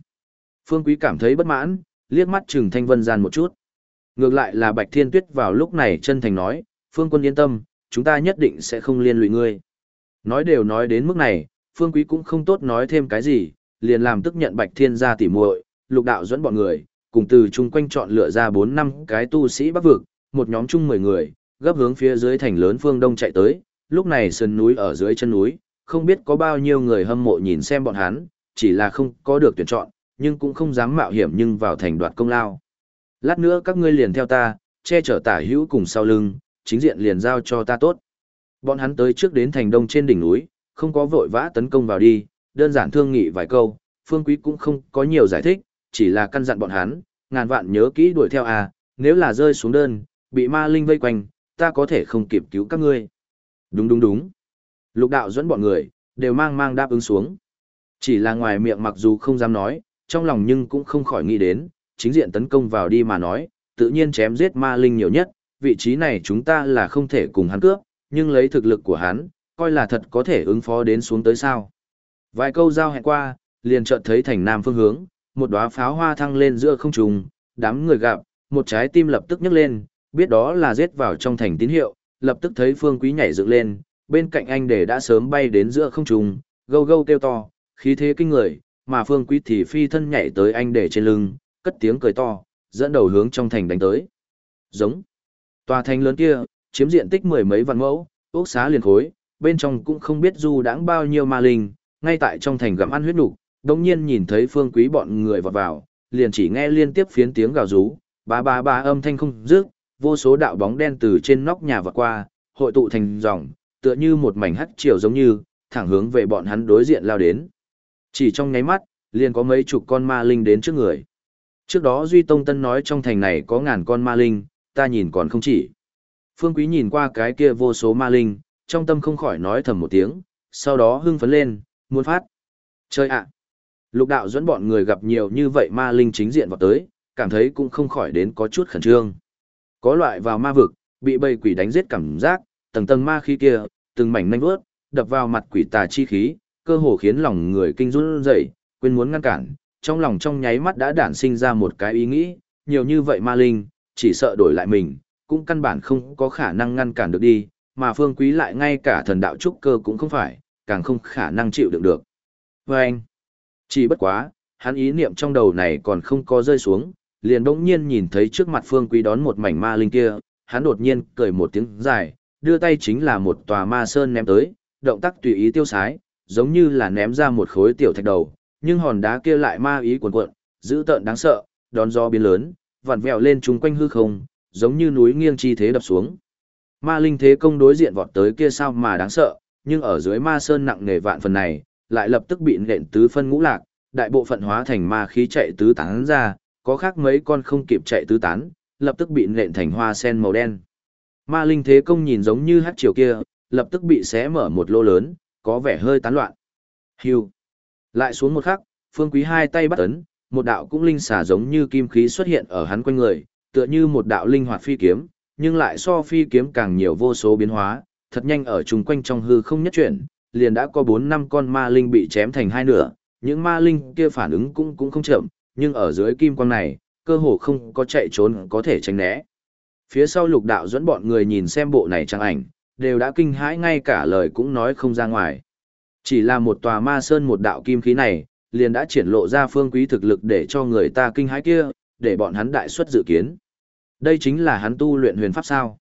A: Phương Quý cảm thấy bất mãn, liếc mắt chừng Thanh Vân Gian một chút. Ngược lại là Bạch Thiên Tuyết vào lúc này chân thành nói, Phương Quân yên tâm, chúng ta nhất định sẽ không liên lụy ngươi. Nói đều nói đến mức này, Phương Quý cũng không tốt nói thêm cái gì, liền làm tức nhận Bạch Thiên ra tỉ muội, lục đạo dẫn bọn người, cùng từ chung quanh chọn lựa ra 4 năm cái tu sĩ bắc vực, một nhóm chung 10 người, gấp hướng phía dưới thành lớn phương đông chạy tới, lúc này sườn núi ở dưới chân núi, không biết có bao nhiêu người hâm mộ nhìn xem bọn hắn, chỉ là không có được tuyển chọn, nhưng cũng không dám mạo hiểm nhưng vào thành đoạt công lao. Lát nữa các ngươi liền theo ta, che chở tả hữu cùng sau lưng, chính diện liền giao cho ta tốt. Bọn hắn tới trước đến thành đông trên đỉnh núi, không có vội vã tấn công vào đi, đơn giản thương nghị vài câu, phương quý cũng không có nhiều giải thích, chỉ là căn dặn bọn hắn, ngàn vạn nhớ kỹ đuổi theo à, nếu là rơi xuống đơn, bị ma linh vây quanh, ta có thể không kịp cứu các ngươi. Đúng đúng đúng. Lục đạo dẫn bọn người, đều mang mang đáp ứng xuống. Chỉ là ngoài miệng mặc dù không dám nói, trong lòng nhưng cũng không khỏi nghĩ đến, chính diện tấn công vào đi mà nói, tự nhiên chém giết ma linh nhiều nhất, vị trí này chúng ta là không thể cùng hắn cướp, nhưng lấy thực lực của hắn, coi là thật có thể ứng phó đến xuống tới sao. Vài câu giao hẹn qua, liền chợt thấy thành nam phương hướng, một đóa pháo hoa thăng lên giữa không trung, đám người gặp, một trái tim lập tức nhấc lên, biết đó là giết vào trong thành tín hiệu, lập tức thấy Phương Quý nhảy dựng lên, bên cạnh anh để đã sớm bay đến giữa không trung, gâu gâu kêu to, khí thế kinh người, mà Phương Quý thì phi thân nhảy tới anh để trên lưng, cất tiếng cười to, dẫn đầu hướng trong thành đánh tới. Giống. Tòa thành lớn kia, chiếm diện tích mười mấy vạn mẫu, ốc xá liền khối, bên trong cũng không biết du đãng bao nhiêu ma linh, ngay tại trong thành gặm ăn huyết nục, đồng nhiên nhìn thấy phương quý bọn người vọt vào, liền chỉ nghe liên tiếp phiến tiếng gào rú, ba ba ba âm thanh không dứt, vô số đạo bóng đen từ trên nóc nhà vọt qua, hội tụ thành dòng, tựa như một mảnh hắt chiều giống như, thẳng hướng về bọn hắn đối diện lao đến. Chỉ trong nháy mắt, liền có mấy chục con ma linh đến trước người. Trước đó Duy Tông Tân nói trong thành này có ngàn con ma linh, ta nhìn còn không chỉ. Phương Quý nhìn qua cái kia vô số ma linh, trong tâm không khỏi nói thầm một tiếng, sau đó hưng phấn lên, muốn phát. Chơi ạ! Lục đạo dẫn bọn người gặp nhiều như vậy ma linh chính diện vào tới, cảm thấy cũng không khỏi đến có chút khẩn trương. Có loại vào ma vực, bị bầy quỷ đánh giết cảm giác, tầng tầng ma khí kia, từng mảnh nanh vớt, đập vào mặt quỷ tà chi khí, cơ hồ khiến lòng người kinh run rẩy, quên muốn ngăn cản, trong lòng trong nháy mắt đã đản sinh ra một cái ý nghĩ, nhiều như vậy ma linh, chỉ sợ đổi lại mình, cũng căn bản không có khả năng ngăn cản được đi, mà phương quý lại ngay cả thần đạo trúc cơ cũng không phải, càng không khả năng chịu đựng được. Và anh, chỉ bất quá, hắn ý niệm trong đầu này còn không có rơi xuống, liền bỗng nhiên nhìn thấy trước mặt phương quý đón một mảnh ma linh kia, hắn đột nhiên cười một tiếng dài, đưa tay chính là một tòa ma sơn ném tới, động tác tùy ý tiêu sái, giống như là ném ra một khối tiểu thạch đầu, nhưng hòn đá kia lại ma ý cuồn cuộn, dữ tợn đáng sợ, đón gió biến lớn, vặn vẹo lên chúng quanh hư không, giống như núi nghiêng chi thế đập xuống. Ma linh thế công đối diện vọt tới kia sao mà đáng sợ, nhưng ở dưới ma sơn nặng nề vạn phần này, lại lập tức bị nện tứ phân ngũ lạc, đại bộ phận hóa thành ma khí chạy tứ tán ra, có khác mấy con không kịp chạy tứ tán, lập tức bị nện thành hoa sen màu đen. Ma linh thế công nhìn giống như hát chiều kia, lập tức bị xé mở một lô lớn, có vẻ hơi tán loạn. Hưu. Lại xuống một khắc, Phương Quý hai tay bắt ấn, một đạo cũng linh xả giống như kim khí xuất hiện ở hắn quanh người, tựa như một đạo linh hoạt phi kiếm, nhưng lại so phi kiếm càng nhiều vô số biến hóa, thật nhanh ở chung quanh trong hư không nhất chuyển, liền đã có 4 năm con ma linh bị chém thành hai nửa, những ma linh kia phản ứng cũng cũng không chậm, nhưng ở dưới kim quang này, cơ hồ không có chạy trốn có thể tránh né. Phía sau lục đạo dẫn bọn người nhìn xem bộ này trang ảnh, đều đã kinh hãi ngay cả lời cũng nói không ra ngoài. Chỉ là một tòa ma sơn một đạo kim khí này, liền đã triển lộ ra phương quý thực lực để cho người ta kinh hãi kia, để bọn hắn đại suất dự kiến. Đây chính là hắn tu luyện huyền pháp sao.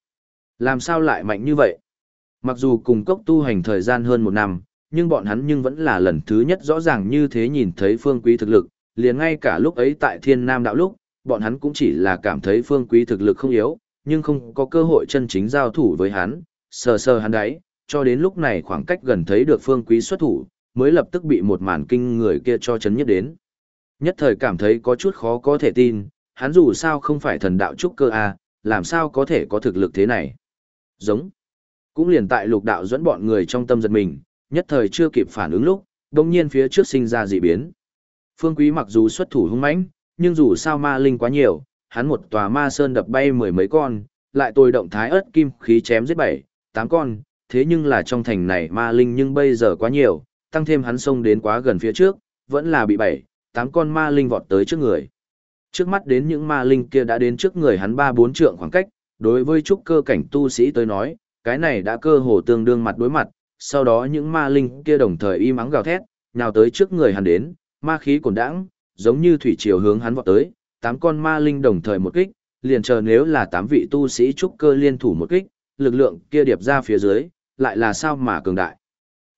A: Làm sao lại mạnh như vậy? Mặc dù cùng cốc tu hành thời gian hơn một năm, nhưng bọn hắn nhưng vẫn là lần thứ nhất rõ ràng như thế nhìn thấy phương quý thực lực, liền ngay cả lúc ấy tại thiên nam đạo lúc, bọn hắn cũng chỉ là cảm thấy phương quý thực lực không yếu, nhưng không có cơ hội chân chính giao thủ với hắn, sờ sờ hắn đấy, cho đến lúc này khoảng cách gần thấy được phương quý xuất thủ, mới lập tức bị một màn kinh người kia cho chấn nhất đến. Nhất thời cảm thấy có chút khó có thể tin, hắn dù sao không phải thần đạo trúc cơ a, làm sao có thể có thực lực thế này. Giống. Cũng liền tại lục đạo dẫn bọn người trong tâm giật mình, nhất thời chưa kịp phản ứng lúc, đồng nhiên phía trước sinh ra dị biến. Phương Quý mặc dù xuất thủ hung mãnh, nhưng dù sao ma linh quá nhiều, hắn một tòa ma sơn đập bay mười mấy con, lại tôi động thái ớt kim khí chém giết bảy, tám con, thế nhưng là trong thành này ma linh nhưng bây giờ quá nhiều, tăng thêm hắn xông đến quá gần phía trước, vẫn là bị bảy, tám con ma linh vọt tới trước người. Trước mắt đến những ma linh kia đã đến trước người hắn ba bốn trượng khoảng cách, đối với trúc cơ cảnh tu sĩ tới nói, cái này đã cơ hồ tương đương mặt đối mặt, sau đó những ma linh kia đồng thời im ắng gào thét, nhào tới trước người hắn đến, ma khí cồn đãng, giống như thủy triều hướng hắn vọt tới, tám con ma linh đồng thời một kích, liền chờ nếu là tám vị tu sĩ trúc cơ liên thủ một kích, lực lượng kia điệp ra phía dưới, lại là sao mà cường đại.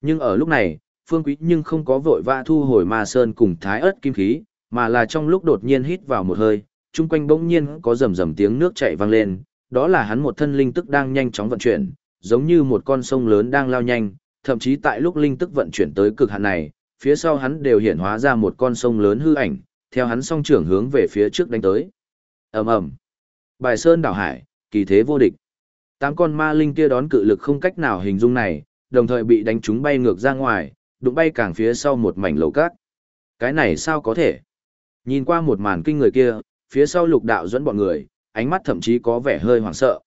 A: Nhưng ở lúc này, Phương Quý nhưng không có vội vã thu hồi ma sơn cùng thái ớt kim khí, mà là trong lúc đột nhiên hít vào một hơi, chung quanh bỗng nhiên có rầm rầm tiếng nước chảy vang lên, đó là hắn một thân linh tức đang nhanh chóng vận chuyển, giống như một con sông lớn đang lao nhanh, thậm chí tại lúc linh tức vận chuyển tới cực hạn này, phía sau hắn đều hiện hóa ra một con sông lớn hư ảnh, theo hắn song trưởng hướng về phía trước đánh tới. Ầm ầm. Bài sơn đảo hải, kỳ thế vô địch. Tám con ma linh kia đón cự lực không cách nào hình dung này, đồng thời bị đánh chúng bay ngược ra ngoài, đụng bay càng phía sau một mảnh lầu cát. Cái này sao có thể? Nhìn qua một màn kinh người kia, phía sau lục đạo dẫn bọn người, ánh mắt thậm chí có vẻ hơi hoảng sợ.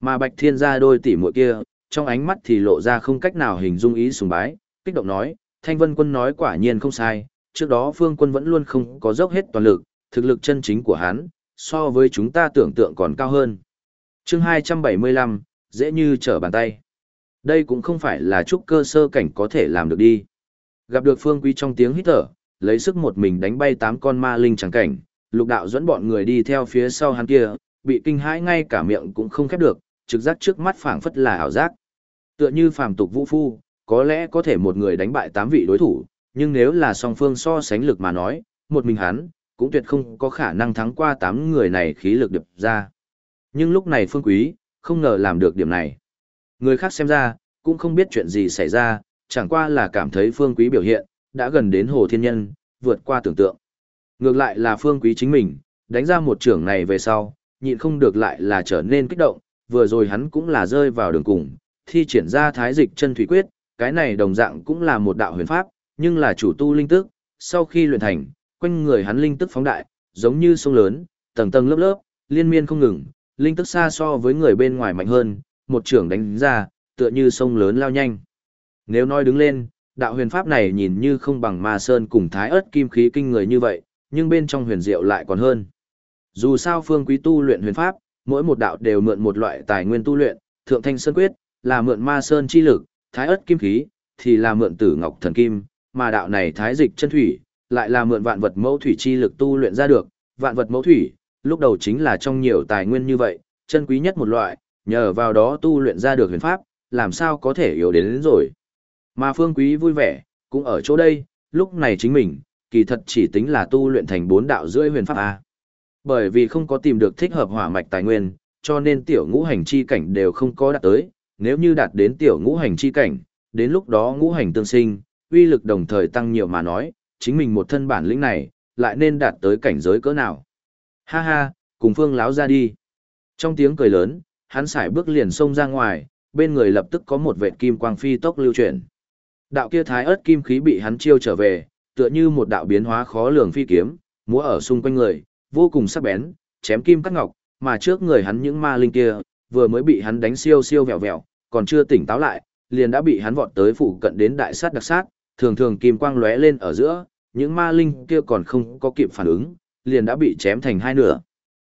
A: Mà Bạch Thiên gia đôi tỷ muội kia, trong ánh mắt thì lộ ra không cách nào hình dung ý sùng bái, kích động nói, Thanh Vân Quân nói quả nhiên không sai, trước đó Phương Quân vẫn luôn không có dốc hết toàn lực, thực lực chân chính của hắn, so với chúng ta tưởng tượng còn cao hơn. chương 275, dễ như trở bàn tay. Đây cũng không phải là chút cơ sơ cảnh có thể làm được đi. Gặp được Phương Quý trong tiếng hít thở, lấy sức một mình đánh bay tám con ma linh chẳng cảnh, lục đạo dẫn bọn người đi theo phía sau hắn kia, bị kinh hãi ngay cả miệng cũng không khép được, trực giác trước mắt phảng phất là ảo giác. Tựa như phàm tục vũ phu, có lẽ có thể một người đánh bại tám vị đối thủ, nhưng nếu là song phương so sánh lực mà nói, một mình hắn, cũng tuyệt không có khả năng thắng qua tám người này khí lực điệp ra. Nhưng lúc này Phương Quý, không ngờ làm được điểm này. Người khác xem ra, cũng không biết chuyện gì xảy ra, chẳng qua là cảm thấy Phương Quý biểu hiện, đã gần đến Hồ Thiên Nhân, vượt qua tưởng tượng. Ngược lại là Phương Quý chính mình, đánh ra một trưởng này về sau, nhịn không được lại là trở nên kích động, vừa rồi hắn cũng là rơi vào đường cùng, thi triển ra thái dịch chân thủy quyết, cái này đồng dạng cũng là một đạo huyền pháp, nhưng là chủ tu linh tức, sau khi luyện thành, quanh người hắn linh tức phóng đại, giống như sông lớn, tầng tầng lớp lớp, liên miên không ngừng, linh tức xa so với người bên ngoài mạnh hơn, một trưởng đánh ra, tựa như sông lớn lao nhanh. Nếu nói đứng lên, đạo huyền pháp này nhìn như không bằng ma sơn cùng thái ớt kim khí kinh người như vậy, nhưng bên trong huyền diệu lại còn hơn. Dù sao phương quý tu luyện huyền pháp, mỗi một đạo đều mượn một loại tài nguyên tu luyện, thượng thanh sơn quyết, là mượn ma sơn chi lực, thái ất kim khí, thì là mượn tử ngọc thần kim, mà đạo này thái dịch chân thủy, lại là mượn vạn vật mẫu thủy chi lực tu luyện ra được, vạn vật mẫu thủy, lúc đầu chính là trong nhiều tài nguyên như vậy, chân quý nhất một loại, nhờ vào đó tu luyện ra được huyền pháp, làm sao có thể yếu đến, đến rồi. Mà phương quý vui vẻ, cũng ở chỗ đây, lúc này chính mình, kỳ thật chỉ tính là tu luyện thành bốn đạo rưỡi huyền pháp A. Bởi vì không có tìm được thích hợp hỏa mạch tài nguyên, cho nên tiểu ngũ hành chi cảnh đều không có đạt tới, nếu như đạt đến tiểu ngũ hành chi cảnh, đến lúc đó ngũ hành tương sinh, uy lực đồng thời tăng nhiều mà nói, chính mình một thân bản lĩnh này, lại nên đạt tới cảnh giới cỡ nào. Ha ha, cùng phương láo ra đi. Trong tiếng cười lớn, hắn xài bước liền xông ra ngoài, bên người lập tức có một vệ kim quang phi tốc lưu chuyển. Đạo kia thái ớt kim khí bị hắn chiêu trở về, tựa như một đạo biến hóa khó lường phi kiếm, múa ở xung quanh người, vô cùng sắc bén, chém kim cắt ngọc, mà trước người hắn những ma linh kia, vừa mới bị hắn đánh siêu siêu vẹo vẹo, còn chưa tỉnh táo lại, liền đã bị hắn vọt tới phụ cận đến đại sát đặc sát, thường thường kim quang lóe lên ở giữa, những ma linh kia còn không có kịp phản ứng, liền đã bị chém thành hai nửa.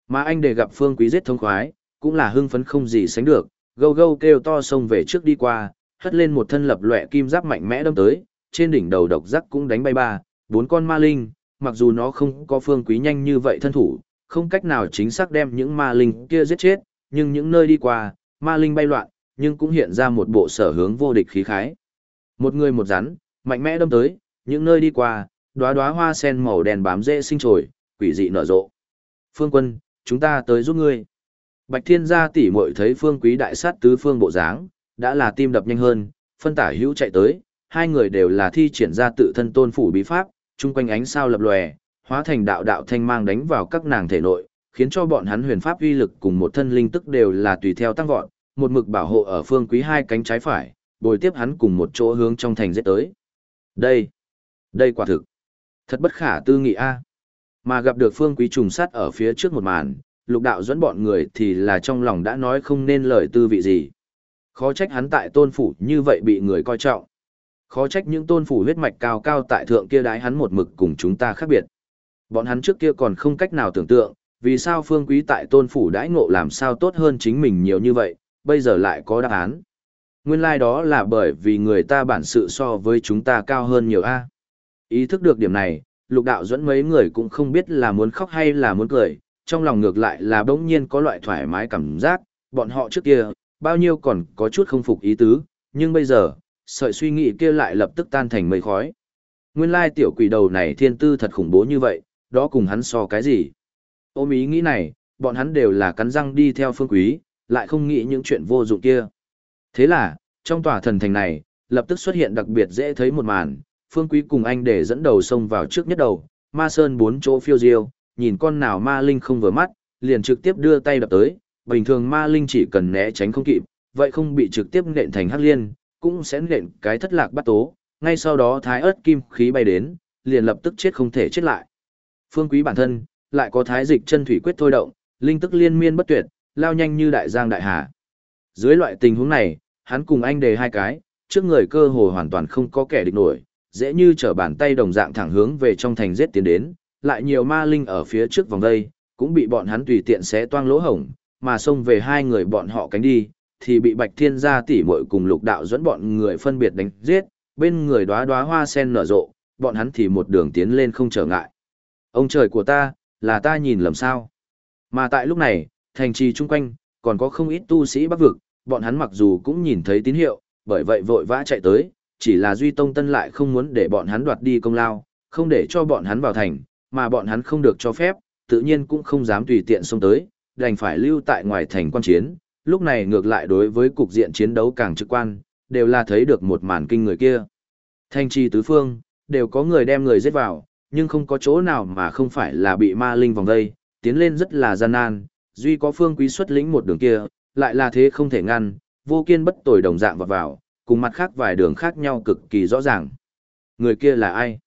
A: Mà anh để gặp Phương Quý giết thông khoái, cũng là hưng phấn không gì sánh được, gâu gâu kêu to xông về trước đi qua, hất lên một thân lập loè kim giáp mạnh mẽ đâm tới, trên đỉnh đầu độc giác cũng đánh bay ba, bốn con ma linh, mặc dù nó không có Phương Quý nhanh như vậy thân thủ, không cách nào chính xác đem những ma linh kia giết chết, nhưng những nơi đi qua, ma linh bay loạn, nhưng cũng hiện ra một bộ sở hướng vô địch khí khái. Một người một rắn, mạnh mẽ đâm tới, những nơi đi qua, đóa đóa hoa sen màu đen bám rễ sinh trồi, quỷ dị nở rộ. Phương quân, chúng ta tới giúp ngươi. Bạch Thiên gia tỷ muội thấy Phương Quý đại sát tứ phương bộ dáng, đã là tim đập nhanh hơn, phân tả hữu chạy tới, hai người đều là thi triển ra tự thân tôn phủ bí pháp, chung quanh ánh sao lập lòe, hóa thành đạo đạo thanh mang đánh vào các nàng thể nội, khiến cho bọn hắn huyền pháp uy lực cùng một thân linh tức đều là tùy theo tăng vọt, một mực bảo hộ ở Phương Quý hai cánh trái phải, bồi tiếp hắn cùng một chỗ hướng trong thành giết tới. Đây, đây quả thực, thật bất khả tư nghị a. Mà gặp được Phương Quý trùng sát ở phía trước một màn, lục đạo dẫn bọn người thì là trong lòng đã nói không nên lời tư vị gì. Khó trách hắn tại tôn phủ như vậy bị người coi trọng. Khó trách những tôn phủ huyết mạch cao cao tại thượng kia đái hắn một mực cùng chúng ta khác biệt. Bọn hắn trước kia còn không cách nào tưởng tượng, vì sao phương quý tại tôn phủ đãi ngộ làm sao tốt hơn chính mình nhiều như vậy, bây giờ lại có đáp án. Nguyên lai like đó là bởi vì người ta bản sự so với chúng ta cao hơn nhiều a. Ý thức được điểm này, lục đạo dẫn mấy người cũng không biết là muốn khóc hay là muốn cười, trong lòng ngược lại là bỗng nhiên có loại thoải mái cảm giác, bọn họ trước kia, bao nhiêu còn có chút không phục ý tứ, nhưng bây giờ, sợi suy nghĩ kia lại lập tức tan thành mây khói. Nguyên lai tiểu quỷ đầu này thiên tư thật khủng bố như vậy, đó cùng hắn so cái gì? Ôm ý nghĩ này, bọn hắn đều là cắn răng đi theo phương quý, lại không nghĩ những chuyện vô dụng kia. Thế là, trong tòa thần thành này, lập tức xuất hiện đặc biệt dễ thấy một màn, phương quý cùng anh để dẫn đầu xông vào trước nhất đầu, ma sơn bốn chỗ phiêu diêu, nhìn con nào ma linh không vừa mắt, liền trực tiếp đưa tay đập tới, bình thường ma linh chỉ cần né tránh không kịp, vậy không bị trực tiếp nện thành hắc liên, cũng sẽ nện cái thất lạc bắt tố, ngay sau đó thái ớt kim khí bay đến, liền lập tức chết không thể chết lại. Phương quý bản thân, lại có thái dịch chân thủy quyết thôi động, linh tức liên miên bất tuyệt, lao nhanh như đại giang đại hà. Dưới loại tình huống này, hắn cùng anh đề hai cái, trước người cơ hồ hoàn toàn không có kẻ địch nổi, dễ như trở bàn tay đồng dạng thẳng hướng về trong thành giết tiến đến, lại nhiều ma linh ở phía trước vòng đây, cũng bị bọn hắn tùy tiện xé toang lỗ hổng, mà xông về hai người bọn họ cánh đi, thì bị Bạch Thiên gia tỷ muội cùng Lục Đạo dẫn bọn người phân biệt đánh giết, bên người đóa đóa hoa sen nở rộ, bọn hắn thì một đường tiến lên không trở ngại. Ông trời của ta, là ta nhìn lầm sao? Mà tại lúc này, thành trì chung quanh, còn có không ít tu sĩ bắc vực, bọn hắn mặc dù cũng nhìn thấy tín hiệu, bởi vậy vội vã chạy tới, chỉ là Duy Tông Tân lại không muốn để bọn hắn đoạt đi công lao, không để cho bọn hắn vào thành, mà bọn hắn không được cho phép, tự nhiên cũng không dám tùy tiện xông tới, đành phải lưu tại ngoài thành quan chiến, lúc này ngược lại đối với cục diện chiến đấu càng trực quan, đều là thấy được một màn kinh người kia. Thanh trì tứ phương, đều có người đem người giết vào, nhưng không có chỗ nào mà không phải là bị ma linh vòng đây, tiến lên rất là gian nan, duy có phương quý xuất lĩnh một đường kia, lại là thế không thể ngăn, vô kiên bất tồi đồng dạng vào vào, cùng mặt khác vài đường khác nhau cực kỳ rõ ràng. Người kia là ai?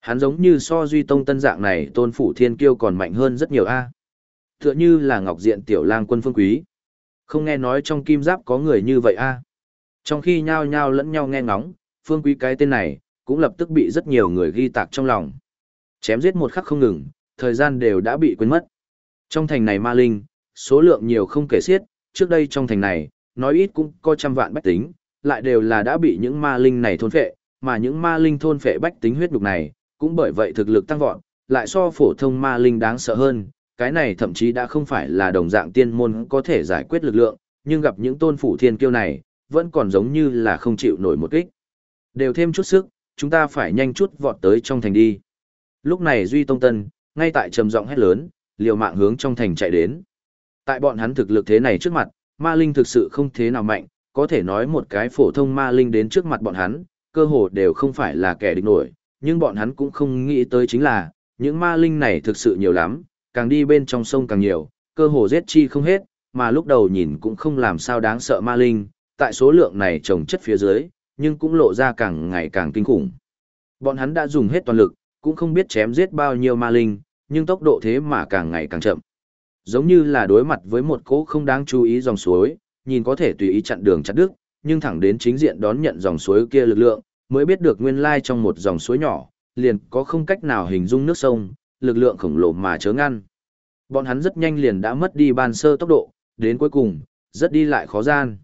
A: Hắn giống như so duy tông tân dạng này tôn phủ thiên kiêu còn mạnh hơn rất nhiều a. Tựa như là ngọc diện tiểu lang quân phương quý. Không nghe nói trong kim giáp có người như vậy a. Trong khi nhao nhao lẫn nhau nghe ngóng, phương quý cái tên này, cũng lập tức bị rất nhiều người ghi tạc trong lòng. Chém giết một khắc không ngừng, thời gian đều đã bị quên mất. Trong thành này ma linh, số lượng nhiều không kể xiết, trước đây trong thành này, nói ít cũng có trăm vạn bách tính, lại đều là đã bị những ma linh này thôn phệ, mà những ma linh thôn phệ bách tính huyết đục này, cũng bởi vậy thực lực tăng vọt, lại so phổ thông ma linh đáng sợ hơn, cái này thậm chí đã không phải là đồng dạng tiên môn có thể giải quyết lực lượng, nhưng gặp những tôn phủ thiên kiêu này, vẫn còn giống như là không chịu nổi một kích. Đều thêm chút sức, chúng ta phải nhanh chút vọt tới trong thành đi. Lúc này Duy Tông Tân, ngay tại trầm giọng hét lớn, liều mạng hướng trong thành chạy đến. Tại bọn hắn thực lực thế này trước mặt, ma linh thực sự không thế nào mạnh, có thể nói một cái phổ thông ma linh đến trước mặt bọn hắn, cơ hồ đều không phải là kẻ địch nổi, nhưng bọn hắn cũng không nghĩ tới chính là, những ma linh này thực sự nhiều lắm, càng đi bên trong sông càng nhiều, cơ hồ giết chi không hết, mà lúc đầu nhìn cũng không làm sao đáng sợ ma linh, tại số lượng này trồng chất phía dưới, nhưng cũng lộ ra càng ngày càng kinh khủng. Bọn hắn đã dùng hết toàn lực, cũng không biết chém giết bao nhiêu ma linh, nhưng tốc độ thế mà càng ngày càng chậm. Giống như là đối mặt với một cỗ không đáng chú ý dòng suối, nhìn có thể tùy ý chặn đường chặt đứt, nhưng thẳng đến chính diện đón nhận dòng suối kia lực lượng, mới biết được nguyên lai trong một dòng suối nhỏ, liền có không cách nào hình dung nước sông, lực lượng khổng lồ mà chớ ngăn. Bọn hắn rất nhanh liền đã mất đi ban sơ tốc độ, đến cuối cùng, rất đi lại khó gian.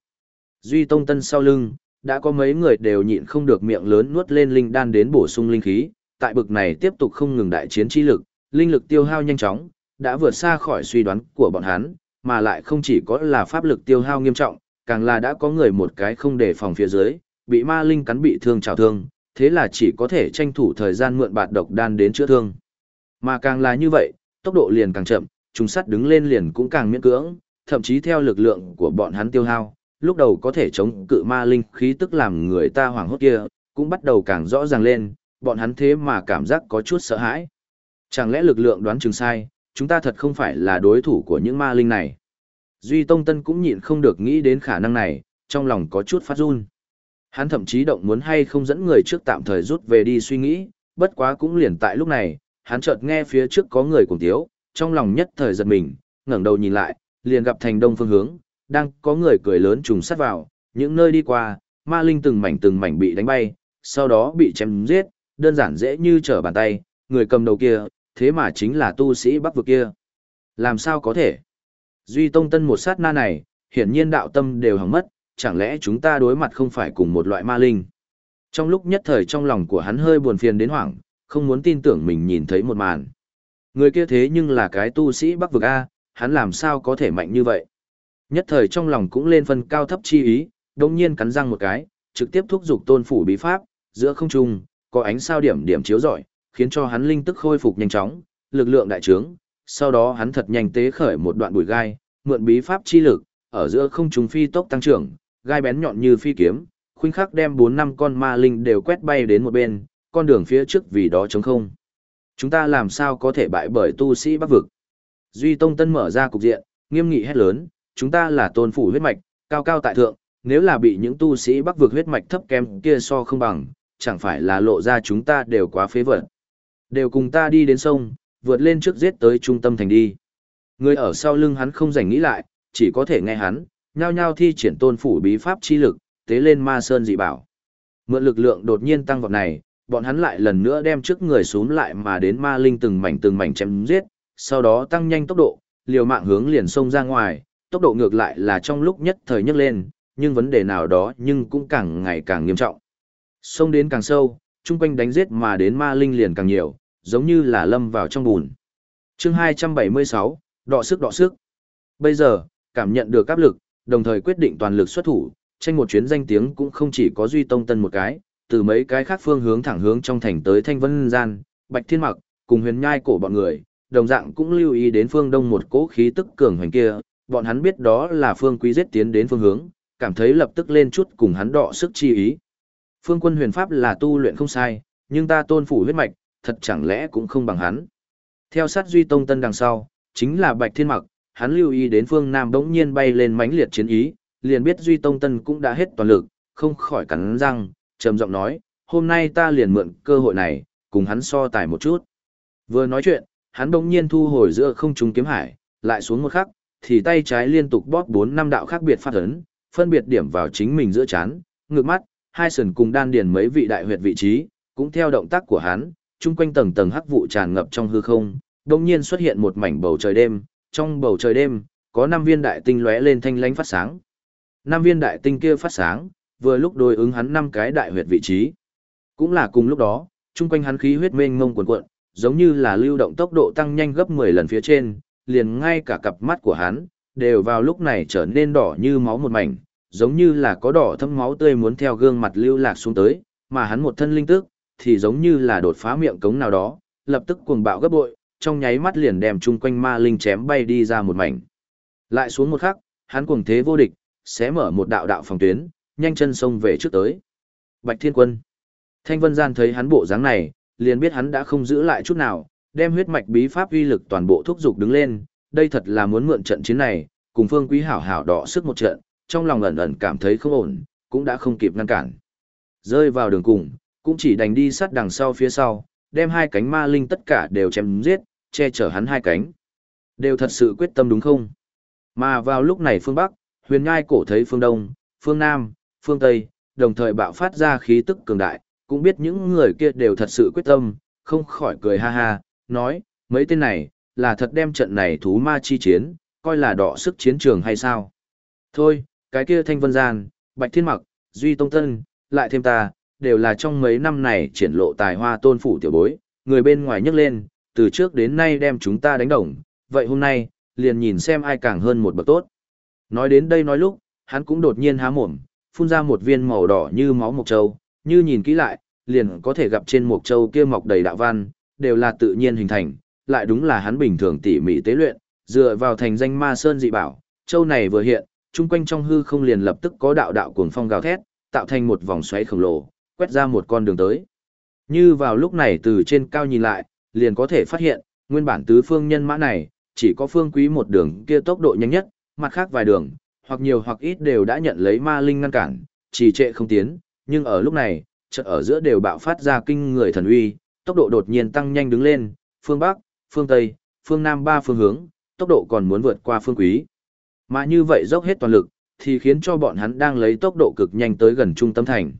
A: Duy Tông Tân sau lưng, đã có mấy người đều nhịn không được miệng lớn nuốt lên linh đan đến bổ sung linh khí, tại bực này tiếp tục không ngừng đại chiến chi lực, linh lực tiêu hao nhanh chóng, đã vượt xa khỏi suy đoán của bọn hắn, mà lại không chỉ có là pháp lực tiêu hao nghiêm trọng, càng là đã có người một cái không để phòng phía dưới, bị ma linh cắn bị thương trào thương, thế là chỉ có thể tranh thủ thời gian mượn bạt độc đan đến chữa thương. Mà càng là như vậy, tốc độ liền càng chậm, chúng sắt đứng lên liền cũng càng miễn cưỡng, thậm chí theo lực lượng của bọn hắn tiêu hao, lúc đầu có thể chống cự ma linh khí tức làm người ta hoảng hốt kia, cũng bắt đầu càng rõ ràng lên, bọn hắn thế mà cảm giác có chút sợ hãi. Chẳng lẽ lực lượng đoán chừng sai, chúng ta thật không phải là đối thủ của những ma linh này. Duy Tông Tân cũng nhịn không được nghĩ đến khả năng này, trong lòng có chút phát run. Hắn thậm chí động muốn hay không dẫn người trước tạm thời rút về đi suy nghĩ, bất quá cũng liền tại lúc này, hắn chợt nghe phía trước có người cùng tiếu, trong lòng nhất thời giật mình, ngẩng đầu nhìn lại, liền gặp thành đông phương hướng, đang có người cười lớn trùng sát vào, những nơi đi qua, ma linh từng mảnh từng mảnh bị đánh bay, sau đó bị chém giết, đơn giản dễ như trở bàn tay, người cầm đầu kia, thế mà chính là tu sĩ bắc vực kia. Làm sao có thể? Duy Tông Tân một sát na này, hiển nhiên đạo tâm đều hỏng mất, chẳng lẽ chúng ta đối mặt không phải cùng một loại ma linh? Trong lúc nhất thời trong lòng của hắn hơi buồn phiền đến hoảng, không muốn tin tưởng mình nhìn thấy một màn. Người kia thế nhưng là cái tu sĩ bắc vực A, hắn làm sao có thể mạnh như vậy? Nhất thời trong lòng cũng lên phân cao thấp chi ý, đồng nhiên cắn răng một cái, trực tiếp thúc giục tôn phủ bí pháp, giữa không trung, có ánh sao điểm điểm chiếu rọi, khiến cho hắn linh tức khôi phục nhanh chóng, lực lượng đại trướng, sau đó hắn thật nhanh tế khởi một đoạn bụi gai, mượn bí pháp chi lực, ở giữa không trung phi tốc tăng trưởng, gai bén nhọn như phi kiếm, khuynh khắc đem 4 năm con ma linh đều quét bay đến một bên, con đường phía trước vì đó trống không. Chúng ta làm sao có thể bại bởi tu sĩ Bắc vực? Duy Tông Tân mở ra cục diện, nghiêm nghị hét lớn, chúng ta là tôn phủ huyết mạch, cao cao tại thượng, nếu là bị những tu sĩ Bắc vực huyết mạch thấp kém kia so không bằng, chẳng phải là lộ ra chúng ta đều quá phế vật. Đều cùng ta đi đến sông, vượt lên trước giết tới trung tâm thành đi. Người ở sau lưng hắn không rảnh nghĩ lại, chỉ có thể nghe hắn, nhao nhao thi triển tôn phủ bí pháp chi lực, tế lên ma sơn dị bảo. Mượn lực lượng đột nhiên tăng vọt này, bọn hắn lại lần nữa đem trước người xuống lại mà đến ma linh từng mảnh từng mảnh chém giết, sau đó tăng nhanh tốc độ, liều mạng hướng liền sông ra ngoài, tốc độ ngược lại là trong lúc nhất thời nhấc lên, nhưng vấn đề nào đó nhưng cũng càng ngày càng nghiêm trọng. Sông đến càng sâu, chung quanh đánh giết mà đến ma linh liền càng nhiều, giống như là lâm vào trong bùn. chương 276, đọ sức đọ sức. Bây giờ, cảm nhận được áp lực, đồng thời quyết định toàn lực xuất thủ, tranh một chuyến danh tiếng cũng không chỉ có Duy Tông Tân một cái, từ mấy cái khác phương hướng thẳng hướng trong thành tới Thanh Vân Gian, Bạch Thiên Mặc, cùng huyền nhai cổ bọn người, đồng dạng cũng lưu ý đến phương đông một cỗ khí tức cường hoành kia, bọn hắn biết đó là phương quý giết tiến đến phương hướng, cảm thấy lập tức lên chút cùng hắn đọ sức chi ý. Phương quân huyền pháp là tu luyện không sai, nhưng ta tôn phủ huyết mạch, thật chẳng lẽ cũng không bằng hắn. Theo sát Duy Tông Tân đằng sau, chính là Bạch Thiên Mặc, hắn lưu ý đến phương Nam bỗng nhiên bay lên mãnh liệt chiến ý, liền biết Duy Tông Tân cũng đã hết toàn lực, không khỏi cắn răng, trầm giọng nói, hôm nay ta liền mượn cơ hội này, cùng hắn so tài một chút. Vừa nói chuyện, hắn bỗng nhiên thu hồi giữa không trung kiếm hải, lại xuống một khắc, thì tay trái liên tục bóp bốn năm đạo khác biệt phát ấn, phân biệt điểm vào chính mình giữa chán, ngược mắt, hai sườn cùng đan điền mấy vị đại huyệt vị trí, cũng theo động tác của hắn, chung quanh tầng tầng hắc vụ tràn ngập trong hư không, đồng nhiên xuất hiện một mảnh bầu trời đêm, trong bầu trời đêm, có năm viên đại tinh lóe lên thanh lánh phát sáng. Năm viên đại tinh kia phát sáng, vừa lúc đối ứng hắn năm cái đại huyệt vị trí. Cũng là cùng lúc đó, chung quanh hắn khí huyết mênh mông cuồn cuộn, giống như là lưu động tốc độ tăng nhanh gấp 10 lần phía trên, liền ngay cả cặp mắt của hắn, đều vào lúc này trở nên đỏ như máu một mảnh, giống như là có đỏ thâm máu tươi muốn theo gương mặt lưu lạc xuống tới, mà hắn một thân linh tức, thì giống như là đột phá miệng cống nào đó, lập tức cuồng bạo gấp bội, trong nháy mắt liền đem chung quanh ma linh chém bay đi ra một mảnh. Lại xuống một khắc, hắn cuồng thế vô địch, xé mở một đạo đạo phòng tuyến, nhanh chân xông về trước tới. Bạch Thiên Quân. Thanh Vân Gian thấy hắn bộ dáng này, liền biết hắn đã không giữ lại chút nào, đem huyết mạch bí pháp uy lực toàn bộ thúc dục đứng lên, đây thật là muốn mượn trận chiến này, cùng Phương Quý hảo hảo đọ sức một trận, trong lòng ẩn ẩn cảm thấy không ổn, cũng đã không kịp ngăn cản. Rơi vào đường cùng, cũng chỉ đành đi sát đằng sau phía sau, đem hai cánh ma linh tất cả đều chém giết, che chở hắn hai cánh. Đều thật sự quyết tâm đúng không? Mà vào lúc này phương Bắc, huyền ngai cổ thấy phương Đông, phương Nam, phương Tây, đồng thời bạo phát ra khí tức cường đại, cũng biết những người kia đều thật sự quyết tâm, không khỏi cười ha ha, nói, mấy tên này, là thật đem trận này thú ma chi chiến, coi là đỏ sức chiến trường hay sao? Thôi, cái kia thanh vân gian, bạch thiên mặc, duy tông tân, lại thêm ta, đều là trong mấy năm này triển lộ tài hoa tôn phủ tiểu bối, người bên ngoài nhấc lên, từ trước đến nay đem chúng ta đánh đồng, vậy hôm nay, liền nhìn xem ai càng hơn một bậc tốt. Nói đến đây nói lúc, hắn cũng đột nhiên há mồm, phun ra một viên màu đỏ như máu mộc châu, như nhìn kỹ lại, liền có thể gặp trên mộc châu kia mọc đầy đạo văn, đều là tự nhiên hình thành, lại đúng là hắn bình thường tỉ mỉ tế luyện, dựa vào thành danh ma sơn dị bảo, châu này vừa hiện, chung quanh trong hư không liền lập tức có đạo đạo cuồng phong gào thét, tạo thành một vòng xoáy khổng lồ, quét ra một con đường tới. Như vào lúc này từ trên cao nhìn lại, liền có thể phát hiện, nguyên bản tứ phương nhân mã này, chỉ có phương quý một đường kia tốc độ nhanh nhất, mặt khác vài đường, hoặc nhiều hoặc ít đều đã nhận lấy ma linh ngăn cản, trì trệ không tiến, nhưng ở lúc này, chợt ở giữa đều bạo phát ra kinh người thần uy, tốc độ đột nhiên tăng nhanh đứng lên, phương Bắc, phương Tây, phương Nam ba phương hướng, tốc độ còn muốn vượt qua phương quý. Mà như vậy dốc hết toàn lực, thì khiến cho bọn hắn đang lấy tốc độ cực nhanh tới gần trung tâm thành.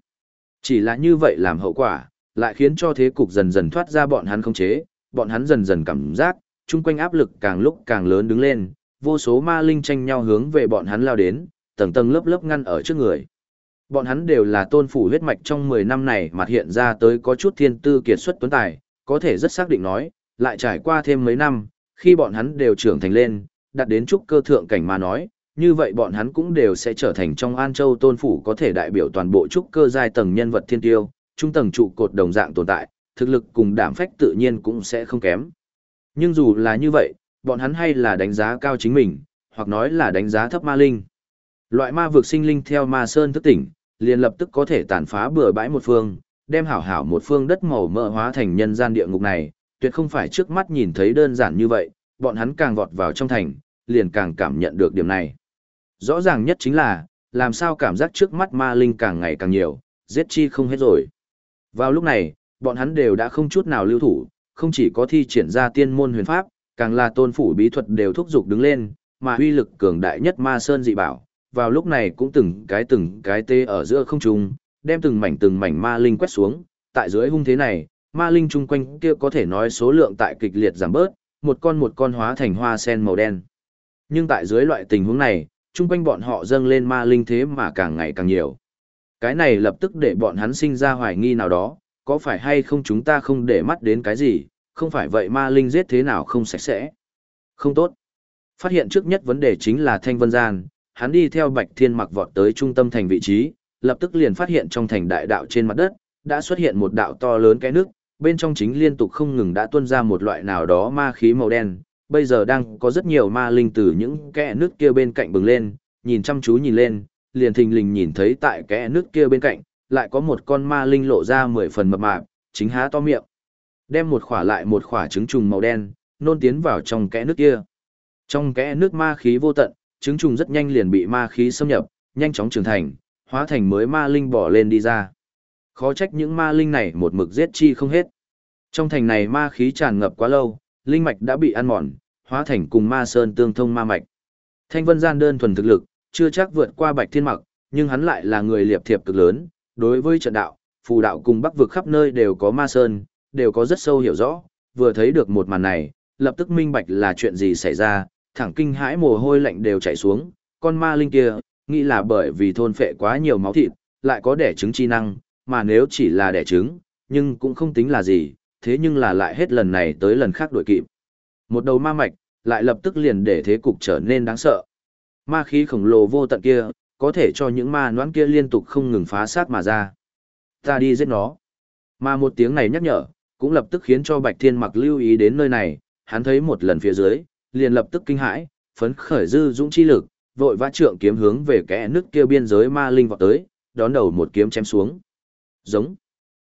A: Chỉ là như vậy làm hậu quả, lại khiến cho thế cục dần dần thoát ra bọn hắn không chế, bọn hắn dần dần cảm giác, chung quanh áp lực càng lúc càng lớn đứng lên, vô số ma linh tranh nhau hướng về bọn hắn lao đến, tầng tầng lớp lớp ngăn ở trước người. Bọn hắn đều là tôn phủ huyết mạch trong 10 năm này mặt hiện ra tới có chút thiên tư kiệt xuất tuấn tài, có thể rất xác định nói, lại trải qua thêm mấy năm, khi bọn hắn đều trưởng thành lên, đạt đến trúc cơ thượng cảnh mà nói, như vậy bọn hắn cũng đều sẽ trở thành trong An Châu tôn phủ có thể đại biểu toàn bộ trúc cơ giai tầng nhân vật thiên tiêu, trung tầng trụ cột đồng dạng tồn tại, thực lực cùng đảm phách tự nhiên cũng sẽ không kém. Nhưng dù là như vậy, bọn hắn hay là đánh giá cao chính mình, hoặc nói là đánh giá thấp ma linh. Loại ma vực sinh linh theo ma sơn thức tỉnh, liền lập tức có thể tàn phá bừa bãi một phương, đem hảo hảo một phương đất màu mỡ hóa thành nhân gian địa ngục này, tuyệt không phải trước mắt nhìn thấy đơn giản như vậy, bọn hắn càng vọt vào trong thành, liền càng cảm nhận được điểm này. Rõ ràng nhất chính là, làm sao cảm giác trước mắt ma linh càng ngày càng nhiều, giết chi không hết rồi. Vào lúc này, bọn hắn đều đã không chút nào lưu thủ, không chỉ có thi triển ra tiên môn huyền pháp, càng là tôn phủ bí thuật đều thúc giục đứng lên, mà uy lực cường đại nhất ma sơn dị bảo, vào lúc này cũng từng cái từng cái tê ở giữa không trung, đem từng mảnh từng mảnh ma linh quét xuống, tại dưới hung thế này, ma linh chung quanh kia có thể nói số lượng tại kịch liệt giảm bớt, một con một con hóa thành hoa sen màu đen. Nhưng tại dưới loại tình huống này, chung quanh bọn họ dâng lên ma linh thế mà càng ngày càng nhiều. Cái này lập tức để bọn hắn sinh ra hoài nghi nào đó, có phải hay không chúng ta không để mắt đến cái gì, không phải vậy ma linh giết thế nào không sạch sẽ. Không tốt. Phát hiện trước nhất vấn đề chính là Thanh Vân Gian, hắn đi theo Bạch Thiên mặc vọt tới trung tâm thành vị trí, lập tức liền phát hiện trong thành đại đạo trên mặt đất, đã xuất hiện một đạo to lớn cái nước, bên trong chính liên tục không ngừng đã tuôn ra một loại nào đó ma khí màu đen, bây giờ đang có rất nhiều ma linh từ những kẽ nước kia bên cạnh bừng lên, nhìn chăm chú nhìn lên, liền thình lình nhìn thấy tại kẽ nước kia bên cạnh, lại có một con ma linh lộ ra mười phần mập mạp, chính há to miệng. Đem một khỏa lại một khỏa trứng trùng màu đen, nôn tiến vào trong kẽ nước kia. Trong kẽ nước ma khí vô tận, trứng trùng rất nhanh liền bị ma khí xâm nhập, nhanh chóng trưởng thành, hóa thành mới ma linh bỏ lên đi ra. Khó trách những ma linh này một mực giết chi không hết. Trong thành này ma khí tràn ngập quá lâu, linh mạch đã bị ăn mòn, hóa thành cùng ma sơn tương thông ma mạch. Thanh vân gian đơn thuần thực lực, chưa chắc vượt qua bạch thiên mặc, nhưng hắn lại là người liệp thiệp cực lớn, đối với trận đạo, phù đạo cùng bắc vực khắp nơi đều có ma sơn, đều có rất sâu hiểu rõ, vừa thấy được một màn này, lập tức minh bạch là chuyện gì xảy ra, thẳng kinh hãi mồ hôi lạnh đều chảy xuống, con ma linh kia, nghĩ là bởi vì thôn phệ quá nhiều máu thịt, lại có đẻ trứng chi năng, mà nếu chỉ là đẻ trứng, nhưng cũng không tính là gì, thế nhưng là lại hết lần này tới lần khác đuổi kịp. Một đầu ma mạch, lại lập tức liền để thế cục trở nên đáng sợ. Ma khí khổng lồ vô tận kia, có thể cho những ma noãn kia liên tục không ngừng phá sát mà ra. Ta đi giết nó. Mà một tiếng này nhắc nhở, cũng lập tức khiến cho Bạch Thiên mặc lưu ý đến nơi này, hắn thấy một lần phía dưới, liền lập tức kinh hãi, phấn khởi dư dũng chi lực, vội vã trượng kiếm hướng về kẽ nước kia biên giới ma linh vọt tới, đón đầu một kiếm chém xuống. Giống.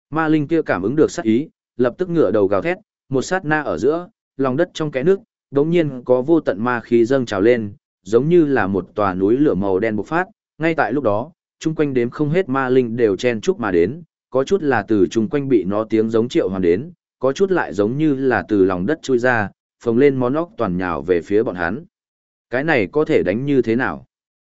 A: Ma linh kia cảm ứng được sát ý, lập tức ngửa đầu gào thét, một sát na ở giữa, lòng đất trong kẽ nước, đống nhiên có vô tận ma khí dâng trào lên, giống như là một tòa núi lửa màu đen bộc phát, ngay tại lúc đó, chung quanh đếm không hết ma linh đều chen chúc mà đến, có chút là từ chung quanh bị nó tiếng giống triệu hoàn đến, có chút lại giống như là từ lòng đất chui ra, phồng lên món óc toàn nhào về phía bọn hắn. Cái này có thể đánh như thế nào?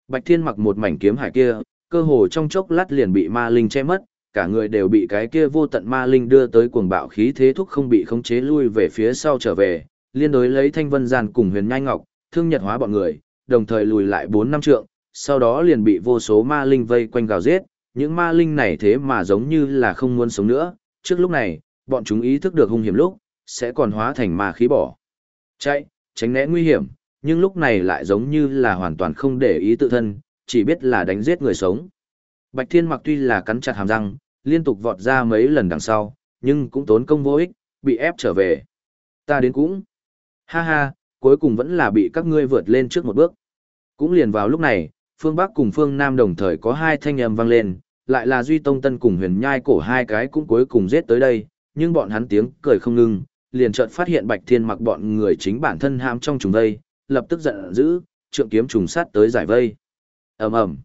A: Bạch Thiên mặc một mảnh kiếm hải kia, cơ hồ trong chốc lát liền bị ma linh che mất, cả người đều bị cái kia vô tận ma linh đưa tới cuồng bạo khí thế thúc không bị khống chế lui về phía sau trở về, liên đối lấy Thanh Vân Gian cùng Huyền Nhai Ngọc, thương nhật hóa bọn người, đồng thời lùi lại 4 năm trượng, sau đó liền bị vô số ma linh vây quanh gào giết, những ma linh này thế mà giống như là không muốn sống nữa, trước lúc này, bọn chúng ý thức được hung hiểm lúc, sẽ còn hóa thành ma khí bỏ. Chạy, tránh né nguy hiểm, nhưng lúc này lại giống như là hoàn toàn không để ý tự thân, chỉ biết là đánh giết người sống. Bạch Thiên Mặc tuy là cắn chặt hàm răng, liên tục vọt ra mấy lần đằng sau, nhưng cũng tốn công vô ích, bị ép trở về. Ta đến cũng. Ha ha, cuối cùng vẫn là bị các ngươi vượt lên trước một bước. Cũng liền vào lúc này, phương Bắc cùng phương Nam đồng thời có hai thanh âm vang lên, lại là Duy Tông Tân cùng huyền nhai cổ hai cái cũng cuối cùng giết tới đây, nhưng bọn hắn tiếng cười không ngưng, liền chợt phát hiện Bạch Thiên mặc bọn người chính bản thân ham trong trùng đây, lập tức giận dữ, trượng kiếm trùng sát tới giải vây. ầm ầm,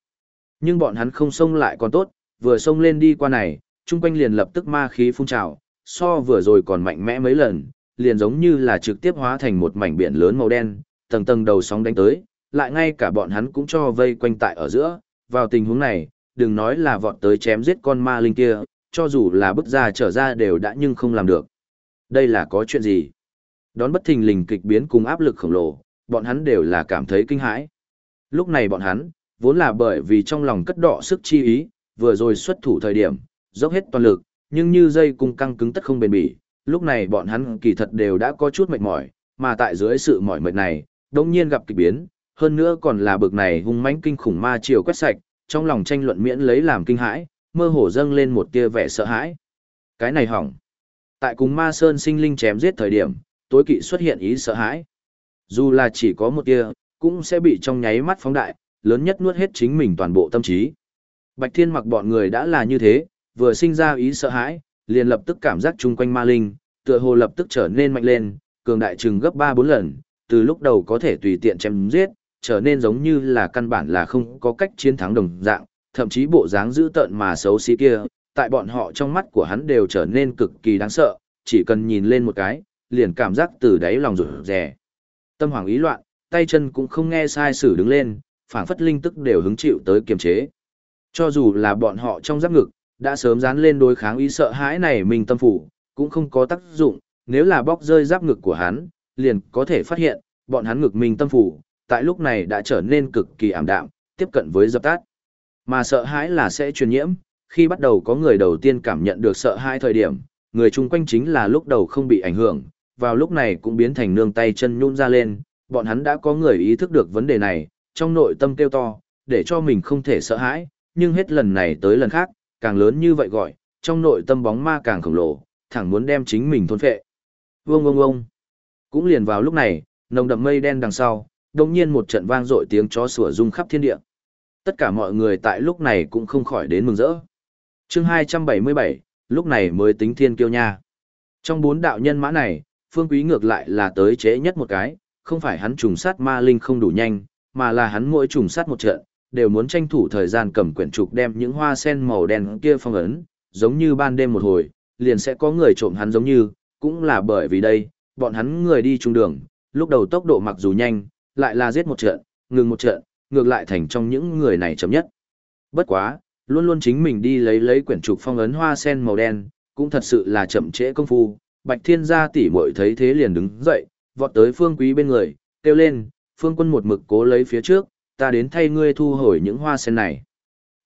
A: Nhưng bọn hắn không xông lại còn tốt, vừa xông lên đi qua này, trung quanh liền lập tức ma khí phun trào, so vừa rồi còn mạnh mẽ mấy lần, liền giống như là trực tiếp hóa thành một mảnh biển lớn màu đen, tầng tầng đầu sóng đánh tới, lại ngay cả bọn hắn cũng cho vây quanh tại ở giữa, vào tình huống này, đừng nói là vọt tới chém giết con ma linh kia, cho dù là bước ra trở ra đều đã nhưng không làm được. Đây là có chuyện gì? Đón bất thình lình kịch biến cùng áp lực khổng lồ, bọn hắn đều là cảm thấy kinh hãi. Lúc này bọn hắn, vốn là bởi vì trong lòng cất đỏ sức chi ý, vừa rồi xuất thủ thời điểm, dốc hết toàn lực, nhưng như dây cung căng cứng tất không bền bỉ, lúc này bọn hắn kỳ thật đều đã có chút mệt mỏi, mà tại dưới sự mỏi mệt này, đống nhiên gặp kỳ biến, hơn nữa còn là bực này hung mãnh kinh khủng ma chiều quét sạch, trong lòng tranh luận miễn lấy làm kinh hãi, mơ hồ dâng lên một tia vẻ sợ hãi. Cái này hỏng. Tại cùng ma sơn sinh linh chém giết thời điểm, tối kỵ xuất hiện ý sợ hãi. Dù là chỉ có một tia, cũng sẽ bị trong nháy mắt phóng đại, lớn nhất nuốt hết chính mình toàn bộ tâm trí. Bạch Thiên mặc bọn người đã là như thế, vừa sinh ra ý sợ hãi, liền lập tức cảm giác chung quanh ma linh, tựa hồ lập tức trở nên mạnh lên, cường đại chừng gấp 3-4 lần, từ lúc đầu có thể tùy tiện chém giết, trở nên giống như là căn bản là không có cách chiến thắng đồng dạng, thậm chí bộ dáng dữ tợn mà xấu xí kia, tại bọn họ trong mắt của hắn đều trở nên cực kỳ đáng sợ, chỉ cần nhìn lên một cái, liền cảm giác từ đáy lòng rụt rè. Tâm hoàng ý loạn, tay chân cũng không nghe sai sử đứng lên, phảng phất linh tức đều hứng chịu tới kiềm chế. Cho dù là bọn họ trong giáp ngực, đã sớm dán lên đối kháng ý sợ hãi này mình tâm phủ, cũng không có tác dụng, nếu là bóc rơi giáp ngực của hắn, liền có thể phát hiện, bọn hắn ngực mình tâm phủ, tại lúc này đã trở nên cực kỳ ảm đạm, tiếp cận với dập tắt. Mà sợ hãi là sẽ truyền nhiễm, khi bắt đầu có người đầu tiên cảm nhận được sợ hãi thời điểm, người chung quanh chính là lúc đầu không bị ảnh hưởng, vào lúc này cũng biến thành nương tay chân nhún ra lên, bọn hắn đã có người ý thức được vấn đề này, trong nội tâm kêu to, để cho mình không thể sợ hãi, nhưng hết lần này tới lần khác, càng lớn như vậy gọi, trong nội tâm bóng ma càng khổng lồ, thẳng muốn đem chính mình thôn phệ. Vương ông ông. Cũng liền vào lúc này, nồng đậm mây đen đằng sau, đồng nhiên một trận vang dội tiếng chó sủa rung khắp thiên địa. Tất cả mọi người tại lúc này cũng không khỏi đến mừng rỡ. chương 277, lúc này mới tính thiên kiêu nha. Trong bốn đạo nhân mã này, phương quý ngược lại là tới chế nhất một cái, không phải hắn trùng sát ma linh không đủ nhanh, mà là hắn mỗi trùng sát một trận, đều muốn tranh thủ thời gian cầm quyển trục đem những hoa sen màu đen kia phong ấn, giống như ban đêm một hồi, liền sẽ có người trộm hắn giống như, cũng là bởi vì đây, bọn hắn người đi trung đường, lúc đầu tốc độ mặc dù nhanh, lại là giết một trận, ngừng một trận, ngược lại thành trong những người này chậm nhất. Bất quá, luôn luôn chính mình đi lấy lấy quyển trục phong ấn hoa sen màu đen, cũng thật sự là chậm trễ công phu. Bạch Thiên gia tỷ muội thấy thế liền đứng dậy, vọt tới Phương Quý bên người, kêu lên, Phương Quân một mực cố lấy phía trước, ta đến thay ngươi thu hồi những hoa sen này.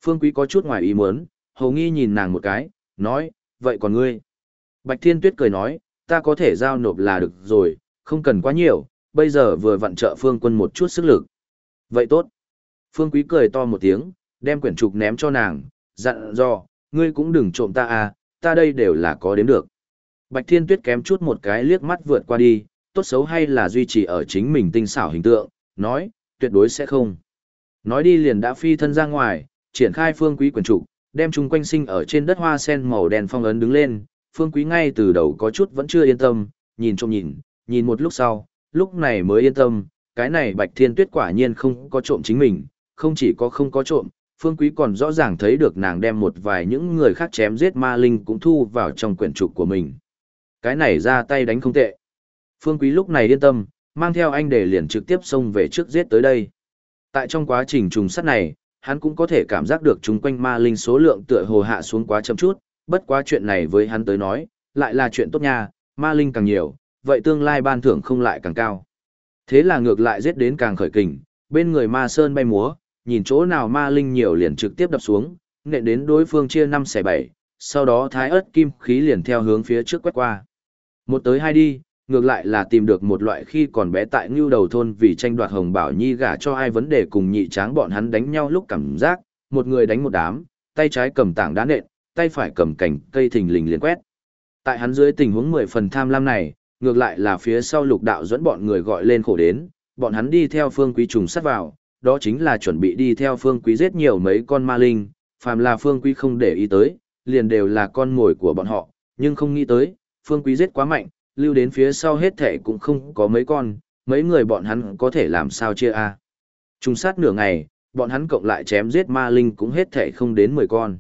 A: Phương Quý có chút ngoài ý muốn, hầu nghi nhìn nàng một cái, nói, vậy còn ngươi? Bạch Thiên Tuyết cười nói, ta có thể giao nộp là được rồi, không cần quá nhiều, bây giờ vừa vặn trợ Phương Quân một chút sức lực. Vậy tốt. Phương Quý cười to một tiếng, đem quyển trục ném cho nàng, dặn dò, ngươi cũng đừng trộm ta à, ta đây đều là có đến được. Bạch Thiên Tuyết kém chút một cái liếc mắt vượt qua đi, tốt xấu hay là duy trì ở chính mình tinh xảo hình tượng, nói, tuyệt đối sẽ không. Nói đi liền đã phi thân ra ngoài, triển khai phương quý quyển trục, đem chung quanh sinh ở trên đất hoa sen màu đen phong ấn đứng lên, phương quý ngay từ đầu có chút vẫn chưa yên tâm, nhìn trông nhìn, nhìn một lúc sau, lúc này mới yên tâm, cái này bạch thiên tuyết quả nhiên không có trộm chính mình, không chỉ có không có trộm, Phương Quý còn rõ ràng thấy được nàng đem một vài những người khác chém giết ma linh cũng thu vào trong quyển trục của mình. Cái này ra tay đánh không tệ. Phương Quý lúc này yên tâm, mang theo anh để liền trực tiếp xông về trước giết tới đây. Tại trong quá trình trùng sát này, hắn cũng có thể cảm giác được chúng quanh ma linh số lượng tựa hồ hạ xuống quá chậm chút, bất quá chuyện này với hắn tới nói, lại là chuyện tốt nha, ma linh càng nhiều, vậy tương lai ban thưởng không lại càng cao. Thế là ngược lại giết đến càng khởi kình, bên người ma sơn bay múa, nhìn chỗ nào ma linh nhiều liền trực tiếp đập xuống, nện đến đối phương chia năm xẻ bảy, sau đó thái ớt kim khí liền theo hướng phía trước quét qua. Một tới hai đi, ngược lại là tìm được một loại khi còn bé tại ngưu đầu thôn vì tranh đoạt hồng bảo nhi gả cho ai vấn đề cùng nhị tráng bọn hắn đánh nhau lúc cảm giác, một người đánh một đám, tay trái cầm tảng đá nện, tay phải cầm cành cây thình lình liền quét. Tại hắn dưới tình huống mười phần tham lam này, ngược lại là phía sau lục đạo dẫn bọn người gọi lên khổ đến, bọn hắn đi theo phương quý trùng sát vào, đó chính là chuẩn bị đi theo phương quý giết nhiều mấy con ma linh, phàm là phương quý không để ý tới, liền đều là con mồi của bọn họ, nhưng không nghĩ tới, phương quý giết quá mạnh, lưu đến phía sau hết thể cũng không có mấy con, mấy người bọn hắn có thể làm sao chia a Trùng sát nửa ngày, bọn hắn cộng lại chém giết ma linh cũng hết thể không đến 10 con.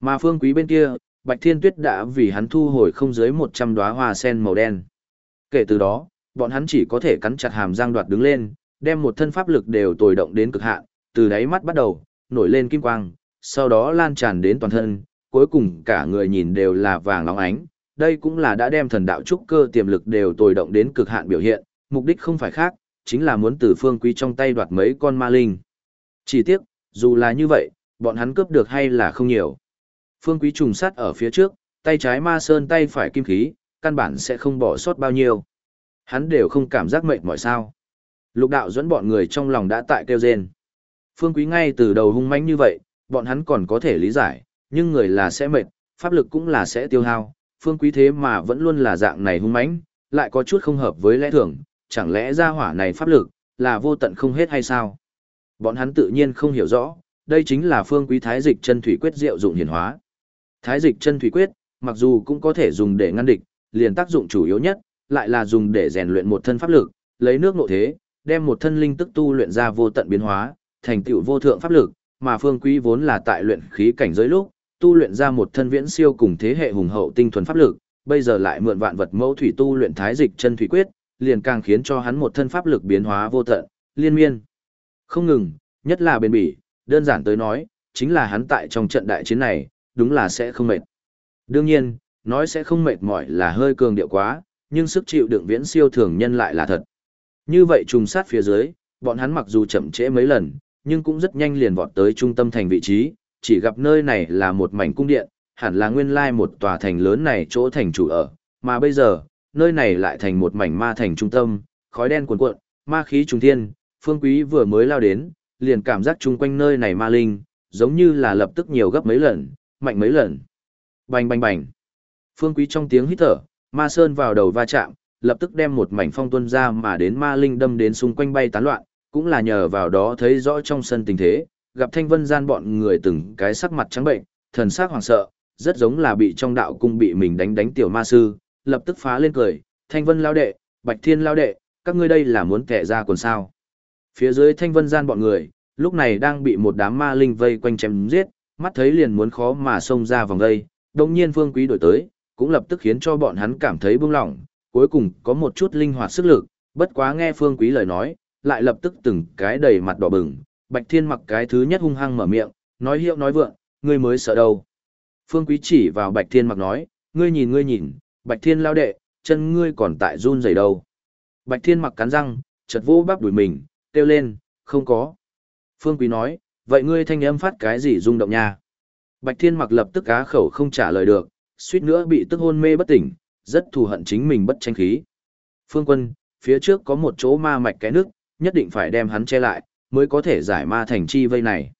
A: Mà phương quý bên kia, Bạch Thiên Tuyết đã vì hắn thu hồi không dưới 100 đóa hoa sen màu đen. Kể từ đó, bọn hắn chỉ có thể cắn chặt hàm răng đoạt đứng lên, đem một thân pháp lực đều tồi động đến cực hạn, từ đáy mắt bắt đầu, nổi lên kim quang, sau đó lan tràn đến toàn thân, cuối cùng cả người nhìn đều là vàng óng ánh. Đây cũng là đã đem thần đạo trúc cơ tiềm lực đều tồi động đến cực hạn biểu hiện, mục đích không phải khác, chính là muốn từ phương quý trong tay đoạt mấy con ma linh. Chỉ tiếc, dù là như vậy, bọn hắn cướp được hay là không nhiều. Phương quý trùng sát ở phía trước, tay trái ma sơn tay phải kim khí, căn bản sẽ không bỏ sót bao nhiêu. Hắn đều không cảm giác mệt mỏi sao. Lục đạo dẫn bọn người trong lòng đã tại kêu rên. Phương Quý ngay từ đầu hung mãnh như vậy, bọn hắn còn có thể lý giải, nhưng người là sẽ mệt, pháp lực cũng là sẽ tiêu hao. Phương Quý thế mà vẫn luôn là dạng này hung mãnh, lại có chút không hợp với lẽ thường, chẳng lẽ ra hỏa này pháp lực, là vô tận không hết hay sao? Bọn hắn tự nhiên không hiểu rõ, đây chính là phương quý thái dịch chân thủy quyết diệu dụng hiển hóa. Thái dịch chân thủy quyết, mặc dù cũng có thể dùng để ngăn địch, liền tác dụng chủ yếu nhất, lại là dùng để rèn luyện một thân pháp lực, lấy nước nội thế, đem một thân linh tức tu luyện ra vô tận biến hóa, thành tựu vô thượng pháp lực, mà phương quý vốn là tại luyện khí cảnh giới lúc, tu luyện ra một thân viễn siêu cùng thế hệ hùng hậu tinh thuần pháp lực, bây giờ lại mượn vạn vật mẫu thủy tu luyện thái dịch chân thủy quyết, liền càng khiến cho hắn một thân pháp lực biến hóa vô tận, liên miên. Không ngừng, nhất là bền bỉ, đơn giản tới nói, chính là hắn tại trong trận đại chiến này, đúng là sẽ không mệt. Đương nhiên, nói sẽ không mệt mỏi là hơi cường điệu quá, nhưng sức chịu đựng viễn siêu thường nhân lại là thật. Như vậy trùng sát phía dưới, bọn hắn mặc dù chậm trễ mấy lần, nhưng cũng rất nhanh liền vọt tới trung tâm thành vị trí, chỉ gặp nơi này là một mảnh cung điện, hẳn là nguyên lai một tòa thành lớn này chỗ thành chủ ở, mà bây giờ, nơi này lại thành một mảnh ma thành trung tâm, khói đen cuồn cuộn, ma khí trùng thiên, phương quý vừa mới lao đến, liền cảm giác chung quanh nơi này ma linh, giống như là lập tức nhiều gấp mấy lần, mạnh mấy lần. Bành bành bành. Phương quý trong tiếng hít thở, ma sơn vào đầu va chạm, lập tức đem một mảnh phong tuân ra mà đến ma linh đâm đến xung quanh bay tán loạn, cũng là nhờ vào đó thấy rõ trong sân tình thế, gặp thanh vân gian bọn người từng cái sắc mặt trắng bệnh, thần sắc hoảng sợ, rất giống là bị trong đạo cung bị mình đánh đánh tiểu ma sư, lập tức phá lên cười, thanh vân lao đệ, bạch thiên lao đệ, các ngươi đây là muốn kẻ ra quần sao. Phía dưới thanh vân gian bọn người, lúc này đang bị một đám ma linh vây quanh chém giết, mắt thấy liền muốn khó mà xông ra vòng vây, đồng nhiên phương quý đổi tới, cũng lập tức khiến cho bọn hắn cảm thấy buông lỏng, cuối cùng có một chút linh hoạt sức lực, bất quá nghe phương quý lời nói, lại lập tức từng cái đầy mặt đỏ bừng, bạch thiên mặc cái thứ nhất hung hăng mở miệng, nói hiệu nói vượng, ngươi mới sợ đâu. Phương quý chỉ vào bạch thiên mặc nói, ngươi nhìn ngươi nhìn, bạch thiên lao đệ, chân ngươi còn tại run rẩy đâu. Bạch thiên mặc cắn răng, chật vô bắp đuổi mình, kêu lên, không có. Phương quý nói, vậy ngươi thanh âm phát cái gì rung động nha. Bạch thiên mặc lập tức á khẩu không trả lời được, suýt nữa bị tức hôn mê bất tỉnh, rất thù hận chính mình bất tranh khí. Phương quân, phía trước có một chỗ ma mạch cái nước, nhất định phải đem hắn che lại, mới có thể giải ma thành chi vây này.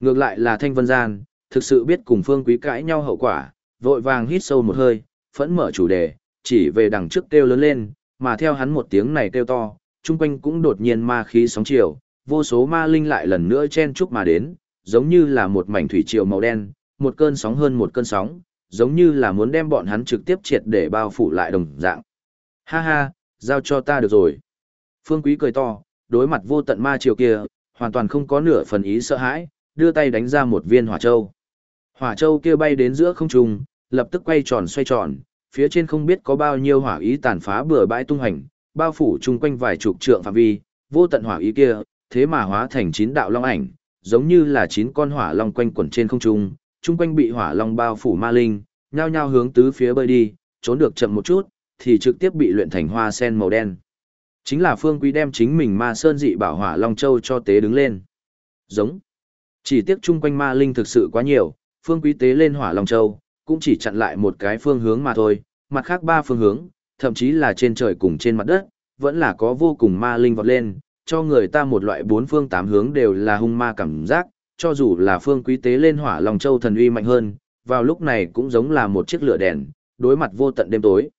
A: Ngược lại là Thanh Vân Gian, thực sự biết cùng Phương Quý cãi nhau hậu quả, vội vàng hít sâu một hơi, phẫn mở chủ đề, chỉ về đằng trước kêu lớn lên, mà theo hắn một tiếng này kêu to, chung quanh cũng đột nhiên ma khí sóng chiều, vô số ma linh lại lần nữa chen chúc mà đến, giống như là một mảnh thủy triều màu đen, một cơn sóng hơn một cơn sóng, giống như là muốn đem bọn hắn trực tiếp triệt để bao phủ lại đồng dạng. Ha ha, giao cho ta được rồi. Phương Quý cười to, đối mặt vô tận ma triều kia, hoàn toàn không có nửa phần ý sợ hãi, đưa tay đánh ra một viên hỏa châu. Hỏa châu kia bay đến giữa không trung, lập tức quay tròn xoay tròn, phía trên không biết có bao nhiêu hỏa ý tàn phá bừa bãi tung hành, bao phủ chung quanh vài chục trượng phạm vi, vô tận hỏa ý kia, thế mà hóa thành chín đạo long ảnh, giống như là chín con hỏa long quanh quẩn trên không trung, chung quanh bị hỏa long bao phủ ma linh, nhao nhao hướng tứ phía bơi đi, trốn được chậm một chút, thì trực tiếp bị luyện thành hoa sen màu đen. Chính là Phương Quý đem chính mình ma sơn dị bảo hỏa long châu cho tế đứng lên. Giống. Chỉ tiếc chung quanh ma linh thực sự quá nhiều, Phương Quý tế lên hỏa long châu, cũng chỉ chặn lại một cái phương hướng mà thôi, mặt khác ba phương hướng, thậm chí là trên trời cùng trên mặt đất, vẫn là có vô cùng ma linh vọt lên, cho người ta một loại bốn phương tám hướng đều là hung ma cảm giác, cho dù là phương quý tế lên hỏa lòng châu thần uy mạnh hơn, vào lúc này cũng giống là một chiếc lửa đèn, đối mặt vô tận đêm tối.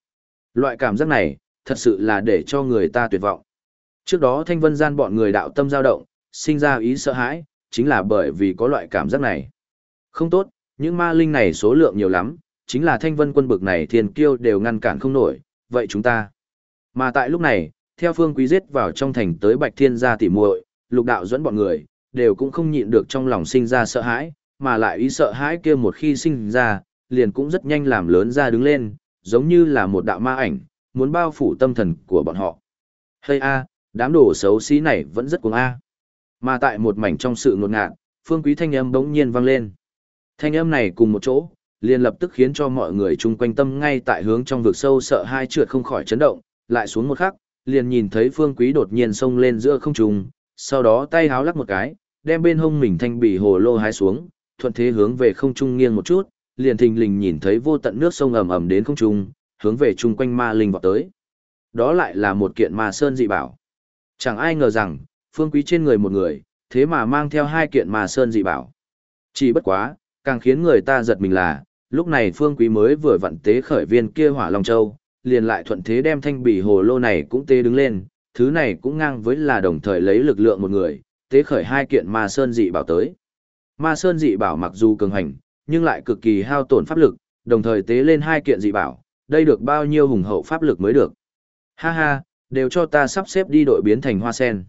A: Loại cảm giác này, thật sự là để cho người ta tuyệt vọng. Trước đó thanh vân gian bọn người đạo tâm dao động, sinh ra ý sợ hãi, chính là bởi vì có loại cảm giác này. Không tốt, những ma linh này số lượng nhiều lắm, chính là thanh vân quân bực này thiên kiêu đều ngăn cản không nổi, vậy chúng ta. Mà tại lúc này, theo phương quý giết vào trong thành tới bạch thiên gia tỉ muội lục đạo dẫn bọn người, đều cũng không nhịn được trong lòng sinh ra sợ hãi, mà lại ý sợ hãi kia một khi sinh ra, liền cũng rất nhanh làm lớn ra đứng lên, giống như là một đạo ma ảnh, muốn bao phủ tâm thần của bọn họ. Hây a, đám đồ xấu xí này vẫn rất cuồng a. Mà tại một mảnh trong sự ngột ngạt, phương quý thanh âm bỗng nhiên vang lên. Thanh âm này cùng một chỗ, liền lập tức khiến cho mọi người chung quanh tâm ngay tại hướng trong vực sâu sợ hai trượt không khỏi chấn động, lại xuống một khắc, liền nhìn thấy phương quý đột nhiên xông lên giữa không trung, sau đó tay háo lắc một cái, đem bên hông mình thanh bị hồ lô hái xuống, thuận thế hướng về không trung nghiêng một chút, liền thình lình nhìn thấy vô tận nước sông ầm ầm đến không trung, hướng về chung quanh ma linh vọt tới. Đó lại là một kiện ma sơn dị bảo. Chẳng ai ngờ rằng, phương quý trên người một người, thế mà mang theo hai kiện ma sơn dị bảo. Chỉ bất quá, càng khiến người ta giật mình là, lúc này phương quý mới vừa vận tế khởi viên kia hỏa long châu, liền lại thuận thế đem thanh bỉ hồ lô này cũng tế đứng lên, thứ này cũng ngang với là đồng thời lấy lực lượng một người, tế khởi hai kiện ma sơn dị bảo tới. Ma sơn dị bảo mặc dù cường hành, nhưng lại cực kỳ hao tổn pháp lực, đồng thời tế lên hai kiện dị bảo, đây được bao nhiêu hùng hậu pháp lực mới được. Ha ha, đều cho ta sắp xếp đi đội biến thành hoa sen.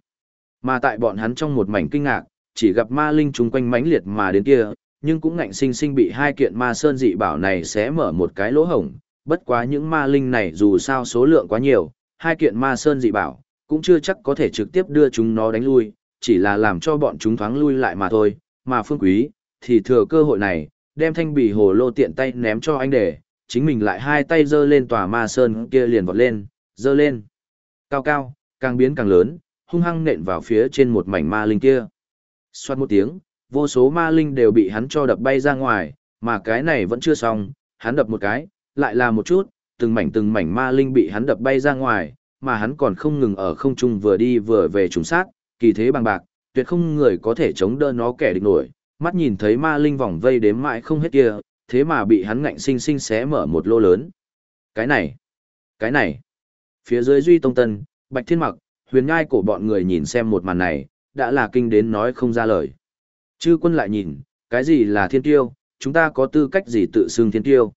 A: Mà tại bọn hắn trong một mảnh kinh ngạc, chỉ gặp ma linh chúng quanh mãnh liệt mà đến kia, nhưng cũng ngạnh sinh sinh bị hai kiện ma sơn dị bảo này sẽ mở một cái lỗ hổng, bất quá những ma linh này dù sao số lượng quá nhiều, hai kiện ma sơn dị bảo, cũng chưa chắc có thể trực tiếp đưa chúng nó đánh lui, chỉ là làm cho bọn chúng thoáng lui lại mà thôi, mà phương quý, thì thừa cơ hội này, đem thanh bì hồ lô tiện tay ném cho anh để, chính mình lại hai tay giơ lên tòa ma sơn kia liền vọt lên, giơ lên. Cao cao, càng biến càng lớn, hung hăng nện vào phía trên một mảnh ma linh kia. Xoát một tiếng, vô số ma linh đều bị hắn cho đập bay ra ngoài, mà cái này vẫn chưa xong, hắn đập một cái, lại là một chút, từng mảnh từng mảnh ma linh bị hắn đập bay ra ngoài, mà hắn còn không ngừng ở không trung vừa đi vừa về trùng sát, kỳ thế bằng bạc, tuyệt không người có thể chống đỡ nó kẻ địch nổi, mắt nhìn thấy ma linh vòng vây đếm mãi không hết kia, thế mà bị hắn ngạnh sinh sinh xé mở một lô lớn. Cái này, cái này, phía dưới duy tông tân, bạch thiên mặc, huyền ngai của bọn người nhìn xem một màn này, đã là kinh đến nói không ra lời. Chư quân lại nhìn, cái gì là thiên tiêu, chúng ta có tư cách gì tự xưng thiên tiêu.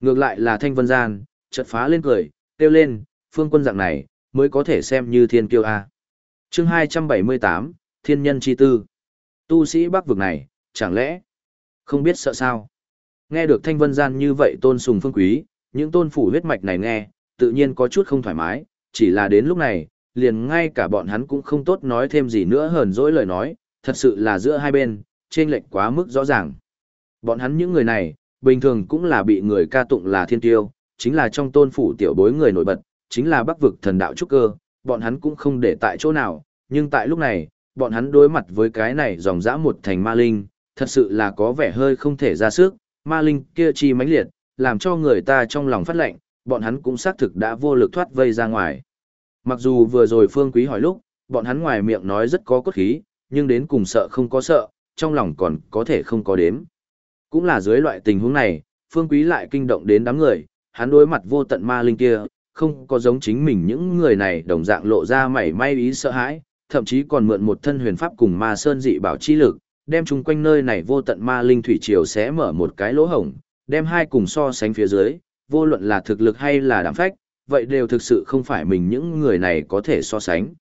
A: Ngược lại là thanh vân gian, chợt phá lên cười, kêu lên, phương quân dạng này, mới có thể xem như thiên kiêu A. À? chương 278, Thiên nhân chi tư. Tu sĩ bắc vực này, chẳng lẽ, không biết sợ sao. Nghe được thanh vân gian như vậy tôn sùng phương quý, những tôn phủ huyết mạch này nghe, tự nhiên có chút không thoải mái, chỉ là đến lúc này, liền ngay cả bọn hắn cũng không tốt nói thêm gì nữa hờn dỗi lời nói, thật sự là giữa hai bên, trên lệch quá mức rõ ràng. Bọn hắn những người này, bình thường cũng là bị người ca tụng là thiên tiêu, chính là trong tôn phủ tiểu bối người nổi bật, chính là bắc vực thần đạo trúc cơ, bọn hắn cũng không để tại chỗ nào, nhưng tại lúc này, bọn hắn đối mặt với cái này dòng dã một thành ma linh, thật sự là có vẻ hơi không thể ra sức, ma linh kia chi mãnh liệt, làm cho người ta trong lòng phát lệnh, bọn hắn cũng xác thực đã vô lực thoát vây ra ngoài. Mặc dù vừa rồi Phương Quý hỏi lúc, bọn hắn ngoài miệng nói rất có cốt khí, nhưng đến cùng sợ không có sợ, trong lòng còn có thể không có đếm. Cũng là dưới loại tình huống này, Phương Quý lại kinh động đến đám người, hắn đối mặt vô tận ma linh kia, không có giống chính mình những người này đồng dạng lộ ra mảy may ý sợ hãi, thậm chí còn mượn một thân huyền pháp cùng ma sơn dị bảo chi lực, đem chung quanh nơi này vô tận ma linh thủy triều sẽ mở một cái lỗ hổng, đem hai cùng so sánh phía dưới, vô luận là thực lực hay là đảm phách, vậy đều thực sự không phải mình những người này có thể so sánh.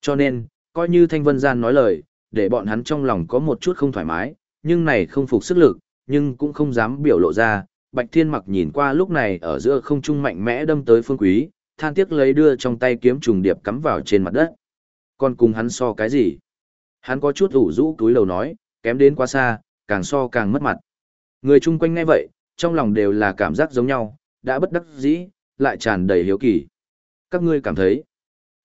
A: Cho nên, coi như Thanh Vân Gian nói lời, để bọn hắn trong lòng có một chút không thoải mái, nhưng này không phục sức lực, nhưng cũng không dám biểu lộ ra. Bạch Thiên Mặc nhìn qua lúc này ở giữa không trung mạnh mẽ đâm tới Phương Quý, than tiếc lấy đưa trong tay kiếm trùng điệp cắm vào trên mặt đất. Còn cùng hắn so cái gì? Hắn có chút ủ rũ túi lầu nói, kém đến quá xa, càng so càng mất mặt. Người chung quanh ngay vậy, trong lòng đều là cảm giác giống nhau, đã bất đắc dĩ, lại tràn đầy hiếu kỳ. Các ngươi cảm thấy.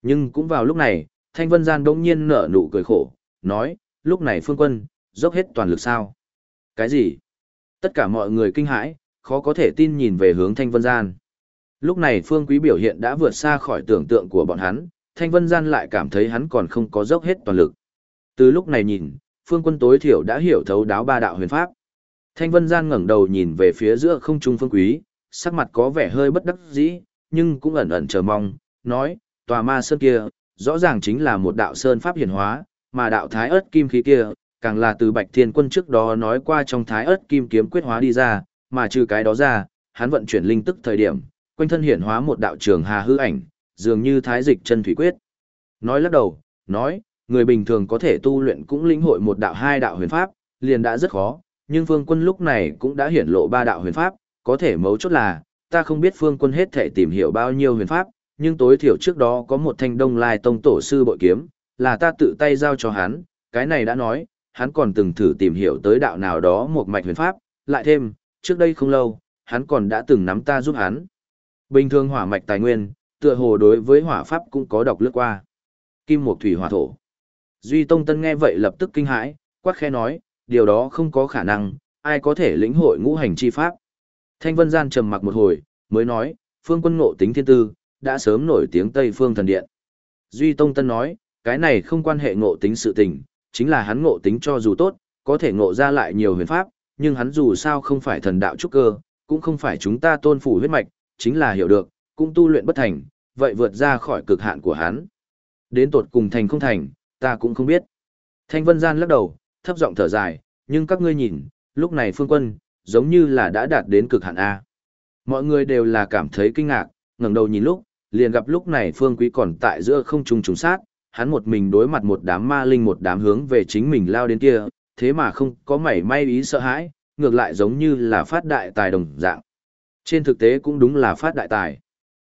A: Nhưng cũng vào lúc này, Thanh Vân Gian đông nhiên nở nụ cười khổ, nói, lúc này phương quân, dốc hết toàn lực sao? Cái gì? Tất cả mọi người kinh hãi, khó có thể tin nhìn về hướng Thanh Vân Gian. Lúc này Phương Quý biểu hiện đã vượt xa khỏi tưởng tượng của bọn hắn, Thanh Vân Gian lại cảm thấy hắn còn không có dốc hết toàn lực. Từ lúc này nhìn, Phương Quân tối thiểu đã hiểu thấu đáo ba đạo huyền pháp. Thanh Vân Gian ngẩng đầu nhìn về phía giữa không trung Phương Quý, sắc mặt có vẻ hơi bất đắc dĩ, nhưng cũng ẩn ẩn chờ mong, nói, tòa ma sơn kia, rõ ràng chính là một đạo sơn pháp hiển hóa, mà đạo thái ớt kim khí kia, càng là từ Bạch Thiên Quân trước đó nói qua trong thái ớt kim kiếm quyết hóa đi ra, mà trừ cái đó ra, hắn vận chuyển linh tức thời điểm, quanh thân hiển hóa một đạo trường hà hư ảnh, dường như thái dịch chân thủy quyết. Nói lắc đầu, nói, người bình thường có thể tu luyện cũng lĩnh hội một đạo hai đạo huyền pháp, liền đã rất khó, nhưng Phương Quân lúc này cũng đã hiển lộ ba đạo huyền pháp, có thể mấu chốt là, ta không biết Phương Quân hết thể tìm hiểu bao nhiêu huyền pháp, nhưng tối thiểu trước đó có một thanh đông lai tông tổ sư bội kiếm, là ta tự tay giao cho hắn, cái này đã nói, hắn còn từng thử tìm hiểu tới đạo nào đó một mạch huyền pháp, lại thêm, trước đây không lâu, hắn còn đã từng nắm ta giúp hắn. Bình thường hỏa mạch tài nguyên, tựa hồ đối với hỏa pháp cũng có độc lướt qua. Kim một thủy hỏa thổ. Duy Tông Tân nghe vậy lập tức kinh hãi, quát khe nói, điều đó không có khả năng, ai có thể lĩnh hội ngũ hành chi pháp. Thanh Vân Gian trầm mặc một hồi, mới nói, phương quân ngộ tính thiên tư, đã sớm nổi tiếng Tây Phương Thần Điện. Duy Tông Tân nói, cái này không quan hệ ngộ tính sự tình, chính là hắn ngộ tính cho dù tốt, có thể ngộ ra lại nhiều huyền pháp, nhưng hắn dù sao không phải thần đạo trúc cơ, cũng không phải chúng ta tôn phủ huyết mạch, chính là hiểu được, cũng tu luyện bất thành, vậy vượt ra khỏi cực hạn của hắn. Đến tột cùng thành không thành, ta cũng không biết. Thanh Vân Gian lắc đầu, thấp giọng thở dài, nhưng các ngươi nhìn, lúc này phương quân, giống như là đã đạt đến cực hạn A. Mọi người đều là cảm thấy kinh ngạc, ngẩng đầu nhìn lúc, liền gặp lúc này phương quý còn tại giữa không trung trùng sát, hắn một mình đối mặt một đám ma linh một đám hướng về chính mình lao đến kia, thế mà không có mảy may ý sợ hãi, ngược lại giống như là phát đại tài đồng dạng. Trên thực tế cũng đúng là phát đại tài.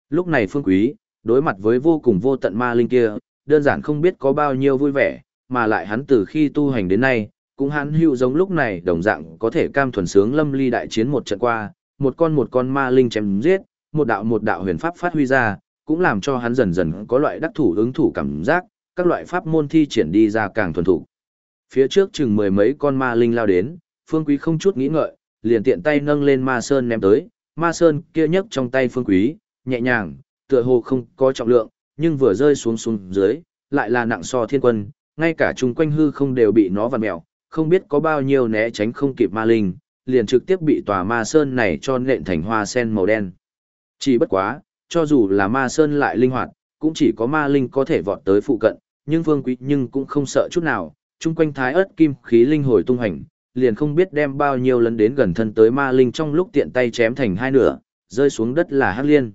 A: Lúc này phương quý, đối mặt với vô cùng vô tận ma linh kia, đơn giản không biết có bao nhiêu vui vẻ, mà lại hắn từ khi tu hành đến nay, cũng hắn hữu giống lúc này đồng dạng có thể cam thuần sướng lâm ly đại chiến một trận qua, một con một con ma linh chém giết, một đạo một đạo huyền pháp phát huy ra, cũng làm cho hắn dần dần có loại đắc thủ ứng thủ cảm giác, các loại pháp môn thi triển đi ra càng thuần thủ. Phía trước chừng mười mấy con ma linh lao đến, Phương Quý không chút nghĩ ngợi, liền tiện tay nâng lên ma sơn ném tới, ma sơn kia nhấc trong tay Phương Quý, nhẹ nhàng, tựa hồ không có trọng lượng, nhưng vừa rơi xuống xuống dưới, lại là nặng so thiên quân, ngay cả chung quanh hư không đều bị nó vặn mèo, không biết có bao nhiêu né tránh không kịp ma linh, liền trực tiếp bị tòa ma sơn này cho nện thành hoa sen màu đen. Chỉ bất quá, cho dù là ma sơn lại linh hoạt, cũng chỉ có ma linh có thể vọt tới phụ cận, nhưng Vương Quý nhưng cũng không sợ chút nào, chung quanh thái ớt kim khí linh hồi tung hành, liền không biết đem bao nhiêu lần đến gần thân tới ma linh trong lúc tiện tay chém thành hai nửa, rơi xuống đất là hắc liên.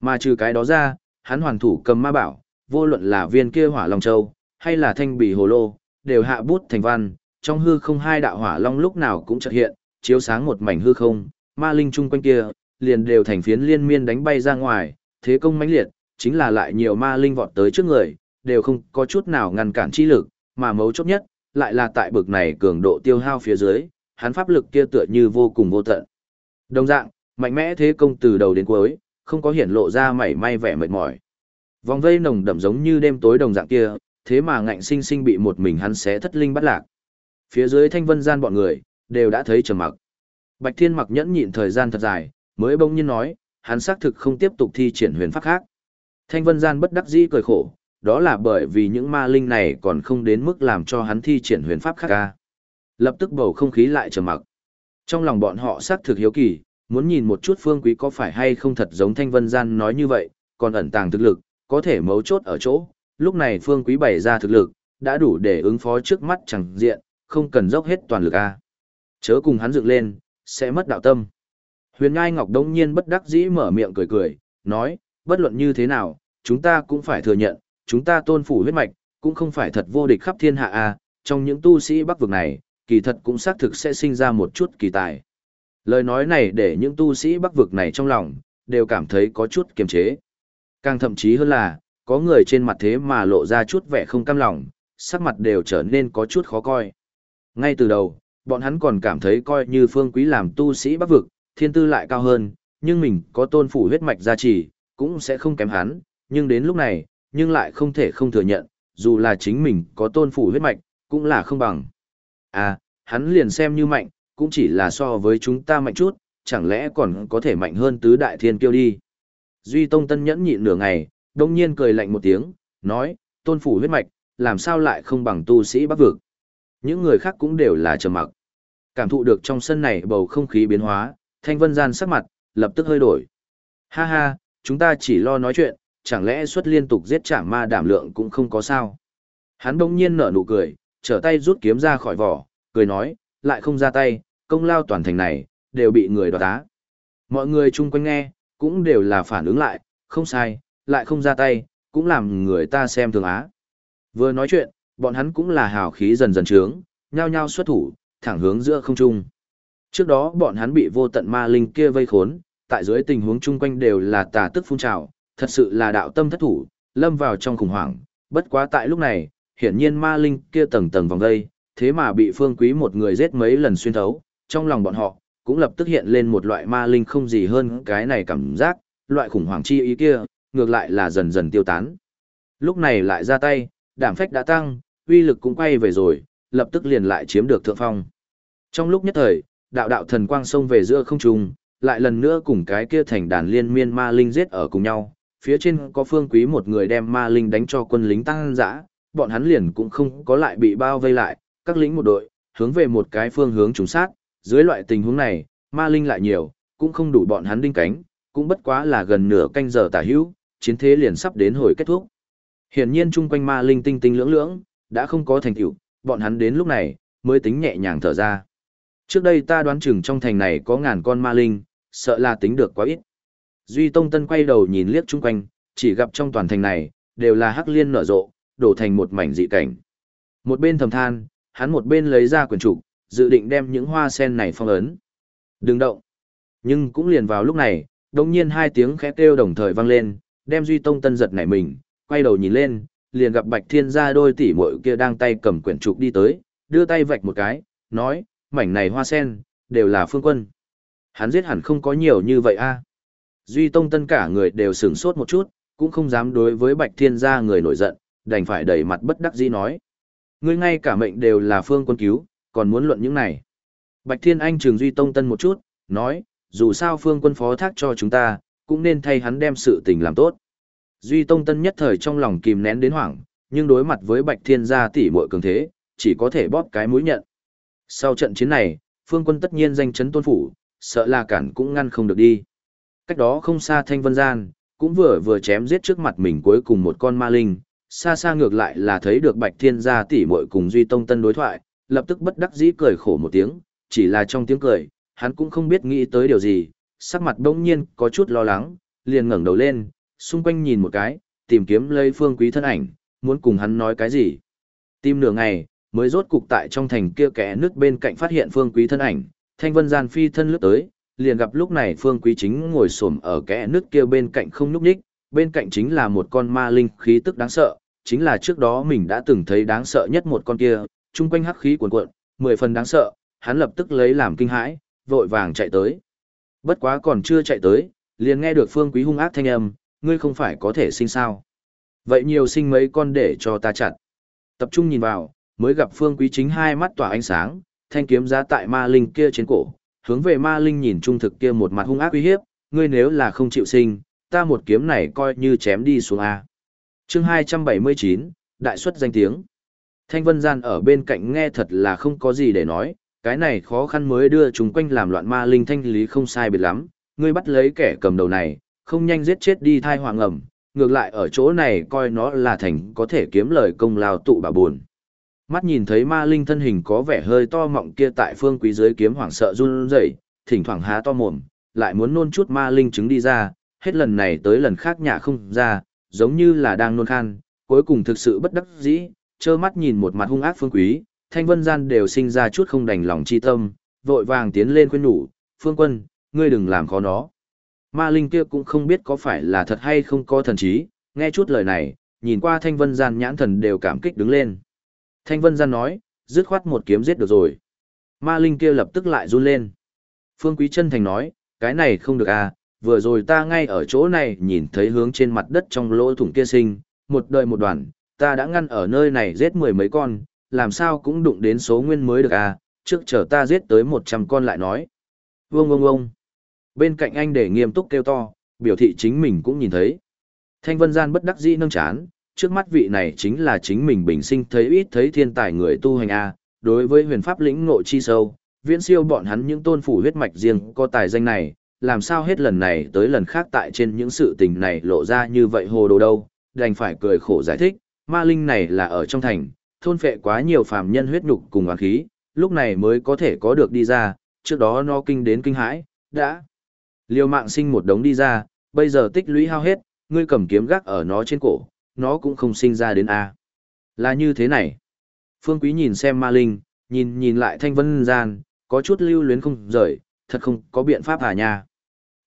A: Mà trừ cái đó ra, hắn hoàn thủ cầm ma bảo, vô luận là viên kia hỏa long châu, hay là thanh bì hồ lô, đều hạ bút thành văn, trong hư không hai đạo hỏa long lúc nào cũng chợt hiện, chiếu sáng một mảnh hư không, ma linh chung quanh kia, liền đều thành phiến liên miên đánh bay ra ngoài, thế công mãnh liệt, chính là lại nhiều ma linh vọt tới trước người, đều không có chút nào ngăn cản chi lực, mà mấu chốt nhất, lại là tại bực này cường độ tiêu hao phía dưới, hắn pháp lực kia tựa như vô cùng vô tận. Đồng dạng, mạnh mẽ thế công từ đầu đến cuối, không có hiển lộ ra mảy may vẻ mệt mỏi. Vòng vây nồng đậm giống như đêm tối đồng dạng kia, thế mà ngạnh sinh sinh bị một mình hắn xé thất linh bắt lạc. Phía dưới thanh vân gian bọn người, đều đã thấy trầm mặc. Bạch Thiên mặc nhẫn nhịn thời gian thật dài, mới bỗng nhiên nói, hắn xác thực không tiếp tục thi triển huyền pháp khác. Thanh vân gian bất đắc dĩ cười khổ, đó là bởi vì những ma linh này còn không đến mức làm cho hắn thi triển huyền pháp khác ca. Lập tức bầu không khí lại trầm mặc. Trong lòng bọn họ xác thực hiếu kỳ, muốn nhìn một chút phương quý có phải hay không thật giống thanh vân gian nói như vậy, còn ẩn tàng thực lực, có thể mấu chốt ở chỗ, lúc này phương quý bày ra thực lực, đã đủ để ứng phó trước mắt chẳng diện, không cần dốc hết toàn lực a. Chớ cùng hắn dựng lên, sẽ mất đạo tâm. Huyền Ngai Ngọc đông nhiên bất đắc dĩ mở miệng cười cười, nói, bất luận như thế nào, chúng ta cũng phải thừa nhận, chúng ta tôn phủ huyết mạch, cũng không phải thật vô địch khắp thiên hạ a, trong những tu sĩ bắc vực này, kỳ thật cũng xác thực sẽ sinh ra một chút kỳ tài. Lời nói này để những tu sĩ bắc vực này trong lòng, đều cảm thấy có chút kiềm chế. Càng thậm chí hơn là, có người trên mặt thế mà lộ ra chút vẻ không cam lòng, sắc mặt đều trở nên có chút khó coi. Ngay từ đầu, bọn hắn còn cảm thấy coi như phương quý làm tu sĩ bắc vực, thiên tư lại cao hơn, nhưng mình có tôn phủ huyết mạch gia trì, cũng sẽ không kém hắn, nhưng đến lúc này, nhưng lại không thể không thừa nhận, dù là chính mình có tôn phủ huyết mạch, cũng là không bằng. À, hắn liền xem như mạnh, cũng chỉ là so với chúng ta mạnh chút, chẳng lẽ còn có thể mạnh hơn tứ đại thiên kiêu đi. Duy Tông Tân nhẫn nhịn nửa ngày, đông nhiên cười lạnh một tiếng, nói, tôn phủ huyết mạch, làm sao lại không bằng tu sĩ bắc vực. Những người khác cũng đều là trầm mặc. Cảm thụ được trong sân này bầu không khí biến hóa, thanh vân gian sắc mặt, lập tức hơi đổi. Ha ha, chúng ta chỉ lo nói chuyện, chẳng lẽ xuất liên tục giết trả ma đảm lượng cũng không có sao. Hắn đông nhiên nở nụ cười, trở tay rút kiếm ra khỏi vỏ, cười nói, lại không ra tay, công lao toàn thành này, đều bị người đoạt đá, Mọi người chung quanh nghe, cũng đều là phản ứng lại, không sai, lại không ra tay, cũng làm người ta xem thường á. Vừa nói chuyện, bọn hắn cũng là hào khí dần dần trướng, nhao nhao xuất thủ, thẳng hướng giữa không trung. Trước đó bọn hắn bị vô tận ma linh kia vây khốn, tại dưới tình huống chung quanh đều là tà tức phun trào, thật sự là đạo tâm thất thủ, lâm vào trong khủng hoảng, bất quá tại lúc này, hiển nhiên ma linh kia tầng tầng vòng vây, thế mà bị phương quý một người giết mấy lần xuyên thấu, trong lòng bọn họ, cũng lập tức hiện lên một loại ma linh không gì hơn cái này cảm giác, loại khủng hoảng chi ý kia, ngược lại là dần dần tiêu tán. Lúc này lại ra tay, đảm phách đã tăng, uy lực cũng quay về rồi, lập tức liền lại chiếm được thượng phong. Trong lúc nhất thời, đạo đạo thần quang xông về giữa không trung, lại lần nữa cùng cái kia thành đàn liên miên ma linh giết ở cùng nhau. Phía trên có phương quý một người đem ma linh đánh cho quân lính tăng dã, bọn hắn liền cũng không có lại bị bao vây lại, các lính một đội, hướng về một cái phương hướng trùng sát, dưới loại tình huống này, ma linh lại nhiều, cũng không đủ bọn hắn đinh cánh, cũng bất quá là gần nửa canh giờ tả hữu, chiến thế liền sắp đến hồi kết thúc. Hiển nhiên chung quanh ma linh tinh tinh lưỡng lưỡng, đã không có thành tựu, bọn hắn đến lúc này mới tính nhẹ nhàng thở ra. Trước đây ta đoán chừng trong thành này có ngàn con ma linh, sợ là tính được quá ít. Duy Tông Tân quay đầu nhìn liếc chung quanh, chỉ gặp trong toàn thành này đều là hắc liên nở rộ, đổ thành một mảnh dị cảnh. Một bên thầm than, hắn một bên lấy ra quyển trục, dự định đem những hoa sen này phong ấn. Đừng động. Nhưng cũng liền vào lúc này, đồng nhiên hai tiếng khẽ kêu đồng thời vang lên, đem Duy Tông Tân giật nảy mình, quay đầu nhìn lên, liền gặp Bạch Thiên gia đôi tỷ muội kia đang tay cầm quyển trục đi tới, đưa tay vạch một cái, nói, mảnh này hoa sen, đều là phương quân. Hắn giết hẳn không có nhiều như vậy a. Duy Tông Tân cả người đều sửng sốt một chút, cũng không dám đối với Bạch Thiên gia người nổi giận, đành phải đẩy mặt bất đắc dĩ nói. Ngươi ngay cả mệnh đều là phương quân cứu, còn muốn luận những này. Bạch Thiên Anh trường Duy Tông Tân một chút, nói, dù sao phương quân phó thác cho chúng ta, cũng nên thay hắn đem sự tình làm tốt. Duy Tông Tân nhất thời trong lòng kìm nén đến hoảng, nhưng đối mặt với Bạch Thiên gia tỷ muội cường thế, chỉ có thể bóp cái mũi nhận. Sau trận chiến này, phương quân tất nhiên danh chấn tôn phủ, sợ là cản cũng ngăn không được đi. Cách đó không xa Thanh Vân Gian, cũng vừa vừa chém giết trước mặt mình cuối cùng một con ma linh, xa xa ngược lại là thấy được Bạch Thiên gia tỷ muội cùng Duy Tông Tân đối thoại, lập tức bất đắc dĩ cười khổ một tiếng, chỉ là trong tiếng cười, hắn cũng không biết nghĩ tới điều gì, sắc mặt đông nhiên có chút lo lắng, liền ngẩng đầu lên, xung quanh nhìn một cái, tìm kiếm lấy phương quý thân ảnh, muốn cùng hắn nói cái gì. Tìm nửa ngày, mới rốt cục tại trong thành kia kẽ nước bên cạnh phát hiện phương quý thân ảnh, thanh vân gian phi thân lướt tới, liền gặp lúc này phương quý chính ngồi xổm ở kẽ nước kia bên cạnh không nhúc nhích, bên cạnh chính là một con ma linh khí tức đáng sợ, chính là trước đó mình đã từng thấy đáng sợ nhất một con kia, chung quanh hắc khí cuồn cuộn, mười phần đáng sợ, hắn lập tức lấy làm kinh hãi, vội vàng chạy tới. Bất quá còn chưa chạy tới, liền nghe được phương quý hung ác thanh âm, ngươi không phải có thể sinh sao. Vậy nhiều sinh mấy con để cho ta chặt. Tập trung nhìn vào, mới gặp phương quý chính hai mắt tỏa ánh sáng, thanh kiếm giá tại ma linh kia trên cổ, hướng về ma linh nhìn trung thực kia một mặt hung ác uy hiếp, ngươi nếu là không chịu sinh, ta một kiếm này coi như chém đi xuống A. chương 279, Đại xuất danh tiếng. Thanh Vân Gian ở bên cạnh nghe thật là không có gì để nói, cái này khó khăn mới đưa chúng quanh làm loạn ma linh thanh lý không sai biệt lắm, ngươi bắt lấy kẻ cầm đầu này, không nhanh giết chết đi thai hoàng ẩm, ngược lại ở chỗ này coi nó là thành có thể kiếm lời công lao tụ bà buồn. Mắt nhìn thấy ma linh thân hình có vẻ hơi to mọng kia tại phương quý dưới kiếm hoảng sợ run rẩy, thỉnh thoảng há to mồm, lại muốn nôn chút ma linh trứng đi ra, hết lần này tới lần khác nhả không ra, giống như là đang nôn khan, cuối cùng thực sự bất đắc dĩ, trơ mắt nhìn một mặt hung ác phương quý, thanh vân gian đều sinh ra chút không đành lòng chi tâm, vội vàng tiến lên khuyên nhủ, phương quân, ngươi đừng làm khó nó. Ma linh kia cũng không biết có phải là thật hay không có thần trí, nghe chút lời này, nhìn qua thanh vân gian nhãn thần đều cảm kích đứng lên. Thanh vân gian nói, dứt khoát một kiếm giết được rồi. Ma linh kia lập tức lại run lên. Phương Quý chân thành nói, cái này không được à, vừa rồi ta ngay ở chỗ này nhìn thấy hướng trên mặt đất trong lỗ thủng kia sinh, một đời một đoàn, ta đã ngăn ở nơi này giết mười mấy con, làm sao cũng đụng đến số nguyên mới được à, trước chờ ta giết tới một trăm con lại nói. Vương vương vương. Bên cạnh anh để nghiêm túc kêu to, biểu thị chính mình cũng nhìn thấy. Thanh vân gian bất đắc dĩ nâng chán, trước mắt vị này chính là chính mình bình sinh thấy ít thấy thiên tài người tu hành A, đối với huyền pháp lĩnh ngộ chi sâu, viễn siêu bọn hắn những tôn phủ huyết mạch riêng có tài danh này, làm sao hết lần này tới lần khác tại trên những sự tình này lộ ra như vậy hồ đồ đâu, đành phải cười khổ giải thích, ma linh này là ở trong thành, thôn phệ quá nhiều phàm nhân huyết nhục cùng oán khí, lúc này mới có thể có được đi ra, trước đó nó kinh đến kinh hãi, đã liều mạng sinh một đống đi ra, bây giờ tích lũy hao hết, ngươi cầm kiếm gác ở nó trên cổ, nó cũng không sinh ra đến A. Là như thế này. Phương Quý nhìn xem ma linh, nhìn nhìn lại thanh vân gian, có chút lưu luyến không rời, thật không có biện pháp à nha.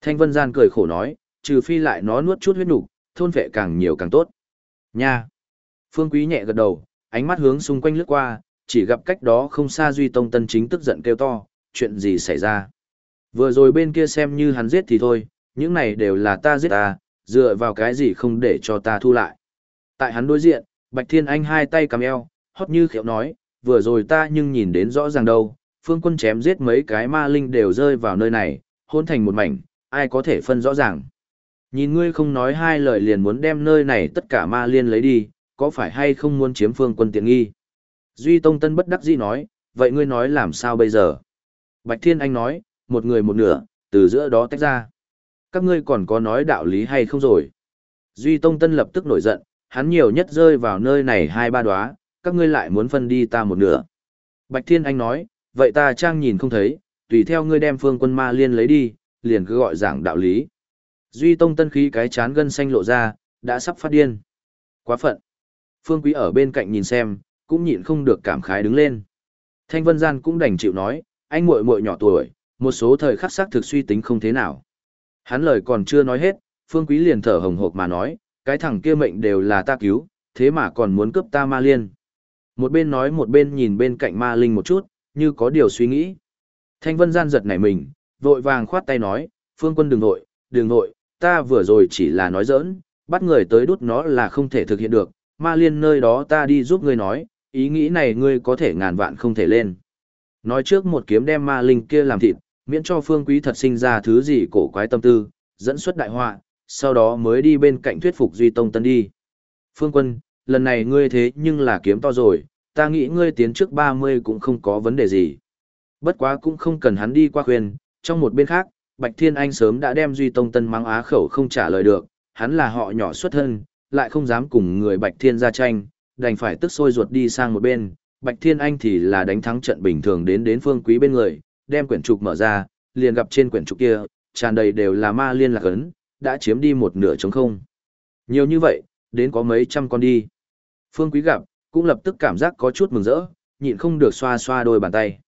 A: Thanh vân gian cười khổ nói, trừ phi lại nó nuốt chút huyết nục, thôn vệ càng nhiều càng tốt. Nha. Phương Quý nhẹ gật đầu, ánh mắt hướng xung quanh lướt qua, chỉ gặp cách đó không xa Duy Tông Tân chính tức giận kêu to, chuyện gì xảy ra. Vừa rồi bên kia xem như hắn giết thì thôi, những này đều là ta giết ta, dựa vào cái gì không để cho ta thu lại. Tại hắn đối diện, Bạch Thiên Anh hai tay cầm eo, hót như khiệu nói, vừa rồi ta nhưng nhìn đến rõ ràng đâu, phương quân chém giết mấy cái ma linh đều rơi vào nơi này, hôn thành một mảnh, ai có thể phân rõ ràng. Nhìn ngươi không nói hai lời liền muốn đem nơi này tất cả ma liên lấy đi, có phải hay không muốn chiếm phương quân tiện nghi? Duy Tông Tân bất đắc dĩ nói, vậy ngươi nói làm sao bây giờ? Bạch Thiên Anh nói, một người một nửa, từ giữa đó tách ra. Các ngươi còn có nói đạo lý hay không rồi? Duy Tông Tân lập tức nổi giận, hắn nhiều nhất rơi vào nơi này hai ba đóa, các ngươi lại muốn phân đi ta một nửa. Bạch Thiên Anh nói, vậy ta trang nhìn không thấy, tùy theo ngươi đem phương quân ma liên lấy đi, liền cứ gọi giảng đạo lý. Duy Tông Tân khí cái chán gân xanh lộ ra, đã sắp phát điên. Quá phận. Phương Quý ở bên cạnh nhìn xem, cũng nhịn không được cảm khái đứng lên. Thanh Vân Gian cũng đành chịu nói, anh muội muội nhỏ tuổi, một số thời khắc xác thực suy tính không thế nào. Hắn lời còn chưa nói hết, Phương Quý liền thở hồng hộc mà nói, cái thằng kia mệnh đều là ta cứu, thế mà còn muốn cướp ta ma liên. Một bên nói một bên nhìn bên cạnh ma linh một chút, như có điều suy nghĩ. Thanh Vân gian giật nảy mình, vội vàng khoát tay nói, Phương quân đừng nội, đừng nội, ta vừa rồi chỉ là nói giỡn, bắt người tới đút nó là không thể thực hiện được, ma liên nơi đó ta đi giúp ngươi nói, ý nghĩ này ngươi có thể ngàn vạn không thể lên. Nói trước một kiếm đem ma linh kia làm thịt, miễn cho phương quý thật sinh ra thứ gì cổ quái tâm tư, dẫn xuất đại họa, sau đó mới đi bên cạnh thuyết phục Duy Tông Tân đi. Phương quân, lần này ngươi thế nhưng là kiếm to rồi, ta nghĩ ngươi tiến trước 30 cũng không có vấn đề gì. Bất quá cũng không cần hắn đi qua khuyên, trong một bên khác, Bạch Thiên Anh sớm đã đem Duy Tông Tân mang á khẩu không trả lời được, hắn là họ nhỏ xuất thân, lại không dám cùng người Bạch Thiên ra tranh, đành phải tức sôi ruột đi sang một bên. Bạch Thiên Anh thì là đánh thắng trận bình thường đến đến phương quý bên người, đem quyển trục mở ra, liền gặp trên quyển trục kia, tràn đầy đều là ma liên lạc ấn, đã chiếm đi một nửa trống không. Nhiều như vậy, đến có mấy trăm con đi. Phương Quý gặp, cũng lập tức cảm giác có chút mừng rỡ, nhịn không được xoa xoa đôi bàn tay.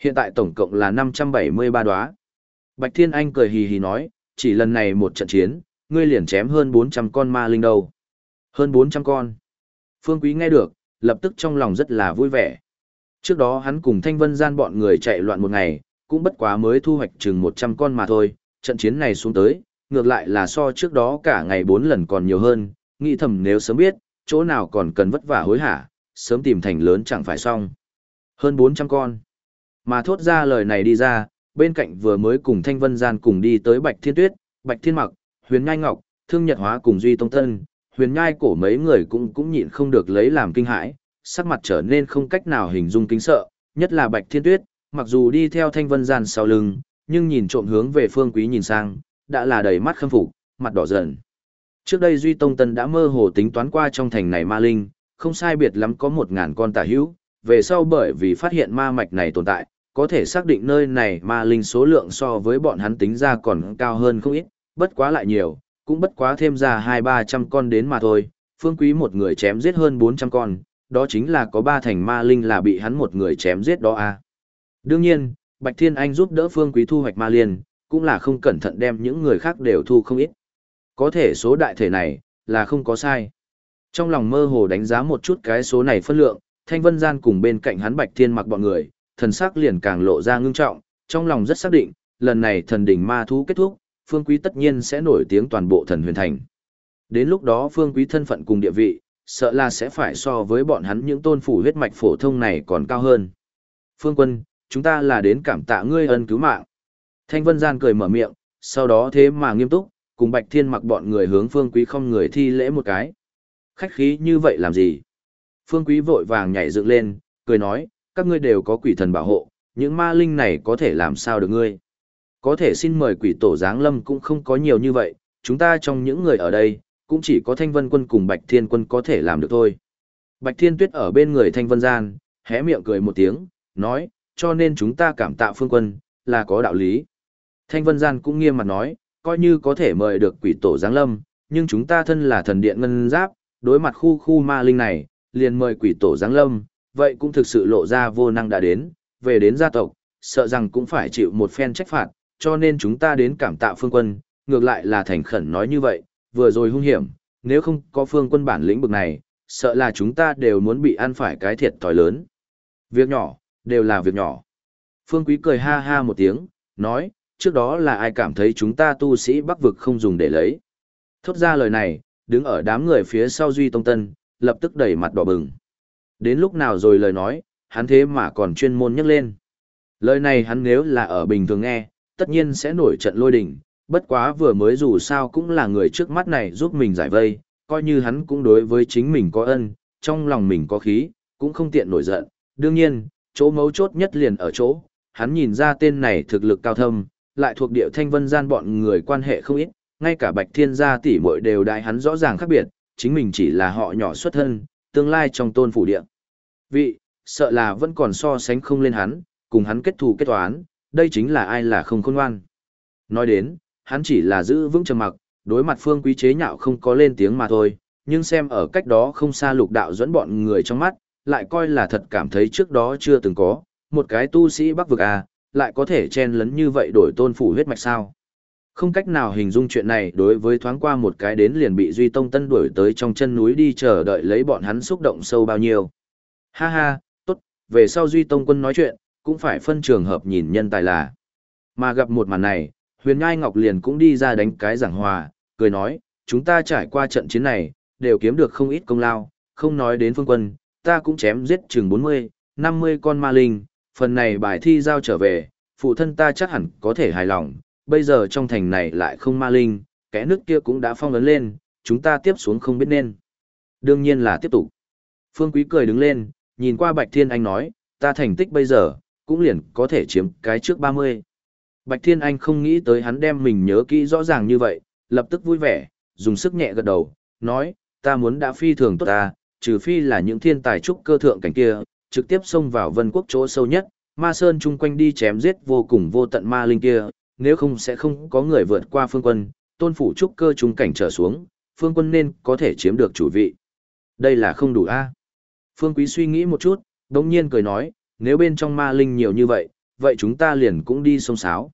A: Hiện tại tổng cộng là 573 đóa. Bạch Thiên Anh cười hì hì nói, chỉ lần này một trận chiến, ngươi liền chém hơn 400 con ma linh đầu. Hơn 400 con. Phương Quý nghe được, lập tức trong lòng rất là vui vẻ. Trước đó hắn cùng Thanh Vân gian bọn người chạy loạn một ngày, cũng bất quá mới thu hoạch chừng 100 con mà thôi, trận chiến này xuống tới, ngược lại là so trước đó cả ngày 4 lần còn nhiều hơn, nghĩ thầm nếu sớm biết, chỗ nào còn cần vất vả hối hả, sớm tìm thành lớn chẳng phải xong. Hơn 400 con. Mà thốt ra lời này đi ra, bên cạnh vừa mới cùng Thanh Vân Gian cùng đi tới Bạch Thiên Tuyết, Bạch Thiên Mặc, Huyền Nhai Ngọc, Thương Nhật Hóa cùng Duy Tông Tân, Huyền Nhai cổ mấy người cũng cũng nhịn không được lấy làm kinh hãi, sắc mặt trở nên không cách nào hình dung kính sợ, nhất là Bạch Thiên Tuyết, mặc dù đi theo Thanh Vân Gian sau lưng, nhưng nhìn trộm hướng về phương quý nhìn sang, đã là đầy mắt khâm phục, mặt đỏ dần. Trước đây Duy Tông Tân đã mơ hồ tính toán qua trong thành này ma linh, không sai biệt lắm có một ngàn con tà hữu, về sau bởi vì phát hiện ma mạch này tồn tại, có thể xác định nơi này ma linh số lượng so với bọn hắn tính ra còn cao hơn không ít, bất quá lại nhiều, cũng bất quá thêm ra hai ba trăm con đến mà thôi, phương quý một người chém giết hơn bốn trăm con, đó chính là có ba thành ma linh là bị hắn một người chém giết đó à. Đương nhiên, Bạch Thiên Anh giúp đỡ Phương Quý thu hoạch ma liên, cũng là không cẩn thận đem những người khác đều thu không ít. Có thể số đại thể này, là không có sai. Trong lòng mơ hồ đánh giá một chút cái số này phân lượng, Thanh Vân Gian cùng bên cạnh hắn Bạch Thiên mặc bọn người, thần sắc liền càng lộ ra ngưng trọng, trong lòng rất xác định, lần này thần đỉnh ma thú kết thúc, Phương Quý tất nhiên sẽ nổi tiếng toàn bộ thần huyền thành. Đến lúc đó Phương Quý thân phận cùng địa vị, sợ là sẽ phải so với bọn hắn những tôn phủ huyết mạch phổ thông này còn cao hơn. Phương Quân, chúng ta là đến cảm tạ ngươi ân cứu mạng. Thanh Vân Gian cười mở miệng, sau đó thế mà nghiêm túc, cùng Bạch Thiên mặc bọn người hướng Phương Quý không người thi lễ một cái. Khách khí như vậy làm gì? Phương Quý vội vàng nhảy dựng lên, cười nói, các ngươi đều có quỷ thần bảo hộ, những ma linh này có thể làm sao được ngươi. Có thể xin mời quỷ tổ giáng lâm cũng không có nhiều như vậy, chúng ta trong những người ở đây, cũng chỉ có Thanh Vân quân cùng Bạch Thiên quân có thể làm được thôi. Bạch Thiên Tuyết ở bên người Thanh Vân Gian, hé miệng cười một tiếng, nói, cho nên chúng ta cảm tạ phương quân, là có đạo lý. Thanh Vân Gian cũng nghiêm mặt nói, coi như có thể mời được quỷ tổ giáng lâm, nhưng chúng ta thân là thần điện ngân giáp, đối mặt khu khu ma linh này, liền mời quỷ tổ giáng lâm, vậy cũng thực sự lộ ra vô năng đã đến, về đến gia tộc, sợ rằng cũng phải chịu một phen trách phạt, cho nên chúng ta đến cảm tạ phương quân, ngược lại là thành khẩn nói như vậy, vừa rồi hung hiểm, nếu không có phương quân bản lĩnh bực này, sợ là chúng ta đều muốn bị ăn phải cái thiệt thòi lớn. Việc nhỏ, đều là việc nhỏ. Phương Quý cười ha ha một tiếng, nói, trước đó là ai cảm thấy chúng ta tu sĩ bắc vực không dùng để lấy. Thốt ra lời này, đứng ở đám người phía sau Duy Tông Tân, lập tức đẩy mặt đỏ bừng. Đến lúc nào rồi lời nói, hắn thế mà còn chuyên môn nhắc lên. Lời này hắn nếu là ở bình thường nghe, tất nhiên sẽ nổi trận lôi đình, bất quá vừa mới dù sao cũng là người trước mắt này giúp mình giải vây, coi như hắn cũng đối với chính mình có ân, trong lòng mình có khí, cũng không tiện nổi giận. Đương nhiên, chỗ mấu chốt nhất liền ở chỗ, hắn nhìn ra tên này thực lực cao thâm, lại thuộc địa thanh vân gian bọn người quan hệ không ít, ngay cả bạch thiên gia tỷ muội đều đại hắn rõ ràng khác biệt, chính mình chỉ là họ nhỏ xuất thân, tương lai trong tôn phủ địa. Vị, sợ là vẫn còn so sánh không lên hắn, cùng hắn kết thù kết toán, đây chính là ai là không khôn ngoan. Nói đến, hắn chỉ là giữ vững trầm mặc, đối mặt phương quý chế nhạo không có lên tiếng mà thôi, nhưng xem ở cách đó không xa lục đạo dẫn bọn người trong mắt, lại coi là thật cảm thấy trước đó chưa từng có, một cái tu sĩ bắc vực à, lại có thể chen lấn như vậy đổi tôn phủ huyết mạch sao. Không cách nào hình dung chuyện này đối với thoáng qua một cái đến liền bị Duy Tông Tân đuổi tới trong chân núi đi chờ đợi lấy bọn hắn xúc động sâu bao nhiêu. Ha ha, tốt, về sau Duy Tông Quân nói chuyện, cũng phải phân trường hợp nhìn nhân tài là. Mà gặp một màn này, Huyền Nhai Ngọc liền cũng đi ra đánh cái giảng hòa, cười nói, chúng ta trải qua trận chiến này, đều kiếm được không ít công lao, không nói đến phương quân, ta cũng chém giết chừng 40, 50 con ma linh, phần này bài thi giao trở về, phụ thân ta chắc hẳn có thể hài lòng, bây giờ trong thành này lại không ma linh, kẻ nước kia cũng đã phong ấn lên, chúng ta tiếp xuống không biết nên. Đương nhiên là tiếp tục. Phương Quý cười đứng lên, nhìn qua Bạch Thiên Anh nói, ta thành tích bây giờ, cũng liền có thể chiếm cái trước 30. Bạch Thiên Anh không nghĩ tới hắn đem mình nhớ kỹ rõ ràng như vậy, lập tức vui vẻ, dùng sức nhẹ gật đầu, nói, ta muốn đã phi thường tốt ta, trừ phi là những thiên tài trúc cơ thượng cảnh kia, trực tiếp xông vào vân quốc chỗ sâu nhất, ma sơn chung quanh đi chém giết vô cùng vô tận ma linh kia, nếu không sẽ không có người vượt qua phương quân, tôn phủ trúc cơ trung cảnh trở xuống, phương quân nên có thể chiếm được chủ vị. Đây là không đủ a. Phương Quý suy nghĩ một chút, đồng nhiên cười nói, nếu bên trong ma linh nhiều như vậy, vậy chúng ta liền cũng đi sông sáo.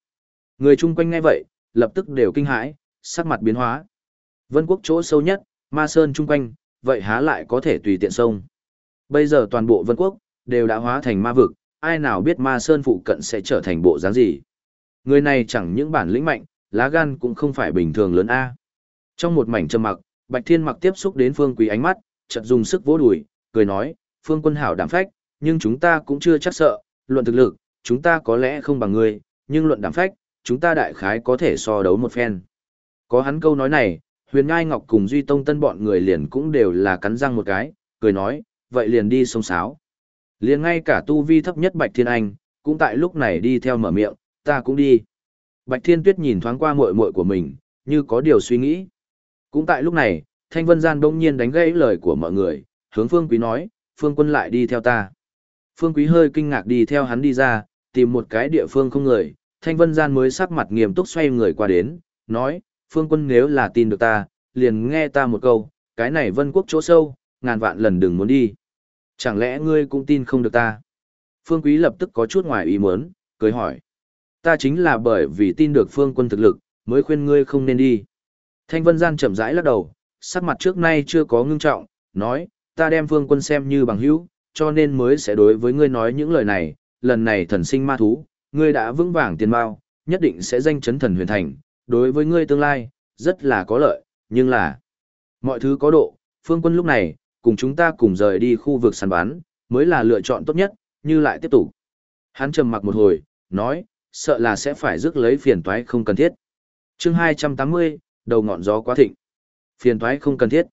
A: Người chung quanh nghe vậy, lập tức đều kinh hãi, sắc mặt biến hóa. Vân quốc chỗ sâu nhất, ma sơn chung quanh, vậy há lại có thể tùy tiện sông. Bây giờ toàn bộ vân quốc, đều đã hóa thành ma vực, ai nào biết ma sơn phụ cận sẽ trở thành bộ dáng gì. Người này chẳng những bản lĩnh mạnh, lá gan cũng không phải bình thường lớn A. Trong một mảnh trầm mặc, Bạch Thiên mặc tiếp xúc đến Phương Quý ánh mắt, chợt dùng sức vỗ đùi, cười nói, Phương quân hảo đảm phách, nhưng chúng ta cũng chưa chắc sợ, luận thực lực, chúng ta có lẽ không bằng ngươi, nhưng luận đảm phách, chúng ta đại khái có thể so đấu một phen. Có hắn câu nói này, Huyền Ngai Ngọc cùng Duy Tông Tân bọn người liền cũng đều là cắn răng một cái, cười nói, vậy liền đi sông sáo. Liền ngay cả tu vi thấp nhất Bạch Thiên Anh, cũng tại lúc này đi theo mở miệng, ta cũng đi. Bạch Thiên Tuyết nhìn thoáng qua muội muội của mình, như có điều suy nghĩ. Cũng tại lúc này, Thanh Vân Gian đông nhiên đánh gãy lời của mọi người, hướng Phương Quý nói, Phương Quân lại đi theo ta. Phương Quý hơi kinh ngạc đi theo hắn đi ra, tìm một cái địa phương không người, Thanh Vân Gian mới sắc mặt nghiêm túc xoay người qua đến, nói, Phương Quân nếu là tin được ta, liền nghe ta một câu, cái này Vân Quốc chỗ sâu, ngàn vạn lần đừng muốn đi. Chẳng lẽ ngươi cũng tin không được ta? Phương Quý lập tức có chút ngoài ý muốn, cười hỏi. Ta chính là bởi vì tin được phương quân thực lực, mới khuyên ngươi không nên đi. Thanh Vân Gian chậm rãi lắc đầu, sắc mặt trước nay chưa có ngưng trọng, nói, ta đem phương quân xem như bằng hữu, cho nên mới sẽ đối với ngươi nói những lời này, lần này thần sinh ma thú, ngươi đã vững vàng tiền bao, nhất định sẽ danh chấn thần huyền thành, đối với ngươi tương lai, rất là có lợi, nhưng là, mọi thứ có độ, phương quân lúc này, cùng chúng ta cùng rời đi khu vực săn bán, mới là lựa chọn tốt nhất, như lại tiếp tục. Hắn trầm mặc một hồi, nói, sợ là sẽ phải rước lấy phiền toái không cần thiết. chương 280, đầu ngọn gió quá thịnh. Phiền toái không cần thiết.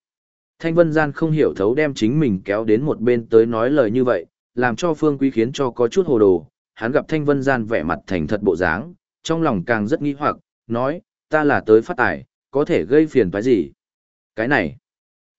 A: Thanh Vân Gian không hiểu thấu đem chính mình kéo đến một bên tới nói lời như vậy, làm cho Phương Quý khiến cho có chút hồ đồ. Hắn gặp Thanh Vân Gian vẻ mặt thành thật bộ dáng, trong lòng càng rất nghi hoặc, nói, ta là tới phát tài, có thể gây phiền phải gì? Cái này.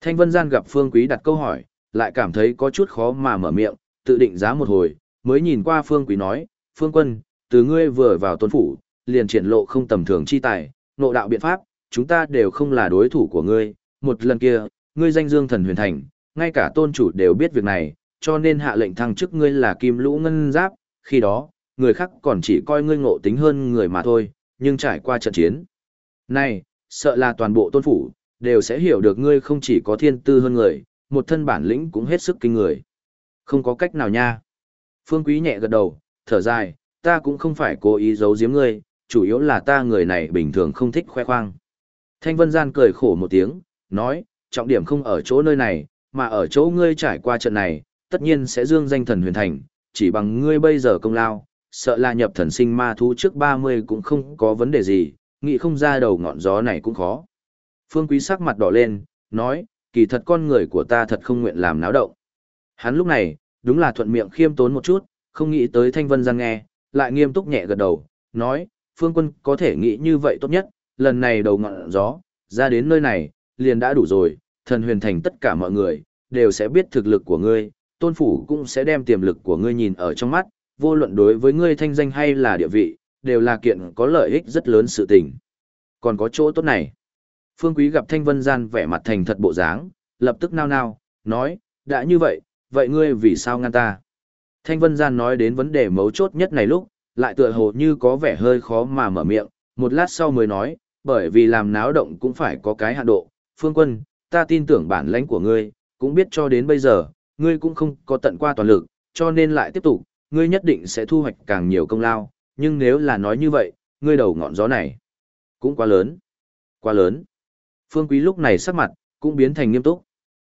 A: Thanh Vân Gian gặp Phương Quý đặt câu hỏi, lại cảm thấy có chút khó mà mở miệng, tự định giá một hồi, mới nhìn qua Phương Quý nói, Phương Quân, từ ngươi vừa vào Tuân phủ, liền triển lộ không tầm thường chi tài, nộ đạo biện pháp, chúng ta đều không là đối thủ của ngươi, một lần kia, ngươi danh dương thần huyền thành, ngay cả tôn chủ đều biết việc này, cho nên hạ lệnh thăng chức ngươi là kim lũ ngân giáp, khi đó, người khác còn chỉ coi ngươi ngộ tính hơn người mà thôi, nhưng trải qua trận chiến. Này, sợ là toàn bộ tôn phủ, đều sẽ hiểu được ngươi không chỉ có thiên tư hơn người, một thân bản lĩnh cũng hết sức kinh người. Không có cách nào nha. Phương Quý nhẹ gật đầu, thở dài, ta cũng không phải cố ý giấu giếm ngươi, chủ yếu là ta người này bình thường không thích khoe khoang. Thanh Vân Gian cười khổ một tiếng, nói, trọng điểm không ở chỗ nơi này, mà ở chỗ ngươi trải qua trận này, tất nhiên sẽ dương danh thần huyền thành, chỉ bằng ngươi bây giờ công lao, sợ là nhập thần sinh ma thú trước 30 cũng không có vấn đề gì, nghĩ không ra đầu ngọn gió này cũng khó. Phương Quý sắc mặt đỏ lên, nói, kỳ thật con người của ta thật không nguyện làm náo động. Hắn lúc này, đúng là thuận miệng khiêm tốn một chút, không nghĩ tới Thanh Vân Giang nghe, lại nghiêm túc nhẹ gật đầu, nói, Phương Quân có thể nghĩ như vậy tốt nhất, lần này đầu ngọn gió, ra đến nơi này, liền đã đủ rồi, thần huyền thành tất cả mọi người, đều sẽ biết thực lực của ngươi, tôn phủ cũng sẽ đem tiềm lực của ngươi nhìn ở trong mắt, vô luận đối với ngươi thanh danh hay là địa vị, đều là kiện có lợi ích rất lớn sự tình. Còn có chỗ tốt này. Phương Quý gặp Thanh Vân Gian vẻ mặt thành thật bộ dáng, lập tức nao nao, nói, đã như vậy, vậy ngươi vì sao ngăn ta? Thanh Vân Gian nói đến vấn đề mấu chốt nhất này lúc, lại tựa hồ như có vẻ hơi khó mà mở miệng, một lát sau mới nói, bởi vì làm náo động cũng phải có cái hạn độ. Phương Quân, ta tin tưởng bản lãnh của ngươi, cũng biết cho đến bây giờ, ngươi cũng không có tận qua toàn lực, cho nên lại tiếp tục, ngươi nhất định sẽ thu hoạch càng nhiều công lao, nhưng nếu là nói như vậy, ngươi đầu ngọn gió này, cũng quá lớn, quá lớn. Phương Quý lúc này sắc mặt, cũng biến thành nghiêm túc.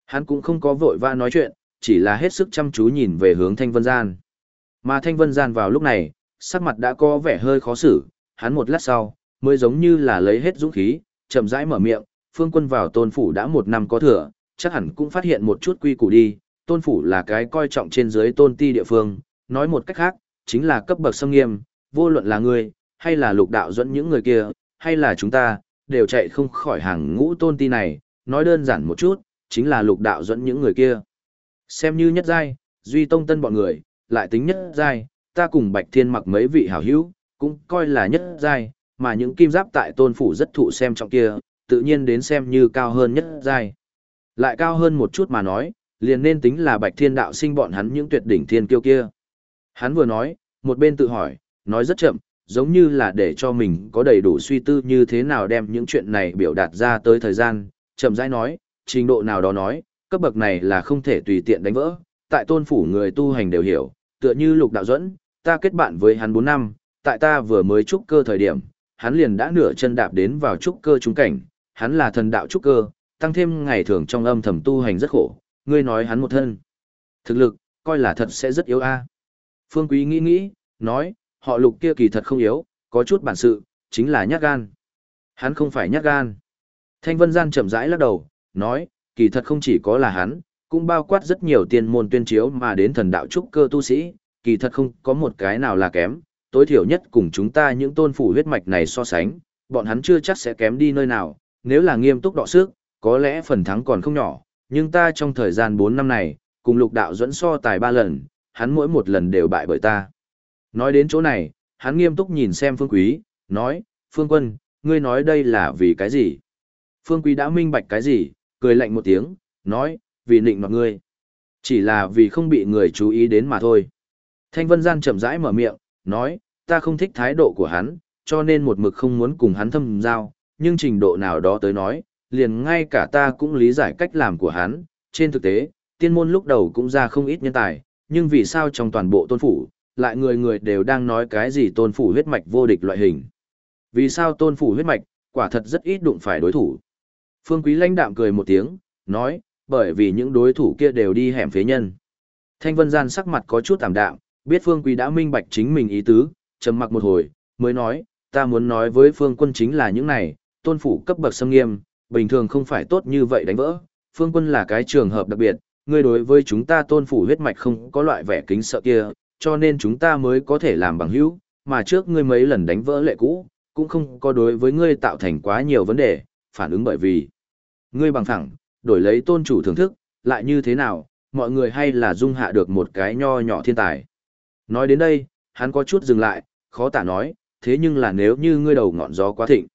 A: Hắn cũng không có vội vã nói chuyện, chỉ là hết sức chăm chú nhìn về hướng Thanh Vân Gian. Mà Thanh Vân Gian vào lúc này, sắc mặt đã có vẻ hơi khó xử, hắn một lát sau, mới giống như là lấy hết dũng khí, chậm rãi mở miệng, phương quân vào tôn phủ đã một năm có thừa, chắc hẳn cũng phát hiện một chút quy củ đi, tôn phủ là cái coi trọng trên dưới tôn ti địa phương, nói một cách khác, chính là cấp bậc sâm nghiêm, vô luận là ngươi, hay là lục đạo dẫn những người kia, hay là chúng ta, đều chạy không khỏi hàng ngũ tôn ti này, nói đơn giản một chút, chính là lục đạo dẫn những người kia. Xem như nhất giai, duy tông tân bọn người, lại tính nhất giai, ta cùng Bạch Thiên mặc mấy vị hảo hữu, cũng coi là nhất giai, mà những kim giáp tại tôn phủ rất thụ xem trọng kia, tự nhiên đến xem như cao hơn nhất giai. Lại cao hơn một chút mà nói, liền nên tính là Bạch Thiên đạo sinh bọn hắn những tuyệt đỉnh thiên kiêu kia. Hắn vừa nói, một bên tự hỏi, nói rất chậm, giống như là để cho mình có đầy đủ suy tư như thế nào đem những chuyện này biểu đạt ra tới thời gian, chậm rãi nói, trình độ nào đó nói, cấp bậc này là không thể tùy tiện đánh vỡ, tại tôn phủ người tu hành đều hiểu, tựa như lục đạo dẫn, ta kết bạn với hắn 4 năm, tại ta vừa mới trúc cơ thời điểm, hắn liền đã nửa chân đạp đến vào trúc cơ trung cảnh, hắn là thần đạo trúc cơ, tăng thêm ngày thường trong âm thầm tu hành rất khổ, ngươi nói hắn một thân. Thực lực, coi là thật sẽ rất yếu a. Phương Quý nghĩ nghĩ, nói, họ lục kia kỳ thật không yếu, có chút bản sự, chính là nhát gan. Hắn không phải nhát gan. Thanh Vân Gian chậm rãi lắc đầu, nói, kỳ thật không chỉ có là hắn, cũng bao quát rất nhiều tiên môn tuyên chiếu mà đến thần đạo trúc cơ tu sĩ, kỳ thật không có một cái nào là kém, tối thiểu nhất cùng chúng ta những tôn phủ huyết mạch này so sánh, bọn hắn chưa chắc sẽ kém đi nơi nào, nếu là nghiêm túc đọ sức, có lẽ phần thắng còn không nhỏ, nhưng ta trong thời gian 4 năm này, cùng lục đạo dẫn so tài 3 lần, hắn mỗi một lần đều bại bởi ta. Nói đến chỗ này, hắn nghiêm túc nhìn xem Phương Quý, nói, Phương Quân, ngươi nói đây là vì cái gì? Phương Quý đã minh bạch cái gì, cười lạnh một tiếng, nói, vì nịnh mặt ngươi. Chỉ là vì không bị người chú ý đến mà thôi. Thanh Vân Gian chậm rãi mở miệng, nói, ta không thích thái độ của hắn, cho nên một mực không muốn cùng hắn thâm giao, nhưng trình độ nào đó tới nói, liền ngay cả ta cũng lý giải cách làm của hắn. Trên thực tế, tiên môn lúc đầu cũng ra không ít nhân tài, nhưng vì sao trong toàn bộ tôn phủ, lại người người đều đang nói cái gì tôn phủ huyết mạch vô địch loại hình. Vì sao tôn phủ huyết mạch, quả thật rất ít đụng phải đối thủ. Phương Quý lãnh đạm cười một tiếng, nói, bởi vì những đối thủ kia đều đi hẻm phế nhân. Thanh Vân Gian sắc mặt có chút tạm đạm, biết Phương Quý đã minh bạch chính mình ý tứ, trầm mặc một hồi, mới nói, ta muốn nói với Phương Quân chính là những này, tôn phủ cấp bậc xâm nghiêm, bình thường không phải tốt như vậy đánh vỡ. Phương Quân là cái trường hợp đặc biệt, ngươi đối với chúng ta tôn phủ huyết mạch không có loại vẻ kính sợ kia, cho nên chúng ta mới có thể làm bằng hữu, mà trước ngươi mấy lần đánh vỡ lệ cũ, cũng không có đối với ngươi tạo thành quá nhiều vấn đề, phản ứng bởi vì ngươi bằng thẳng, đổi lấy tôn chủ thưởng thức, lại như thế nào, mọi người hay là dung hạ được một cái nho nhỏ thiên tài. Nói đến đây, hắn có chút dừng lại, khó tả nói, thế nhưng là nếu như ngươi đầu ngọn gió quá thịnh,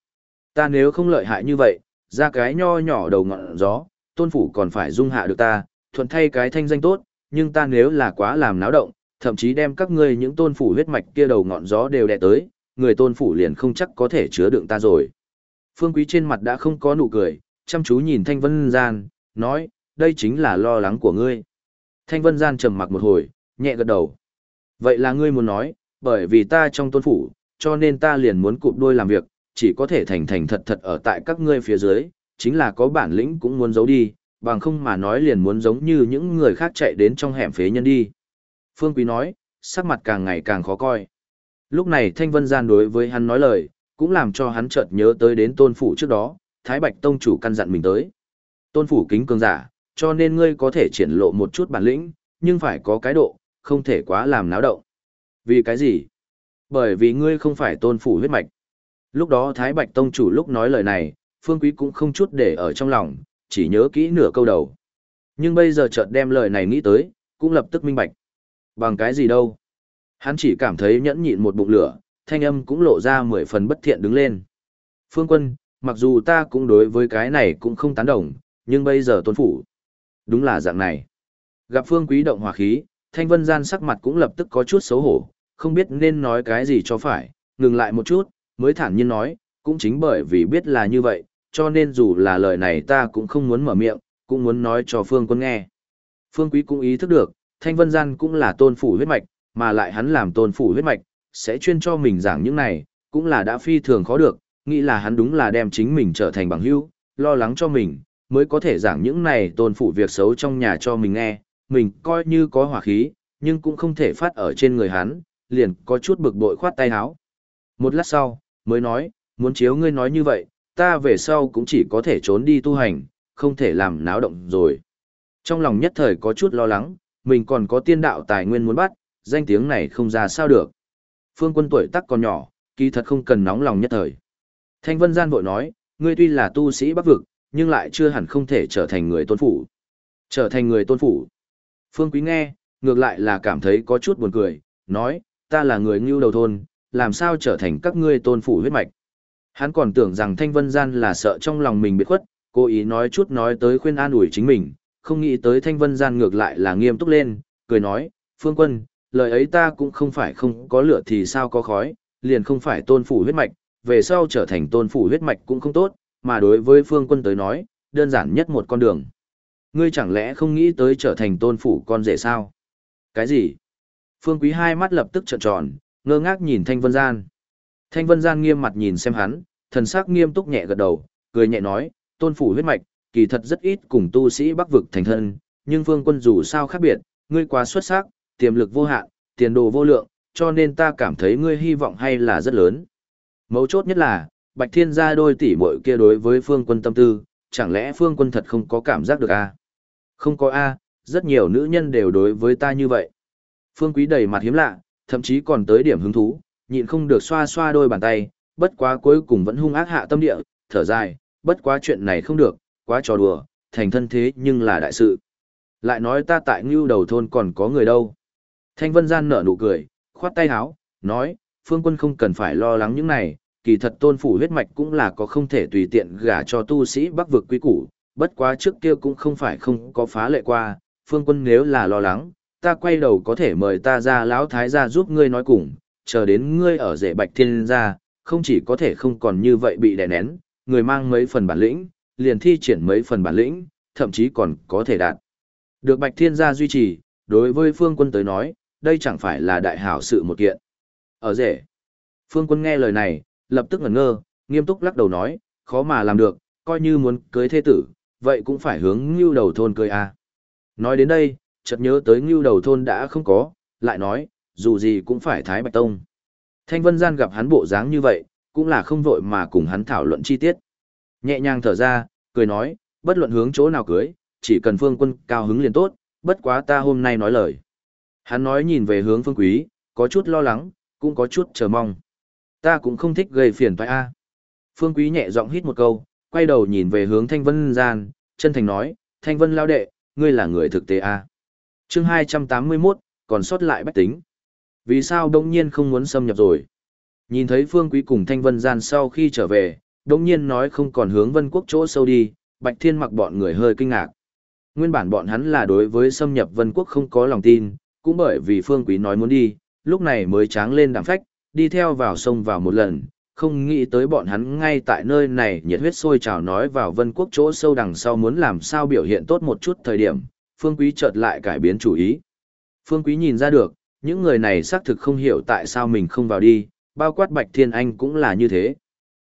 A: ta nếu không lợi hại như vậy, ra cái nho nhỏ đầu ngọn gió, tôn phủ còn phải dung hạ được ta, thuận thay cái thanh danh tốt, nhưng ta nếu là quá làm náo động, thậm chí đem các ngươi những tôn phủ huyết mạch kia đầu ngọn gió đều đè tới, người tôn phủ liền không chắc có thể chứa đựng ta rồi. Phương Quý trên mặt đã không có nụ cười, chăm chú nhìn Thanh Vân Gian, nói, đây chính là lo lắng của ngươi. Thanh Vân Gian trầm mặc một hồi, nhẹ gật đầu. Vậy là ngươi muốn nói, bởi vì ta trong tôn phủ, cho nên ta liền muốn cụp đôi làm việc, chỉ có thể thành thành thật thật ở tại các ngươi phía dưới, chính là có bản lĩnh cũng muốn giấu đi, bằng không mà nói liền muốn giống như những người khác chạy đến trong hẻm phế nhân đi. Phương Quý nói, sắc mặt càng ngày càng khó coi. Lúc này Thanh Vân Gian đối với hắn nói lời, cũng làm cho hắn chợt nhớ tới đến tôn phủ trước đó, Thái Bạch Tông chủ căn dặn mình tới. Tôn phủ kính cường giả, cho nên ngươi có thể triển lộ một chút bản lĩnh, nhưng phải có cái độ, không thể quá làm náo động. Vì cái gì? Bởi vì ngươi không phải tôn phủ huyết mạch. Lúc đó Thái Bạch Tông chủ lúc nói lời này, Phương Quý cũng không chút để ở trong lòng, chỉ nhớ kỹ nửa câu đầu. Nhưng bây giờ chợt đem lời này nghĩ tới, cũng lập tức minh bạch. Bằng cái gì đâu? Hắn chỉ cảm thấy nhẫn nhịn một bụng lửa, thanh âm cũng lộ ra mười phần bất thiện đứng lên. Phương quân, mặc dù ta cũng đối với cái này cũng không tán đồng, nhưng bây giờ tôn phủ. Đúng là dạng này. Gặp phương quý động hòa khí, thanh vân gian sắc mặt cũng lập tức có chút xấu hổ, không biết nên nói cái gì cho phải, ngừng lại một chút, mới thản nhiên nói, cũng chính bởi vì biết là như vậy, cho nên dù là lời này ta cũng không muốn mở miệng, cũng muốn nói cho phương quân nghe. Phương quý cũng ý thức được, thanh vân gian cũng là tôn phủ huyết mạch, mà lại hắn làm tôn phủ huyết mạch, sẽ chuyên cho mình giảng những này, cũng là đã phi thường khó được, nghĩ là hắn đúng là đem chính mình trở thành bằng hữu, lo lắng cho mình, mới có thể giảng những này tôn phủ việc xấu trong nhà cho mình nghe, mình coi như có hỏa khí, nhưng cũng không thể phát ở trên người hắn, liền có chút bực bội khoát tay áo. Một lát sau, mới nói, muốn chiếu ngươi nói như vậy, ta về sau cũng chỉ có thể trốn đi tu hành, không thể làm náo động rồi. Trong lòng nhất thời có chút lo lắng, mình còn có tiên đạo tài nguyên muốn bắt, danh tiếng này không ra sao được. Phương quân tuổi tác còn nhỏ, kỳ thật không cần nóng lòng nhất thời. Thanh Vân Gian vội nói, ngươi tuy là tu sĩ bắc vực, nhưng lại chưa hẳn không thể trở thành người tôn phủ. Trở thành người tôn phủ. Phương Quý nghe, ngược lại là cảm thấy có chút buồn cười, nói, ta là người ngưu đầu thôn, làm sao trở thành các ngươi tôn phủ huyết mạch. Hắn còn tưởng rằng Thanh Vân Gian là sợ trong lòng mình bị khuất, cố ý nói chút nói tới khuyên an ủi chính mình, không nghĩ tới Thanh Vân Gian ngược lại là nghiêm túc lên, cười nói, Phương Quân, lời ấy ta cũng không phải không có lửa thì sao có khói, liền không phải tôn phủ huyết mạch, về sau trở thành tôn phủ huyết mạch cũng không tốt, mà đối với phương quân tới nói, đơn giản nhất một con đường. Ngươi chẳng lẽ không nghĩ tới trở thành tôn phủ con rể sao? Cái gì? Phương quý hai mắt lập tức trợn tròn, ngơ ngác nhìn Thanh Vân Gian. Thanh Vân Gian nghiêm mặt nhìn xem hắn, thần sắc nghiêm túc nhẹ gật đầu, cười nhẹ nói, tôn phủ huyết mạch, kỳ thật rất ít cùng tu sĩ bắc vực thành thân, nhưng phương quân dù sao khác biệt, ngươi quá xuất sắc, tiềm lực vô hạn, tiền đồ vô lượng, cho nên ta cảm thấy ngươi hy vọng hay là rất lớn. Mấu chốt nhất là, Bạch Thiên gia đôi tỷ muội kia đối với Phương Quân tâm tư, chẳng lẽ Phương Quân thật không có cảm giác được a? À? Không có a, rất nhiều nữ nhân đều đối với ta như vậy. Phương Quý đầy mặt hiếm lạ, thậm chí còn tới điểm hứng thú, nhịn không được xoa xoa đôi bàn tay, bất quá cuối cùng vẫn hung ác hạ tâm địa, thở dài, bất quá chuyện này không được, quá trò đùa, thành thân thế nhưng là đại sự. Lại nói ta tại ngưu đầu thôn còn có người đâu. Thanh Vân Gian nở nụ cười, khoát tay háo, nói, phương quân không cần phải lo lắng những này, kỳ thật tôn phủ huyết mạch cũng là có không thể tùy tiện gả cho tu sĩ bắc vực quý củ, bất quá trước kia cũng không phải không có phá lệ qua, phương quân nếu là lo lắng, ta quay đầu có thể mời ta ra lão thái gia giúp ngươi nói cùng, chờ đến ngươi ở rể bạch thiên gia, không chỉ có thể không còn như vậy bị đè nén, người mang mấy phần bản lĩnh, liền thi triển mấy phần bản lĩnh, thậm chí còn có thể đạt. Được bạch thiên gia duy trì, đối với phương quân tới nói, đây chẳng phải là đại hảo sự một kiện. Ở rể, phương quân nghe lời này, lập tức ngẩn ngơ, nghiêm túc lắc đầu nói, khó mà làm được, coi như muốn cưới thế tử, vậy cũng phải hướng như đầu thôn cưới a. Nói đến đây, chợt nhớ tới ngưu đầu thôn đã không có, lại nói, dù gì cũng phải Thái Bạch Tông. Thanh Vân Gian gặp hắn bộ dáng như vậy, cũng là không vội mà cùng hắn thảo luận chi tiết. Nhẹ nhàng thở ra, cười nói, bất luận hướng chỗ nào cưới, chỉ cần phương quân cao hứng liền tốt, bất quá ta hôm nay nói lời. Hắn nói nhìn về hướng phương quý, có chút lo lắng, cũng có chút chờ mong. Ta cũng không thích gây phiền phải a. Phương quý nhẹ giọng hít một câu, quay đầu nhìn về hướng Thanh Vân Gian, chân thành nói, Thanh Vân lao đệ, ngươi là người thực tế a. Chương 281, còn sót lại bách tính. Vì sao đông nhiên không muốn xâm nhập rồi? Nhìn thấy Phương Quý cùng Thanh Vân Gian sau khi trở về, đông nhiên nói không còn hướng vân quốc chỗ sâu đi, Bạch Thiên mặc bọn người hơi kinh ngạc. Nguyên bản bọn hắn là đối với xâm nhập vân quốc không có lòng tin, cũng bởi vì Phương Quý nói muốn đi, lúc này mới tráng lên đẳng phách, đi theo vào sông vào một lần, không nghĩ tới bọn hắn ngay tại nơi này nhiệt huyết sôi trào nói vào vân quốc chỗ sâu đằng sau muốn làm sao biểu hiện tốt một chút thời điểm, Phương Quý chợt lại cải biến chủ ý. Phương Quý nhìn ra được, những người này xác thực không hiểu tại sao mình không vào đi, bao quát Bạch Thiên Anh cũng là như thế.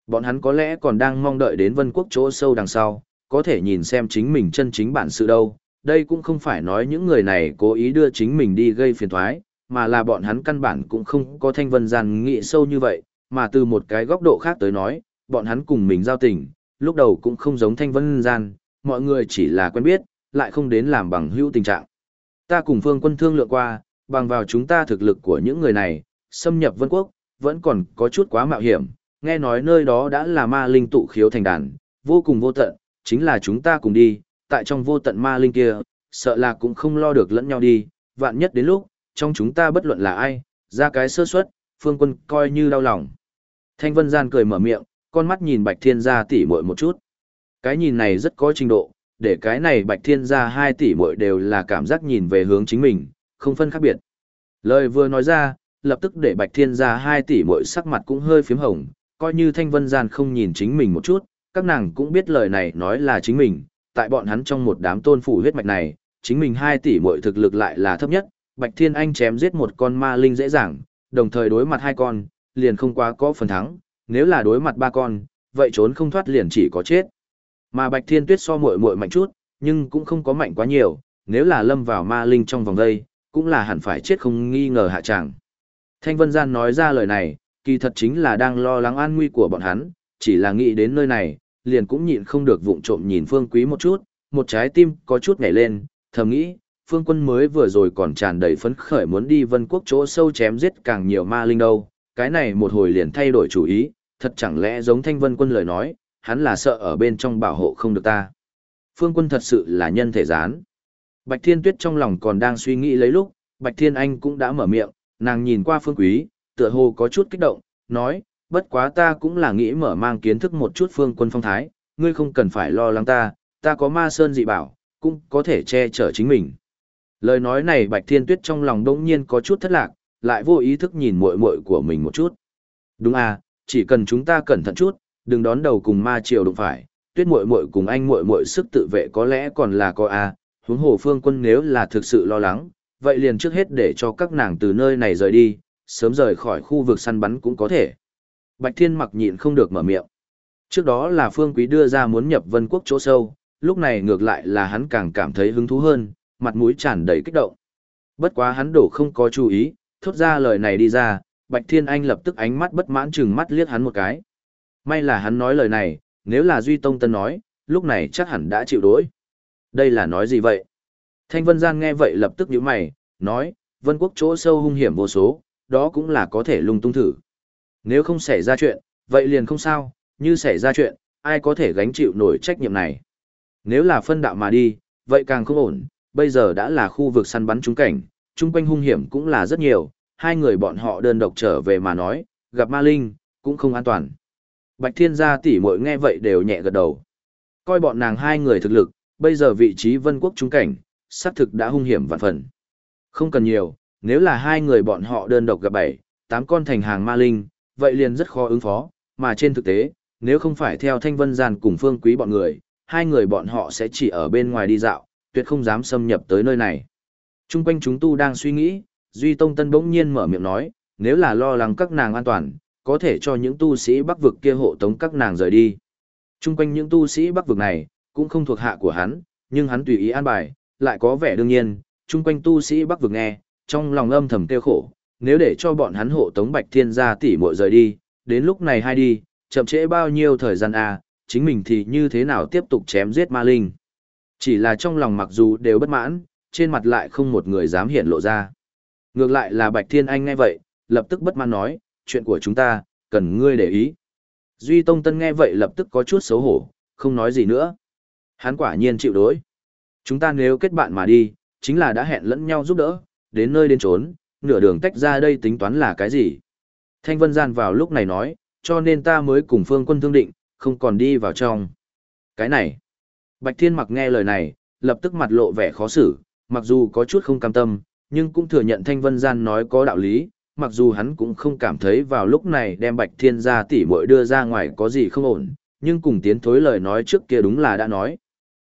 A: Bọn hắn có lẽ còn đang mong đợi đến vân quốc chỗ sâu đằng sau, có thể nhìn xem chính mình chân chính bản sự đâu. Đây cũng không phải nói những người này cố ý đưa chính mình đi gây phiền thoái, mà là bọn hắn căn bản cũng không có thanh vân gian nghị sâu như vậy, mà từ một cái góc độ khác tới nói, bọn hắn cùng mình giao tình, lúc đầu cũng không giống thanh vân gian, mọi người chỉ là quen biết, lại không đến làm bằng hữu tình trạng. Ta cùng phương quân thương lượng qua, bằng vào chúng ta thực lực của những người này, xâm nhập vân quốc, vẫn còn có chút quá mạo hiểm, nghe nói nơi đó đã là ma linh tụ khiếu thành đàn, vô cùng vô tận, chính là chúng ta cùng đi, tại trong vô tận ma linh kia, sợ là cũng không lo được lẫn nhau đi, vạn nhất đến lúc, trong chúng ta bất luận là ai, ra cái sơ suất, phương quân coi như đau lòng. Thanh Vân Gian cười mở miệng, con mắt nhìn Bạch Thiên gia tỷ muội một chút. Cái nhìn này rất có trình độ, để cái này Bạch Thiên gia hai tỷ muội đều là cảm giác nhìn về hướng chính mình, không phân khác biệt. Lời vừa nói ra, lập tức để Bạch Thiên gia hai tỷ muội sắc mặt cũng hơi phím hồng, coi như Thanh Vân Gian không nhìn chính mình một chút, các nàng cũng biết lời này nói là chính mình, tại bọn hắn trong một đám tôn phủ huyết mạch này, chính mình hai tỷ muội thực lực lại là thấp nhất, Bạch Thiên Anh chém giết một con ma linh dễ dàng, đồng thời đối mặt hai con, liền không quá có phần thắng, nếu là đối mặt ba con, vậy trốn không thoát liền chỉ có chết. Mà Bạch Thiên Tuyết so muội muội mạnh chút, nhưng cũng không có mạnh quá nhiều, nếu là lâm vào ma linh trong vòng đây, cũng là hẳn phải chết không nghi ngờ hạ chẳng. Thanh Vân Gian nói ra lời này, kỳ thật chính là đang lo lắng an nguy của bọn hắn, chỉ là nghĩ đến nơi này, liền cũng nhịn không được vụng trộm nhìn Phương Quý một chút, một trái tim có chút nhảy lên, thầm nghĩ, Phương Quân mới vừa rồi còn tràn đầy phấn khởi muốn đi vân quốc chỗ sâu chém giết càng nhiều ma linh đâu, cái này một hồi liền thay đổi chủ ý, thật chẳng lẽ giống Thanh Vân Quân lời nói, hắn là sợ ở bên trong bảo hộ không được ta. Phương Quân thật sự là nhân thể gián. Bạch Thiên Tuyết trong lòng còn đang suy nghĩ lấy lúc, Bạch Thiên Anh cũng đã mở miệng, nàng nhìn qua Phương Quý, tựa hồ có chút kích động, nói, bất quá ta cũng là nghĩ mở mang kiến thức một chút Phương Quân phong thái, ngươi không cần phải lo lắng ta, ta có ma sơn dị bảo, cũng có thể che chở chính mình. Lời nói này Bạch Thiên Tuyết trong lòng đống nhiên có chút thất lạc, lại vô ý thức nhìn muội muội của mình một chút. Đúng à, chỉ cần chúng ta cẩn thận chút, đừng đón đầu cùng ma triều đụng phải, Tuyết muội muội cùng anh muội muội sức tự vệ có lẽ còn là có à, huống hồ Phương Quân nếu là thực sự lo lắng, vậy liền trước hết để cho các nàng từ nơi này rời đi, sớm rời khỏi khu vực săn bắn cũng có thể. Bạch Thiên mặc nhịn không được mở miệng. Trước đó là Phương Quý đưa ra muốn nhập vân quốc chỗ sâu, lúc này ngược lại là hắn càng cảm thấy hứng thú hơn, mặt mũi tràn đầy kích động. Bất quá hắn đổ không có chú ý, thốt ra lời này đi ra, Bạch Thiên Anh lập tức ánh mắt bất mãn chừng mắt liếc hắn một cái. May là hắn nói lời này, nếu là Duy Tông Tân nói, lúc này chắc hẳn đã chịu đối. Đây là nói gì vậy? Thanh Vân Gian nghe vậy lập tức nhíu mày, nói, Vân Quốc chỗ sâu hung hiểm vô số, đó cũng là có thể lung tung thử. Nếu không xảy ra chuyện, vậy liền không sao, như xảy ra chuyện, ai có thể gánh chịu nổi trách nhiệm này. Nếu là phân đạo mà đi, vậy càng không ổn, bây giờ đã là khu vực săn bắn trúng cảnh, chung quanh hung hiểm cũng là rất nhiều, hai người bọn họ đơn độc trở về mà nói, gặp ma linh, cũng không an toàn. Bạch Thiên gia tỷ muội nghe vậy đều nhẹ gật đầu. Coi bọn nàng hai người thực lực, bây giờ vị trí vân quốc trung cảnh, xác thực đã hung hiểm vạn phần. Không cần nhiều, nếu là hai người bọn họ đơn độc gặp bảy, tám con thành hàng ma linh, vậy liền rất khó ứng phó, mà trên thực tế, nếu không phải theo Thanh Vân Gian cùng Phương Quý bọn người, hai người bọn họ sẽ chỉ ở bên ngoài đi dạo, tuyệt không dám xâm nhập tới nơi này. Trung quanh chúng tu đang suy nghĩ, Duy Tông Tân bỗng nhiên mở miệng nói, nếu là lo lắng các nàng an toàn, có thể cho những tu sĩ bắc vực kia hộ tống các nàng rời đi. Trung quanh những tu sĩ bắc vực này, cũng không thuộc hạ của hắn, nhưng hắn tùy ý an bài, lại có vẻ đương nhiên, trung quanh tu sĩ bắc vực nghe, trong lòng âm thầm tiêu khổ, nếu để cho bọn hắn hộ tống Bạch Thiên gia tỷ muội rời đi, đến lúc này hay đi, chậm trễ bao nhiêu thời gian à, chính mình thì như thế nào tiếp tục chém giết ma linh. Chỉ là trong lòng mặc dù đều bất mãn, trên mặt lại không một người dám hiện lộ ra. Ngược lại là Bạch Thiên Anh nghe vậy, lập tức bất mãn nói, chuyện của chúng ta, cần ngươi để ý. Duy Tông Tân nghe vậy lập tức có chút xấu hổ, không nói gì nữa. Hắn quả nhiên chịu đối. Chúng ta nếu kết bạn mà đi, chính là đã hẹn lẫn nhau giúp đỡ, đến nơi đến trốn, nửa đường tách ra đây tính toán là cái gì. Thanh Vân Gian vào lúc này nói, cho nên ta mới cùng phương quân thương định, không còn đi vào trong. Cái này, Bạch Thiên mặc nghe lời này, lập tức mặt lộ vẻ khó xử, mặc dù có chút không cam tâm, nhưng cũng thừa nhận Thanh Vân Gian nói có đạo lý, mặc dù hắn cũng không cảm thấy vào lúc này đem Bạch Thiên gia tỷ muội đưa ra ngoài có gì không ổn, nhưng cùng tiến thối lời nói trước kia đúng là đã nói.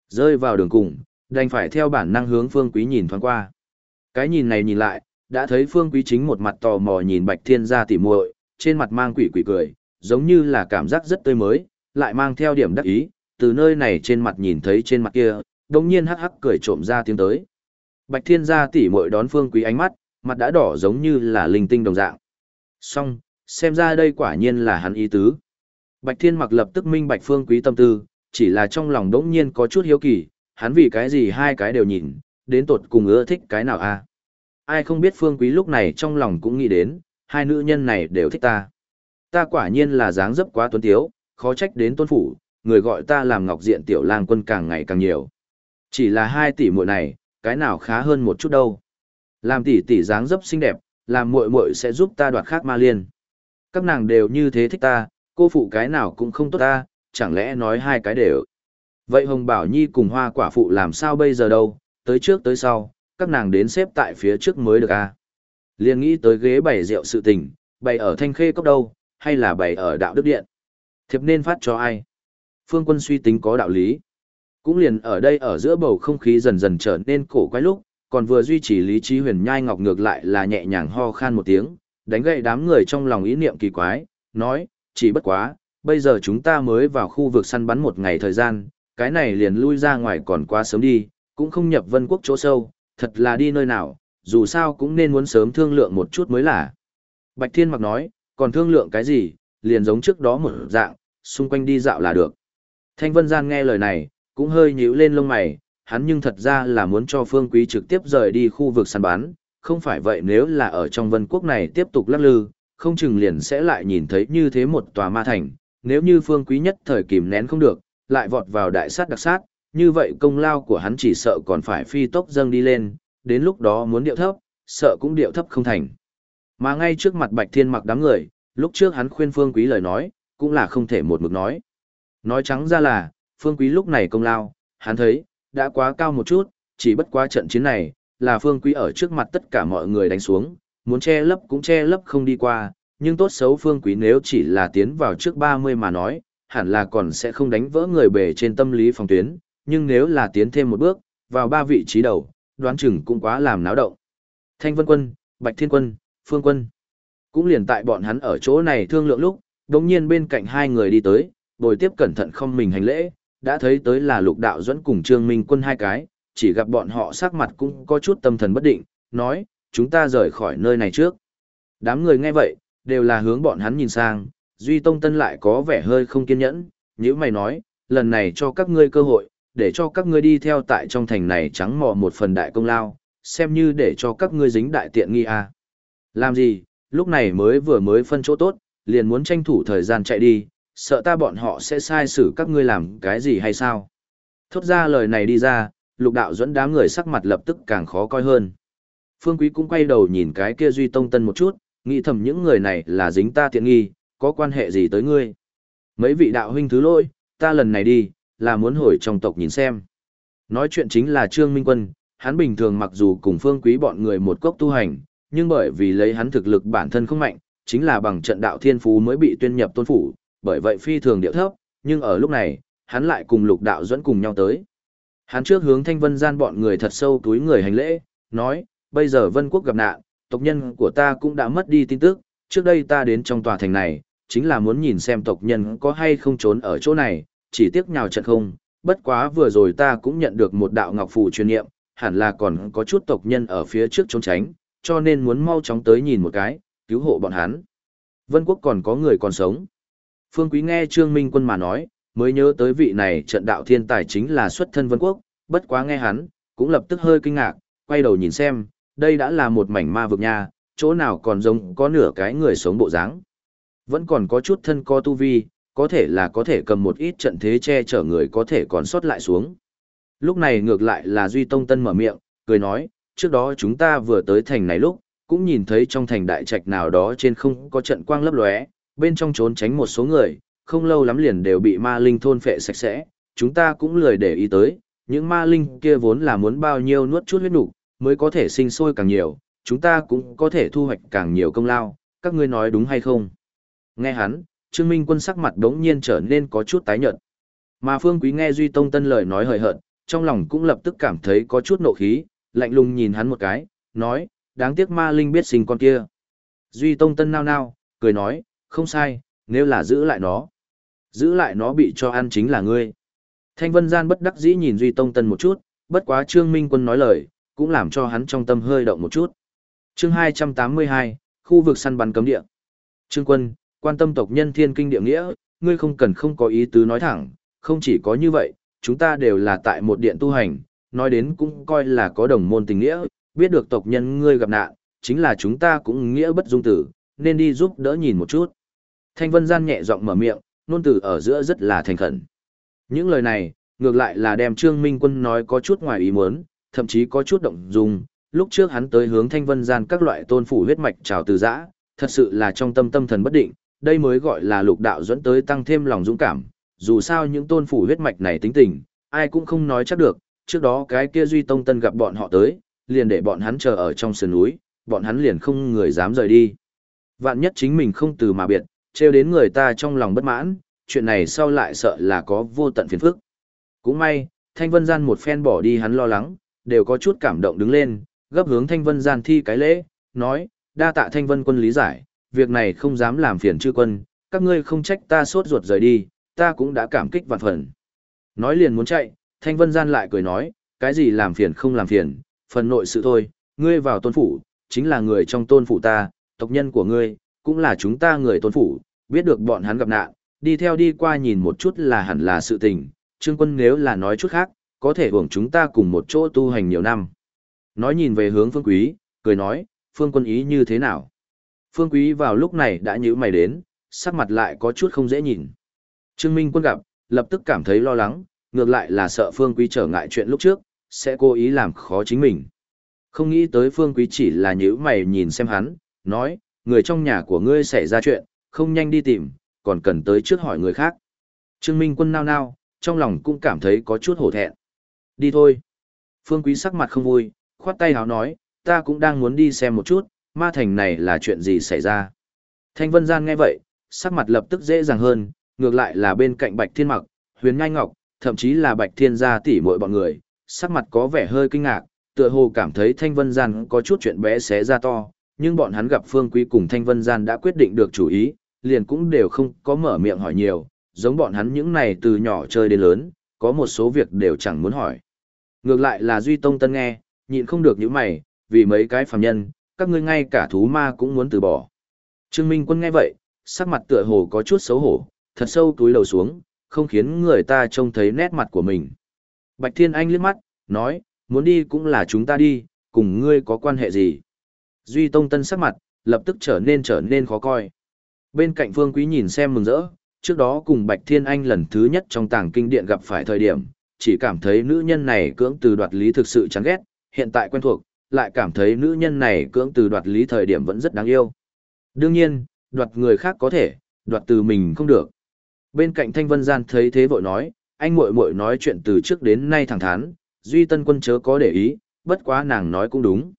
A: Rơi vào đường cùng, đành phải theo bản năng hướng Phương Quý nhìn thoáng qua. Cái nhìn này nhìn lại, đã thấy Phương Quý chính một mặt tò mò nhìn Bạch Thiên gia tỷ muội, trên mặt mang quỷ quỷ cười, giống như là cảm giác rất tươi mới, lại mang theo điểm đắc ý, từ nơi này trên mặt nhìn thấy trên mặt kia, đồng nhiên hắc hắc cười trộm ra tiếng tới. Bạch Thiên gia tỷ muội đón Phương Quý ánh mắt, mặt đã đỏ giống như là linh tinh đồng dạng. Xong, xem ra đây quả nhiên là hắn ý tứ. Bạch Thiên mặc lập tức minh Bạch Phương Quý tâm tư, chỉ là trong lòng đỗng nhiên có chút hiếu kỳ, hắn vì cái gì hai cái đều nhìn, đến tột cùng ưa thích cái nào a? Ai không biết Phương Quý lúc này trong lòng cũng nghĩ đến, hai nữ nhân này đều thích ta. Ta quả nhiên là dáng dấp quá tuấn tiếu, khó trách đến tôn phủ, người gọi ta làm ngọc diện tiểu lang quân càng ngày càng nhiều. Chỉ là hai tỷ muội này, cái nào khá hơn một chút đâu. Làm tỷ tỷ dáng dấp xinh đẹp, làm muội muội sẽ giúp ta đoạt khác ma liên. Các nàng đều như thế thích ta, cô phụ cái nào cũng không tốt ta, chẳng lẽ nói hai cái đều. Vậy Hồng Bảo Nhi cùng hoa quả phụ làm sao bây giờ đâu, tới trước tới sau, các nàng đến xếp tại phía trước mới được à. Liên nghĩ tới ghế bày rượu sự tình, bày ở thanh khê cốc đâu, hay là bày ở đạo đức điện. Thiệp nên phát cho ai? Phương quân suy tính có đạo lý. Cũng liền ở đây ở giữa bầu không khí dần dần trở nên cổ quái lúc, còn vừa duy trì lý trí huyền nhai ngọc ngược lại là nhẹ nhàng ho khan một tiếng, đánh gậy đám người trong lòng ý niệm kỳ quái, nói, chỉ bất quá, bây giờ chúng ta mới vào khu vực săn bắn một ngày thời gian, cái này liền lui ra ngoài còn quá sớm đi, cũng không nhập vân quốc chỗ sâu, thật là đi nơi nào, dù sao cũng nên muốn sớm thương lượng một chút mới là. Bạch Thiên Mặc nói, còn thương lượng cái gì, liền giống trước đó một dạng, xung quanh đi dạo là được. Thanh Vân Gian nghe lời này, cũng hơi nhíu lên lông mày, hắn nhưng thật ra là muốn cho Phương Quý trực tiếp rời đi khu vực săn bán không phải vậy nếu là ở trong vân quốc này tiếp tục lắc lư, không chừng liền sẽ lại nhìn thấy như thế một tòa ma thành, nếu như Phương Quý nhất thời kìm nén không được, lại vọt vào đại sát đặc sát, như vậy công lao của hắn chỉ sợ còn phải phi tốc dâng đi lên, đến lúc đó muốn điệu thấp, sợ cũng điệu thấp không thành. Mà ngay trước mặt Bạch Thiên mặc đám người, lúc trước hắn khuyên Phương Quý lời nói, cũng là không thể một mực nói. Nói trắng ra là, Phương Quý lúc này công lao, hắn thấy, đã quá cao một chút, chỉ bất quá trận chiến này, là Phương Quý ở trước mặt tất cả mọi người đánh xuống, muốn che lấp cũng che lấp không đi qua, nhưng tốt xấu Phương Quý nếu chỉ là tiến vào trước 30 mà nói, hẳn là còn sẽ không đánh vỡ người bề trên tâm lý phòng tuyến, nhưng nếu là tiến thêm một bước, vào ba vị trí đầu, đoán chừng cũng quá làm náo động. Thanh Vân Quân, Bạch Thiên Quân, Phương Quân. Cũng liền tại bọn hắn ở chỗ này thương lượng lúc, đồng nhiên bên cạnh hai người đi tới, bồi tiếp cẩn thận không mình hành lễ, đã thấy tới là lục đạo dẫn cùng Trương Minh Quân hai cái, chỉ gặp bọn họ sắc mặt cũng có chút tâm thần bất định, nói, chúng ta rời khỏi nơi này trước. Đám người nghe vậy, đều là hướng bọn hắn nhìn sang, Duy Tông Tân lại có vẻ hơi không kiên nhẫn, nếu mày nói, lần này cho các ngươi cơ hội, để cho các ngươi đi theo tại trong thành này trắng mò một phần đại công lao, xem như để cho các ngươi dính đại tiện nghi à. Làm gì, lúc này mới vừa mới phân chỗ tốt, liền muốn tranh thủ thời gian chạy đi, sợ ta bọn họ sẽ sai xử các ngươi làm cái gì hay sao. Thốt ra lời này đi ra, lục đạo dẫn đám người sắc mặt lập tức càng khó coi hơn. Phương Quý cũng quay đầu nhìn cái kia Duy Tông Tân một chút, nghĩ thầm những người này là dính ta tiện nghi, có quan hệ gì tới ngươi. Mấy vị đạo huynh thứ lỗi, ta lần này đi, là muốn hồi trong tộc nhìn xem. Nói chuyện chính là Trương Minh Quân, hắn bình thường mặc dù cùng phương quý bọn người một cốc tu hành, nhưng bởi vì lấy hắn thực lực bản thân không mạnh, chính là bằng trận đạo thiên phú mới bị tuyên nhập tôn phủ, bởi vậy phi thường điệu thấp, nhưng ở lúc này, hắn lại cùng lục đạo dẫn cùng nhau tới. Hắn trước hướng thanh vân gian bọn người thật sâu túi người hành lễ, nói, bây giờ vân quốc gặp nạn, tộc nhân của ta cũng đã mất đi tin tức, trước đây ta đến trong tòa thành này, chính là muốn nhìn xem tộc nhân có hay không trốn ở chỗ này, chỉ tiếc nhào trận không, bất quá vừa rồi ta cũng nhận được một đạo ngọc phù truyền niệm, hẳn là còn có chút tộc nhân ở phía trước trốn tránh, cho nên muốn mau chóng tới nhìn một cái, cứu hộ bọn hắn. Vân quốc còn có người còn sống. Phương Quý nghe Trương Minh Quân mà nói, mới nhớ tới vị này trận đạo thiên tài chính là xuất thân Vân quốc, bất quá nghe hắn, cũng lập tức hơi kinh ngạc, quay đầu nhìn xem, đây đã là một mảnh ma vực nha, chỗ nào còn giống có nửa cái người sống bộ dáng. Vẫn còn có chút thân co tu vi, có thể là có thể cầm một ít trận thế che chở người có thể còn sót lại xuống. Lúc này ngược lại là Duy Tông Tân mở miệng, cười nói, trước đó chúng ta vừa tới thành này lúc, cũng nhìn thấy trong thành đại trạch nào đó trên không có trận quang lấp lóe, bên trong trốn tránh một số người, không lâu lắm liền đều bị ma linh thôn phệ sạch sẽ, chúng ta cũng lười để ý tới, những ma linh kia vốn là muốn bao nhiêu nuốt chút huyết nục mới có thể sinh sôi càng nhiều, chúng ta cũng có thể thu hoạch càng nhiều công lao, các ngươi nói đúng hay không? Nghe hắn, Trương Minh Quân sắc mặt đống nhiên trở nên có chút tái nhợt. Mà Phương Quý nghe Duy Tông Tân lời nói hời hợt, trong lòng cũng lập tức cảm thấy có chút nộ khí, lạnh lùng nhìn hắn một cái, nói, đáng tiếc ma linh biết sinh con kia. Duy Tông Tân nao nao, cười nói, không sai, nếu là giữ lại nó. Giữ lại nó bị cho ăn chính là ngươi. Thanh Vân Gian bất đắc dĩ nhìn Duy Tông Tân một chút, bất quá Trương Minh Quân nói lời, cũng làm cho hắn trong tâm hơi động một chút. Chương 282, khu vực săn bắn cấm địa. Trương Quân, quan tâm tộc nhân thiên kinh địa nghĩa, ngươi không cần không có ý tứ nói thẳng, không chỉ có như vậy, chúng ta đều là tại một điện tu hành, nói đến cũng coi là có đồng môn tình nghĩa, biết được tộc nhân ngươi gặp nạn, chính là chúng ta cũng nghĩa bất dung tử, nên đi giúp đỡ nhìn một chút. Thanh Vân Gian nhẹ giọng mở miệng, nôn từ ở giữa rất là thành khẩn. Những lời này, ngược lại là đem Trương Minh Quân nói có chút ngoài ý muốn, thậm chí có chút động dung. Lúc trước hắn tới hướng Thanh Vân Gian các loại tôn phủ huyết mạch trào từ giã, thật sự là trong tâm tâm thần bất định, đây mới gọi là lục đạo dẫn tới tăng thêm lòng dũng cảm. Dù sao những tôn phủ huyết mạch này tính tình, ai cũng không nói chắc được, trước đó cái kia Duy Tông Tân gặp bọn họ tới, liền để bọn hắn chờ ở trong sườn núi, bọn hắn liền không người dám rời đi. Vạn nhất chính mình không từ mà biệt, trêu đến người ta trong lòng bất mãn, chuyện này sau lại sợ là có vô tận phiền phức. Cũng may, Thanh Vân Gian một phen bỏ đi hắn lo lắng, đều có chút cảm động đứng lên, gấp hướng Thanh Vân Gian thi cái lễ, nói, đa tạ Thanh Vân quân lý giải, việc này không dám làm phiền chư quân, các ngươi không trách ta sốt ruột rời đi, ta cũng đã cảm kích vạn phần. Nói liền muốn chạy, Thanh Vân Gian lại cười nói, cái gì làm phiền không làm phiền, phần nội sự thôi, ngươi vào tôn phủ, chính là người trong tôn phủ ta, tộc nhân của ngươi, cũng là chúng ta người tôn phủ, biết được bọn hắn gặp nạn, đi theo đi qua nhìn một chút là hẳn là sự tình, trương quân nếu là nói chút khác, có thể hưởng chúng ta cùng một chỗ tu hành nhiều năm. Nói nhìn về hướng phương quý, cười nói, phương quân ý như thế nào? Phương quý vào lúc này đã nhữ mày đến, sắc mặt lại có chút không dễ nhìn. Trương Minh quân gặp, lập tức cảm thấy lo lắng, ngược lại là sợ phương quý trở ngại chuyện lúc trước, sẽ cố ý làm khó chính mình. Không nghĩ tới phương quý chỉ là nhữ mày nhìn xem hắn, nói, người trong nhà của ngươi xảy ra chuyện, không nhanh đi tìm, còn cần tới trước hỏi người khác. Trương Minh quân nao nao, trong lòng cũng cảm thấy có chút hổ thẹn. Đi thôi. Phương quý sắc mặt không vui, khoát tay háo nói, ta cũng đang muốn đi xem một chút, ma thành này là chuyện gì xảy ra. Thanh Vân Gian nghe vậy, sắc mặt lập tức dễ dàng hơn, ngược lại là bên cạnh Bạch Thiên Mặc, Huyền Ngai Ngọc, thậm chí là Bạch Thiên gia tỷ muội bọn người, sắc mặt có vẻ hơi kinh ngạc, tựa hồ cảm thấy Thanh Vân Gian có chút chuyện bé xé ra to, nhưng bọn hắn gặp Phương Quý cùng Thanh Vân Gian đã quyết định được chủ ý, liền cũng đều không có mở miệng hỏi nhiều, giống bọn hắn những này từ nhỏ chơi đến lớn, có một số việc đều chẳng muốn hỏi. Ngược lại là Duy Tông Tân nghe, nhịn không được những mày, vì mấy cái phàm nhân, các ngươi ngay cả thú ma cũng muốn từ bỏ. Trương Minh Quân nghe vậy, sắc mặt tựa hồ có chút xấu hổ, thật sâu túi đầu xuống, không khiến người ta trông thấy nét mặt của mình. Bạch Thiên Anh liếc mắt, nói, muốn đi cũng là chúng ta đi, cùng ngươi có quan hệ gì. Duy Tông Tân sắc mặt, lập tức trở nên trở nên khó coi. Bên cạnh Phương Quý nhìn xem mừng rỡ, trước đó cùng Bạch Thiên Anh lần thứ nhất trong tàng kinh điện gặp phải thời điểm, chỉ cảm thấy nữ nhân này cưỡng từ đoạt lý thực sự chán ghét, hiện tại quen thuộc, lại cảm thấy nữ nhân này cưỡng từ đoạt lý thời điểm vẫn rất đáng yêu. Đương nhiên, đoạt người khác có thể, đoạt từ mình không được. Bên cạnh Thanh Vân Gian thấy thế vội nói, anh muội muội nói chuyện từ trước đến nay thẳng thắn, Duy Tân Quân chớ có để ý, bất quá nàng nói cũng đúng.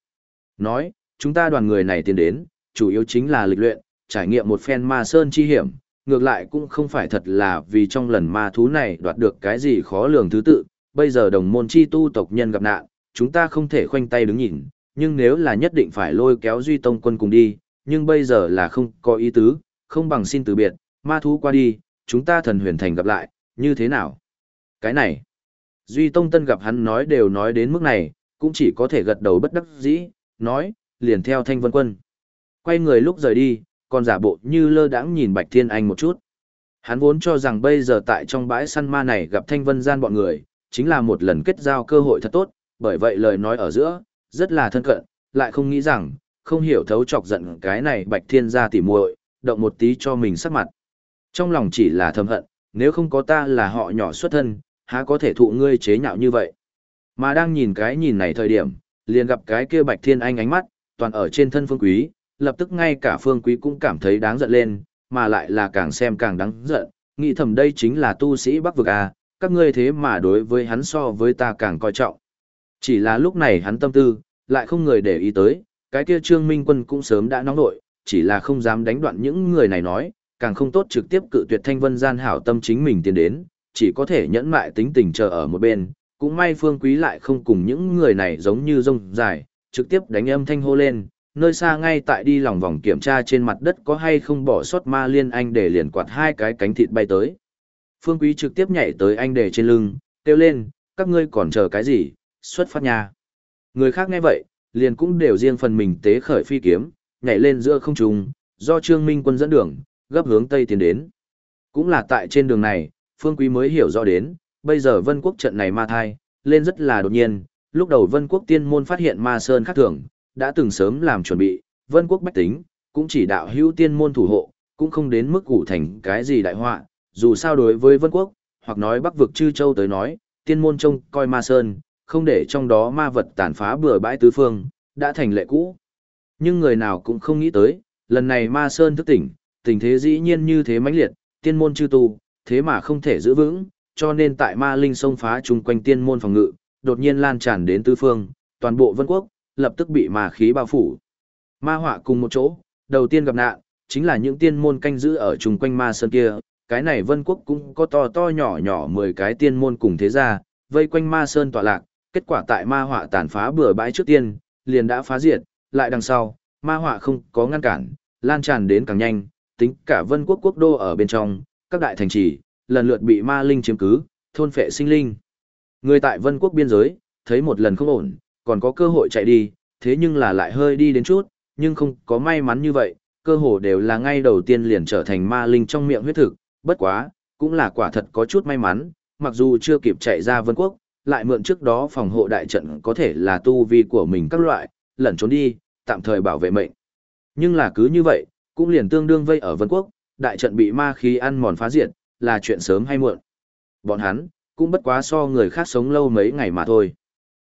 A: Nói, chúng ta đoàn người này tiến đến, chủ yếu chính là lịch luyện, trải nghiệm một phen ma sơn chi hiểm, ngược lại cũng không phải thật là vì trong lần ma thú này đoạt được cái gì khó lường thứ tự, bây giờ đồng môn chi tu tộc nhân gặp nạn, chúng ta không thể khoanh tay đứng nhìn, nhưng nếu là nhất định phải lôi kéo Duy Tông quân cùng đi, nhưng bây giờ là không có ý tứ, không bằng xin từ biệt, ma thú qua đi, chúng ta thần huyền thành gặp lại, như thế nào? Cái này, Duy Tông Tân gặp hắn nói đều nói đến mức này, cũng chỉ có thể gật đầu bất đắc dĩ, nói, liền theo thanh vân quân. Quay người lúc rời đi, còn giả bộ như lơ đãng nhìn Bạch Thiên Anh một chút. Hắn vốn cho rằng bây giờ tại trong bãi săn ma này gặp thanh vân gian bọn người, chính là một lần kết giao cơ hội thật tốt, bởi vậy lời nói ở giữa, rất là thân cận, lại không nghĩ rằng, không hiểu thấu chọc giận cái này Bạch Thiên gia tỉ muội, động một tí cho mình sắc mặt. Trong lòng chỉ là thầm hận, nếu không có ta là họ nhỏ xuất thân, há có thể thụ ngươi chế nhạo như vậy. Mà đang nhìn cái nhìn này thời điểm, liền gặp cái kia Bạch Thiên Anh ánh mắt, toàn ở trên thân Phương Quý, lập tức ngay cả Phương Quý cũng cảm thấy đáng giận lên, mà lại là càng xem càng đáng giận, nghĩ thầm đây chính là tu sĩ Bắc vực à, các ngươi thế mà đối với hắn so với ta càng coi trọng. Chỉ là lúc này hắn tâm tư, lại không người để ý tới, cái kia Trương Minh Quân cũng sớm đã nóng nội, chỉ là không dám đánh đoạn những người này nói, càng không tốt trực tiếp cự tuyệt thanh vân gian hảo tâm chính mình tiến đến, chỉ có thể nhẫn mại tính tình chờ ở một bên, cũng may phương quý lại không cùng những người này giống như rông dài, trực tiếp đánh âm thanh hô lên, nơi xa ngay tại đi lòng vòng kiểm tra trên mặt đất có hay không bỏ sót ma liên anh để liền quạt hai cái cánh thịt bay tới. Phương quý trực tiếp nhảy tới anh để trên lưng, kêu lên, các ngươi còn chờ cái gì, xuất phát nha. Người khác nghe vậy, liền cũng đều riêng phần mình tế khởi phi kiếm, nhảy lên giữa không trung, do Trương Minh quân dẫn đường, gấp hướng tây tiến đến. Cũng là tại trên đường này, Phương Quý mới hiểu rõ đến, bây giờ Vân Quốc trận này ma thai, lên rất là đột nhiên, lúc đầu Vân Quốc tiên môn phát hiện ma sơn khác thường, đã từng sớm làm chuẩn bị, Vân Quốc bách tính, cũng chỉ đạo hữu tiên môn thủ hộ, cũng không đến mức củ thành cái gì đại họa, dù sao đối với Vân Quốc, hoặc nói Bắc vực chư châu tới nói, tiên môn trông coi ma sơn, không để trong đó ma vật tàn phá bừa bãi tứ phương, đã thành lệ cũ. Nhưng người nào cũng không nghĩ tới, lần này ma sơn thức tỉnh, tình thế dĩ nhiên như thế mãnh liệt, tiên môn chư tu, thế mà không thể giữ vững, cho nên tại ma linh sông phá chung quanh tiên môn phòng ngự, đột nhiên lan tràn đến tứ phương, toàn bộ vân quốc, lập tức bị ma khí bao phủ. Ma họa cùng một chỗ, đầu tiên gặp nạn, chính là những tiên môn canh giữ ở chung quanh ma sơn kia, cái này vân quốc cũng có to to nhỏ nhỏ 10 cái tiên môn cùng thế gia, vây quanh ma sơn tọa lạc, kết quả tại ma họa tàn phá bừa bãi trước tiên, liền đã phá diệt, lại đằng sau, ma họa không có ngăn cản, lan tràn đến càng nhanh, tính cả vân quốc quốc đô ở bên trong, các đại thành trì, lần lượt bị ma linh chiếm cứ, thôn phệ sinh linh. Người tại vân quốc biên giới, thấy một lần không ổn, còn có cơ hội chạy đi, thế nhưng là lại hơi đi đến chút, nhưng không có may mắn như vậy, cơ hồ đều là ngay đầu tiên liền trở thành ma linh trong miệng huyết thực, bất quá, cũng là quả thật có chút may mắn, mặc dù chưa kịp chạy ra vân quốc, lại mượn trước đó phòng hộ đại trận có thể là tu vi của mình các loại, lẩn trốn đi, tạm thời bảo vệ mệnh. Nhưng là cứ như vậy, cũng liền tương đương vây ở vân quốc, đại trận bị ma khí ăn mòn phá diệt, là chuyện sớm hay muộn. Bọn hắn, cũng bất quá so người khác sống lâu mấy ngày mà thôi.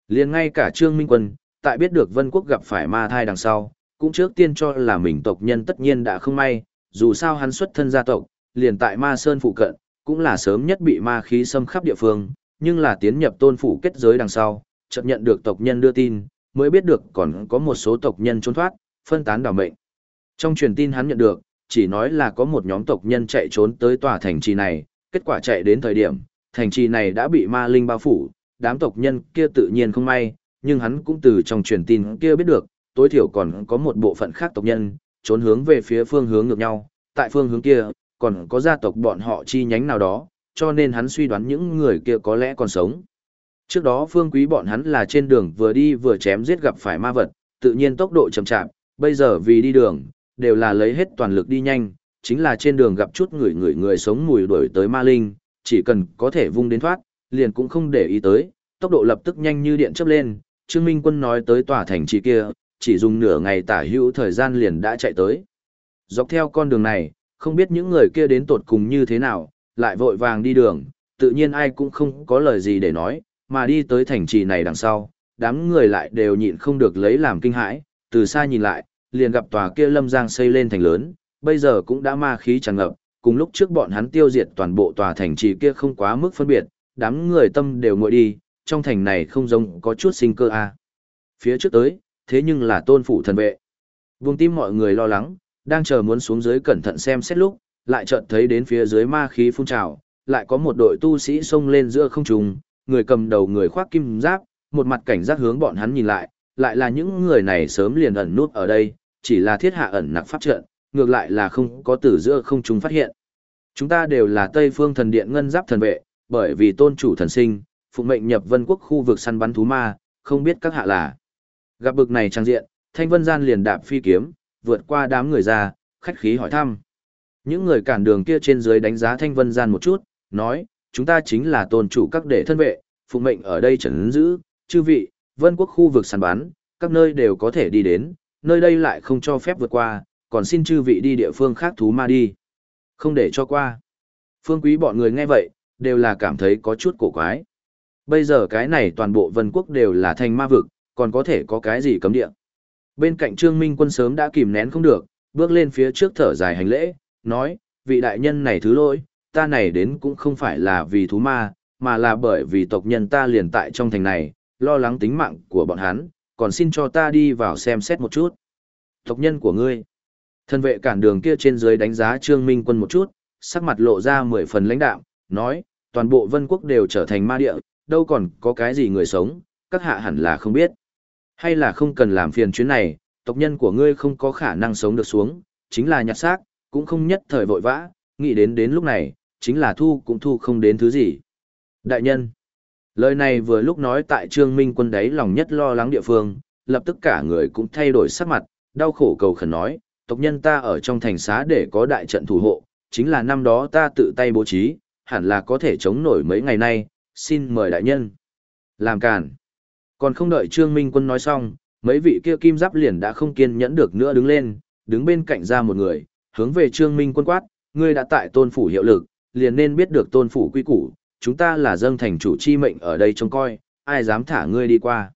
A: Liền ngay cả Trương Minh Quân, tại biết được Vân Quốc gặp phải ma thai đằng sau, cũng trước tiên cho là mình tộc nhân tất nhiên đã không may, dù sao hắn xuất thân gia tộc, liền tại Ma Sơn phụ cận, cũng là sớm nhất bị ma khí xâm khắp địa phương, nhưng là tiến nhập tôn phủ kết giới đằng sau, chợt nhận được tộc nhân đưa tin, mới biết được còn có một số tộc nhân trốn thoát, phân tán đảo mệnh. Trong truyền tin hắn nhận được, chỉ nói là có một nhóm tộc nhân chạy trốn tới tòa thành trì này, kết quả chạy đến thời điểm, thành trì này đã bị ma linh bao phủ, đám tộc nhân kia tự nhiên không may, nhưng hắn cũng từ trong truyền tin kia biết được, tối thiểu còn có một bộ phận khác tộc nhân, trốn hướng về phía phương hướng ngược nhau, tại phương hướng kia, còn có gia tộc bọn họ chi nhánh nào đó, cho nên hắn suy đoán những người kia có lẽ còn sống. Trước đó phương quý bọn hắn là trên đường vừa đi vừa chém giết gặp phải ma vật, tự nhiên tốc độ chậm chạp, bây giờ vì đi đường, đều là lấy hết toàn lực đi nhanh, chính là trên đường gặp chút người người người sống mùi đuổi tới ma linh, chỉ cần có thể vung đến thoát, liền cũng không để ý tới, tốc độ lập tức nhanh như điện chớp lên, Trương Minh Quân nói tới tòa thành trì kia, chỉ dùng nửa ngày tả hữu thời gian liền đã chạy tới. Dọc theo con đường này, không biết những người kia đến tột cùng như thế nào, lại vội vàng đi đường, tự nhiên ai cũng không có lời gì để nói, mà đi tới thành trì này đằng sau, đám người lại đều nhịn không được lấy làm kinh hãi, từ xa nhìn lại, liền gặp tòa kia lâm giang xây lên thành lớn, bây giờ cũng đã ma khí tràn ngập, cùng lúc trước bọn hắn tiêu diệt toàn bộ tòa thành trì kia không quá mức phân biệt, đám người tâm đều ngồi đi, trong thành này không giống có chút sinh cơ a. À. phía trước tới, thế nhưng là tôn phủ thần vệ. Vùng tim mọi người lo lắng, đang chờ muốn xuống dưới cẩn thận xem xét lúc, lại chợt thấy đến phía dưới ma khí phun trào, lại có một đội tu sĩ xông lên giữa không trung, người cầm đầu người khoác kim giáp, một mặt cảnh giác hướng bọn hắn nhìn lại, lại là những người này sớm liền ẩn nút ở đây, chỉ là thiết hạ ẩn nặc pháp trận, ngược lại là không có từ giữa không chúng phát hiện. Chúng ta đều là Tây Phương Thần Điện ngân giáp thần vệ, bởi vì tôn chủ thần sinh, phụ mệnh nhập vân quốc khu vực săn bắn thú ma, không biết các hạ là. Gặp bực này trang diện, Thanh Vân Gian liền đạp phi kiếm, vượt qua đám người ra, khách khí hỏi thăm. Những người cản đường kia trên dưới đánh giá Thanh Vân Gian một chút, nói, chúng ta chính là tôn chủ các đệ thân vệ, phụ mệnh ở đây trấn giữ, chư vị, vân quốc khu vực săn bắn, các nơi đều có thể đi đến, nơi đây lại không cho phép vượt qua, còn xin chư vị đi địa phương khác thú ma đi. Không để cho qua. Phương quý bọn người nghe vậy, đều là cảm thấy có chút cổ quái. Bây giờ cái này toàn bộ vân quốc đều là thành ma vực, còn có thể có cái gì cấm địa. Bên cạnh Trương Minh quân sớm đã kìm nén không được, bước lên phía trước thở dài hành lễ, nói, vị đại nhân này thứ lỗi, ta này đến cũng không phải là vì thú ma, mà là bởi vì tộc nhân ta liền tại trong thành này, lo lắng tính mạng của bọn hắn, còn xin cho ta đi vào xem xét một chút. Tộc nhân của ngươi. Thân vệ cản đường kia trên dưới đánh giá Trương Minh quân một chút, sắc mặt lộ ra mười phần lãnh đạo, nói, toàn bộ vân quốc đều trở thành ma địa, đâu còn có cái gì người sống, các hạ hẳn là không biết. Hay là không cần làm phiền chuyến này, tộc nhân của ngươi không có khả năng sống được xuống, chính là nhặt xác, cũng không nhất thời vội vã, nghĩ đến đến lúc này, chính là thu cũng thu không đến thứ gì. Đại nhân, lời này vừa lúc nói tại Trương Minh quân đấy lòng nhất lo lắng địa phương, lập tức cả người cũng thay đổi sắc mặt, đau khổ cầu khẩn nói, tộc nhân ta ở trong thành xá để có đại trận thủ hộ, chính là năm đó ta tự tay bố trí, hẳn là có thể chống nổi mấy ngày nay, xin mời đại nhân. Làm càn. Còn không đợi Trương Minh quân nói xong, mấy vị kia kim giáp liền đã không kiên nhẫn được nữa đứng lên, đứng bên cạnh ra một người, hướng về Trương Minh quân quát, ngươi đã tại tôn phủ hiệu lực, liền nên biết được tôn phủ quy củ, chúng ta là dâng thành chủ chi mệnh ở đây trông coi, ai dám thả ngươi đi qua.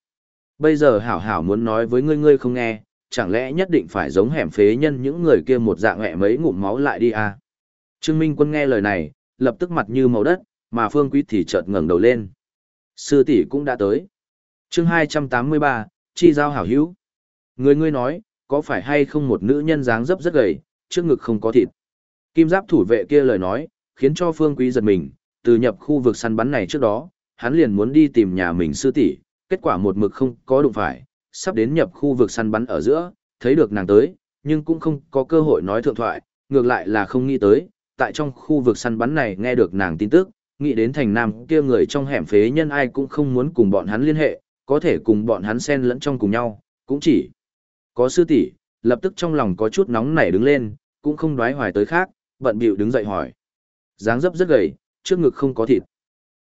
A: Bây giờ hảo hảo muốn nói với ngươi ngươi không nghe, chẳng lẽ nhất định phải giống hẻm phế nhân những người kia một dạng mẹ mấy ngụm máu lại đi à? Trương Minh quân nghe lời này, lập tức mặt như màu đất, mà Phương Quý thì chợt ngẩng đầu lên. Sư tỷ cũng đã tới. Chương 283, chi giao hảo hữu. Người ngươi nói, có phải hay không một nữ nhân dáng dấp rất gầy, trước ngực không có thịt. Kim giáp thủ vệ kia lời nói, khiến cho Phương Quý giật mình, từ nhập khu vực săn bắn này trước đó, hắn liền muốn đi tìm nhà mình sư tỷ, kết quả một mực không có đụng phải, sắp đến nhập khu vực săn bắn ở giữa, thấy được nàng tới, nhưng cũng không có cơ hội nói thượng thoại, ngược lại là không nghĩ tới, tại trong khu vực săn bắn này nghe được nàng tin tức, nghĩ đến thành nam kia người trong hẻm phế nhân ai cũng không muốn cùng bọn hắn liên hệ, có thể cùng bọn hắn xen lẫn trong cùng nhau, cũng chỉ có sư tỷ, lập tức trong lòng có chút nóng nảy đứng lên, cũng không đoái hoài tới khác, bận bịu đứng dậy hỏi. dáng dấp rất gầy, trước ngực không có thịt.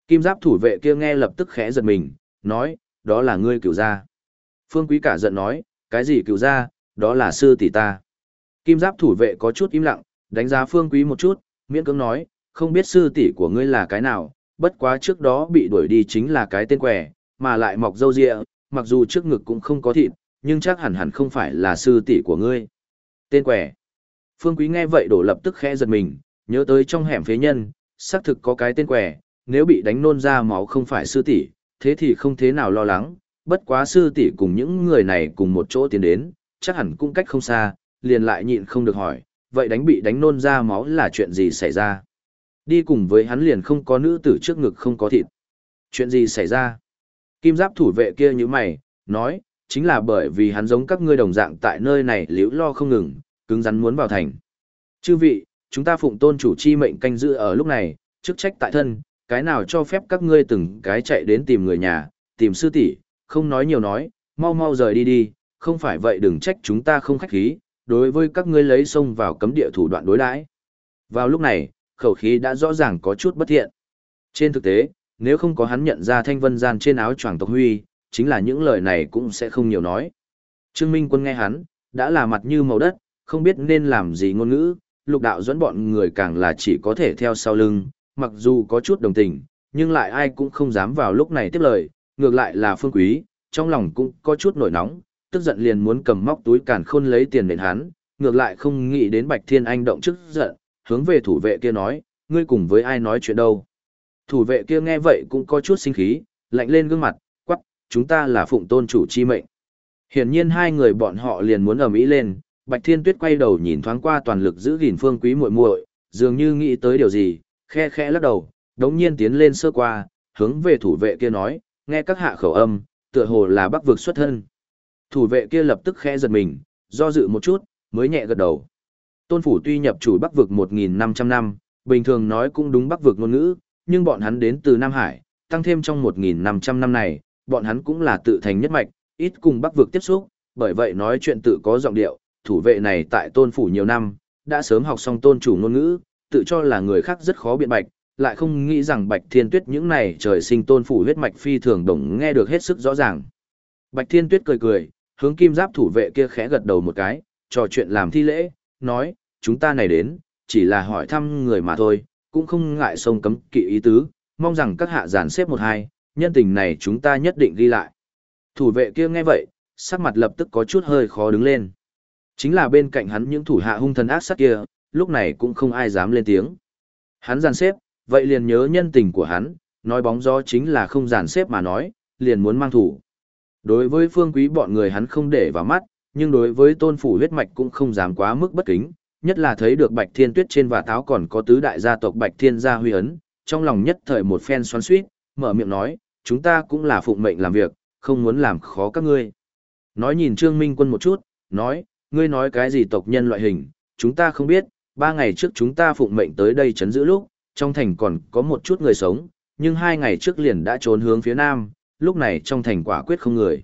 A: Kim giáp thủ vệ kia nghe lập tức khẽ giật mình, nói, đó là ngươi cửu gia. Phương Quý cả giận nói, cái gì cựu gia, đó là sư tỷ ta. Kim giáp thủ vệ có chút im lặng, đánh giá Phương Quý một chút, miễn cưỡng nói, không biết sư tỷ của ngươi là cái nào, bất quá trước đó bị đuổi đi chính là cái tên quẻ, mà lại mọc râu ria, mặc dù trước ngực cũng không có thịt, nhưng chắc hẳn hẳn không phải là sư tỷ của ngươi. Tên quẻ. Phương Quý nghe vậy đổ lập tức khẽ giật mình, nhớ tới trong hẻm phế nhân, xác thực có cái tên quẻ, nếu bị đánh nôn ra máu không phải sư tỷ, thế thì không thế nào lo lắng, bất quá sư tỷ cùng những người này cùng một chỗ tiến đến, chắc hẳn cũng cách không xa, liền lại nhịn không được hỏi, vậy đánh bị đánh nôn ra máu là chuyện gì xảy ra? Đi cùng với hắn liền không có nữ tử trước ngực không có thịt. Chuyện gì xảy ra? Kim giáp thủ vệ kia như mày, nói, chính là bởi vì hắn giống các ngươi đồng dạng tại nơi này liễu lo không ngừng, cứng rắn muốn vào thành. Chư vị, chúng ta phụng tôn chủ chi mệnh canh giữ ở lúc này, chức trách tại thân, cái nào cho phép các ngươi từng cái chạy đến tìm người nhà, tìm sư tỷ, không nói nhiều nói, mau mau rời đi đi, không phải vậy đừng trách chúng ta không khách khí, đối với các ngươi lấy sông vào cấm địa thủ đoạn đối đãi. Vào lúc này, khẩu khí đã rõ ràng có chút bất thiện. Trên thực tế, nếu không có hắn nhận ra thanh vân gian trên áo choàng tộc huy, chính là những lời này cũng sẽ không nhiều nói. Trương Minh quân nghe hắn, đã là mặt như màu đất, không biết nên làm gì ngôn ngữ, lục đạo dẫn bọn người càng là chỉ có thể theo sau lưng, mặc dù có chút đồng tình, nhưng lại ai cũng không dám vào lúc này tiếp lời, ngược lại là phương quý, trong lòng cũng có chút nổi nóng, tức giận liền muốn cầm móc túi càn khôn lấy tiền đền hắn, ngược lại không nghĩ đến Bạch Thiên Anh động chức giận, hướng về thủ vệ kia nói, ngươi cùng với ai nói chuyện đâu. Thủ vệ kia nghe vậy cũng có chút sinh khí, lạnh lên gương mặt, quắc, chúng ta là phụng tôn chủ chi mệnh. Hiển nhiên hai người bọn họ liền muốn ở mỹ lên, Bạch Thiên Tuyết quay đầu nhìn thoáng qua toàn lực giữ gìn Phương Quý muội muội, dường như nghĩ tới điều gì, khe khẽ lắc đầu, đống nhiên tiến lên sơ qua, hướng về thủ vệ kia nói, nghe các hạ khẩu âm, tựa hồ là bắc vực xuất thân. Thủ vệ kia lập tức khẽ giật mình, do dự một chút, mới nhẹ gật đầu. Tôn phủ tuy nhập chủ bắc vực 1.500 năm, bình thường nói cũng đúng bắc vực ngôn ngữ, nhưng bọn hắn đến từ Nam Hải, tăng thêm trong 1.500 năm này, bọn hắn cũng là tự thành nhất mạch, ít cùng bắc vực tiếp xúc, bởi vậy nói chuyện tự có giọng điệu, thủ vệ này tại tôn phủ nhiều năm, đã sớm học xong tôn chủ ngôn ngữ, tự cho là người khác rất khó biện bạch, lại không nghĩ rằng Bạch Thiên Tuyết những này trời sinh tôn phủ huyết mạch phi thường đồng nghe được hết sức rõ ràng. Bạch Thiên Tuyết cười cười, hướng kim giáp thủ vệ kia khẽ gật đầu một cái, trò chuyện làm thi lễ, nói, chúng ta này đến, chỉ là hỏi thăm người mà thôi, cũng không ngại sông cấm kỵ ý tứ, mong rằng các hạ giàn xếp một hai, nhân tình này chúng ta nhất định ghi lại. Thủ vệ kia nghe vậy, sắc mặt lập tức có chút hơi khó đứng lên. Chính là bên cạnh hắn những thủ hạ hung thần ác sát kia, lúc này cũng không ai dám lên tiếng. Hắn giàn xếp, vậy liền nhớ nhân tình của hắn, nói bóng gió chính là không giàn xếp mà nói, liền muốn mang thủ. Đối với phương quý bọn người hắn không để vào mắt, nhưng đối với tôn phủ huyết mạch cũng không dám quá mức bất kính, nhất là thấy được bạch thiên tuyết trên và táo còn có tứ đại gia tộc bạch thiên gia huy ấn, trong lòng nhất thời một phen xoắn suýt, mở miệng nói, chúng ta cũng là phụng mệnh làm việc, không muốn làm khó các ngươi. Nói nhìn Trương Minh Quân một chút, nói, ngươi nói cái gì tộc nhân loại hình, chúng ta không biết, ba ngày trước chúng ta phụng mệnh tới đây chấn giữ lúc, trong thành còn có một chút người sống, nhưng hai ngày trước liền đã trốn hướng phía nam, lúc này trong thành quả quyết không người.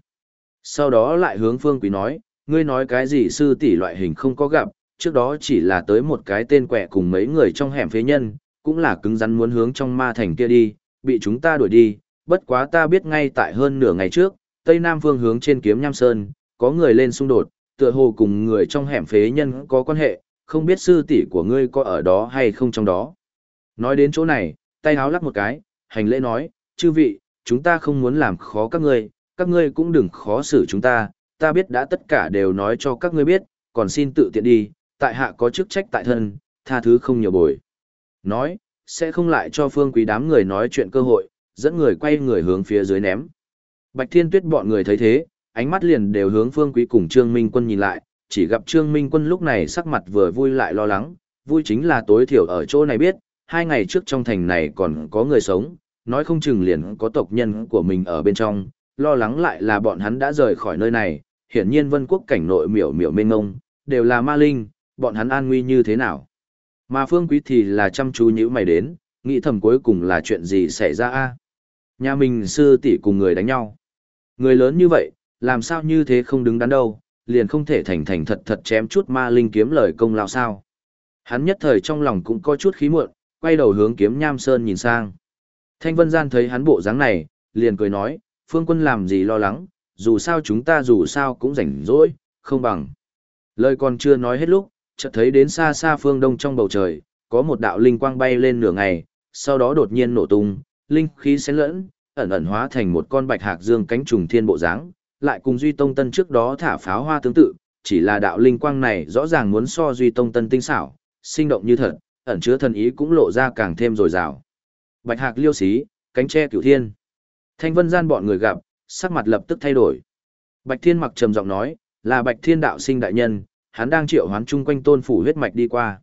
A: Sau đó lại hướng Phương Quý nói, ngươi nói cái gì sư tỷ loại hình không có gặp, trước đó chỉ là tới một cái tên quẹ cùng mấy người trong hẻm phế nhân, cũng là cứng rắn muốn hướng trong ma thành kia đi, bị chúng ta đuổi đi, bất quá ta biết ngay tại hơn nửa ngày trước, Tây Nam phương hướng trên kiếm Nham Sơn, có người lên xung đột, tựa hồ cùng người trong hẻm phế nhân có quan hệ, không biết sư tỷ của ngươi có ở đó hay không trong đó. Nói đến chỗ này, tay háo lắc một cái, hành lễ nói, chư vị, chúng ta không muốn làm khó các ngươi, các ngươi cũng đừng khó xử chúng ta, ta biết đã tất cả đều nói cho các ngươi biết, còn xin tự tiện đi, tại hạ có chức trách tại thân, tha thứ không nhiều bồi. Nói, sẽ không lại cho phương quý đám người nói chuyện cơ hội, dẫn người quay người hướng phía dưới ném. Bạch Thiên Tuyết bọn người thấy thế, ánh mắt liền đều hướng phương quý cùng Trương Minh Quân nhìn lại, chỉ gặp Trương Minh Quân lúc này sắc mặt vừa vui lại lo lắng, vui chính là tối thiểu ở chỗ này biết, hai ngày trước trong thành này còn có người sống, nói không chừng liền có tộc nhân của mình ở bên trong, lo lắng lại là bọn hắn đã rời khỏi nơi này, hiển nhiên vân quốc cảnh nội miểu miểu mênh ngông, đều là ma linh, bọn hắn an nguy như thế nào. Mà phương quý thì là chăm chú nhữ mày đến, nghĩ thầm cuối cùng là chuyện gì xảy ra a Nhà mình sư tỷ cùng người đánh nhau. Người lớn như vậy, làm sao như thế không đứng đắn đâu, liền không thể thành thành thật thật chém chút ma linh kiếm lời công lao sao. Hắn nhất thời trong lòng cũng có chút khí muộn, quay đầu hướng kiếm nham sơn nhìn sang. Thanh Vân Gian thấy hắn bộ dáng này, liền cười nói, phương quân làm gì lo lắng, dù sao chúng ta dù sao cũng rảnh rỗi, không bằng. Lời còn chưa nói hết lúc, chợt thấy đến xa xa phương đông trong bầu trời, có một đạo linh quang bay lên nửa ngày, sau đó đột nhiên nổ tung, linh khí xen lẫn, ẩn ẩn hóa thành một con bạch hạc dương cánh trùng thiên bộ dáng, lại cùng Duy Tông Tân trước đó thả pháo hoa tương tự, chỉ là đạo linh quang này rõ ràng muốn so Duy Tông Tân tinh xảo, sinh động như thật, ẩn chứa thần ý cũng lộ ra càng thêm dồi dào. Bạch hạc liêu xí, cánh tre cửu thiên. Thanh vân gian bọn người gặp, sắc mặt lập tức thay đổi. Bạch thiên mặc trầm giọng nói, là bạch thiên đạo sinh đại nhân, hắn đang triệu hoán chung quanh tôn phủ huyết mạch đi qua.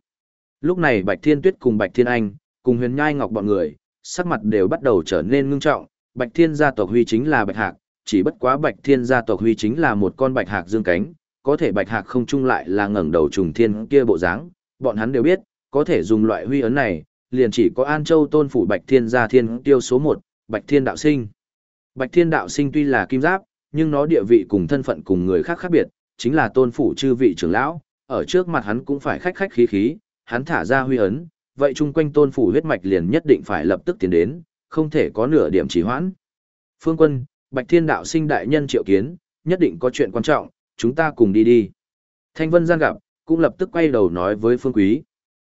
A: Lúc này bạch thiên tuyết cùng bạch thiên anh, cùng huyền nhai ngọc bọn người, sắc mặt đều bắt đầu trở nên ngưng trọng. Bạch thiên gia tộc huy chính là bạch hạc, chỉ bất quá bạch thiên gia tộc huy chính là một con bạch hạc dương cánh, có thể bạch hạc không chung lại là ngẩng đầu trùng thiên kia bộ dáng, bọn hắn đều biết, có thể dùng loại huy ấn này, liền chỉ có An Châu tôn phủ Bạch Thiên gia thiên tiêu số 1, Bạch Thiên đạo sinh. Bạch Thiên đạo sinh tuy là kim giáp, nhưng nó địa vị cùng thân phận cùng người khác khác biệt, chính là tôn phủ chư vị trưởng lão, ở trước mặt hắn cũng phải khách khách khí khí, hắn thả ra huy ấn, vậy chung quanh tôn phủ huyết mạch liền nhất định phải lập tức tiến đến, không thể có nửa điểm trì hoãn. Phương quân, Bạch Thiên đạo sinh đại nhân triệu kiến, nhất định có chuyện quan trọng, chúng ta cùng đi đi. Thanh Vân gian gặp, cũng lập tức quay đầu nói với Phương Quý.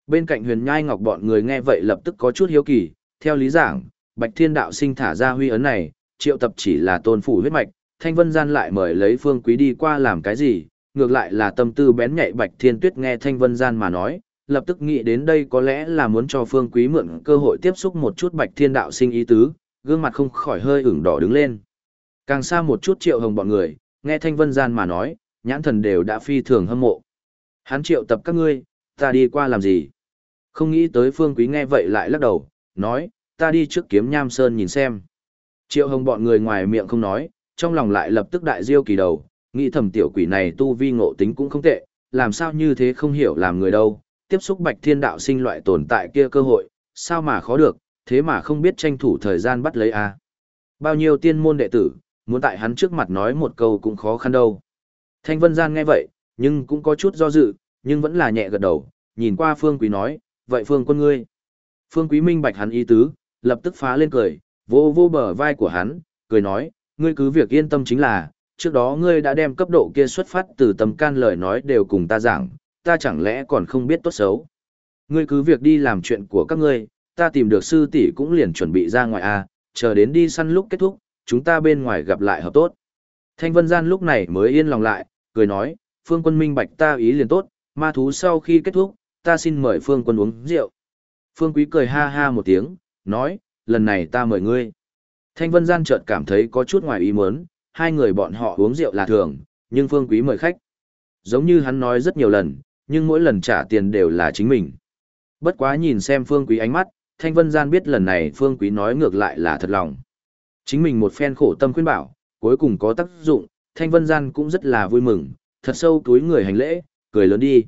A: Bên cạnh huyền nhai ngọc bọn người nghe vậy lập tức có chút hiếu kỳ, theo lý giảng, Bạch Thiên Đạo sinh thả ra huy ấn này, triệu tập chỉ là tôn phủ huyết mạch, Thanh Vân Gian lại mời lấy Phương Quý đi qua làm cái gì, ngược lại là tâm tư bén nhạy Bạch Thiên Tuyết nghe Thanh Vân Gian mà nói, lập tức nghĩ đến đây có lẽ là muốn cho Phương Quý mượn cơ hội tiếp xúc một chút Bạch Thiên Đạo sinh ý tứ, gương mặt không khỏi hơi ửng đỏ đứng lên. Càng xa một chút triệu hồng bọn người, nghe Thanh Vân Gian mà nói, nhãn thần đều đã phi thường hâm mộ. Hắn triệu tập các ngươi, ta đi qua làm gì? Không nghĩ tới Phương Quý nghe vậy lại lắc đầu, nói, ta đi trước kiếm nham sơn nhìn xem. Triệu hồng bọn người ngoài miệng không nói, trong lòng lại lập tức đại diêu kỳ đầu, nghĩ thầm tiểu quỷ này tu vi ngộ tính cũng không tệ, làm sao như thế không hiểu làm người đâu, tiếp xúc bạch thiên đạo sinh loại tồn tại kia cơ hội, sao mà khó được, thế mà không biết tranh thủ thời gian bắt lấy a Bao nhiêu tiên môn đệ tử, muốn tại hắn trước mặt nói một câu cũng khó khăn đâu. Thanh Vân Gian nghe vậy, nhưng cũng có chút do dự, nhưng vẫn là nhẹ gật đầu, nhìn qua Phương Quý nói, vậy Phương quân ngươi. Phương Quý minh bạch hắn ý tứ, lập tức phá lên cười, vô vô bờ vai của hắn, cười nói, ngươi cứ việc yên tâm chính là, trước đó ngươi đã đem cấp độ kia xuất phát từ tầm can lời nói đều cùng ta giảng, ta chẳng lẽ còn không biết tốt xấu. Ngươi cứ việc đi làm chuyện của các ngươi, ta tìm được sư tỷ cũng liền chuẩn bị ra ngoài a, à, chờ đến đi săn lúc kết thúc, chúng ta bên ngoài gặp lại hợp tốt. Thanh Vân Gian lúc này mới yên lòng lại, cười nói, Phương Quân minh bạch ta ý liền tốt, ma thú sau khi kết thúc, ta xin mời Phương Quân uống rượu. Phương Quý cười ha ha một tiếng, nói, lần này ta mời ngươi. Thanh Vân Gian chợt cảm thấy có chút ngoài ý muốn, hai người bọn họ uống rượu là thường, nhưng Phương Quý mời khách. Giống như hắn nói rất nhiều lần, nhưng mỗi lần trả tiền đều là chính mình. Bất quá nhìn xem Phương Quý ánh mắt, Thanh Vân Gian biết lần này Phương Quý nói ngược lại là thật lòng. Chính mình một phen khổ tâm khuyên bảo, cuối cùng có tác dụng, Thanh Vân Gian cũng rất là vui mừng, thật sâu túi người hành lễ, cười lớn đi.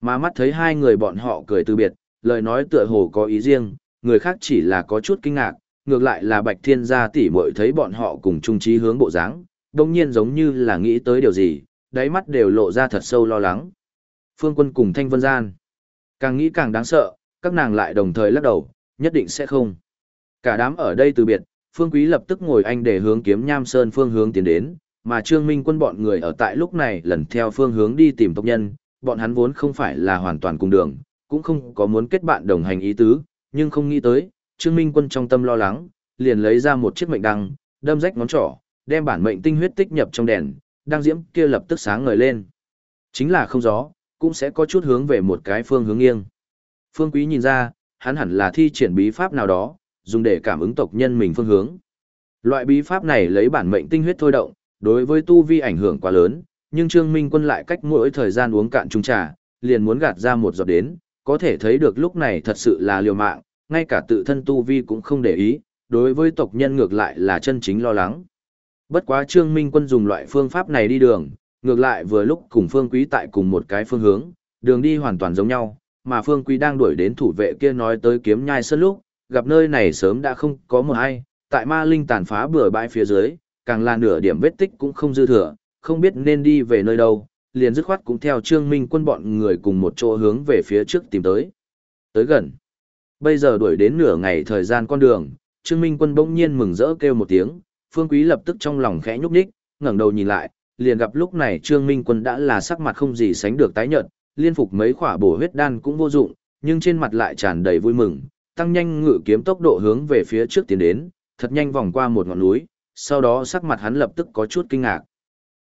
A: Mà mắt thấy hai người bọn họ cười từ biệt, lời nói tựa hồ có ý riêng, người khác chỉ là có chút kinh ngạc, ngược lại là Bạch Thiên gia tỷ muội thấy bọn họ cùng chung trí hướng bộ dáng, đồng nhiên giống như là nghĩ tới điều gì, đáy mắt đều lộ ra thật sâu lo lắng. Phương Quân cùng Thanh Vân Gian, càng nghĩ càng đáng sợ, các nàng lại đồng thời lắc đầu, nhất định sẽ không. Cả đám ở đây từ biệt, Phương Quý lập tức ngồi anh để hướng kiếm Nham Sơn phương hướng tiến đến, mà Trương Minh quân bọn người ở tại lúc này lần theo phương hướng đi tìm tộc nhân, bọn hắn vốn không phải là hoàn toàn cùng đường, cũng không có muốn kết bạn đồng hành ý tứ, nhưng không nghĩ tới, Trương Minh quân trong tâm lo lắng, liền lấy ra một chiếc mệnh đăng, đâm rách ngón trỏ, đem bản mệnh tinh huyết tích nhập trong đèn, đang diễm kia lập tức sáng ngời lên. Chính là không gió, cũng sẽ có chút hướng về một cái phương hướng nghiêng. Phương Quý nhìn ra, hắn hẳn là thi triển bí pháp nào đó, dùng để cảm ứng tộc nhân mình phương hướng. Loại bí pháp này lấy bản mệnh tinh huyết thôi động, đối với tu vi ảnh hưởng quá lớn, nhưng Trương Minh Quân lại cách mỗi thời gian uống cạn chung trà, liền muốn gạt ra một giọt đến, có thể thấy được lúc này thật sự là liều mạng, ngay cả tự thân tu vi cũng không để ý, đối với tộc nhân ngược lại là chân chính lo lắng. Bất quá Trương Minh Quân dùng loại phương pháp này đi đường, ngược lại vừa lúc cùng Phương Quý tại cùng một cái phương hướng, đường đi hoàn toàn giống nhau, mà Phương Quý đang đuổi đến thủ vệ kia nói tới kiếm nhai sơn lúc, gặp nơi này sớm đã không có một ai, tại ma linh tàn phá bừa bãi phía dưới, càng là nửa điểm vết tích cũng không dư thừa, không biết nên đi về nơi đâu, liền dứt khoát cũng theo Trương Minh quân bọn người cùng một chỗ hướng về phía trước tìm tới. Tới gần. Bây giờ đuổi đến nửa ngày thời gian con đường, Trương Minh quân bỗng nhiên mừng rỡ kêu một tiếng, Phương Quý lập tức trong lòng khẽ nhúc nhích, ngẩng đầu nhìn lại, liền gặp lúc này Trương Minh quân đã là sắc mặt không gì sánh được tái nhợt, liên phục mấy khỏa bổ huyết đan cũng vô dụng, nhưng trên mặt lại tràn đầy vui mừng, tăng nhanh ngự kiếm tốc độ hướng về phía trước tiến đến, thật nhanh vòng qua một ngọn núi, sau đó sắc mặt hắn lập tức có chút kinh ngạc.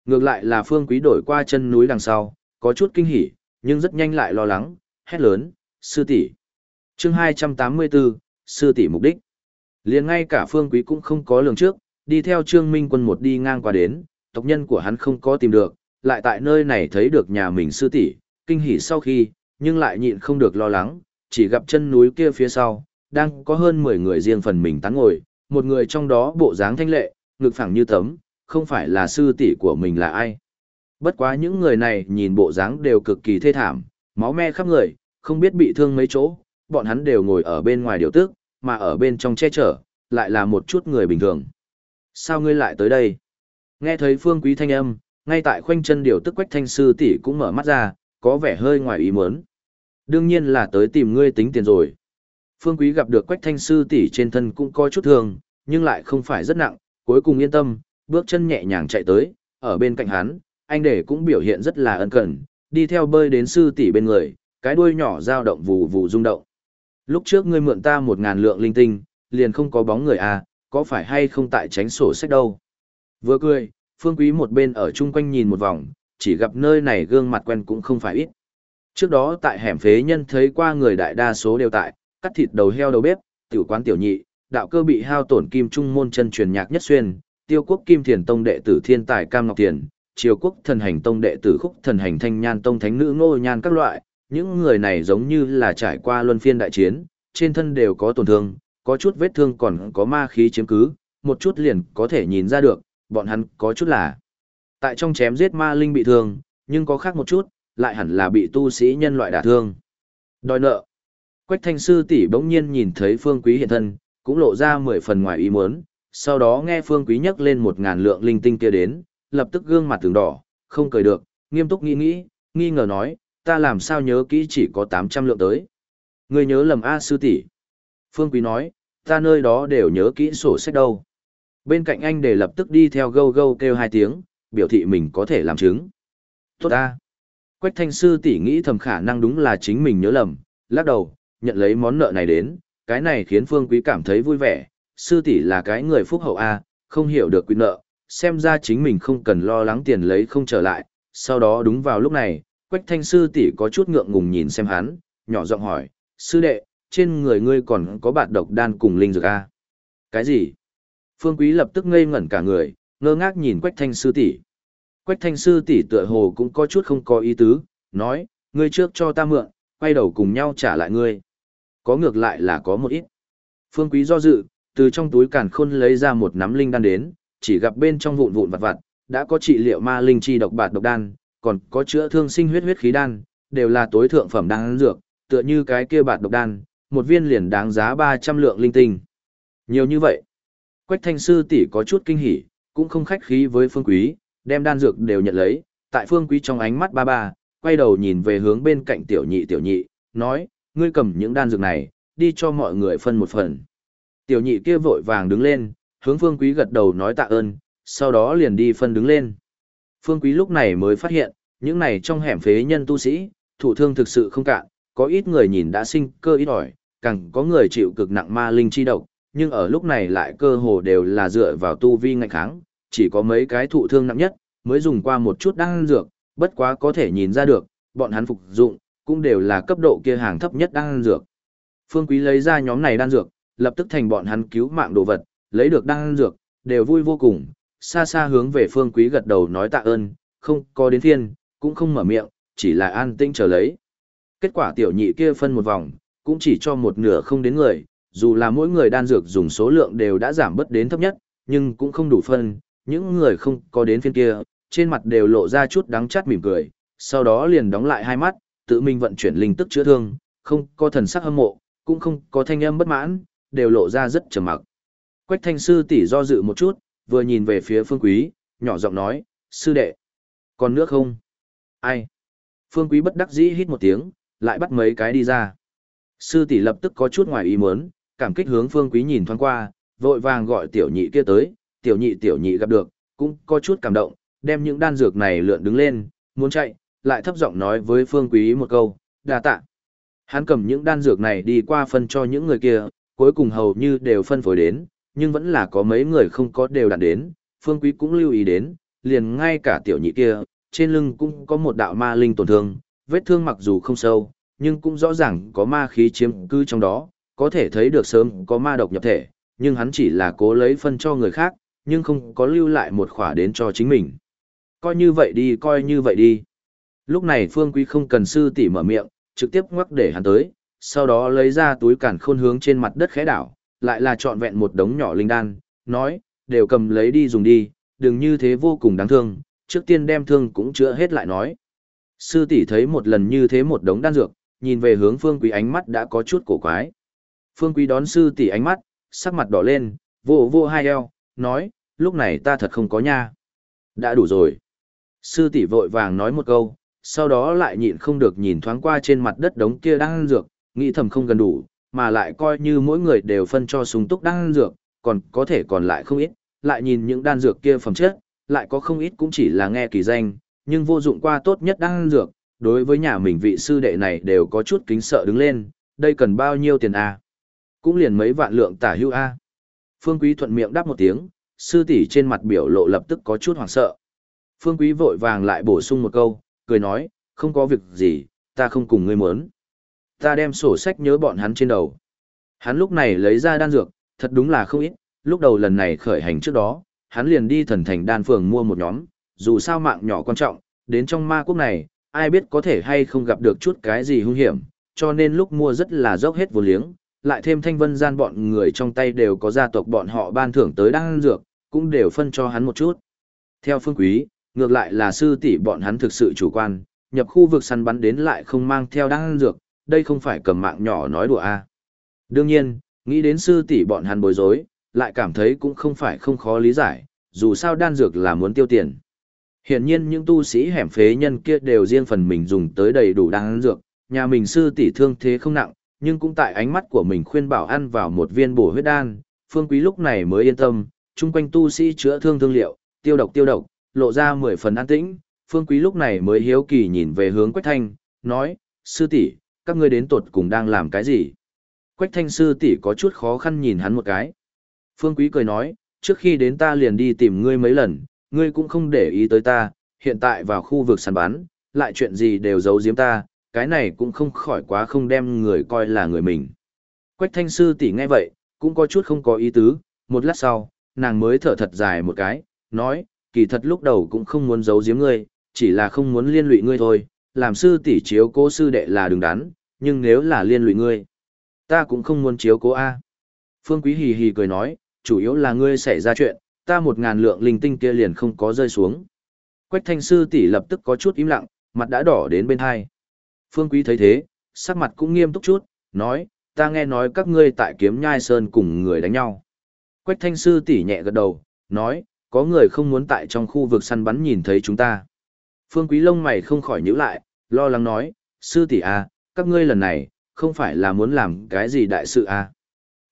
A: Ngược lại là Phương Quý đổi qua chân núi đằng sau, có chút kinh hỉ, nhưng rất nhanh lại lo lắng, hét lớn, sư tỷ. Chương 284, sư tỷ mục đích. Liền ngay cả Phương Quý cũng không có lường trước, đi theo Trương Minh Quân một đi ngang qua đến, tộc nhân của hắn không có tìm được, lại tại nơi này thấy được nhà mình sư tỷ, kinh hỉ sau khi, nhưng lại nhịn không được lo lắng, chỉ gặp chân núi kia phía sau, đang có hơn 10 người riêng phần mình tán ngồi, một người trong đó bộ dáng thanh lệ, ngực phẳng như tấm, không phải là sư tỷ của mình là ai. Bất quá những người này nhìn bộ dáng đều cực kỳ thê thảm, máu me khắp người, không biết bị thương mấy chỗ, bọn hắn đều ngồi ở bên ngoài điều tước, mà ở bên trong che chở, lại là một chút người bình thường. Sao ngươi lại tới đây? Nghe thấy phương quý thanh âm, ngay tại khoanh chân điều tức quách thanh sư tỷ cũng mở mắt ra, có vẻ hơi ngoài ý muốn. Đương nhiên là tới tìm ngươi tính tiền rồi. Phương quý gặp được quách thanh sư tỷ trên thân cũng có chút thương, nhưng lại không phải rất nặng, cuối cùng yên tâm, bước chân nhẹ nhàng chạy tới, ở bên cạnh hắn, anh để cũng biểu hiện rất là ân cần, đi theo bơi đến sư tỷ bên người, cái đuôi nhỏ dao động vù vù rung động. Lúc trước ngươi mượn ta một ngàn lượng linh tinh, liền không có bóng người à, có phải hay không tại tránh sổ sách đâu. Vừa cười, phương quý một bên ở chung quanh nhìn một vòng, chỉ gặp nơi này gương mặt quen cũng không phải ít. Trước đó tại hẻm phế nhân thấy qua người đại đa số đều tại, cắt thịt đầu heo đầu bếp, tiểu quán tiểu nhị, đạo cơ bị hao tổn kim trung môn chân truyền nhạc nhất xuyên, tiêu quốc kim thiền tông đệ tử thiên tài cam ngọc thiền, triều quốc thần hành tông đệ tử khúc thần hành thanh nhan tông thánh nữ ngô nhan các loại, những người này giống như là trải qua luân phiên đại chiến, trên thân đều có tổn thương, có chút vết thương còn có ma khí chiếm cứ, một chút liền có thể nhìn ra được, bọn hắn có chút là tại trong chém giết ma linh bị thương, nhưng có khác một chút, lại hẳn là bị tu sĩ nhân loại đả thương. Đòi nợ. Quách thanh sư tỷ bỗng nhiên nhìn thấy phương quý hiện thân, cũng lộ ra mười phần ngoài ý muốn, sau đó nghe phương quý nhắc lên một ngàn lượng linh tinh kia đến, lập tức gương mặt từng đỏ, không cười được, nghiêm túc nghĩ nghĩ, nghi ngờ nói, ta làm sao nhớ kỹ chỉ có 800 lượng tới. Người nhớ lầm A sư tỷ. Phương Quý nói, ta nơi đó đều nhớ kỹ sổ sách đâu. Bên cạnh anh để lập tức đi theo gâu gâu kêu hai tiếng, biểu thị mình có thể làm chứng. Tốt ta. Quách thanh sư tỷ nghĩ thầm khả năng đúng là chính mình nhớ lầm, lắc đầu, nhận lấy món nợ này đến, cái này khiến Phương Quý cảm thấy vui vẻ, sư tỷ là cái người phúc hậu A, không hiểu được quy nợ, xem ra chính mình không cần lo lắng tiền lấy không trở lại, sau đó đúng vào lúc này, Quách thanh sư tỷ có chút ngượng ngùng nhìn xem hắn, nhỏ giọng hỏi, sư đệ, trên người ngươi còn có bạt độc đan cùng linh dược A. Cái gì? Phương Quý lập tức ngây ngẩn cả người, ngơ ngác nhìn Quách thanh sư tỷ. Quách thanh sư tỷ tựa hồ cũng có chút không có ý tứ, nói, ngươi trước cho ta mượn, quay đầu cùng nhau trả lại ngươi. Có ngược lại là có một ít. Phương Quý do dự, từ trong túi càn khôn lấy ra một nắm linh đan đến, chỉ gặp bên trong vụn vụn vặt vặt, đã có trị liệu ma linh chi độc bạt độc đan, còn có chữa thương sinh huyết huyết khí đan, đều là tối thượng phẩm đan dược, tựa như cái kia bạt độc đan, một viên liền đáng giá 300 lượng linh tinh. Nhiều như vậy. Quách thanh sư tỷ có chút kinh hỉ, cũng không khách khí với phương quý, đem đan dược đều nhận lấy, tại phương quý trong ánh mắt ba ba, quay đầu nhìn về hướng bên cạnh tiểu nhị tiểu nhị, nói, ngươi cầm những đan dược này, đi cho mọi người phân một phần. Tiểu nhị kia vội vàng đứng lên, hướng phương quý gật đầu nói tạ ơn, sau đó liền đi phân đứng lên. Phương quý lúc này mới phát hiện, những này trong hẻm phế nhân tu sĩ, thủ thương thực sự không cạn, có ít người nhìn đã sinh cơ ít ỏi, càng có người chịu cực nặng ma linh chi độc, nhưng ở lúc này lại cơ hồ đều là dựa vào tu vi ngạnh kháng, chỉ có mấy cái thụ thương nặng nhất, mới dùng qua một chút đan dược, bất quá có thể nhìn ra được, bọn hắn phục dụng, cũng đều là cấp độ kia hàng thấp nhất đan dược. Phương Quý lấy ra nhóm này đan dược, lập tức thành bọn hắn cứu mạng đồ vật, lấy được đan dược, đều vui vô cùng, xa xa hướng về Phương Quý gật đầu nói tạ ơn, không có đến thiên, cũng không mở miệng, chỉ là an tĩnh chờ lấy. Kết quả tiểu nhị kia phân một vòng, cũng chỉ cho một nửa không đến người, dù là mỗi người đan dược dùng số lượng đều đã giảm bớt đến thấp nhất, nhưng cũng không đủ phân, những người không có đến phiên kia, trên mặt đều lộ ra chút đắng chát mỉm cười, sau đó liền đóng lại hai mắt, tự mình vận chuyển linh tức chữa thương, không có thần sắc hâm mộ, cũng không có thanh âm bất mãn, đều lộ ra rất trầm mặc. Quách thanh sư tỷ do dự một chút, vừa nhìn về phía phương quý, nhỏ giọng nói, sư đệ, còn nước không? Ai? Phương quý bất đắc dĩ hít một tiếng, lại bắt mấy cái đi ra. Sư tỷ lập tức có chút ngoài ý muốn, cảm kích hướng phương quý nhìn thoáng qua, vội vàng gọi tiểu nhị kia tới, tiểu nhị tiểu nhị gặp được, cũng có chút cảm động, đem những đan dược này lượn đứng lên, muốn chạy, lại thấp giọng nói với phương quý một câu, đa tạ. Hắn cầm những đan dược này đi qua phân cho những người kia, cuối cùng hầu như đều phân phối đến, nhưng vẫn là có mấy người không có đều đạt đến, phương quý cũng lưu ý đến, liền ngay cả tiểu nhị kia, trên lưng cũng có một đạo ma linh tổn thương, vết thương mặc dù không sâu, nhưng cũng rõ ràng có ma khí chiếm cư trong đó, có thể thấy được sớm có ma độc nhập thể, nhưng hắn chỉ là cố lấy phân cho người khác, nhưng không có lưu lại một khỏa đến cho chính mình. Coi như vậy đi, coi như vậy đi. Lúc này Phương Quý không cần sư tỷ mở miệng, trực tiếp ngoắc để hắn tới, sau đó lấy ra túi cản khôn hướng trên mặt đất khẽ đảo, lại là trọn vẹn một đống nhỏ linh đan, nói, đều cầm lấy đi dùng đi, đừng như thế vô cùng đáng thương, trước tiên đem thương cũng chữa hết lại nói. Sư tỷ thấy một lần như thế một đống đan dược, nhìn về hướng Phương Quý ánh mắt đã có chút cổ quái. Phương Quý đón sư tỷ ánh mắt, sắc mặt đỏ lên, vô vô hai eo, nói, lúc này ta thật không có nha. Đã đủ rồi. Sư tỷ vội vàng nói một câu, sau đó lại nhịn không được nhìn thoáng qua trên mặt đất đống kia đang ăn dược, nghĩ thầm không gần đủ, mà lại coi như mỗi người đều phân cho súng túc đang ăn dược, còn có thể còn lại không ít, lại nhìn những đan dược kia phẩm chất, lại có không ít cũng chỉ là nghe kỳ danh, nhưng vô dụng qua tốt nhất đang ăn dược, đối với nhà mình vị sư đệ này đều có chút kính sợ đứng lên, đây cần bao nhiêu tiền a? Cũng liền mấy vạn lượng tả hưu a. Phương Quý thuận miệng đáp một tiếng, sư tỷ trên mặt biểu lộ lập tức có chút hoảng sợ. Phương Quý vội vàng lại bổ sung một câu, cười nói, không có việc gì, ta không cùng ngươi muốn. Ta đem sổ sách nhớ bọn hắn trên đầu. Hắn lúc này lấy ra đan dược, thật đúng là không ít, lúc đầu lần này khởi hành trước đó, hắn liền đi thần thành đan phường mua một nhóm, dù sao mạng nhỏ quan trọng, đến trong ma quốc này, ai biết có thể hay không gặp được chút cái gì hung hiểm, cho nên lúc mua rất là dốc hết vô liếng, lại thêm thanh vân gian bọn người trong tay đều có gia tộc bọn họ ban thưởng tới đan dược, cũng đều phân cho hắn một chút. Theo phương quý, ngược lại là sư tỷ bọn hắn thực sự chủ quan, nhập khu vực săn bắn đến lại không mang theo đan dược, đây không phải cầm mạng nhỏ nói đùa a. À. Đương nhiên, nghĩ đến sư tỷ bọn hắn bối rối, lại cảm thấy cũng không phải không khó lý giải, dù sao đan dược là muốn tiêu tiền. Hiện nhiên những tu sĩ hẻm phế nhân kia đều riêng phần mình dùng tới đầy đủ đan dược, nhà mình sư tỷ thương thế không nặng, nhưng cũng tại ánh mắt của mình khuyên bảo ăn vào một viên bổ huyết đan, Phương Quý lúc này mới yên tâm, chung quanh tu sĩ chữa thương thương liệu, tiêu độc tiêu độc, lộ ra mười phần an tĩnh, Phương Quý lúc này mới hiếu kỳ nhìn về hướng Quách Thanh, nói, sư tỷ, các ngươi đến tột cùng đang làm cái gì? Quách Thanh sư tỷ có chút khó khăn nhìn hắn một cái. Phương Quý cười nói, trước khi đến ta liền đi tìm ngươi mấy lần, ngươi cũng không để ý tới ta, hiện tại vào khu vực săn bắn, lại chuyện gì đều giấu giếm ta, cái này cũng không khỏi quá không đem người coi là người mình. Quách thanh sư tỷ nghe vậy, cũng có chút không có ý tứ, một lát sau, nàng mới thở thật dài một cái, nói, kỳ thật lúc đầu cũng không muốn giấu giếm ngươi, chỉ là không muốn liên lụy ngươi thôi, làm sư tỷ chiếu cố sư đệ là đứng đắn, nhưng nếu là liên lụy ngươi, ta cũng không muốn chiếu cố A. Phương Quý hì hì cười nói, chủ yếu là ngươi xảy ra chuyện, ta một ngàn lượng linh tinh kia liền không có rơi xuống. Quách thanh sư tỷ lập tức có chút im lặng, mặt đã đỏ đến bên hai. Phương Quý thấy thế, sắc mặt cũng nghiêm túc chút, nói, ta nghe nói các ngươi tại kiếm nhai sơn cùng người đánh nhau. Quách thanh sư tỷ nhẹ gật đầu, nói, có người không muốn tại trong khu vực săn bắn nhìn thấy chúng ta. Phương Quý lông mày không khỏi nhíu lại, lo lắng nói, sư tỷ à, các ngươi lần này, không phải là muốn làm cái gì đại sự à.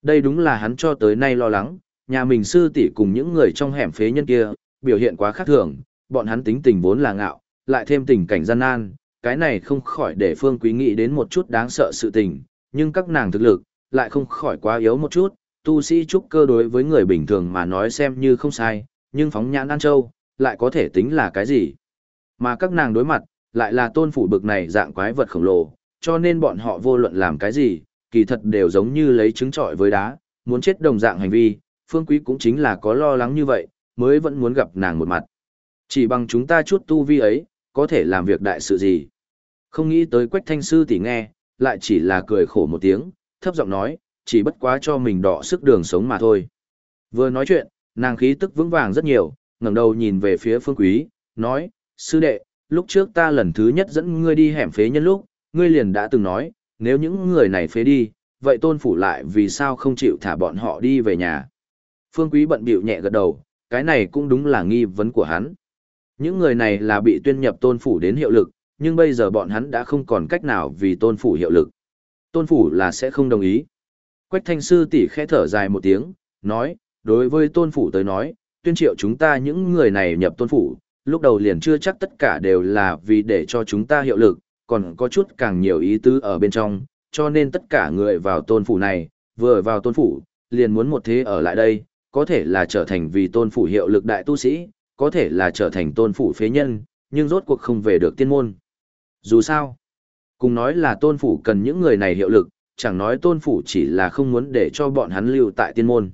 A: Đây đúng là hắn cho tới nay lo lắng, nhà mình sư tỷ cùng những người trong hẻm phế nhân kia, biểu hiện quá khác thường, bọn hắn tính tình vốn là ngạo, lại thêm tình cảnh gian nan, cái này không khỏi để Phương Quý nghĩ đến một chút đáng sợ sự tình, nhưng các nàng thực lực, lại không khỏi quá yếu một chút, tu sĩ trúc cơ đối với người bình thường mà nói xem như không sai, nhưng phóng nhãn An Châu, lại có thể tính là cái gì. Mà các nàng đối mặt, lại là tôn phủ bực này dạng quái vật khổng lồ, cho nên bọn họ vô luận làm cái gì, kỳ thật đều giống như lấy trứng trọi với đá, muốn chết đồng dạng hành vi, Phương Quý cũng chính là có lo lắng như vậy, mới vẫn muốn gặp nàng một mặt. Chỉ bằng chúng ta chút tu vi ấy, có thể làm việc đại sự gì. Không nghĩ tới quách thanh sư thì nghe, lại chỉ là cười khổ một tiếng, thấp giọng nói, chỉ bất quá cho mình đọ sức đường sống mà thôi. Vừa nói chuyện, nàng khí tức vững vàng rất nhiều, ngẩng đầu nhìn về phía phương quý, nói, sư đệ, lúc trước ta lần thứ nhất dẫn ngươi đi hẻm phế nhân lúc, ngươi liền đã từng nói, nếu những người này phế đi, vậy tôn phủ lại vì sao không chịu thả bọn họ đi về nhà. Phương quý bận bịu nhẹ gật đầu, cái này cũng đúng là nghi vấn của hắn. Những người này là bị tuyên nhập tôn phủ đến hiệu lực, nhưng bây giờ bọn hắn đã không còn cách nào vì tôn phủ hiệu lực. Tôn phủ là sẽ không đồng ý. Quách thanh sư tỷ khẽ thở dài một tiếng, nói, đối với tôn phủ tới nói, tuyên triệu chúng ta những người này nhập tôn phủ, lúc đầu liền chưa chắc tất cả đều là vì để cho chúng ta hiệu lực, còn có chút càng nhiều ý tứ ở bên trong, cho nên tất cả người vào tôn phủ này, vừa vào tôn phủ, liền muốn một thế ở lại đây, có thể là trở thành vì tôn phủ hiệu lực đại tu sĩ, có thể là trở thành tôn phủ phế nhân, nhưng rốt cuộc không về được tiên môn. Dù sao, cùng nói là tôn phủ cần những người này hiệu lực, chẳng nói tôn phủ chỉ là không muốn để cho bọn hắn lưu tại tiên môn.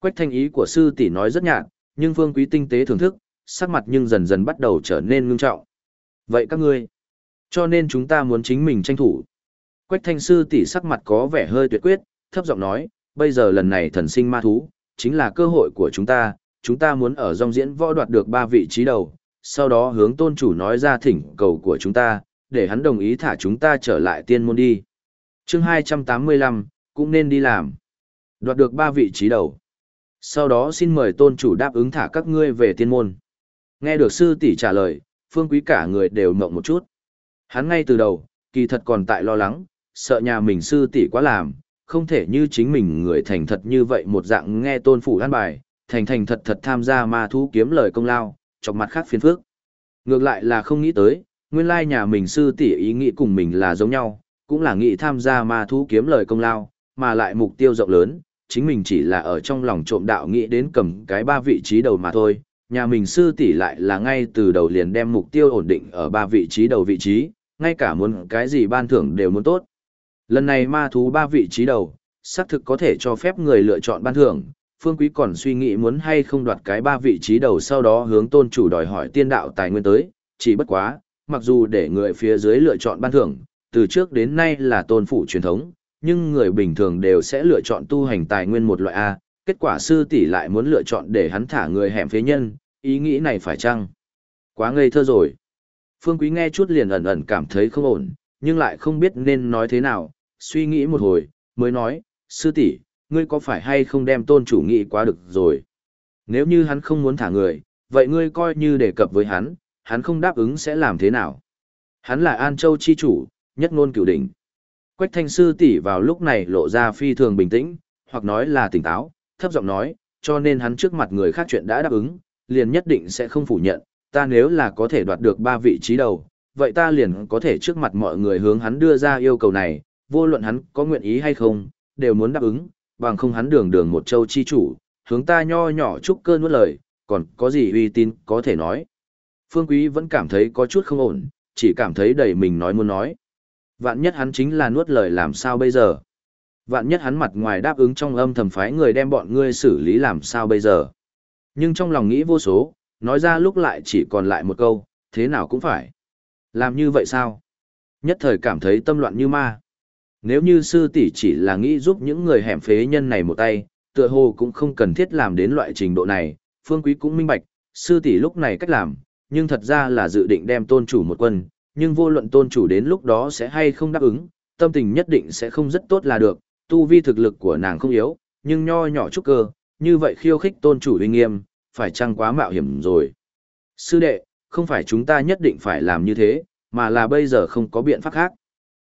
A: Quách thanh ý của sư tỷ nói rất nhạt, nhưng phương quý tinh tế thưởng thức, sắc mặt nhưng dần dần bắt đầu trở nên ngưng trọng. Vậy các ngươi, cho nên chúng ta muốn chính mình tranh thủ. Quách thanh sư tỷ sắc mặt có vẻ hơi tuyệt quyết, thấp giọng nói, bây giờ lần này thần sinh ma thú, chính là cơ hội của chúng ta, chúng ta muốn ở dòng diễn võ đoạt được ba vị trí đầu, sau đó hướng tôn chủ nói ra thỉnh cầu của chúng ta, để hắn đồng ý thả chúng ta trở lại tiên môn đi. chương 285, cũng nên đi làm. Đoạt được ba vị trí đầu. Sau đó xin mời tôn chủ đáp ứng thả các ngươi về tiên môn. Nghe được sư tỷ trả lời, phương quý cả người đều mộng một chút. Hắn ngay từ đầu, kỳ thật còn tại lo lắng, sợ nhà mình sư tỷ quá làm, không thể như chính mình người thành thật như vậy một dạng nghe tôn phủ an bài, thành thành thật thật tham gia ma thú kiếm lời công lao, chọc mặt khác phiền phước. Ngược lại là không nghĩ tới, nguyên lai nhà mình sư tỷ ý nghĩ cùng mình là giống nhau, cũng là nghĩ tham gia ma thú kiếm lời công lao, mà lại mục tiêu rộng lớn, chính mình chỉ là ở trong lòng trộm đạo nghĩ đến cầm cái ba vị trí đầu mà thôi. Nhà mình sư tỷ lại là ngay từ đầu liền đem mục tiêu ổn định ở ba vị trí đầu vị trí, ngay cả muốn cái gì ban thưởng đều muốn tốt. Lần này ma thú ba vị trí đầu, xác thực có thể cho phép người lựa chọn ban thưởng, Phương Quý còn suy nghĩ muốn hay không đoạt cái ba vị trí đầu sau đó hướng tôn chủ đòi hỏi tiên đạo tài nguyên tới, chỉ bất quá, mặc dù để người phía dưới lựa chọn ban thưởng, từ trước đến nay là tôn phủ truyền thống, nhưng người bình thường đều sẽ lựa chọn tu hành tài nguyên một loại A, kết quả sư tỷ lại muốn lựa chọn để hắn thả người hẻm phế nhân, ý nghĩ này phải chăng? Quá ngây thơ rồi. Phương Quý nghe chút liền ẩn ẩn cảm thấy không ổn, nhưng lại không biết nên nói thế nào, suy nghĩ một hồi, mới nói, sư tỷ, ngươi có phải hay không đem tôn chủ nghĩ quá được rồi? Nếu như hắn không muốn thả người, vậy ngươi coi như đề cập với hắn, hắn không đáp ứng sẽ làm thế nào? Hắn là An Châu chi chủ, nhất ngôn cửu đỉnh. Quách thanh sư tỷ vào lúc này lộ ra phi thường bình tĩnh, hoặc nói là tỉnh táo, thấp giọng nói, cho nên hắn trước mặt người khác chuyện đã đáp ứng, liền nhất định sẽ không phủ nhận, ta nếu là có thể đoạt được ba vị trí đầu, vậy ta liền có thể trước mặt mọi người hướng hắn đưa ra yêu cầu này, vô luận hắn có nguyện ý hay không, đều muốn đáp ứng, bằng không hắn đường đường một châu chi chủ, hướng ta nho nhỏ chúc cơn nuốt lời, còn có gì uy tín có thể nói. Phương Quý vẫn cảm thấy có chút không ổn, chỉ cảm thấy đầy mình nói muốn nói. Vạn nhất hắn chính là nuốt lời làm sao bây giờ? Vạn nhất hắn mặt ngoài đáp ứng trong âm thầm phái người đem bọn ngươi xử lý làm sao bây giờ? Nhưng trong lòng nghĩ vô số, nói ra lúc lại chỉ còn lại một câu, thế nào cũng phải. Làm như vậy sao? Nhất thời cảm thấy tâm loạn như ma. Nếu như sư tỷ chỉ là nghĩ giúp những người hẻm phế nhân này một tay, tựa hồ cũng không cần thiết làm đến loại trình độ này, phương quý cũng minh bạch, sư tỷ lúc này cách làm, nhưng thật ra là dự định đem tôn chủ một quân, nhưng vô luận tôn chủ đến lúc đó sẽ hay không đáp ứng, tâm tình nhất định sẽ không rất tốt là được, tu vi thực lực của nàng không yếu, nhưng nho nhỏ chút cơ, như vậy khiêu khích tôn chủ uy nghiêm, phải chăng quá mạo hiểm rồi. Sư đệ, không phải chúng ta nhất định phải làm như thế, mà là bây giờ không có biện pháp khác.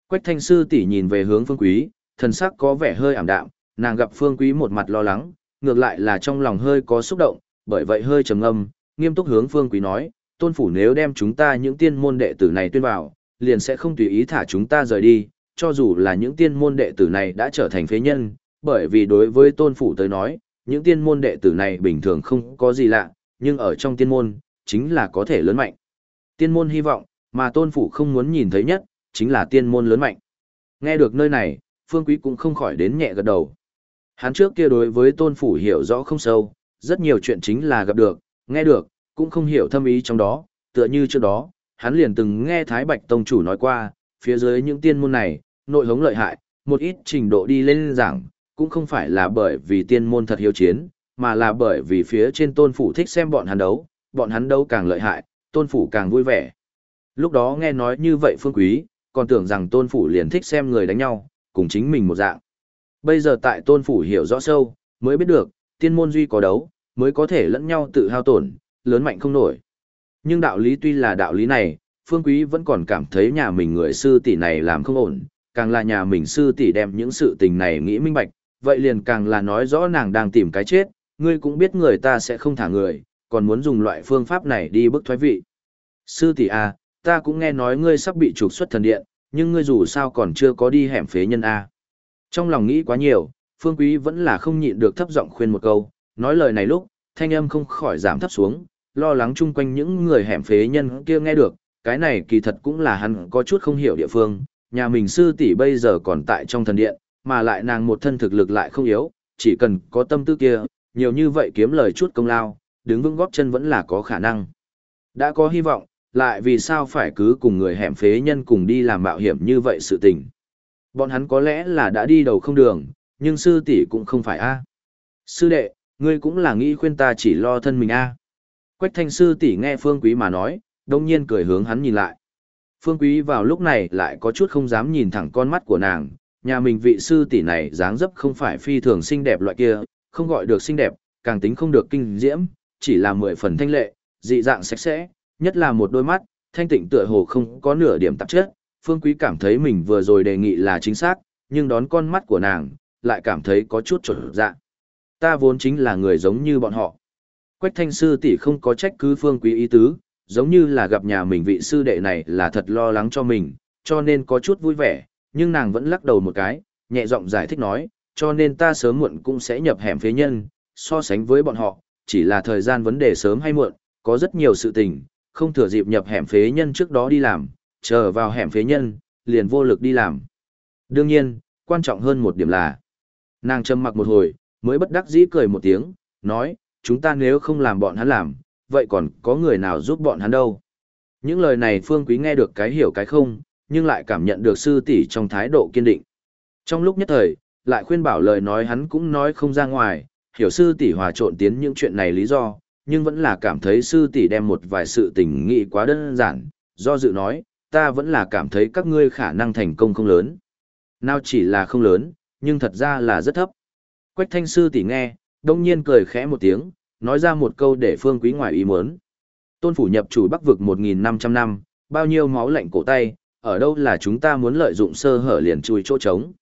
A: Quách thanh sư tỷ nhìn về hướng phương quý, thần sắc có vẻ hơi ảm đạm, nàng gặp phương quý một mặt lo lắng, ngược lại là trong lòng hơi có xúc động, bởi vậy hơi trầm ngâm, nghiêm túc hướng phương quý nói, tôn phủ nếu đem chúng ta những tiên môn đệ tử này tuyên vào, liền sẽ không tùy ý thả chúng ta rời đi, cho dù là những tiên môn đệ tử này đã trở thành phế nhân, bởi vì đối với tôn phủ tới nói, những tiên môn đệ tử này bình thường không có gì lạ, nhưng ở trong tiên môn, chính là có thể lớn mạnh. Tiên môn hy vọng, mà tôn phủ không muốn nhìn thấy nhất, chính là tiên môn lớn mạnh. Nghe được nơi này, Phương Quý cũng không khỏi đến nhẹ gật đầu. Hắn trước kia đối với tôn phủ hiểu rõ không sâu, rất nhiều chuyện chính là gặp được, nghe được, cũng không hiểu thâm ý trong đó, tựa như trước đó, hắn liền từng nghe Thái Bạch Tông chủ nói qua, phía dưới những tiên môn này, nội hống lợi hại, một ít trình độ đi lên giảng, cũng không phải là bởi vì tiên môn thật hiếu chiến, mà là bởi vì phía trên tôn phủ thích xem bọn hắn đấu, bọn hắn đấu càng lợi hại, tôn phủ càng vui vẻ. Lúc đó nghe nói như vậy phương quý, còn tưởng rằng tôn phủ liền thích xem người đánh nhau, cùng chính mình một dạng. Bây giờ tại tôn phủ hiểu rõ sâu, mới biết được, tiên môn duy có đấu, mới có thể lẫn nhau tự hao tổn, lớn mạnh không nổi. Nhưng đạo lý tuy là đạo lý này, phương quý vẫn còn cảm thấy nhà mình người sư tỷ này làm không ổn, càng là nhà mình sư tỷ đem những sự tình này nghĩ minh bạch, vậy liền càng là nói rõ nàng đang tìm cái chết, ngươi cũng biết người ta sẽ không thả người, còn muốn dùng loại phương pháp này đi bức thoái vị. Sư tỷ A, ta cũng nghe nói ngươi sắp bị trục xuất thần điện, nhưng ngươi dù sao còn chưa có đi hẻm phế nhân A. Trong lòng nghĩ quá nhiều, Phương Quý vẫn là không nhịn được thấp giọng khuyên một câu, nói lời này lúc, thanh âm không khỏi giảm thấp xuống, lo lắng chung quanh những người hẻm phế nhân kia nghe được, cái này kỳ thật cũng là hắn có chút không hiểu địa phương, nhà mình sư tỷ bây giờ còn tại trong thần điện, mà lại nàng một thân thực lực lại không yếu, chỉ cần có tâm tư kia, nhiều như vậy kiếm lời chút công lao, đứng vững góp chân vẫn là có khả năng. Đã có hy vọng, lại vì sao phải cứ cùng người hẻm phế nhân cùng đi làm mạo hiểm như vậy sự tình. Bọn hắn có lẽ là đã đi đầu không đường, nhưng sư tỷ cũng không phải a. Sư đệ, ngươi cũng là nghĩ khuyên ta chỉ lo thân mình a. Quách thanh sư tỷ nghe phương quý mà nói, đông nhiên cười hướng hắn nhìn lại. Phương quý vào lúc này lại có chút không dám nhìn thẳng con mắt của nàng, nhà mình vị sư tỷ này dáng dấp không phải phi thường xinh đẹp loại kia, không gọi được xinh đẹp, càng tính không được kinh diễm, chỉ là mười phần thanh lệ, dị dạng sạch sẽ, nhất là một đôi mắt, thanh tịnh tựa hồ không có nửa điểm tạp chất. Phương Quý cảm thấy mình vừa rồi đề nghị là chính xác, nhưng đón con mắt của nàng, lại cảm thấy có chút trở dạ. Ta vốn chính là người giống như bọn họ. Quách thanh sư tỷ không có trách cứ Phương Quý ý tứ, giống như là gặp nhà mình vị sư đệ này là thật lo lắng cho mình, cho nên có chút vui vẻ, nhưng nàng vẫn lắc đầu một cái, nhẹ giọng giải thích nói, cho nên ta sớm muộn cũng sẽ nhập hẻm phế nhân, so sánh với bọn họ, chỉ là thời gian vấn đề sớm hay muộn, có rất nhiều sự tình, không thừa dịp nhập hẻm phế nhân trước đó đi làm, chờ vào hẻm phế nhân, liền vô lực đi làm. Đương nhiên, quan trọng hơn một điểm là, nàng trầm mặc một hồi, mới bất đắc dĩ cười một tiếng, nói, chúng ta nếu không làm bọn hắn làm, vậy còn có người nào giúp bọn hắn đâu. Những lời này Phương Quý nghe được cái hiểu cái không, nhưng lại cảm nhận được sư tỷ trong thái độ kiên định. Trong lúc nhất thời, lại khuyên bảo lời nói hắn cũng nói không ra ngoài, hiểu sư tỷ hòa trộn tiến những chuyện này lý do, nhưng vẫn là cảm thấy sư tỷ đem một vài sự tình nghị quá đơn giản, do dự nói, ta vẫn là cảm thấy các ngươi khả năng thành công không lớn. Nào chỉ là không lớn, nhưng thật ra là rất thấp. Quách thanh sư tỷ nghe, đông nhiên cười khẽ một tiếng, nói ra một câu để phương quý ngoài ý muốn. Tôn phủ nhập chủ bắc vực 1.500 năm, bao nhiêu máu lạnh cổ tay, ở đâu là chúng ta muốn lợi dụng sơ hở liền chui chỗ trống.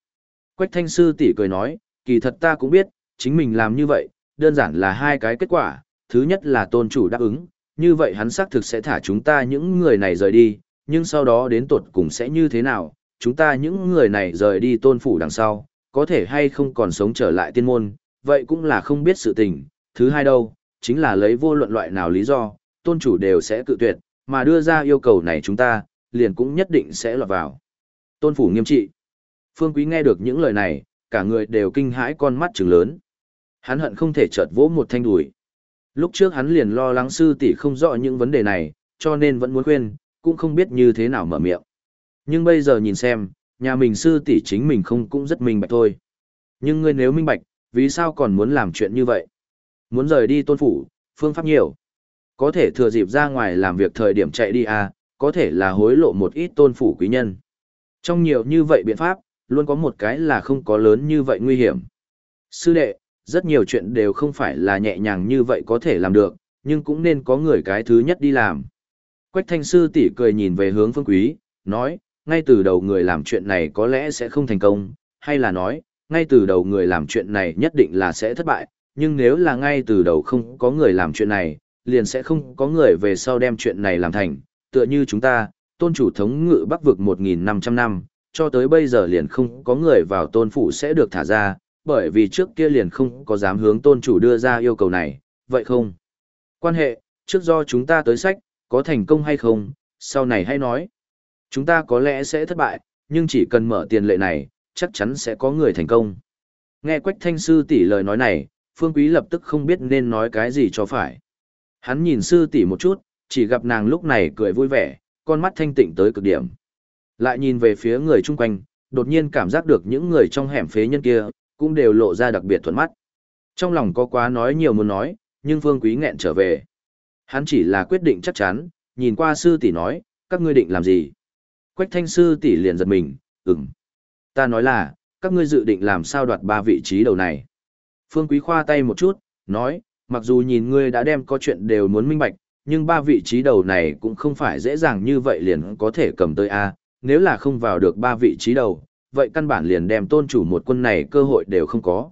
A: Quách thanh sư tỷ cười nói, kỳ thật ta cũng biết, chính mình làm như vậy, đơn giản là hai cái kết quả, thứ nhất là tôn chủ đáp ứng, như vậy hắn xác thực sẽ thả chúng ta những người này rời đi, nhưng sau đó đến tuột cùng sẽ như thế nào, chúng ta những người này rời đi tôn phủ đằng sau, có thể hay không còn sống trở lại tiên môn, vậy cũng là không biết sự tình. Thứ hai đâu, chính là lấy vô luận loại nào lý do, tôn chủ đều sẽ cự tuyệt, mà đưa ra yêu cầu này chúng ta, liền cũng nhất định sẽ lọt vào. Tôn phủ nghiêm trị. Phương Quý nghe được những lời này, cả người đều kinh hãi con mắt trừng lớn. Hắn hận không thể chợt vỗ một thanh đùi. Lúc trước hắn liền lo lắng sư tỷ không rõ những vấn đề này, cho nên vẫn muốn khuyên, cũng không biết như thế nào mở miệng. Nhưng bây giờ nhìn xem, nhà mình sư tỷ chính mình không cũng rất minh bạch thôi. Nhưng ngươi nếu minh bạch, vì sao còn muốn làm chuyện như vậy? Muốn rời đi tôn phủ, phương pháp nhiều. Có thể thừa dịp ra ngoài làm việc thời điểm chạy đi à, có thể là hối lộ một ít tôn phủ quý nhân. Trong nhiều như vậy biện pháp, luôn có một cái là không có lớn như vậy nguy hiểm. Sư đệ, rất nhiều chuyện đều không phải là nhẹ nhàng như vậy có thể làm được, nhưng cũng nên có người cái thứ nhất đi làm. Quách thanh sư tỷ cười nhìn về hướng phương quý, nói, ngay từ đầu người làm chuyện này có lẽ sẽ không thành công, hay là nói, ngay từ đầu người làm chuyện này nhất định là sẽ thất bại, nhưng nếu là ngay từ đầu không có người làm chuyện này, liền sẽ không có người về sau đem chuyện này làm thành, tựa như chúng ta, tôn chủ thống ngự bắc vực 1.500 năm, cho tới bây giờ liền không có người vào tôn phủ sẽ được thả ra, bởi vì trước kia liền không có dám hướng tôn chủ đưa ra yêu cầu này, vậy không? Quan hệ, trước do chúng ta tới sách, có thành công hay không, sau này hay nói. Chúng ta có lẽ sẽ thất bại, nhưng chỉ cần mở tiền lệ này, chắc chắn sẽ có người thành công. Nghe Quách Thanh Sư tỷ lời nói này, Phương Quý lập tức không biết nên nói cái gì cho phải. Hắn nhìn sư tỷ một chút, chỉ gặp nàng lúc này cười vui vẻ, con mắt thanh tịnh tới cực điểm. Lại nhìn về phía người chung quanh, đột nhiên cảm giác được những người trong hẻm phế nhân kia, cũng đều lộ ra đặc biệt thuận mắt. Trong lòng có quá nói nhiều muốn nói, nhưng Phương Quý nghẹn trở về. Hắn chỉ là quyết định chắc chắn, nhìn qua sư tỷ nói, các ngươi định làm gì? Quách thanh sư tỷ liền giật mình, ừm. Ta nói là, các ngươi dự định làm sao đoạt ba vị trí đầu này. Phương Quý khoa tay một chút, nói, mặc dù nhìn ngươi đã đem có chuyện đều muốn minh bạch, nhưng ba vị trí đầu này cũng không phải dễ dàng như vậy liền có thể cầm tới A, nếu là không vào được ba vị trí đầu, vậy căn bản liền đem tôn chủ một quân này cơ hội đều không có.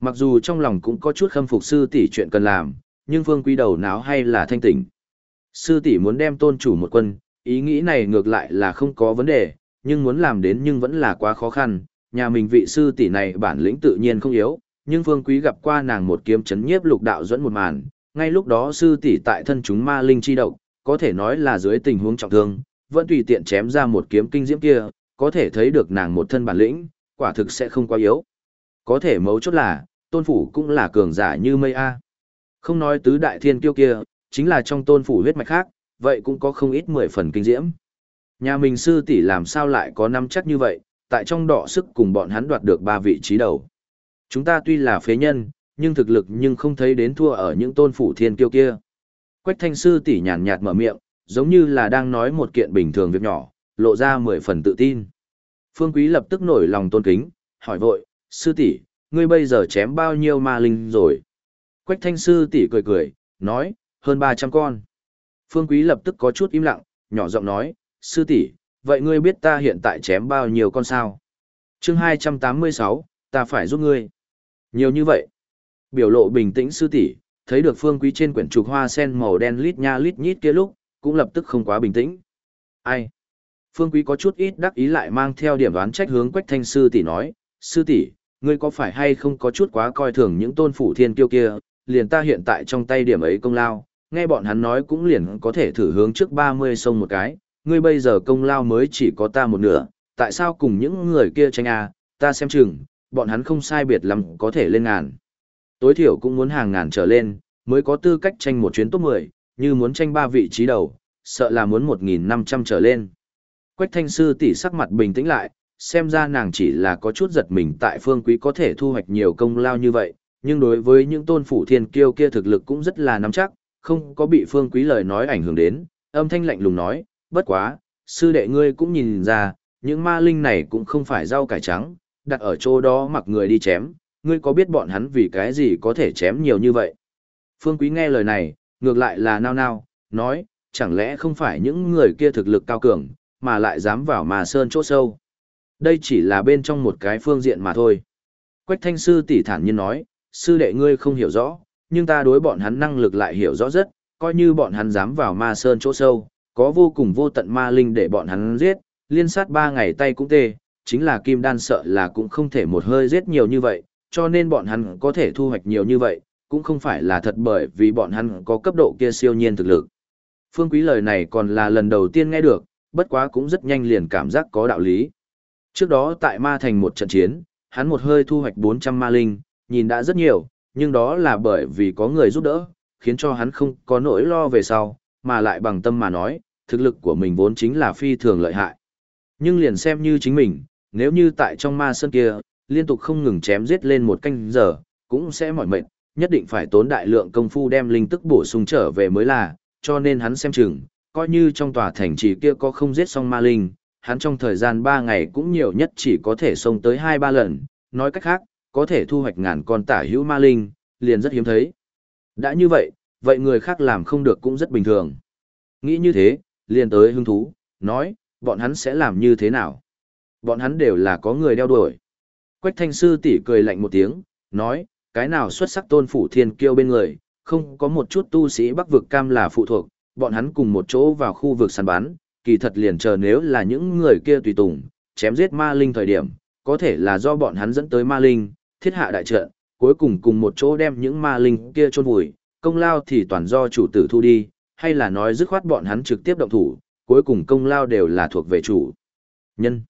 A: Mặc dù trong lòng cũng có chút khâm phục sư tỷ chuyện cần làm, nhưng phương quý đầu náo hay là thanh tỉnh. Sư tỷ muốn đem tôn chủ một quân, ý nghĩ này ngược lại là không có vấn đề, nhưng muốn làm đến nhưng vẫn là quá khó khăn, nhà mình vị sư tỷ này bản lĩnh tự nhiên không yếu, nhưng phương quý gặp qua nàng một kiếm chấn nhiếp lục đạo dẫn một màn, ngay lúc đó sư tỷ tại thân chúng ma linh chi độc, có thể nói là dưới tình huống trọng thương, vẫn tùy tiện chém ra một kiếm kinh diễm kia, có thể thấy được nàng một thân bản lĩnh, quả thực sẽ không quá yếu. Có thể mấu chốt là, tôn phủ cũng là cường giả như mây A. Không nói tứ đại thiên kiêu kia, chính là trong tôn phủ huyết mạch khác, vậy cũng có không ít mười phần kinh diễm. Nhà mình sư tỷ làm sao lại có năm chắc như vậy, tại trong đọ sức cùng bọn hắn đoạt được ba vị trí đầu. Chúng ta tuy là phế nhân, nhưng thực lực nhưng không thấy đến thua ở những tôn phủ thiên kiêu kia. Quách thanh sư tỷ nhàn nhạt mở miệng, giống như là đang nói một kiện bình thường việc nhỏ, lộ ra mười phần tự tin. Phương Quý lập tức nổi lòng tôn kính, hỏi vội, sư tỷ, ngươi bây giờ chém bao nhiêu ma linh rồi? Quách thanh sư tỷ cười cười, nói, hơn 300 con. Phương Quý lập tức có chút im lặng, nhỏ giọng nói, sư tỷ, vậy ngươi biết ta hiện tại chém bao nhiêu con sao? chương 286, ta phải giúp ngươi. Nhiều như vậy. Biểu lộ bình tĩnh sư tỷ, thấy được phương quý trên quyển trục hoa sen màu đen lít nha lít nhít kia lúc, cũng lập tức không quá bình tĩnh. Ai? Phương quý có chút ít đắc ý lại mang theo điểm đoán trách hướng quách thanh sư tỷ nói, sư tỷ, ngươi có phải hay không có chút quá coi thường những tôn phủ thiên kiêu kia, liền ta hiện tại trong tay điểm ấy công lao, nghe bọn hắn nói cũng liền có thể thử hướng trước 30 sông một cái, ngươi bây giờ công lao mới chỉ có ta một nửa, tại sao cùng những người kia tranh à, ta xem chừng, bọn hắn không sai biệt lắm có thể lên ngàn. Tối thiểu cũng muốn hàng ngàn trở lên, mới có tư cách tranh một chuyến top 10, như muốn tranh ba vị trí đầu, sợ là muốn 1.500 trở lên. Quách thanh sư tỷ sắc mặt bình tĩnh lại, xem ra nàng chỉ là có chút giật mình tại phương quý có thể thu hoạch nhiều công lao như vậy, nhưng đối với những tôn phủ thiên kiêu kia thực lực cũng rất là nắm chắc, không có bị phương quý lời nói ảnh hưởng đến, âm thanh lạnh lùng nói, bất quá, sư đệ ngươi cũng nhìn ra, những ma linh này cũng không phải rau cải trắng, đặt ở chỗ đó mặc người đi chém, ngươi có biết bọn hắn vì cái gì có thể chém nhiều như vậy? Phương Quý nghe lời này, ngược lại là nao nao, nói, chẳng lẽ không phải những người kia thực lực cao cường, mà lại dám vào mà sơn chỗ sâu. Đây chỉ là bên trong một cái phương diện mà thôi. Quách thanh sư tỷ thản nhiên nói, sư đệ ngươi không hiểu rõ, nhưng ta đối bọn hắn năng lực lại hiểu rõ rất, coi như bọn hắn dám vào ma sơn chỗ sâu, có vô cùng vô tận ma linh để bọn hắn giết, liên sát ba ngày tay cũng tê, chính là kim đan sợ là cũng không thể một hơi giết nhiều như vậy, cho nên bọn hắn có thể thu hoạch nhiều như vậy, cũng không phải là thật bởi vì bọn hắn có cấp độ kia siêu nhiên thực lực. Phương Quý lời này còn là lần đầu tiên nghe được, bất quá cũng rất nhanh liền cảm giác có đạo lý. Trước đó tại Ma Thành một trận chiến, hắn một hơi thu hoạch 400 ma linh, nhìn đã rất nhiều, nhưng đó là bởi vì có người giúp đỡ, khiến cho hắn không có nỗi lo về sau, mà lại bằng tâm mà nói, thực lực của mình vốn chính là phi thường lợi hại. Nhưng liền xem như chính mình, nếu như tại trong ma sơn kia, liên tục không ngừng chém giết lên một canh giờ, cũng sẽ mỏi mệt, nhất định phải tốn đại lượng công phu đem linh tức bổ sung trở về mới là, cho nên hắn xem chừng, coi như trong tòa thành trì kia có không giết xong ma linh, hắn trong thời gian 3 ngày cũng nhiều nhất chỉ có thể xông tới 2-3 lần, nói cách khác, có thể thu hoạch ngàn con tả hữu ma linh, liền rất hiếm thấy. Đã như vậy, vậy người khác làm không được cũng rất bình thường. Nghĩ như thế, liền tới hứng thú, nói, bọn hắn sẽ làm như thế nào? Bọn hắn đều là có người đeo đuổi. Quách thanh sư tỷ cười lạnh một tiếng, nói, cái nào xuất sắc tôn phủ thiên kiêu bên người, không có một chút tu sĩ bắc vực cam là phụ thuộc, bọn hắn cùng một chỗ vào khu vực săn bắn, kỳ thật liền chờ nếu là những người kia tùy tùng, chém giết ma linh thời điểm, có thể là do bọn hắn dẫn tới ma linh, thiết hạ đại trận, cuối cùng cùng một chỗ đem những ma linh kia chôn vùi, công lao thì toàn do chủ tử thu đi, hay là nói dứt khoát bọn hắn trực tiếp động thủ, cuối cùng công lao đều là thuộc về chủ nhân.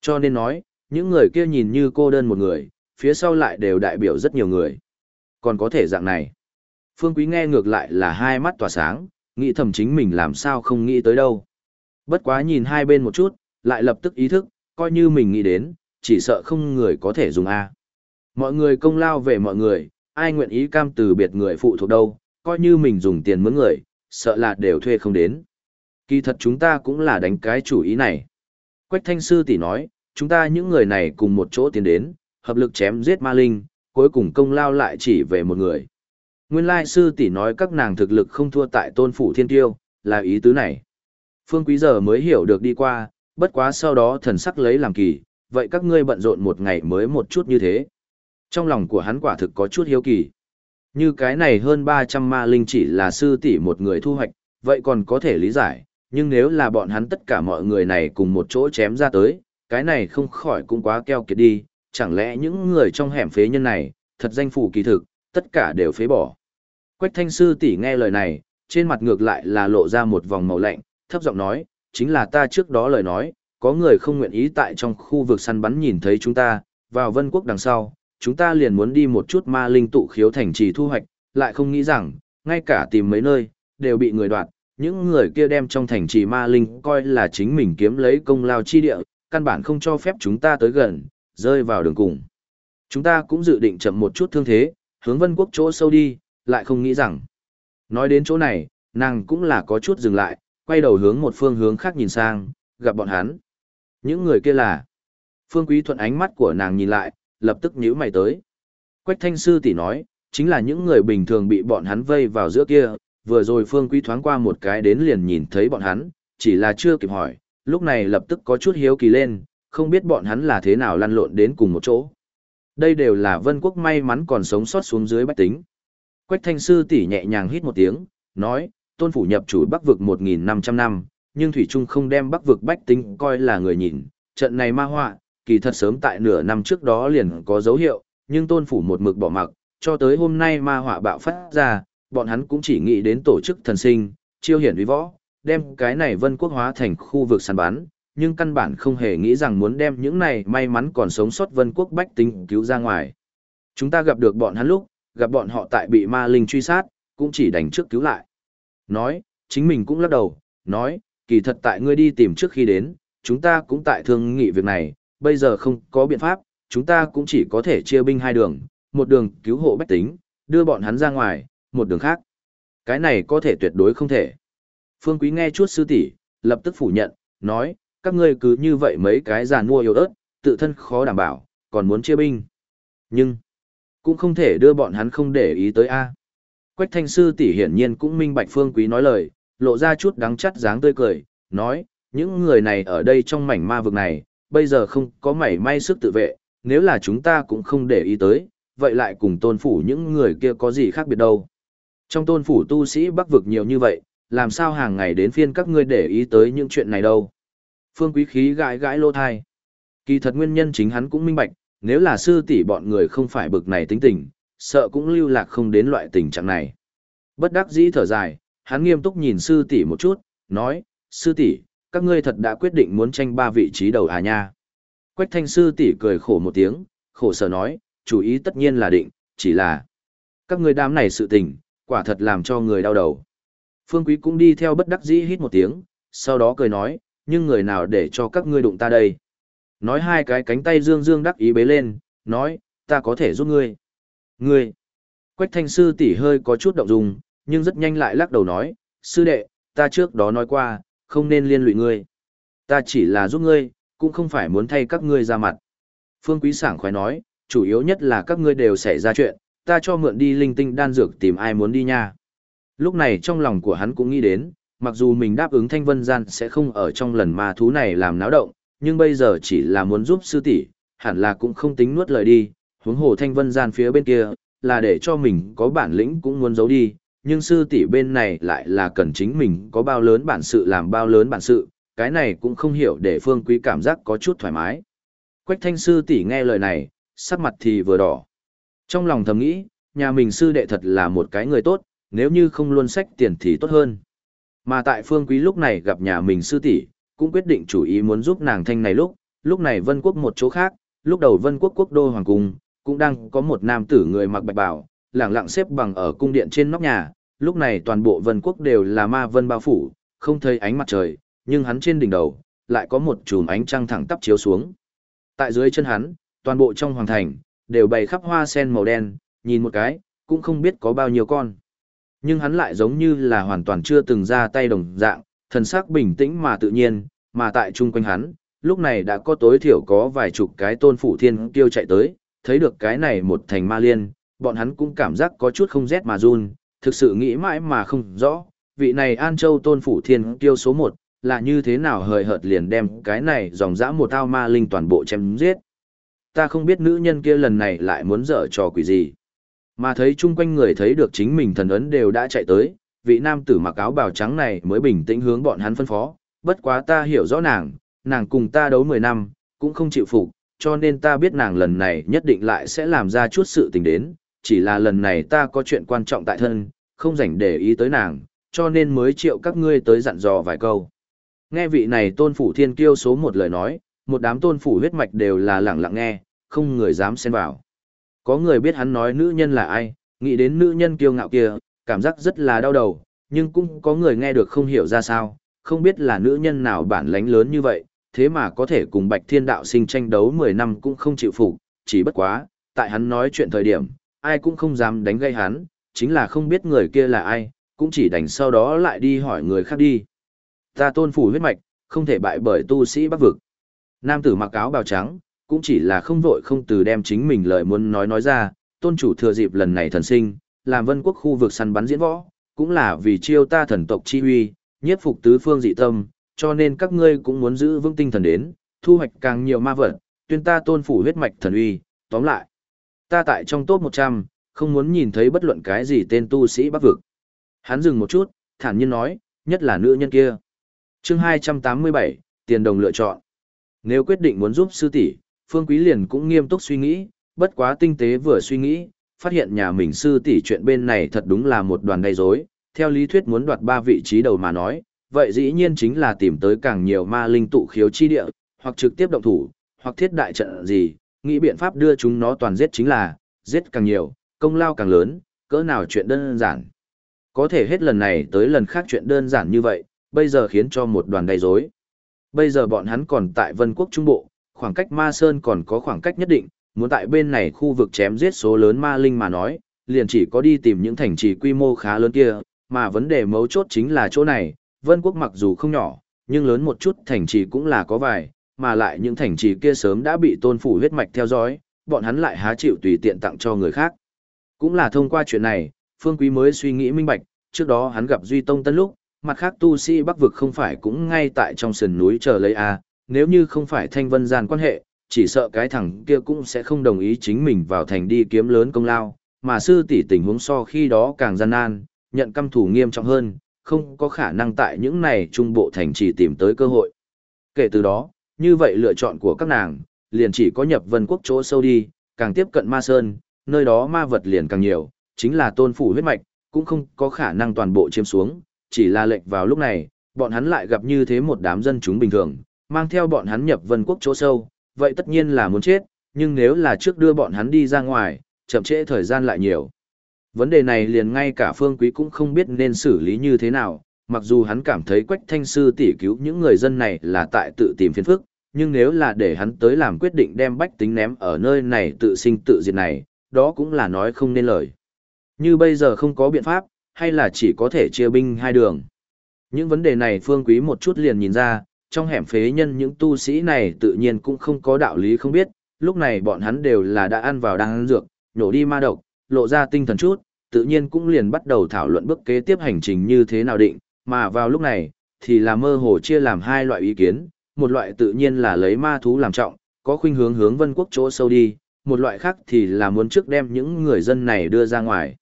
A: Cho nên nói, những người kia nhìn như cô đơn một người, phía sau lại đều đại biểu rất nhiều người. Còn có thể dạng này. Phương Quý nghe ngược lại là hai mắt tỏa sáng, nghĩ thầm chính mình làm sao không nghĩ tới đâu. Bất quá nhìn hai bên một chút, lại lập tức ý thức, coi như mình nghĩ đến, chỉ sợ không người có thể dùng A. Mọi người công lao về mọi người, ai nguyện ý cam từ biệt người phụ thuộc đâu, coi như mình dùng tiền mướn người, sợ là đều thuê không đến. Kỳ thật chúng ta cũng là đánh cái chủ ý này. Quách thanh sư tỷ nói, chúng ta những người này cùng một chỗ tiến đến, hợp lực chém giết ma linh, cuối cùng công lao lại chỉ về một người. Nguyên lai sư tỷ nói các nàng thực lực không thua tại tôn phủ thiên tiêu, là ý tứ này. Phương Quý giờ mới hiểu được đi qua, bất quá sau đó thần sắc lấy làm kỳ, vậy các ngươi bận rộn một ngày mới một chút như thế. Trong lòng của hắn quả thực có chút hiếu kỳ. Như cái này hơn 300 ma linh chỉ là sư tỷ một người thu hoạch, vậy còn có thể lý giải, nhưng nếu là bọn hắn tất cả mọi người này cùng một chỗ chém ra tới, cái này không khỏi cũng quá keo kiệt đi, chẳng lẽ những người trong hẻm phế nhân này, thật danh phủ kỳ thực, tất cả đều phế bỏ. Quách thanh sư tỷ nghe lời này, trên mặt ngược lại là lộ ra một vòng màu lạnh, thấp giọng nói, chính là ta trước đó lời nói, có người không nguyện ý tại trong khu vực săn bắn nhìn thấy chúng ta, vào vân quốc đằng sau, chúng ta liền muốn đi một chút ma linh tụ khiếu thành trì thu hoạch, lại không nghĩ rằng, ngay cả tìm mấy nơi, đều bị người đoạt, những người kia đem trong thành trì ma linh coi là chính mình kiếm lấy công lao chi địa, căn bản không cho phép chúng ta tới gần, rơi vào đường cùng. Chúng ta cũng dự định chậm một chút thương thế, hướng vân quốc chỗ sâu đi, lại không nghĩ rằng. Nói đến chỗ này, nàng cũng là có chút dừng lại, quay đầu hướng một phương hướng khác nhìn sang, gặp bọn hắn. Những người kia là. Phương Quý Thuận ánh mắt của nàng nhìn lại, lập tức nhíu mày tới. Quách Thanh Sư tỷ nói, chính là những người bình thường bị bọn hắn vây vào giữa kia, vừa rồi Phương Quý thoáng qua một cái đến liền nhìn thấy bọn hắn, chỉ là chưa kịp hỏi, lúc này lập tức có chút hiếu kỳ lên, không biết bọn hắn là thế nào lăn lộn đến cùng một chỗ. Đây đều là vân quốc may mắn còn sống sót xuống dưới bách tính. Quách thanh sư tỉ nhẹ nhàng hít một tiếng, nói, tôn phủ nhập chủ bắc vực 1.500 năm, nhưng Thủy Trung không đem bắc vực bách tính coi là người nhìn. Trận này ma họa, kỳ thật sớm tại nửa năm trước đó liền có dấu hiệu, nhưng tôn phủ một mực bỏ mặc, cho tới hôm nay ma họa bạo phát ra, bọn hắn cũng chỉ nghĩ đến tổ chức thần sinh, chiêu hiển uy võ, đem cái này vân quốc hóa thành khu vực săn bắn, nhưng căn bản không hề nghĩ rằng muốn đem những này may mắn còn sống sót vân quốc bách tính cứu ra ngoài. Chúng ta gặp được bọn hắn lúc, gặp bọn họ tại bị ma linh truy sát, cũng chỉ đánh trước cứu lại. Nói, chính mình cũng lắc đầu, nói, kỳ thật tại ngươi đi tìm trước khi đến, chúng ta cũng tại thương nghị việc này, bây giờ không có biện pháp, chúng ta cũng chỉ có thể chia binh hai đường, một đường cứu hộ bách tính, đưa bọn hắn ra ngoài, một đường khác. Cái này có thể tuyệt đối không thể. Phương Quý nghe chút sư tỷ, lập tức phủ nhận, nói, các ngươi cứ như vậy mấy cái giàn mua yếu ớt, tự thân khó đảm bảo, còn muốn chia binh. Nhưng, cũng không thể đưa bọn hắn không để ý tới A. Quách thanh sư tỷ hiển nhiên cũng minh bạch Phương Quý nói lời, lộ ra chút đắng chắt dáng tươi cười, nói, những người này ở đây trong mảnh ma vực này, bây giờ không có mảy may sức tự vệ, nếu là chúng ta cũng không để ý tới, vậy lại cùng tôn phủ những người kia có gì khác biệt đâu. Trong tôn phủ tu sĩ bắc vực nhiều như vậy, làm sao hàng ngày đến phiên các ngươi để ý tới những chuyện này đâu. Phương Quý Khí gãi gãi lô thai. Kỳ thật nguyên nhân chính hắn cũng minh bạch, nếu là sư tỷ bọn người không phải bực này tính tình, sợ cũng lưu lạc không đến loại tình trạng này. Bất đắc dĩ thở dài, hắn nghiêm túc nhìn sư tỷ một chút, nói, sư tỷ, các ngươi thật đã quyết định muốn tranh ba vị trí đầu à nha. Quách thanh sư tỷ cười khổ một tiếng, khổ sở nói, chủ ý tất nhiên là định, chỉ là các ngươi đám này sự tình, quả thật làm cho người đau đầu. Phương Quý cũng đi theo bất đắc dĩ hít một tiếng, sau đó cười nói, nhưng người nào để cho các ngươi đụng ta đây? Nói hai cái cánh tay dương dương đắc ý bế lên, nói, ta có thể giúp ngươi. Ngươi! Quách thanh sư tỷ hơi có chút động dung, nhưng rất nhanh lại lắc đầu nói, sư đệ, ta trước đó nói qua, không nên liên lụy ngươi. Ta chỉ là giúp ngươi, cũng không phải muốn thay các ngươi ra mặt. Phương Quý sảng khoái nói, chủ yếu nhất là các ngươi đều xảy ra chuyện, ta cho mượn đi linh tinh đan dược tìm ai muốn đi nha. Lúc này trong lòng của hắn cũng nghĩ đến, mặc dù mình đáp ứng thanh vân gian sẽ không ở trong lần ma thú này làm náo động, nhưng bây giờ chỉ là muốn giúp sư tỷ, hẳn là cũng không tính nuốt lời đi, huống hồ thanh vân gian phía bên kia, là để cho mình có bản lĩnh cũng muốn giấu đi, nhưng sư tỷ bên này lại là cần chính mình có bao lớn bản sự làm bao lớn bản sự, cái này cũng không hiểu để phương quý cảm giác có chút thoải mái. Quách thanh sư tỷ nghe lời này, sắc mặt thì vừa đỏ. Trong lòng thầm nghĩ, nhà mình sư đệ thật là một cái người tốt, nếu như không luôn sách tiền thì tốt hơn. Mà tại phương quý lúc này gặp nhà mình sư tỷ, cũng quyết định chủ ý muốn giúp nàng thanh này lúc, lúc này vân quốc một chỗ khác, lúc đầu vân quốc quốc đô hoàng cung, cũng đang có một nam tử người mặc bạch bào, lẳng lặng xếp bằng ở cung điện trên nóc nhà, lúc này toàn bộ vân quốc đều là ma vân bao phủ, không thấy ánh mặt trời, nhưng hắn trên đỉnh đầu, lại có một chùm ánh trăng thẳng tắp chiếu xuống. Tại dưới chân hắn, toàn bộ trong hoàng thành, đều bày khắp hoa sen màu đen, nhìn một cái, cũng không biết có bao nhiêu con. Nhưng hắn lại giống như là hoàn toàn chưa từng ra tay đồng dạng, thần sắc bình tĩnh mà tự nhiên, mà tại chung quanh hắn, lúc này đã có tối thiểu có vài chục cái tôn phủ thiên tiêu chạy tới, thấy được cái này một thành ma liên, bọn hắn cũng cảm giác có chút không rét mà run, thực sự nghĩ mãi mà không rõ, vị này An Châu tôn phủ thiên tiêu số một là như thế nào hời hợt liền đem cái này dòng dã một tao ma linh toàn bộ chém giết. Ta không biết nữ nhân kia lần này lại muốn dở trò quỷ gì. Mà thấy chung quanh người thấy được chính mình thần ấn đều đã chạy tới, vị nam tử mặc áo bào trắng này mới bình tĩnh hướng bọn hắn phân phó, bất quá ta hiểu rõ nàng, nàng cùng ta đấu 10 năm, cũng không chịu phục, cho nên ta biết nàng lần này nhất định lại sẽ làm ra chút sự tình đến, chỉ là lần này ta có chuyện quan trọng tại thân, không rảnh để ý tới nàng, cho nên mới triệu các ngươi tới dặn dò vài câu. Nghe vị này tôn phủ thiên kiêu số một lời nói, một đám tôn phủ huyết mạch đều là lẳng lặng nghe, không người dám xen vào. Có người biết hắn nói nữ nhân là ai, nghĩ đến nữ nhân kiêu ngạo kia, cảm giác rất là đau đầu, nhưng cũng có người nghe được không hiểu ra sao, không biết là nữ nhân nào bản lãnh lớn như vậy, thế mà có thể cùng Bạch Thiên Đạo sinh tranh đấu 10 năm cũng không chịu phục, chỉ bất quá, tại hắn nói chuyện thời điểm, ai cũng không dám đánh gây hắn, chính là không biết người kia là ai, cũng chỉ đành sau đó lại đi hỏi người khác đi. Ta tôn phủ huyết mạch, không thể bại bởi tu sĩ bắc vực. Nam tử mặc áo bào trắng, cũng chỉ là không vội không từ đem chính mình lời muốn nói nói ra, tôn chủ thừa dịp lần này thần sinh, làm vân quốc khu vực săn bắn diễn võ, cũng là vì chiêu ta thần tộc chi huy, nhiếp phục tứ phương dị tâm, cho nên các ngươi cũng muốn giữ vững tinh thần đến, thu hoạch càng nhiều ma vật, tuyên ta tôn phủ huyết mạch thần uy, tóm lại. Ta tại trong top 100, không muốn nhìn thấy bất luận cái gì tên tu sĩ bắc vực. Hắn dừng một chút, thản nhiên nói, nhất là nữ nhân kia. chương 287, tiền đồng lựa chọn. Nếu quyết định muốn giúp sư tỷ, Phương Quý liền cũng nghiêm túc suy nghĩ, bất quá tinh tế vừa suy nghĩ, phát hiện nhà mình sư tỷ chuyện bên này thật đúng là một đoàn gây rối. Theo lý thuyết muốn đoạt ba vị trí đầu mà nói, vậy dĩ nhiên chính là tìm tới càng nhiều ma linh tụ khiếu chi địa, hoặc trực tiếp động thủ, hoặc thiết đại trận gì, nghĩ biện pháp đưa chúng nó toàn giết chính là, giết càng nhiều, công lao càng lớn, cỡ nào chuyện đơn giản. Có thể hết lần này tới lần khác chuyện đơn giản như vậy, bây giờ khiến cho một đoàn gây rối. Bây giờ bọn hắn còn tại Vân Quốc Trung Bộ, khoảng cách Ma Sơn còn có khoảng cách nhất định, muốn tại bên này khu vực chém giết số lớn ma linh mà nói, liền chỉ có đi tìm những thành trì quy mô khá lớn kia, mà vấn đề mấu chốt chính là chỗ này, Vân Quốc mặc dù không nhỏ, nhưng lớn một chút thành trì cũng là có vài, mà lại những thành trì kia sớm đã bị tôn phủ huyết mạch theo dõi, bọn hắn lại há chịu tùy tiện tặng cho người khác. Cũng là thông qua chuyện này, Phương Quý mới suy nghĩ minh bạch, trước đó hắn gặp Duy Tông Tân lúc, mặt khác tu sĩ Bắc vực không phải cũng ngay tại trong sườn núi chờ lấy a, nếu như không phải Thanh Vân gian quan hệ, chỉ sợ cái thằng kia cũng sẽ không đồng ý chính mình vào thành đi kiếm lớn công lao, mà sư tỷ tình huống so khi đó càng gian nan, nhận căm thủ nghiêm trọng hơn, không có khả năng tại những này trung bộ thành chỉ tìm tới cơ hội. Kể từ đó, như vậy lựa chọn của các nàng, liền chỉ có nhập vân quốc chỗ sâu đi, càng tiếp cận ma sơn, nơi đó ma vật liền càng nhiều, chính là tôn phủ huyết mạch, cũng không có khả năng toàn bộ chiếm xuống, chỉ là lệnh vào lúc này, bọn hắn lại gặp như thế một đám dân chúng bình thường, mang theo bọn hắn nhập vân quốc chỗ sâu, vậy tất nhiên là muốn chết, nhưng nếu là trước đưa bọn hắn đi ra ngoài, chậm trễ thời gian lại nhiều. Vấn đề này liền ngay cả phương quý cũng không biết nên xử lý như thế nào, mặc dù hắn cảm thấy quách thanh sư tỷ cứu những người dân này là tại tự tìm phiền phức, nhưng nếu là để hắn tới làm quyết định đem bách tính ném ở nơi này tự sinh tự diệt này, đó cũng là nói không nên lời. Như bây giờ không có biện pháp, hay là chỉ có thể chia binh hai đường. Những vấn đề này phương quý một chút liền nhìn ra, trong hẻm phế nhân những tu sĩ này tự nhiên cũng không có đạo lý không biết, lúc này bọn hắn đều là đã ăn vào đang ăn dược, nhổ đi ma độc, lộ ra tinh thần chút, tự nhiên cũng liền bắt đầu thảo luận bước kế tiếp hành trình như thế nào định, mà vào lúc này, thì là mơ hồ chia làm hai loại ý kiến, một loại tự nhiên là lấy ma thú làm trọng, có khuynh hướng hướng vân quốc chỗ sâu đi, một loại khác thì là muốn trước đem những người dân này đưa ra ngoài.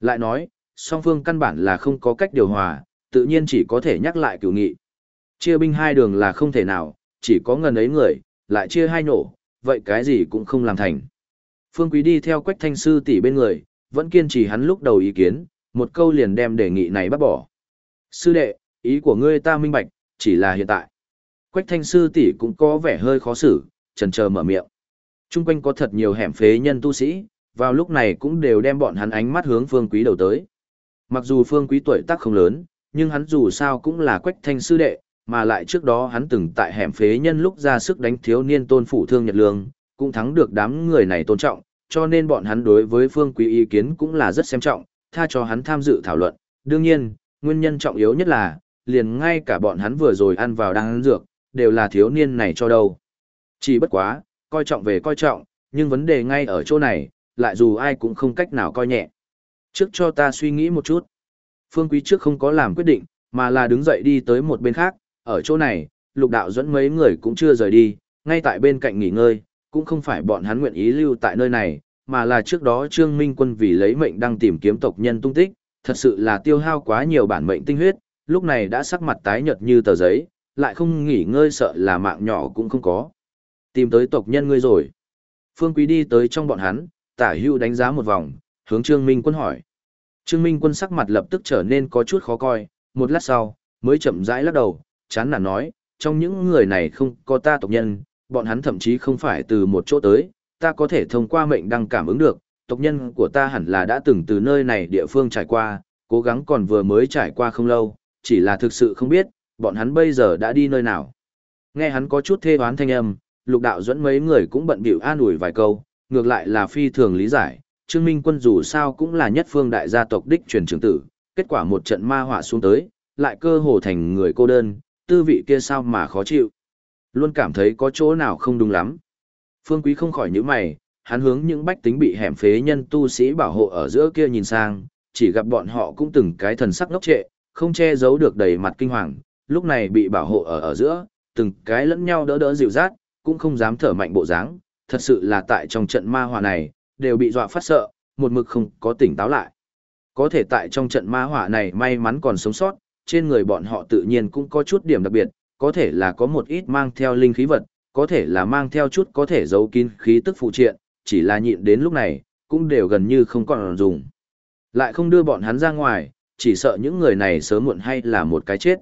A: Lại nói, song phương căn bản là không có cách điều hòa, tự nhiên chỉ có thể nhắc lại cửu nghị. Chia binh hai đường là không thể nào, chỉ có ngần ấy người, lại chia hai nổ, vậy cái gì cũng không làm thành. Phương Quý đi theo Quách Thanh Sư tỷ bên người, vẫn kiên trì hắn lúc đầu ý kiến, một câu liền đem đề nghị này bắt bỏ. Sư đệ, ý của ngươi ta minh bạch, chỉ là hiện tại. Quách Thanh Sư tỷ cũng có vẻ hơi khó xử, chần chờ mở miệng. Trung quanh có thật nhiều hẻm phế nhân tu sĩ, vào lúc này cũng đều đem bọn hắn ánh mắt hướng Phương Quý đầu tới. Mặc dù Phương Quý tuổi tác không lớn, nhưng hắn dù sao cũng là Quách Thanh Sư đệ, mà lại trước đó hắn từng tại hẻm phế nhân lúc ra sức đánh thiếu niên tôn phủ thương Nhật Lương, cũng thắng được đám người này tôn trọng, cho nên bọn hắn đối với phương quý ý kiến cũng là rất xem trọng, tha cho hắn tham dự thảo luận. Đương nhiên, nguyên nhân trọng yếu nhất là, liền ngay cả bọn hắn vừa rồi ăn vào đang ăn dược, đều là thiếu niên này cho đâu. Chỉ bất quá, coi trọng về coi trọng, nhưng vấn đề ngay ở chỗ này, lại dù ai cũng không cách nào coi nhẹ. Trước cho ta suy nghĩ một chút. Phương Quý trước không có làm quyết định, mà là đứng dậy đi tới một bên khác, ở chỗ này, lục đạo dẫn mấy người cũng chưa rời đi, ngay tại bên cạnh nghỉ ngơi, cũng không phải bọn hắn nguyện ý lưu tại nơi này, mà là trước đó Trương Minh Quân vì lấy mệnh đang tìm kiếm tộc nhân tung tích, thật sự là tiêu hao quá nhiều bản mệnh tinh huyết, lúc này đã sắc mặt tái nhợt như tờ giấy, lại không nghỉ ngơi sợ là mạng nhỏ cũng không có. Tìm tới tộc nhân ngươi rồi. Phương Quý đi tới trong bọn hắn, tả hưu đánh giá một vòng, hướng Trương Minh Quân hỏi. Trương Minh Quân sắc mặt lập tức trở nên có chút khó coi, một lát sau, mới chậm rãi lắc đầu, chán nản nói, trong những người này không có ta tộc nhân, bọn hắn thậm chí không phải từ một chỗ tới, ta có thể thông qua mệnh đăng cảm ứng được, tộc nhân của ta hẳn là đã từng từ nơi này địa phương trải qua, cố gắng còn vừa mới trải qua không lâu, chỉ là thực sự không biết, bọn hắn bây giờ đã đi nơi nào. Nghe hắn có chút thê hoán thanh âm, lục đạo dẫn mấy người cũng bận bịu an ủi vài câu, ngược lại là phi thường lý giải, Trương Minh quân dù sao cũng là nhất phương đại gia tộc đích truyền trưởng tử, kết quả một trận ma họa xuống tới, lại cơ hồ thành người cô đơn, tư vị kia sao mà khó chịu. Luôn cảm thấy có chỗ nào không đúng lắm. Phương Quý không khỏi nhíu mày, hắn hướng những bách tính bị hẻm phế nhân tu sĩ bảo hộ ở giữa kia nhìn sang, chỉ gặp bọn họ cũng từng cái thần sắc ngốc trệ, không che giấu được đầy mặt kinh hoàng, lúc này bị bảo hộ ở ở giữa, từng cái lẫn nhau đỡ đỡ dịu rát, cũng không dám thở mạnh bộ dáng, thật sự là tại trong trận ma hỏa này, đều bị dọa phát sợ, một mực không có tỉnh táo lại. Có thể tại trong trận ma hỏa này may mắn còn sống sót, trên người bọn họ tự nhiên cũng có chút điểm đặc biệt, có thể là có một ít mang theo linh khí vật, có thể là mang theo chút có thể giấu kín khí tức phụ triện, chỉ là nhịn đến lúc này, cũng đều gần như không còn dùng. Lại không đưa bọn hắn ra ngoài, chỉ sợ những người này sớm muộn hay là một cái chết.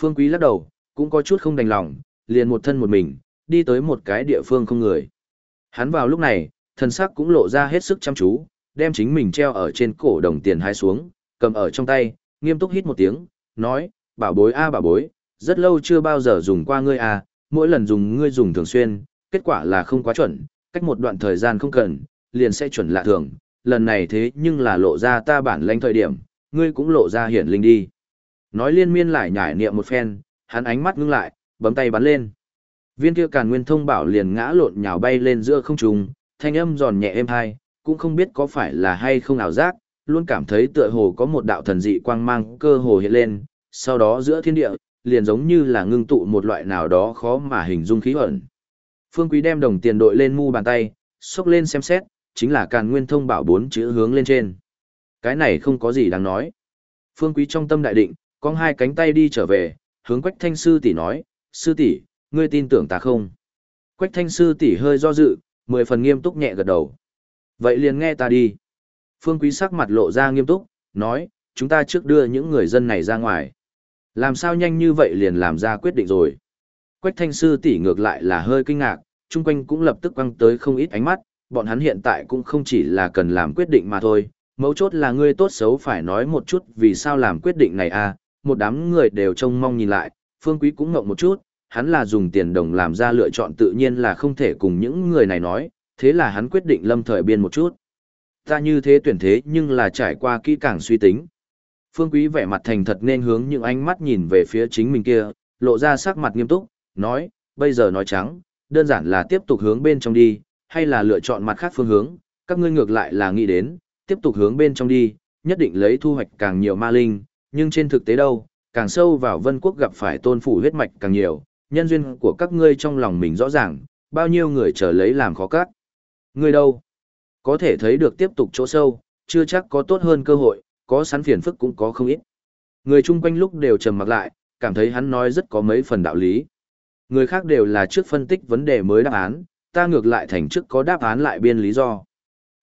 A: Phương Quý lắc đầu, cũng có chút không đành lòng, liền một thân một mình, đi tới một cái địa phương không người. Hắn vào lúc này, thân sắc cũng lộ ra hết sức chăm chú, đem chính mình treo ở trên cổ đồng tiền hai xuống, cầm ở trong tay, nghiêm túc hít một tiếng, nói, bảo bối a bảo bối, rất lâu chưa bao giờ dùng qua ngươi à, mỗi lần dùng ngươi dùng thường xuyên, kết quả là không quá chuẩn, cách một đoạn thời gian không cần, liền sẽ chuẩn lạ thường, lần này thế nhưng là lộ ra ta bản lãnh thời điểm, ngươi cũng lộ ra hiển linh đi. Nói liên miên lại nhải niệm một phen, hắn ánh mắt ngưng lại, bấm tay bắn lên. Viên kia càn nguyên thông bảo liền ngã lộn nhào bay lên giữa không trung, thanh âm giòn nhẹ êm hai, cũng không biết có phải là hay không ảo giác, luôn cảm thấy tựa hồ có một đạo thần dị quang mang cơ hồ hiện lên, sau đó giữa thiên địa, liền giống như là ngưng tụ một loại nào đó khó mà hình dung khí ẩn. Phương Quý đem đồng tiền đội lên mu bàn tay, xúc lên xem xét, chính là càn nguyên thông bảo bốn chữ hướng lên trên. Cái này không có gì đáng nói. Phương Quý trong tâm đại định, con hai cánh tay đi trở về, hướng Quách Thanh sư tỷ nói, "Sư tỷ, ngươi tin tưởng ta không?" Quách Thanh sư tỷ hơi do dự, mười phần nghiêm túc nhẹ gật đầu. "Vậy liền nghe ta đi." Phương Quý sắc mặt lộ ra nghiêm túc, nói, "Chúng ta trước đưa những người dân này ra ngoài." Làm sao nhanh như vậy liền làm ra quyết định rồi? Quách Thanh sư tỷ ngược lại là hơi kinh ngạc, chung quanh cũng lập tức quăng tới không ít ánh mắt, bọn hắn hiện tại cũng không chỉ là cần làm quyết định mà thôi, mấu chốt là ngươi tốt xấu phải nói một chút vì sao làm quyết định này à, một đám người đều trông mong nhìn lại, phương quý cũng ngộng một chút, hắn là dùng tiền đồng làm ra lựa chọn tự nhiên là không thể cùng những người này nói, thế là hắn quyết định lâm thời biên một chút. Ta như thế tuyển thế nhưng là trải qua kỹ càng suy tính. Phương quý vẻ mặt thành thật nên hướng những ánh mắt nhìn về phía chính mình kia, lộ ra sắc mặt nghiêm túc, nói, bây giờ nói trắng, đơn giản là tiếp tục hướng bên trong đi, hay là lựa chọn mặt khác phương hướng, các ngươi ngược lại là nghĩ đến, tiếp tục hướng bên trong đi, nhất định lấy thu hoạch càng nhiều ma linh, nhưng trên thực tế đâu, càng sâu vào vân quốc gặp phải tôn phủ huyết mạch càng nhiều, nhân duyên của các ngươi trong lòng mình rõ ràng, bao nhiêu người chờ lấy làm khó cát. Ngươi đâu? Có thể thấy được tiếp tục chỗ sâu, chưa chắc có tốt hơn cơ hội, có sẵn phiền phức cũng có không ít. Người chung quanh lúc đều trầm mặc lại, cảm thấy hắn nói rất có mấy phần đạo lý. Người khác đều là trước phân tích vấn đề mới đáp án, ta ngược lại thành trước có đáp án lại biên lý do.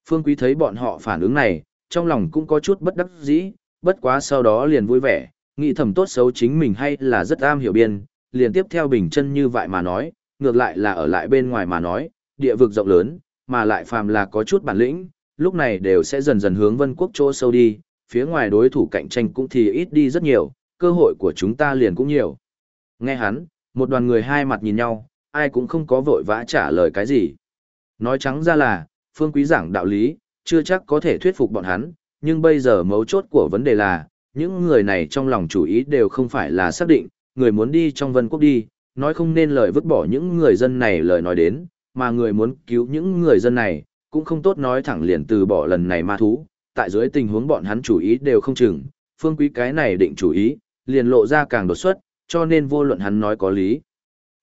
A: Phương Quý thấy bọn họ phản ứng này, trong lòng cũng có chút bất đắc dĩ, bất quá sau đó liền vui vẻ, nghĩ thầm tốt xấu chính mình hay là rất am hiểu biên, liền tiếp theo bình chân như vậy mà nói, ngược lại là ở lại bên ngoài mà nói, địa vực rộng lớn, mà lại phàm là có chút bản lĩnh, lúc này đều sẽ dần dần hướng vân quốc chỗ sâu đi, phía ngoài đối thủ cạnh tranh cũng thì ít đi rất nhiều, cơ hội của chúng ta liền cũng nhiều. Nghe hắn, một đoàn người hai mặt nhìn nhau, ai cũng không có vội vã trả lời cái gì. Nói trắng ra là, phương quý giảng đạo lý, chưa chắc có thể thuyết phục bọn hắn, nhưng bây giờ mấu chốt của vấn đề là, những người này trong lòng chủ ý đều không phải là xác định, người muốn đi trong vân quốc đi, nói không nên lời vứt bỏ những người dân này lời nói đến, mà người muốn cứu những người dân này, cũng không tốt nói thẳng liền từ bỏ lần này ma thú, tại dưới tình huống bọn hắn chủ ý đều không chừng, phương quý cái này định chủ ý, liền lộ ra càng đột xuất, cho nên vô luận hắn nói có lý.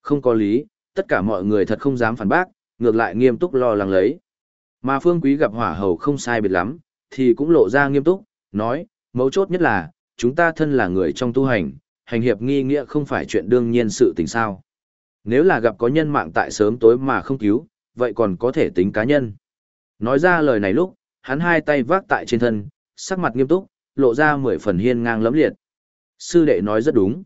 A: Không có lý, tất cả mọi người thật không dám phản bác, ngược lại nghiêm túc lo lắng lấy. Mà phương quý gặp hỏa hầu không sai biệt lắm, thì cũng lộ ra nghiêm túc, nói, mấu chốt nhất là, chúng ta thân là người trong tu hành, hành hiệp nghi nghĩa không phải chuyện đương nhiên sự tình sao. Nếu là gặp có nhân mạng tại sớm tối mà không cứu, vậy còn có thể tính cá nhân. Nói ra lời này lúc, hắn hai tay vác tại trên thân, sắc mặt nghiêm túc, lộ ra mười phần hiên ngang lẫm liệt. Sư đệ nói rất đúng.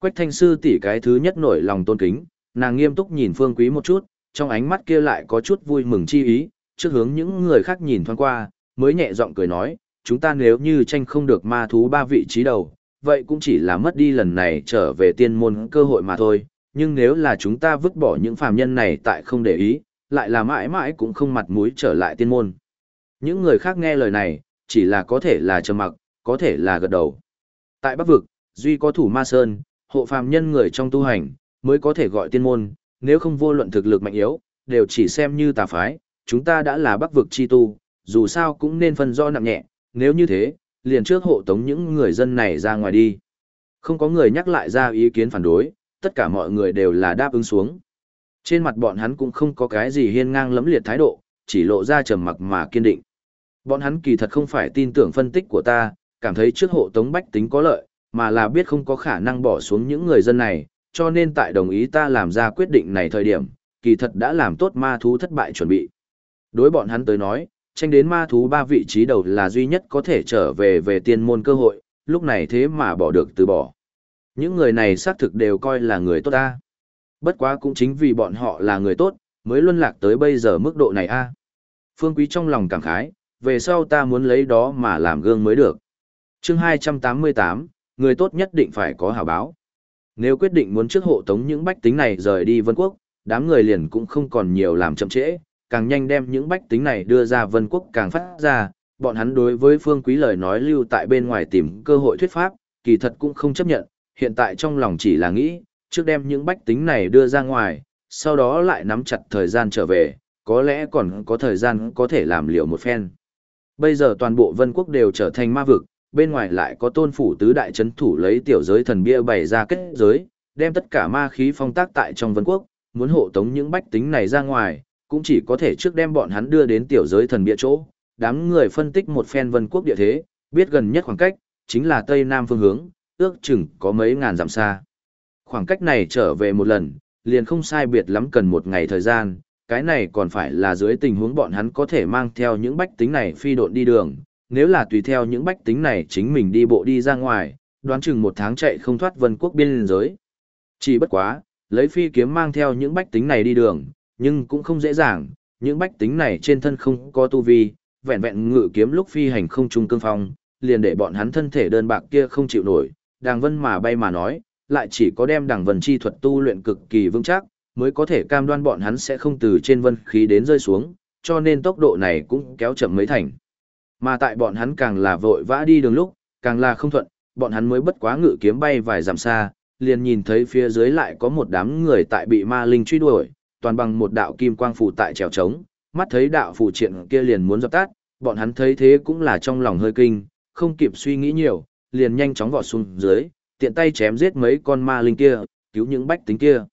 A: Quách thanh sư tỷ cái thứ nhất nổi lòng tôn kính, nàng nghiêm túc nhìn phương quý một chút, trong ánh mắt kia lại có chút vui mừng chi ý, trước hướng những người khác nhìn thoáng qua, mới nhẹ giọng cười nói, chúng ta nếu như tranh không được ma thú ba vị trí đầu, vậy cũng chỉ là mất đi lần này trở về tiên môn cơ hội mà thôi, nhưng nếu là chúng ta vứt bỏ những phàm nhân này tại không để ý, lại là mãi mãi cũng không mặt mũi trở lại tiên môn. Những người khác nghe lời này, chỉ là có thể là trầm mặc, có thể là gật đầu. Tại Bắc Vực, duy có thủ ma sơn, hộ phàm nhân người trong tu hành, mới có thể gọi tiên môn, nếu không vô luận thực lực mạnh yếu, đều chỉ xem như tà phái, chúng ta đã là Bắc Vực chi tu, dù sao cũng nên phân do nặng nhẹ, nếu như thế, liền trước hộ tống những người dân này ra ngoài đi. Không có người nhắc lại ra ý kiến phản đối, tất cả mọi người đều là đáp ứng xuống. Trên mặt bọn hắn cũng không có cái gì hiên ngang lẫm liệt thái độ, chỉ lộ ra trầm mặc mà kiên định. Bọn hắn kỳ thật không phải tin tưởng phân tích của ta, cảm thấy trước hộ tống bách tính có lợi, mà là biết không có khả năng bỏ xuống những người dân này, cho nên tại đồng ý ta làm ra quyết định này thời điểm, kỳ thật đã làm tốt ma thú thất bại chuẩn bị. Đối bọn hắn tới nói, tranh đến ma thú ba vị trí đầu là duy nhất có thể trở về về tiên môn cơ hội, lúc này thế mà bỏ được từ bỏ. Những người này xác thực đều coi là người tốt ta. Bất quá cũng chính vì bọn họ là người tốt, mới luân lạc tới bây giờ mức độ này a. Phương Quý trong lòng cảm khái, về sau ta muốn lấy đó mà làm gương mới được. chương 288, người tốt nhất định phải có hảo báo. Nếu quyết định muốn trước hộ tống những bách tính này rời đi vân quốc, đám người liền cũng không còn nhiều làm chậm trễ, càng nhanh đem những bách tính này đưa ra vân quốc càng phát ra, bọn hắn đối với phương quý lời nói lưu tại bên ngoài tìm cơ hội thuyết pháp, kỳ thật cũng không chấp nhận, hiện tại trong lòng chỉ là nghĩ, trước đem những bách tính này đưa ra ngoài, sau đó lại nắm chặt thời gian trở về, có lẽ còn có thời gian có thể làm liệu một phen. Bây giờ toàn bộ vân quốc đều trở thành ma vực, bên ngoài lại có tôn phủ tứ đại chấn thủ lấy tiểu giới thần bia bày ra kết giới, đem tất cả ma khí phong tác tại trong vân quốc, muốn hộ tống những bách tính này ra ngoài, cũng chỉ có thể trước đem bọn hắn đưa đến tiểu giới thần bia chỗ. Đám người phân tích một phen vân quốc địa thế, biết gần nhất khoảng cách, chính là tây nam phương hướng, ước chừng có mấy ngàn dặm xa. Khoảng cách này trở về một lần, liền không sai biệt lắm cần một ngày thời gian, cái này còn phải là dưới tình huống bọn hắn có thể mang theo những bách tính này phi độn đi đường, nếu là tùy theo những bách tính này chính mình đi bộ đi ra ngoài, đoán chừng một tháng chạy không thoát vân quốc biên giới. Chỉ bất quá, lấy phi kiếm mang theo những bách tính này đi đường, nhưng cũng không dễ dàng, những bách tính này trên thân không có tu vi, vẹn vẹn ngự kiếm lúc phi hành không trung cương phong, liền để bọn hắn thân thể đơn bạc kia không chịu nổi, đàng vân mà bay mà nói, lại chỉ có đem đàng vân chi thuật tu luyện cực kỳ vững chắc, mới có thể cam đoan bọn hắn sẽ không từ trên vân khí đến rơi xuống, cho nên tốc độ này cũng kéo chậm mấy thành. Mà tại bọn hắn càng là vội vã đi đường lúc, càng là không thuận, bọn hắn mới bất quá ngự kiếm bay vài dặm xa, liền nhìn thấy phía dưới lại có một đám người tại bị ma linh truy đuổi, toàn bằng một đạo kim quang phủ tại trèo trống, mắt thấy đạo phủ triện kia liền muốn dập tắt, bọn hắn thấy thế cũng là trong lòng hơi kinh, không kịp suy nghĩ nhiều, liền nhanh chóng vọt xuống dưới, tiện tay chém giết mấy con ma linh kia, cứu những bách tính kia.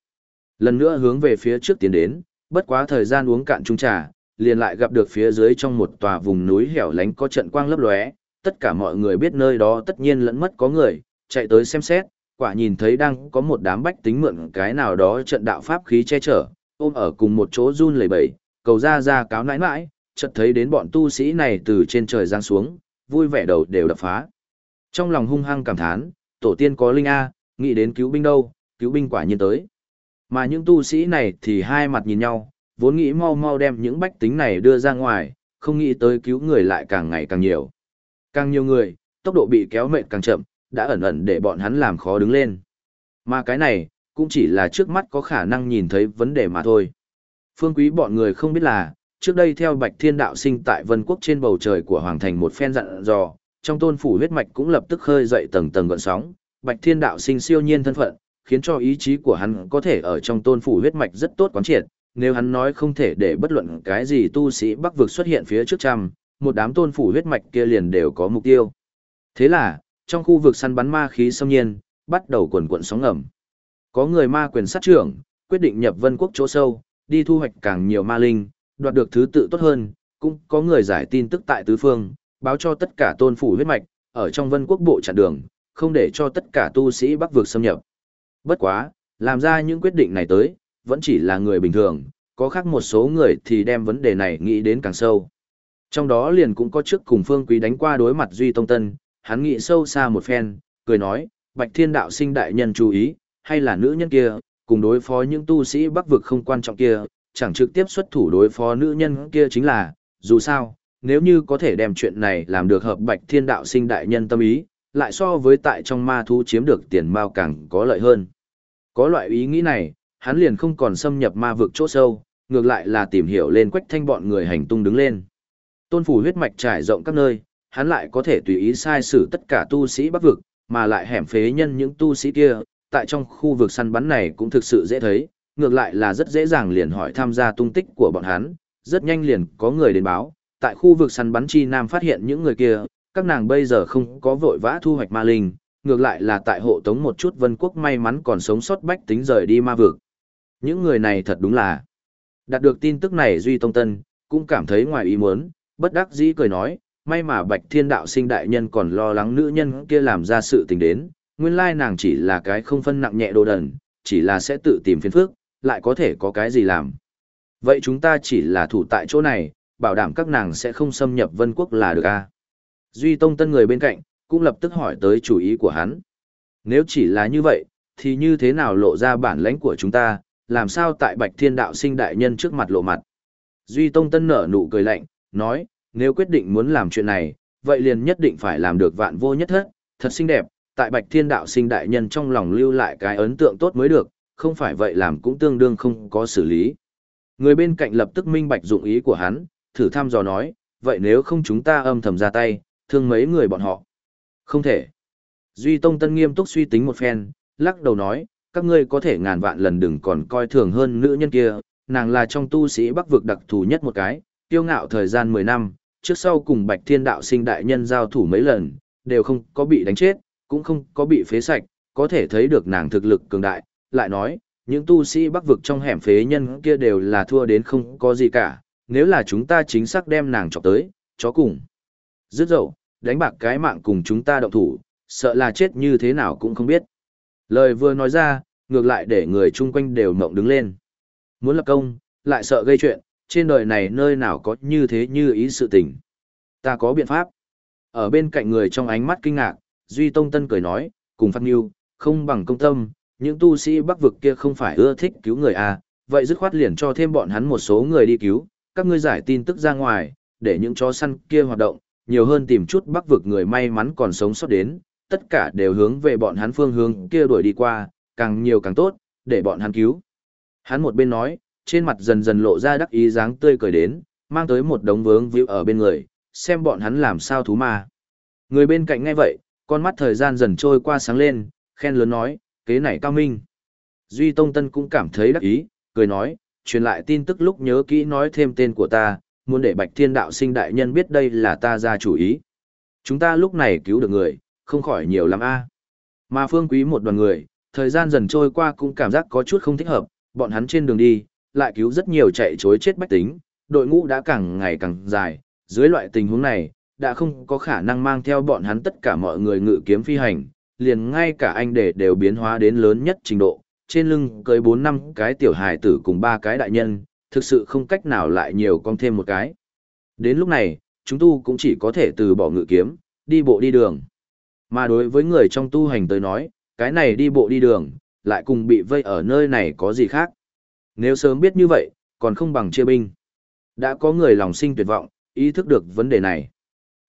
A: Lần nữa hướng về phía trước tiến đến, bất quá thời gian uống cạn chung trà, liền lại gặp được phía dưới trong một tòa vùng núi hẻo lánh có trận quang lấp lóe, tất cả mọi người biết nơi đó tất nhiên lẫn mất có người, chạy tới xem xét, quả nhìn thấy đang có một đám bách tính mượn cái nào đó trận đạo pháp khí che chở, ôm ở cùng một chỗ run lẩy bẩy, cầu ra ra cáo nãi nãi, chợt thấy đến bọn tu sĩ này từ trên trời giáng xuống, vui vẻ đầu đều đập phá. Trong lòng hung hăng cảm thán, tổ tiên có linh A, nghĩ đến cứu binh đâu, cứu binh quả nhiên tới. Mà những tu sĩ này thì hai mặt nhìn nhau, vốn nghĩ mau mau đem những bách tính này đưa ra ngoài, không nghĩ tới cứu người lại càng ngày càng nhiều. Càng nhiều người, tốc độ bị kéo mệt càng chậm, đã ẩn ẩn để bọn hắn làm khó đứng lên. Mà cái này, cũng chỉ là trước mắt có khả năng nhìn thấy vấn đề mà thôi. Phương quý bọn người không biết là, trước đây theo Bạch Thiên Đạo sinh tại Vân Quốc trên bầu trời của Hoàng Thành một phen dặn dò, trong tôn phủ huyết mạch cũng lập tức khơi dậy tầng tầng gọn sóng, Bạch Thiên Đạo sinh siêu nhiên thân phận, khiến cho ý chí của hắn có thể ở trong tôn phủ huyết mạch rất tốt quán triệt, nếu hắn nói không thể để bất luận cái gì tu sĩ Bắc vực xuất hiện phía trước trăm, một đám tôn phủ huyết mạch kia liền đều có mục tiêu. Thế là, trong khu vực săn bắn ma khí xâm nhiên, bắt đầu quần quận sóng ngầm. Có người ma quyền sát trưởng, quyết định nhập vân quốc chỗ sâu, đi thu hoạch càng nhiều ma linh, đoạt được thứ tự tốt hơn, cũng có người giải tin tức tại tứ phương, báo cho tất cả tôn phủ huyết mạch, ở trong vân quốc bộ chặn đường, không để cho tất cả tu sĩ bắc vực xâm nhập. Bất quá, làm ra những quyết định này tới, vẫn chỉ là người bình thường, có khác một số người thì đem vấn đề này nghĩ đến càng sâu. Trong đó liền cũng có trước cùng Phương Quý đánh qua đối mặt Duy Tông Tân, hắn nghĩ sâu xa một phen, cười nói, Bạch Thiên Đạo sinh đại nhân chú ý, hay là nữ nhân kia, cùng đối phó những tu sĩ bắc vực không quan trọng kia, chẳng trực tiếp xuất thủ đối phó nữ nhân kia chính là, dù sao, nếu như có thể đem chuyện này làm được hợp Bạch Thiên Đạo sinh đại nhân tâm ý, lại so với tại trong ma thú chiếm được tiền mao càng có lợi hơn. Có loại ý nghĩ này, hắn liền không còn xâm nhập ma vực chỗ sâu, ngược lại là tìm hiểu lên quách thanh bọn người hành tung đứng lên. Tôn phủ huyết mạch trải rộng các nơi, hắn lại có thể tùy ý sai xử tất cả tu sĩ bắc vực, mà lại hẻm phế nhân những tu sĩ kia, tại trong khu vực săn bắn này cũng thực sự dễ thấy, ngược lại là rất dễ dàng liền hỏi tham gia tung tích của bọn hắn, rất nhanh liền có người đến báo, tại khu vực săn bắn chi nam phát hiện những người kia, các nàng bây giờ không có vội vã thu hoạch ma linh, ngược lại là tại hộ tống một chút vân quốc may mắn còn sống sót bách tính rời đi ma vực. Những người này thật đúng là. Đạt được tin tức này Duy Tông Tân, cũng cảm thấy ngoài ý muốn, bất đắc dĩ cười nói, may mà Bạch Thiên Đạo sinh đại nhân còn lo lắng nữ nhân kia làm ra sự tình đến, nguyên lai nàng chỉ là cái không phân nặng nhẹ đồ đần, chỉ là sẽ tự tìm phiền phức, lại có thể có cái gì làm. Vậy chúng ta chỉ là thủ tại chỗ này, bảo đảm các nàng sẽ không xâm nhập vân quốc là được a à? Duy Tông Tân người bên cạnh, cũng lập tức hỏi tới chủ ý của hắn. Nếu chỉ là như vậy, thì như thế nào lộ ra bản lãnh của chúng ta, làm sao tại Bạch Thiên Đạo sinh đại nhân trước mặt lộ mặt. Duy Tông Tân nở nụ cười lạnh, nói, nếu quyết định muốn làm chuyện này, vậy liền nhất định phải làm được vạn vô nhất hết, thật xinh đẹp, tại Bạch Thiên Đạo sinh đại nhân trong lòng lưu lại cái ấn tượng tốt mới được, không phải vậy làm cũng tương đương không có xử lý. Người bên cạnh lập tức minh bạch dụng ý của hắn, thử thăm dò nói, vậy nếu không chúng ta âm thầm ra tay, thương mấy người bọn họ. Không thể. Duy Tông Tân nghiêm túc suy tính một phen, lắc đầu nói, các ngươi có thể ngàn vạn lần đừng còn coi thường hơn nữ nhân kia, nàng là trong tu sĩ bắc vực đặc thù nhất một cái, tiêu ngạo thời gian 10 năm, trước sau cùng Bạch Thiên Đạo sinh đại nhân giao thủ mấy lần, đều không có bị đánh chết, cũng không có bị phế sạch, có thể thấy được nàng thực lực cường đại, lại nói, những tu sĩ bắc vực trong hẻm phế nhân kia đều là thua đến không có gì cả, nếu là chúng ta chính xác đem nàng chọc tới, chó cùng. Dứt dậu, đánh bạc cái mạng cùng chúng ta động thủ, sợ là chết như thế nào cũng không biết. Lời vừa nói ra, ngược lại để người chung quanh đều mộng đứng lên. Muốn lập công, lại sợ gây chuyện, trên đời này nơi nào có như thế như ý sự tình. Ta có biện pháp. Ở bên cạnh người trong ánh mắt kinh ngạc, Duy Tông Tân cười nói, cùng phát nghiêu, không bằng công tâm, những tu sĩ bắc vực kia không phải ưa thích cứu người à, vậy dứt khoát liền cho thêm bọn hắn một số người đi cứu, các ngươi giải tin tức ra ngoài, để những chó săn kia hoạt động, nhiều hơn tìm chút bắc vực người may mắn còn sống sót đến, tất cả đều hướng về bọn hắn phương hướng kia đuổi đi qua, càng nhiều càng tốt, để bọn hắn cứu. Hắn một bên nói, trên mặt dần dần lộ ra đắc ý dáng tươi cười đến, mang tới một đống vướng víu ở bên người, xem bọn hắn làm sao thú ma. Người bên cạnh ngay vậy, con mắt thời gian dần trôi qua sáng lên, khen lớn nói, kế này cao minh. Duy Tông Tân cũng cảm thấy đắc ý, cười nói, truyền lại tin tức lúc nhớ kỹ nói thêm tên của ta, muốn để Bạch Thiên Đạo sinh đại nhân biết đây là ta ra chủ ý. Chúng ta lúc này cứu được người, không khỏi nhiều lắm a. Mà phương quý một đoàn người, thời gian dần trôi qua cũng cảm giác có chút không thích hợp, bọn hắn trên đường đi, lại cứu rất nhiều chạy chối chết bách tính, đội ngũ đã càng ngày càng dài, dưới loại tình huống này, đã không có khả năng mang theo bọn hắn tất cả mọi người ngự kiếm phi hành, liền ngay cả anh để đều biến hóa đến lớn nhất trình độ, trên lưng cưới 4 năm cái tiểu hài tử cùng ba cái đại nhân, thực sự không cách nào lại nhiều con thêm một cái. Đến lúc này, chúng tu cũng chỉ có thể từ bỏ ngự kiếm, đi bộ đi đường. Mà đối với người trong tu hành tới nói, cái này đi bộ đi đường, lại cùng bị vây ở nơi này có gì khác. Nếu sớm biết như vậy, còn không bằng chia binh. Đã có người lòng sinh tuyệt vọng, ý thức được vấn đề này.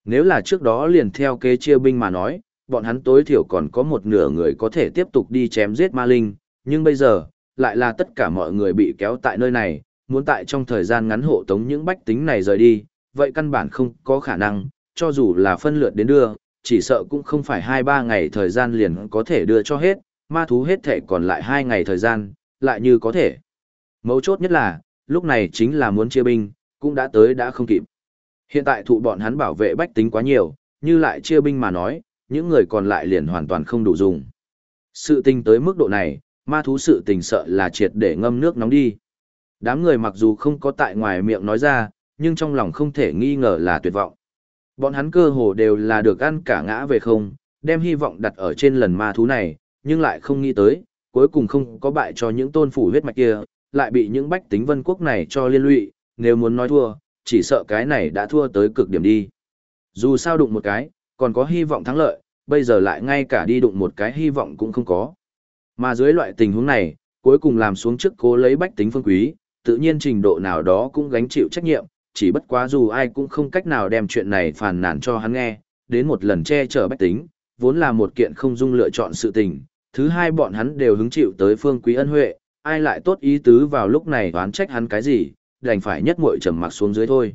A: Nếu là trước đó liền theo kế chia binh mà nói, bọn hắn tối thiểu còn có một nửa người có thể tiếp tục đi chém giết ma linh, nhưng bây giờ, lại là tất cả mọi người bị kéo tại nơi này, muốn tại trong thời gian ngắn hộ tống những bách tính này rời đi, vậy căn bản không có khả năng, cho dù là phân lượt đến đưa, chỉ sợ cũng không phải 2-3 ngày thời gian liền có thể đưa cho hết, ma thú hết thể còn lại 2 ngày thời gian, lại như có thể. Mấu chốt nhất là, lúc này chính là muốn chia binh, cũng đã tới đã không kịp. Hiện tại thụ bọn hắn bảo vệ bách tính quá nhiều, như lại chia binh mà nói, những người còn lại liền hoàn toàn không đủ dùng. Sự tình tới mức độ này, ma thú sự tình sợ là triệt để ngâm nước nóng đi. Đám người mặc dù không có tại ngoài miệng nói ra, nhưng trong lòng không thể nghi ngờ là tuyệt vọng. Bọn hắn cơ hồ đều là được ăn cả ngã về không, đem hy vọng đặt ở trên lần ma thú này, nhưng lại không nghĩ tới, cuối cùng không có bại cho những tôn phủ huyết mạch kia, lại bị những bách tính vân quốc này cho liên lụy, nếu muốn nói thua, chỉ sợ cái này đã thua tới cực điểm đi. Dù sao đụng một cái, còn có hy vọng thắng lợi, bây giờ lại ngay cả đi đụng một cái hy vọng cũng không có. Mà dưới loại tình huống này, cuối cùng làm xuống trước cố lấy bách tính phương quý, tự nhiên trình độ nào đó cũng gánh chịu trách nhiệm, chỉ bất quá dù ai cũng không cách nào đem chuyện này phàn nàn cho hắn nghe, đến một lần che chở bách tính, vốn là một kiện không dung lựa chọn sự tình, thứ hai bọn hắn đều hứng chịu tới phương quý ân huệ, ai lại tốt ý tứ vào lúc này đoán trách hắn cái gì, đành phải nhất muội trầm mặc xuống dưới thôi.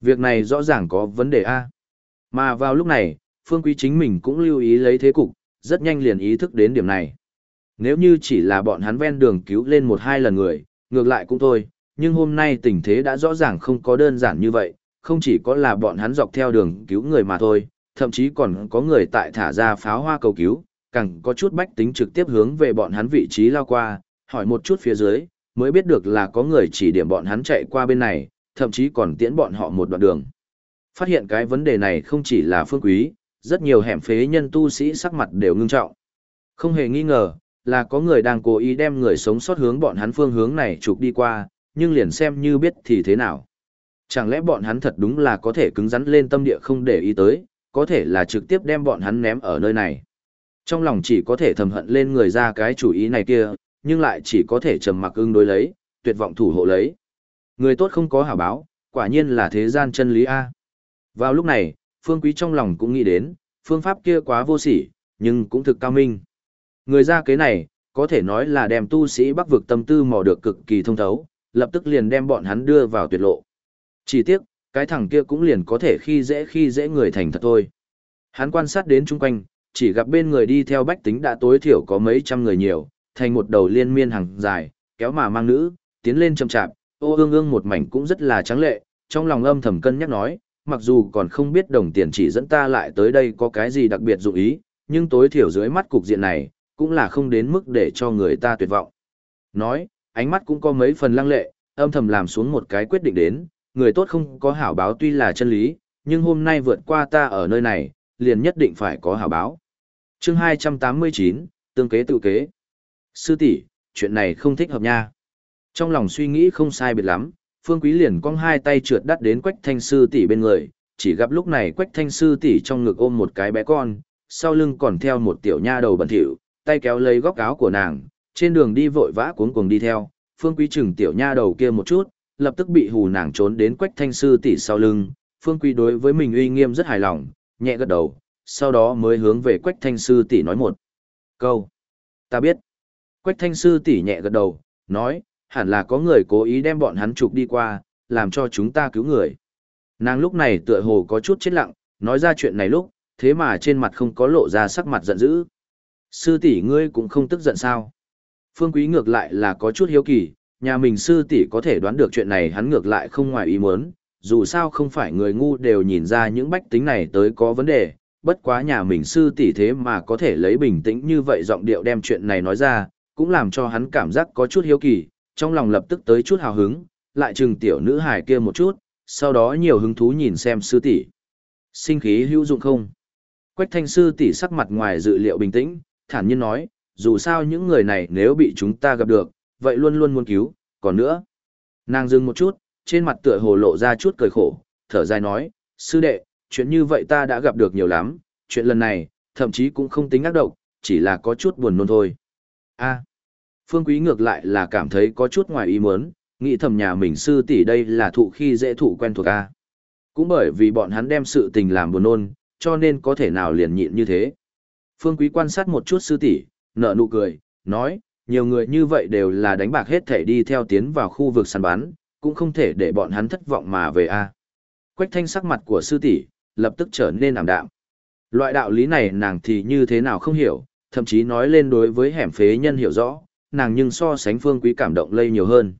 A: Việc này rõ ràng có vấn đề A. Mà vào lúc này, phương quý chính mình cũng lưu ý lấy thế cục, rất nhanh liền ý thức đến điểm này. Nếu như chỉ là bọn hắn ven đường cứu lên một hai lần người, ngược lại cũng thôi, nhưng hôm nay tình thế đã rõ ràng không có đơn giản như vậy, không chỉ có là bọn hắn dọc theo đường cứu người mà thôi, thậm chí còn có người tại thả ra pháo hoa cầu cứu, càng có chút bách tính trực tiếp hướng về bọn hắn vị trí lao qua, hỏi một chút phía dưới, mới biết được là có người chỉ điểm bọn hắn chạy qua bên này, thậm chí còn tiễn bọn họ một đoạn đường. Phát hiện cái vấn đề này không chỉ là phương quý, rất nhiều hẻm phế nhân tu sĩ sắc mặt đều ngưng trọng. Không hề nghi ngờ, là có người đang cố ý đem người sống sót hướng bọn hắn phương hướng này chụp đi qua, nhưng liền xem như biết thì thế nào. Chẳng lẽ bọn hắn thật đúng là có thể cứng rắn lên tâm địa không để ý tới, có thể là trực tiếp đem bọn hắn ném ở nơi này. Trong lòng chỉ có thể thầm hận lên người ra cái chủ ý này kia, nhưng lại chỉ có thể trầm mặc ưng đối lấy, tuyệt vọng thủ hộ lấy. Người tốt không có hảo báo, quả nhiên là thế gian chân lý A. Vào lúc này, Phương Quý trong lòng cũng nghĩ đến, phương pháp kia quá vô sỉ, nhưng cũng thực cao minh. Người ra kế này, có thể nói là đem tu sĩ bắc vực tâm tư mò được cực kỳ thông thấu, lập tức liền đem bọn hắn đưa vào tuyệt lộ. Chỉ tiếc, cái thằng kia cũng liền có thể khi dễ khi dễ người thành thật thôi. Hắn quan sát đến chung quanh, chỉ gặp bên người đi theo bách tính đã tối thiểu có mấy trăm người nhiều, thành một đầu liên miên hàng dài, kéo mà mang nữ, tiến lên chậm chạp, ô ương ương một mảnh cũng rất là trắng lệ, trong lòng âm thầm cân nhắc nói, mặc dù còn không biết đồng tiền chỉ dẫn ta lại tới đây có cái gì đặc biệt dụng ý, nhưng tối thiểu dưới mắt cục diện này, cũng là không đến mức để cho người ta tuyệt vọng. Nói, ánh mắt cũng có mấy phần lăng lệ, âm thầm làm xuống một cái quyết định đến, người tốt không có hảo báo tuy là chân lý, nhưng hôm nay vượt qua ta ở nơi này, liền nhất định phải có hảo báo. chương 289, tương kế tự kế. Sư tỷ chuyện này không thích hợp nha. Trong lòng suy nghĩ không sai biệt lắm, Phương Quý liền cong hai tay trượt đắt đến Quách Thanh sư tỷ bên người, chỉ gặp lúc này Quách Thanh sư tỷ trong ngực ôm một cái bé con, sau lưng còn theo một tiểu nha đầu bẩn thỉu, tay kéo lấy góc áo của nàng, trên đường đi vội vã cuống cuồng đi theo, Phương Quý chừng tiểu nha đầu kia một chút, lập tức bị hù nàng trốn đến Quách Thanh sư tỷ sau lưng, Phương Quý đối với mình uy nghiêm rất hài lòng, nhẹ gật đầu, sau đó mới hướng về Quách Thanh sư tỷ nói một câu. Ta biết. Quách Thanh sư tỷ nhẹ gật đầu, nói, hẳn là có người cố ý đem bọn hắn trục đi qua, làm cho chúng ta cứu người. Nàng lúc này tựa hồ có chút chết lặng, nói ra chuyện này lúc, thế mà trên mặt không có lộ ra sắc mặt giận dữ. Sư tỷ ngươi cũng không tức giận sao? Phương Quý ngược lại là có chút hiếu kỳ, nhà mình sư tỷ có thể đoán được chuyện này hắn ngược lại không ngoài ý muốn, dù sao không phải người ngu đều nhìn ra những bách tính này tới có vấn đề, bất quá nhà mình sư tỷ thế mà có thể lấy bình tĩnh như vậy giọng điệu đem chuyện này nói ra, cũng làm cho hắn cảm giác có chút hiếu kỳ, trong lòng lập tức tới chút hào hứng, lại chừng tiểu nữ hài kia một chút, sau đó nhiều hứng thú nhìn xem sư tỷ. Sinh khí hữu dụng không? Quách thanh sư tỷ sắc mặt ngoài dự liệu bình tĩnh, thản nhiên nói, dù sao những người này nếu bị chúng ta gặp được, vậy luôn luôn muốn cứu, còn nữa. Nàng dừng một chút, trên mặt tựa hồ lộ ra chút cười khổ, thở dài nói, sư đệ, chuyện như vậy ta đã gặp được nhiều lắm, chuyện lần này, thậm chí cũng không tính ác độc, chỉ là có chút buồn nôn thôi. a Phương Quý ngược lại là cảm thấy có chút ngoài ý muốn, nghĩ thầm nhà mình sư tỷ đây là thụ khi dễ thụ quen thuộc a. Cũng bởi vì bọn hắn đem sự tình làm buồn nôn, cho nên có thể nào liền nhịn như thế. Phương Quý quan sát một chút sư tỷ, nở nụ cười, nói, nhiều người như vậy đều là đánh bạc hết thể đi theo tiến vào khu vực săn bán, cũng không thể để bọn hắn thất vọng mà về a. Quách thanh sắc mặt của sư tỷ lập tức trở nên ảm đạm. Loại đạo lý này nàng thì như thế nào không hiểu, thậm chí nói lên đối với hẻm phế nhân hiểu rõ, nàng nhưng so sánh phương quý cảm động lây nhiều hơn.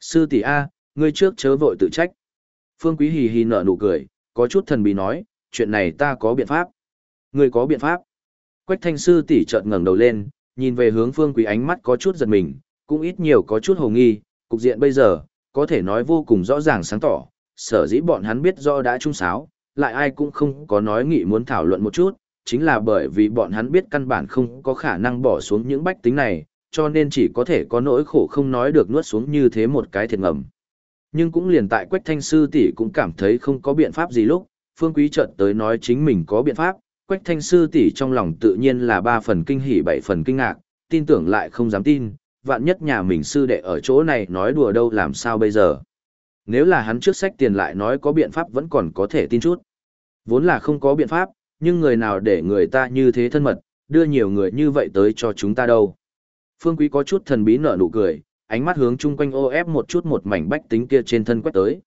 A: Sư tỷ A, ngươi trước chớ vội tự trách. Phương quý hì hì nở nụ cười, có chút thần bí nói, chuyện này ta có biện pháp. Ngươi có biện pháp. Quách thanh sư tỷ chợt ngẩng đầu lên, nhìn về hướng phương quý ánh mắt có chút giật mình, cũng ít nhiều có chút hồ nghi, cục diện bây giờ, có thể nói vô cùng rõ ràng sáng tỏ, sở dĩ bọn hắn biết rõ đã trung sáo, lại ai cũng không có nói nghị muốn thảo luận một chút, chính là bởi vì bọn hắn biết căn bản không có khả năng bỏ xuống những bách tính này, cho nên chỉ có thể có nỗi khổ không nói được nuốt xuống như thế một cái thiệt ngầm. Nhưng cũng liền tại Quách Thanh Sư tỷ cũng cảm thấy không có biện pháp gì lúc, Phương Quý chợt tới nói chính mình có biện pháp, Quách Thanh Sư tỷ trong lòng tự nhiên là ba phần kinh hỉ bảy phần kinh ngạc, tin tưởng lại không dám tin, vạn nhất nhà mình sư đệ ở chỗ này nói đùa đâu làm sao bây giờ. Nếu là hắn trước sách tiền lại nói có biện pháp vẫn còn có thể tin chút. Vốn là không có biện pháp, nhưng người nào để người ta như thế thân mật, đưa nhiều người như vậy tới cho chúng ta đâu. Phương Quý có chút thần bí nở nụ cười, ánh mắt hướng chung quanh ô ép một chút một mảnh bách tính kia trên thân quét tới.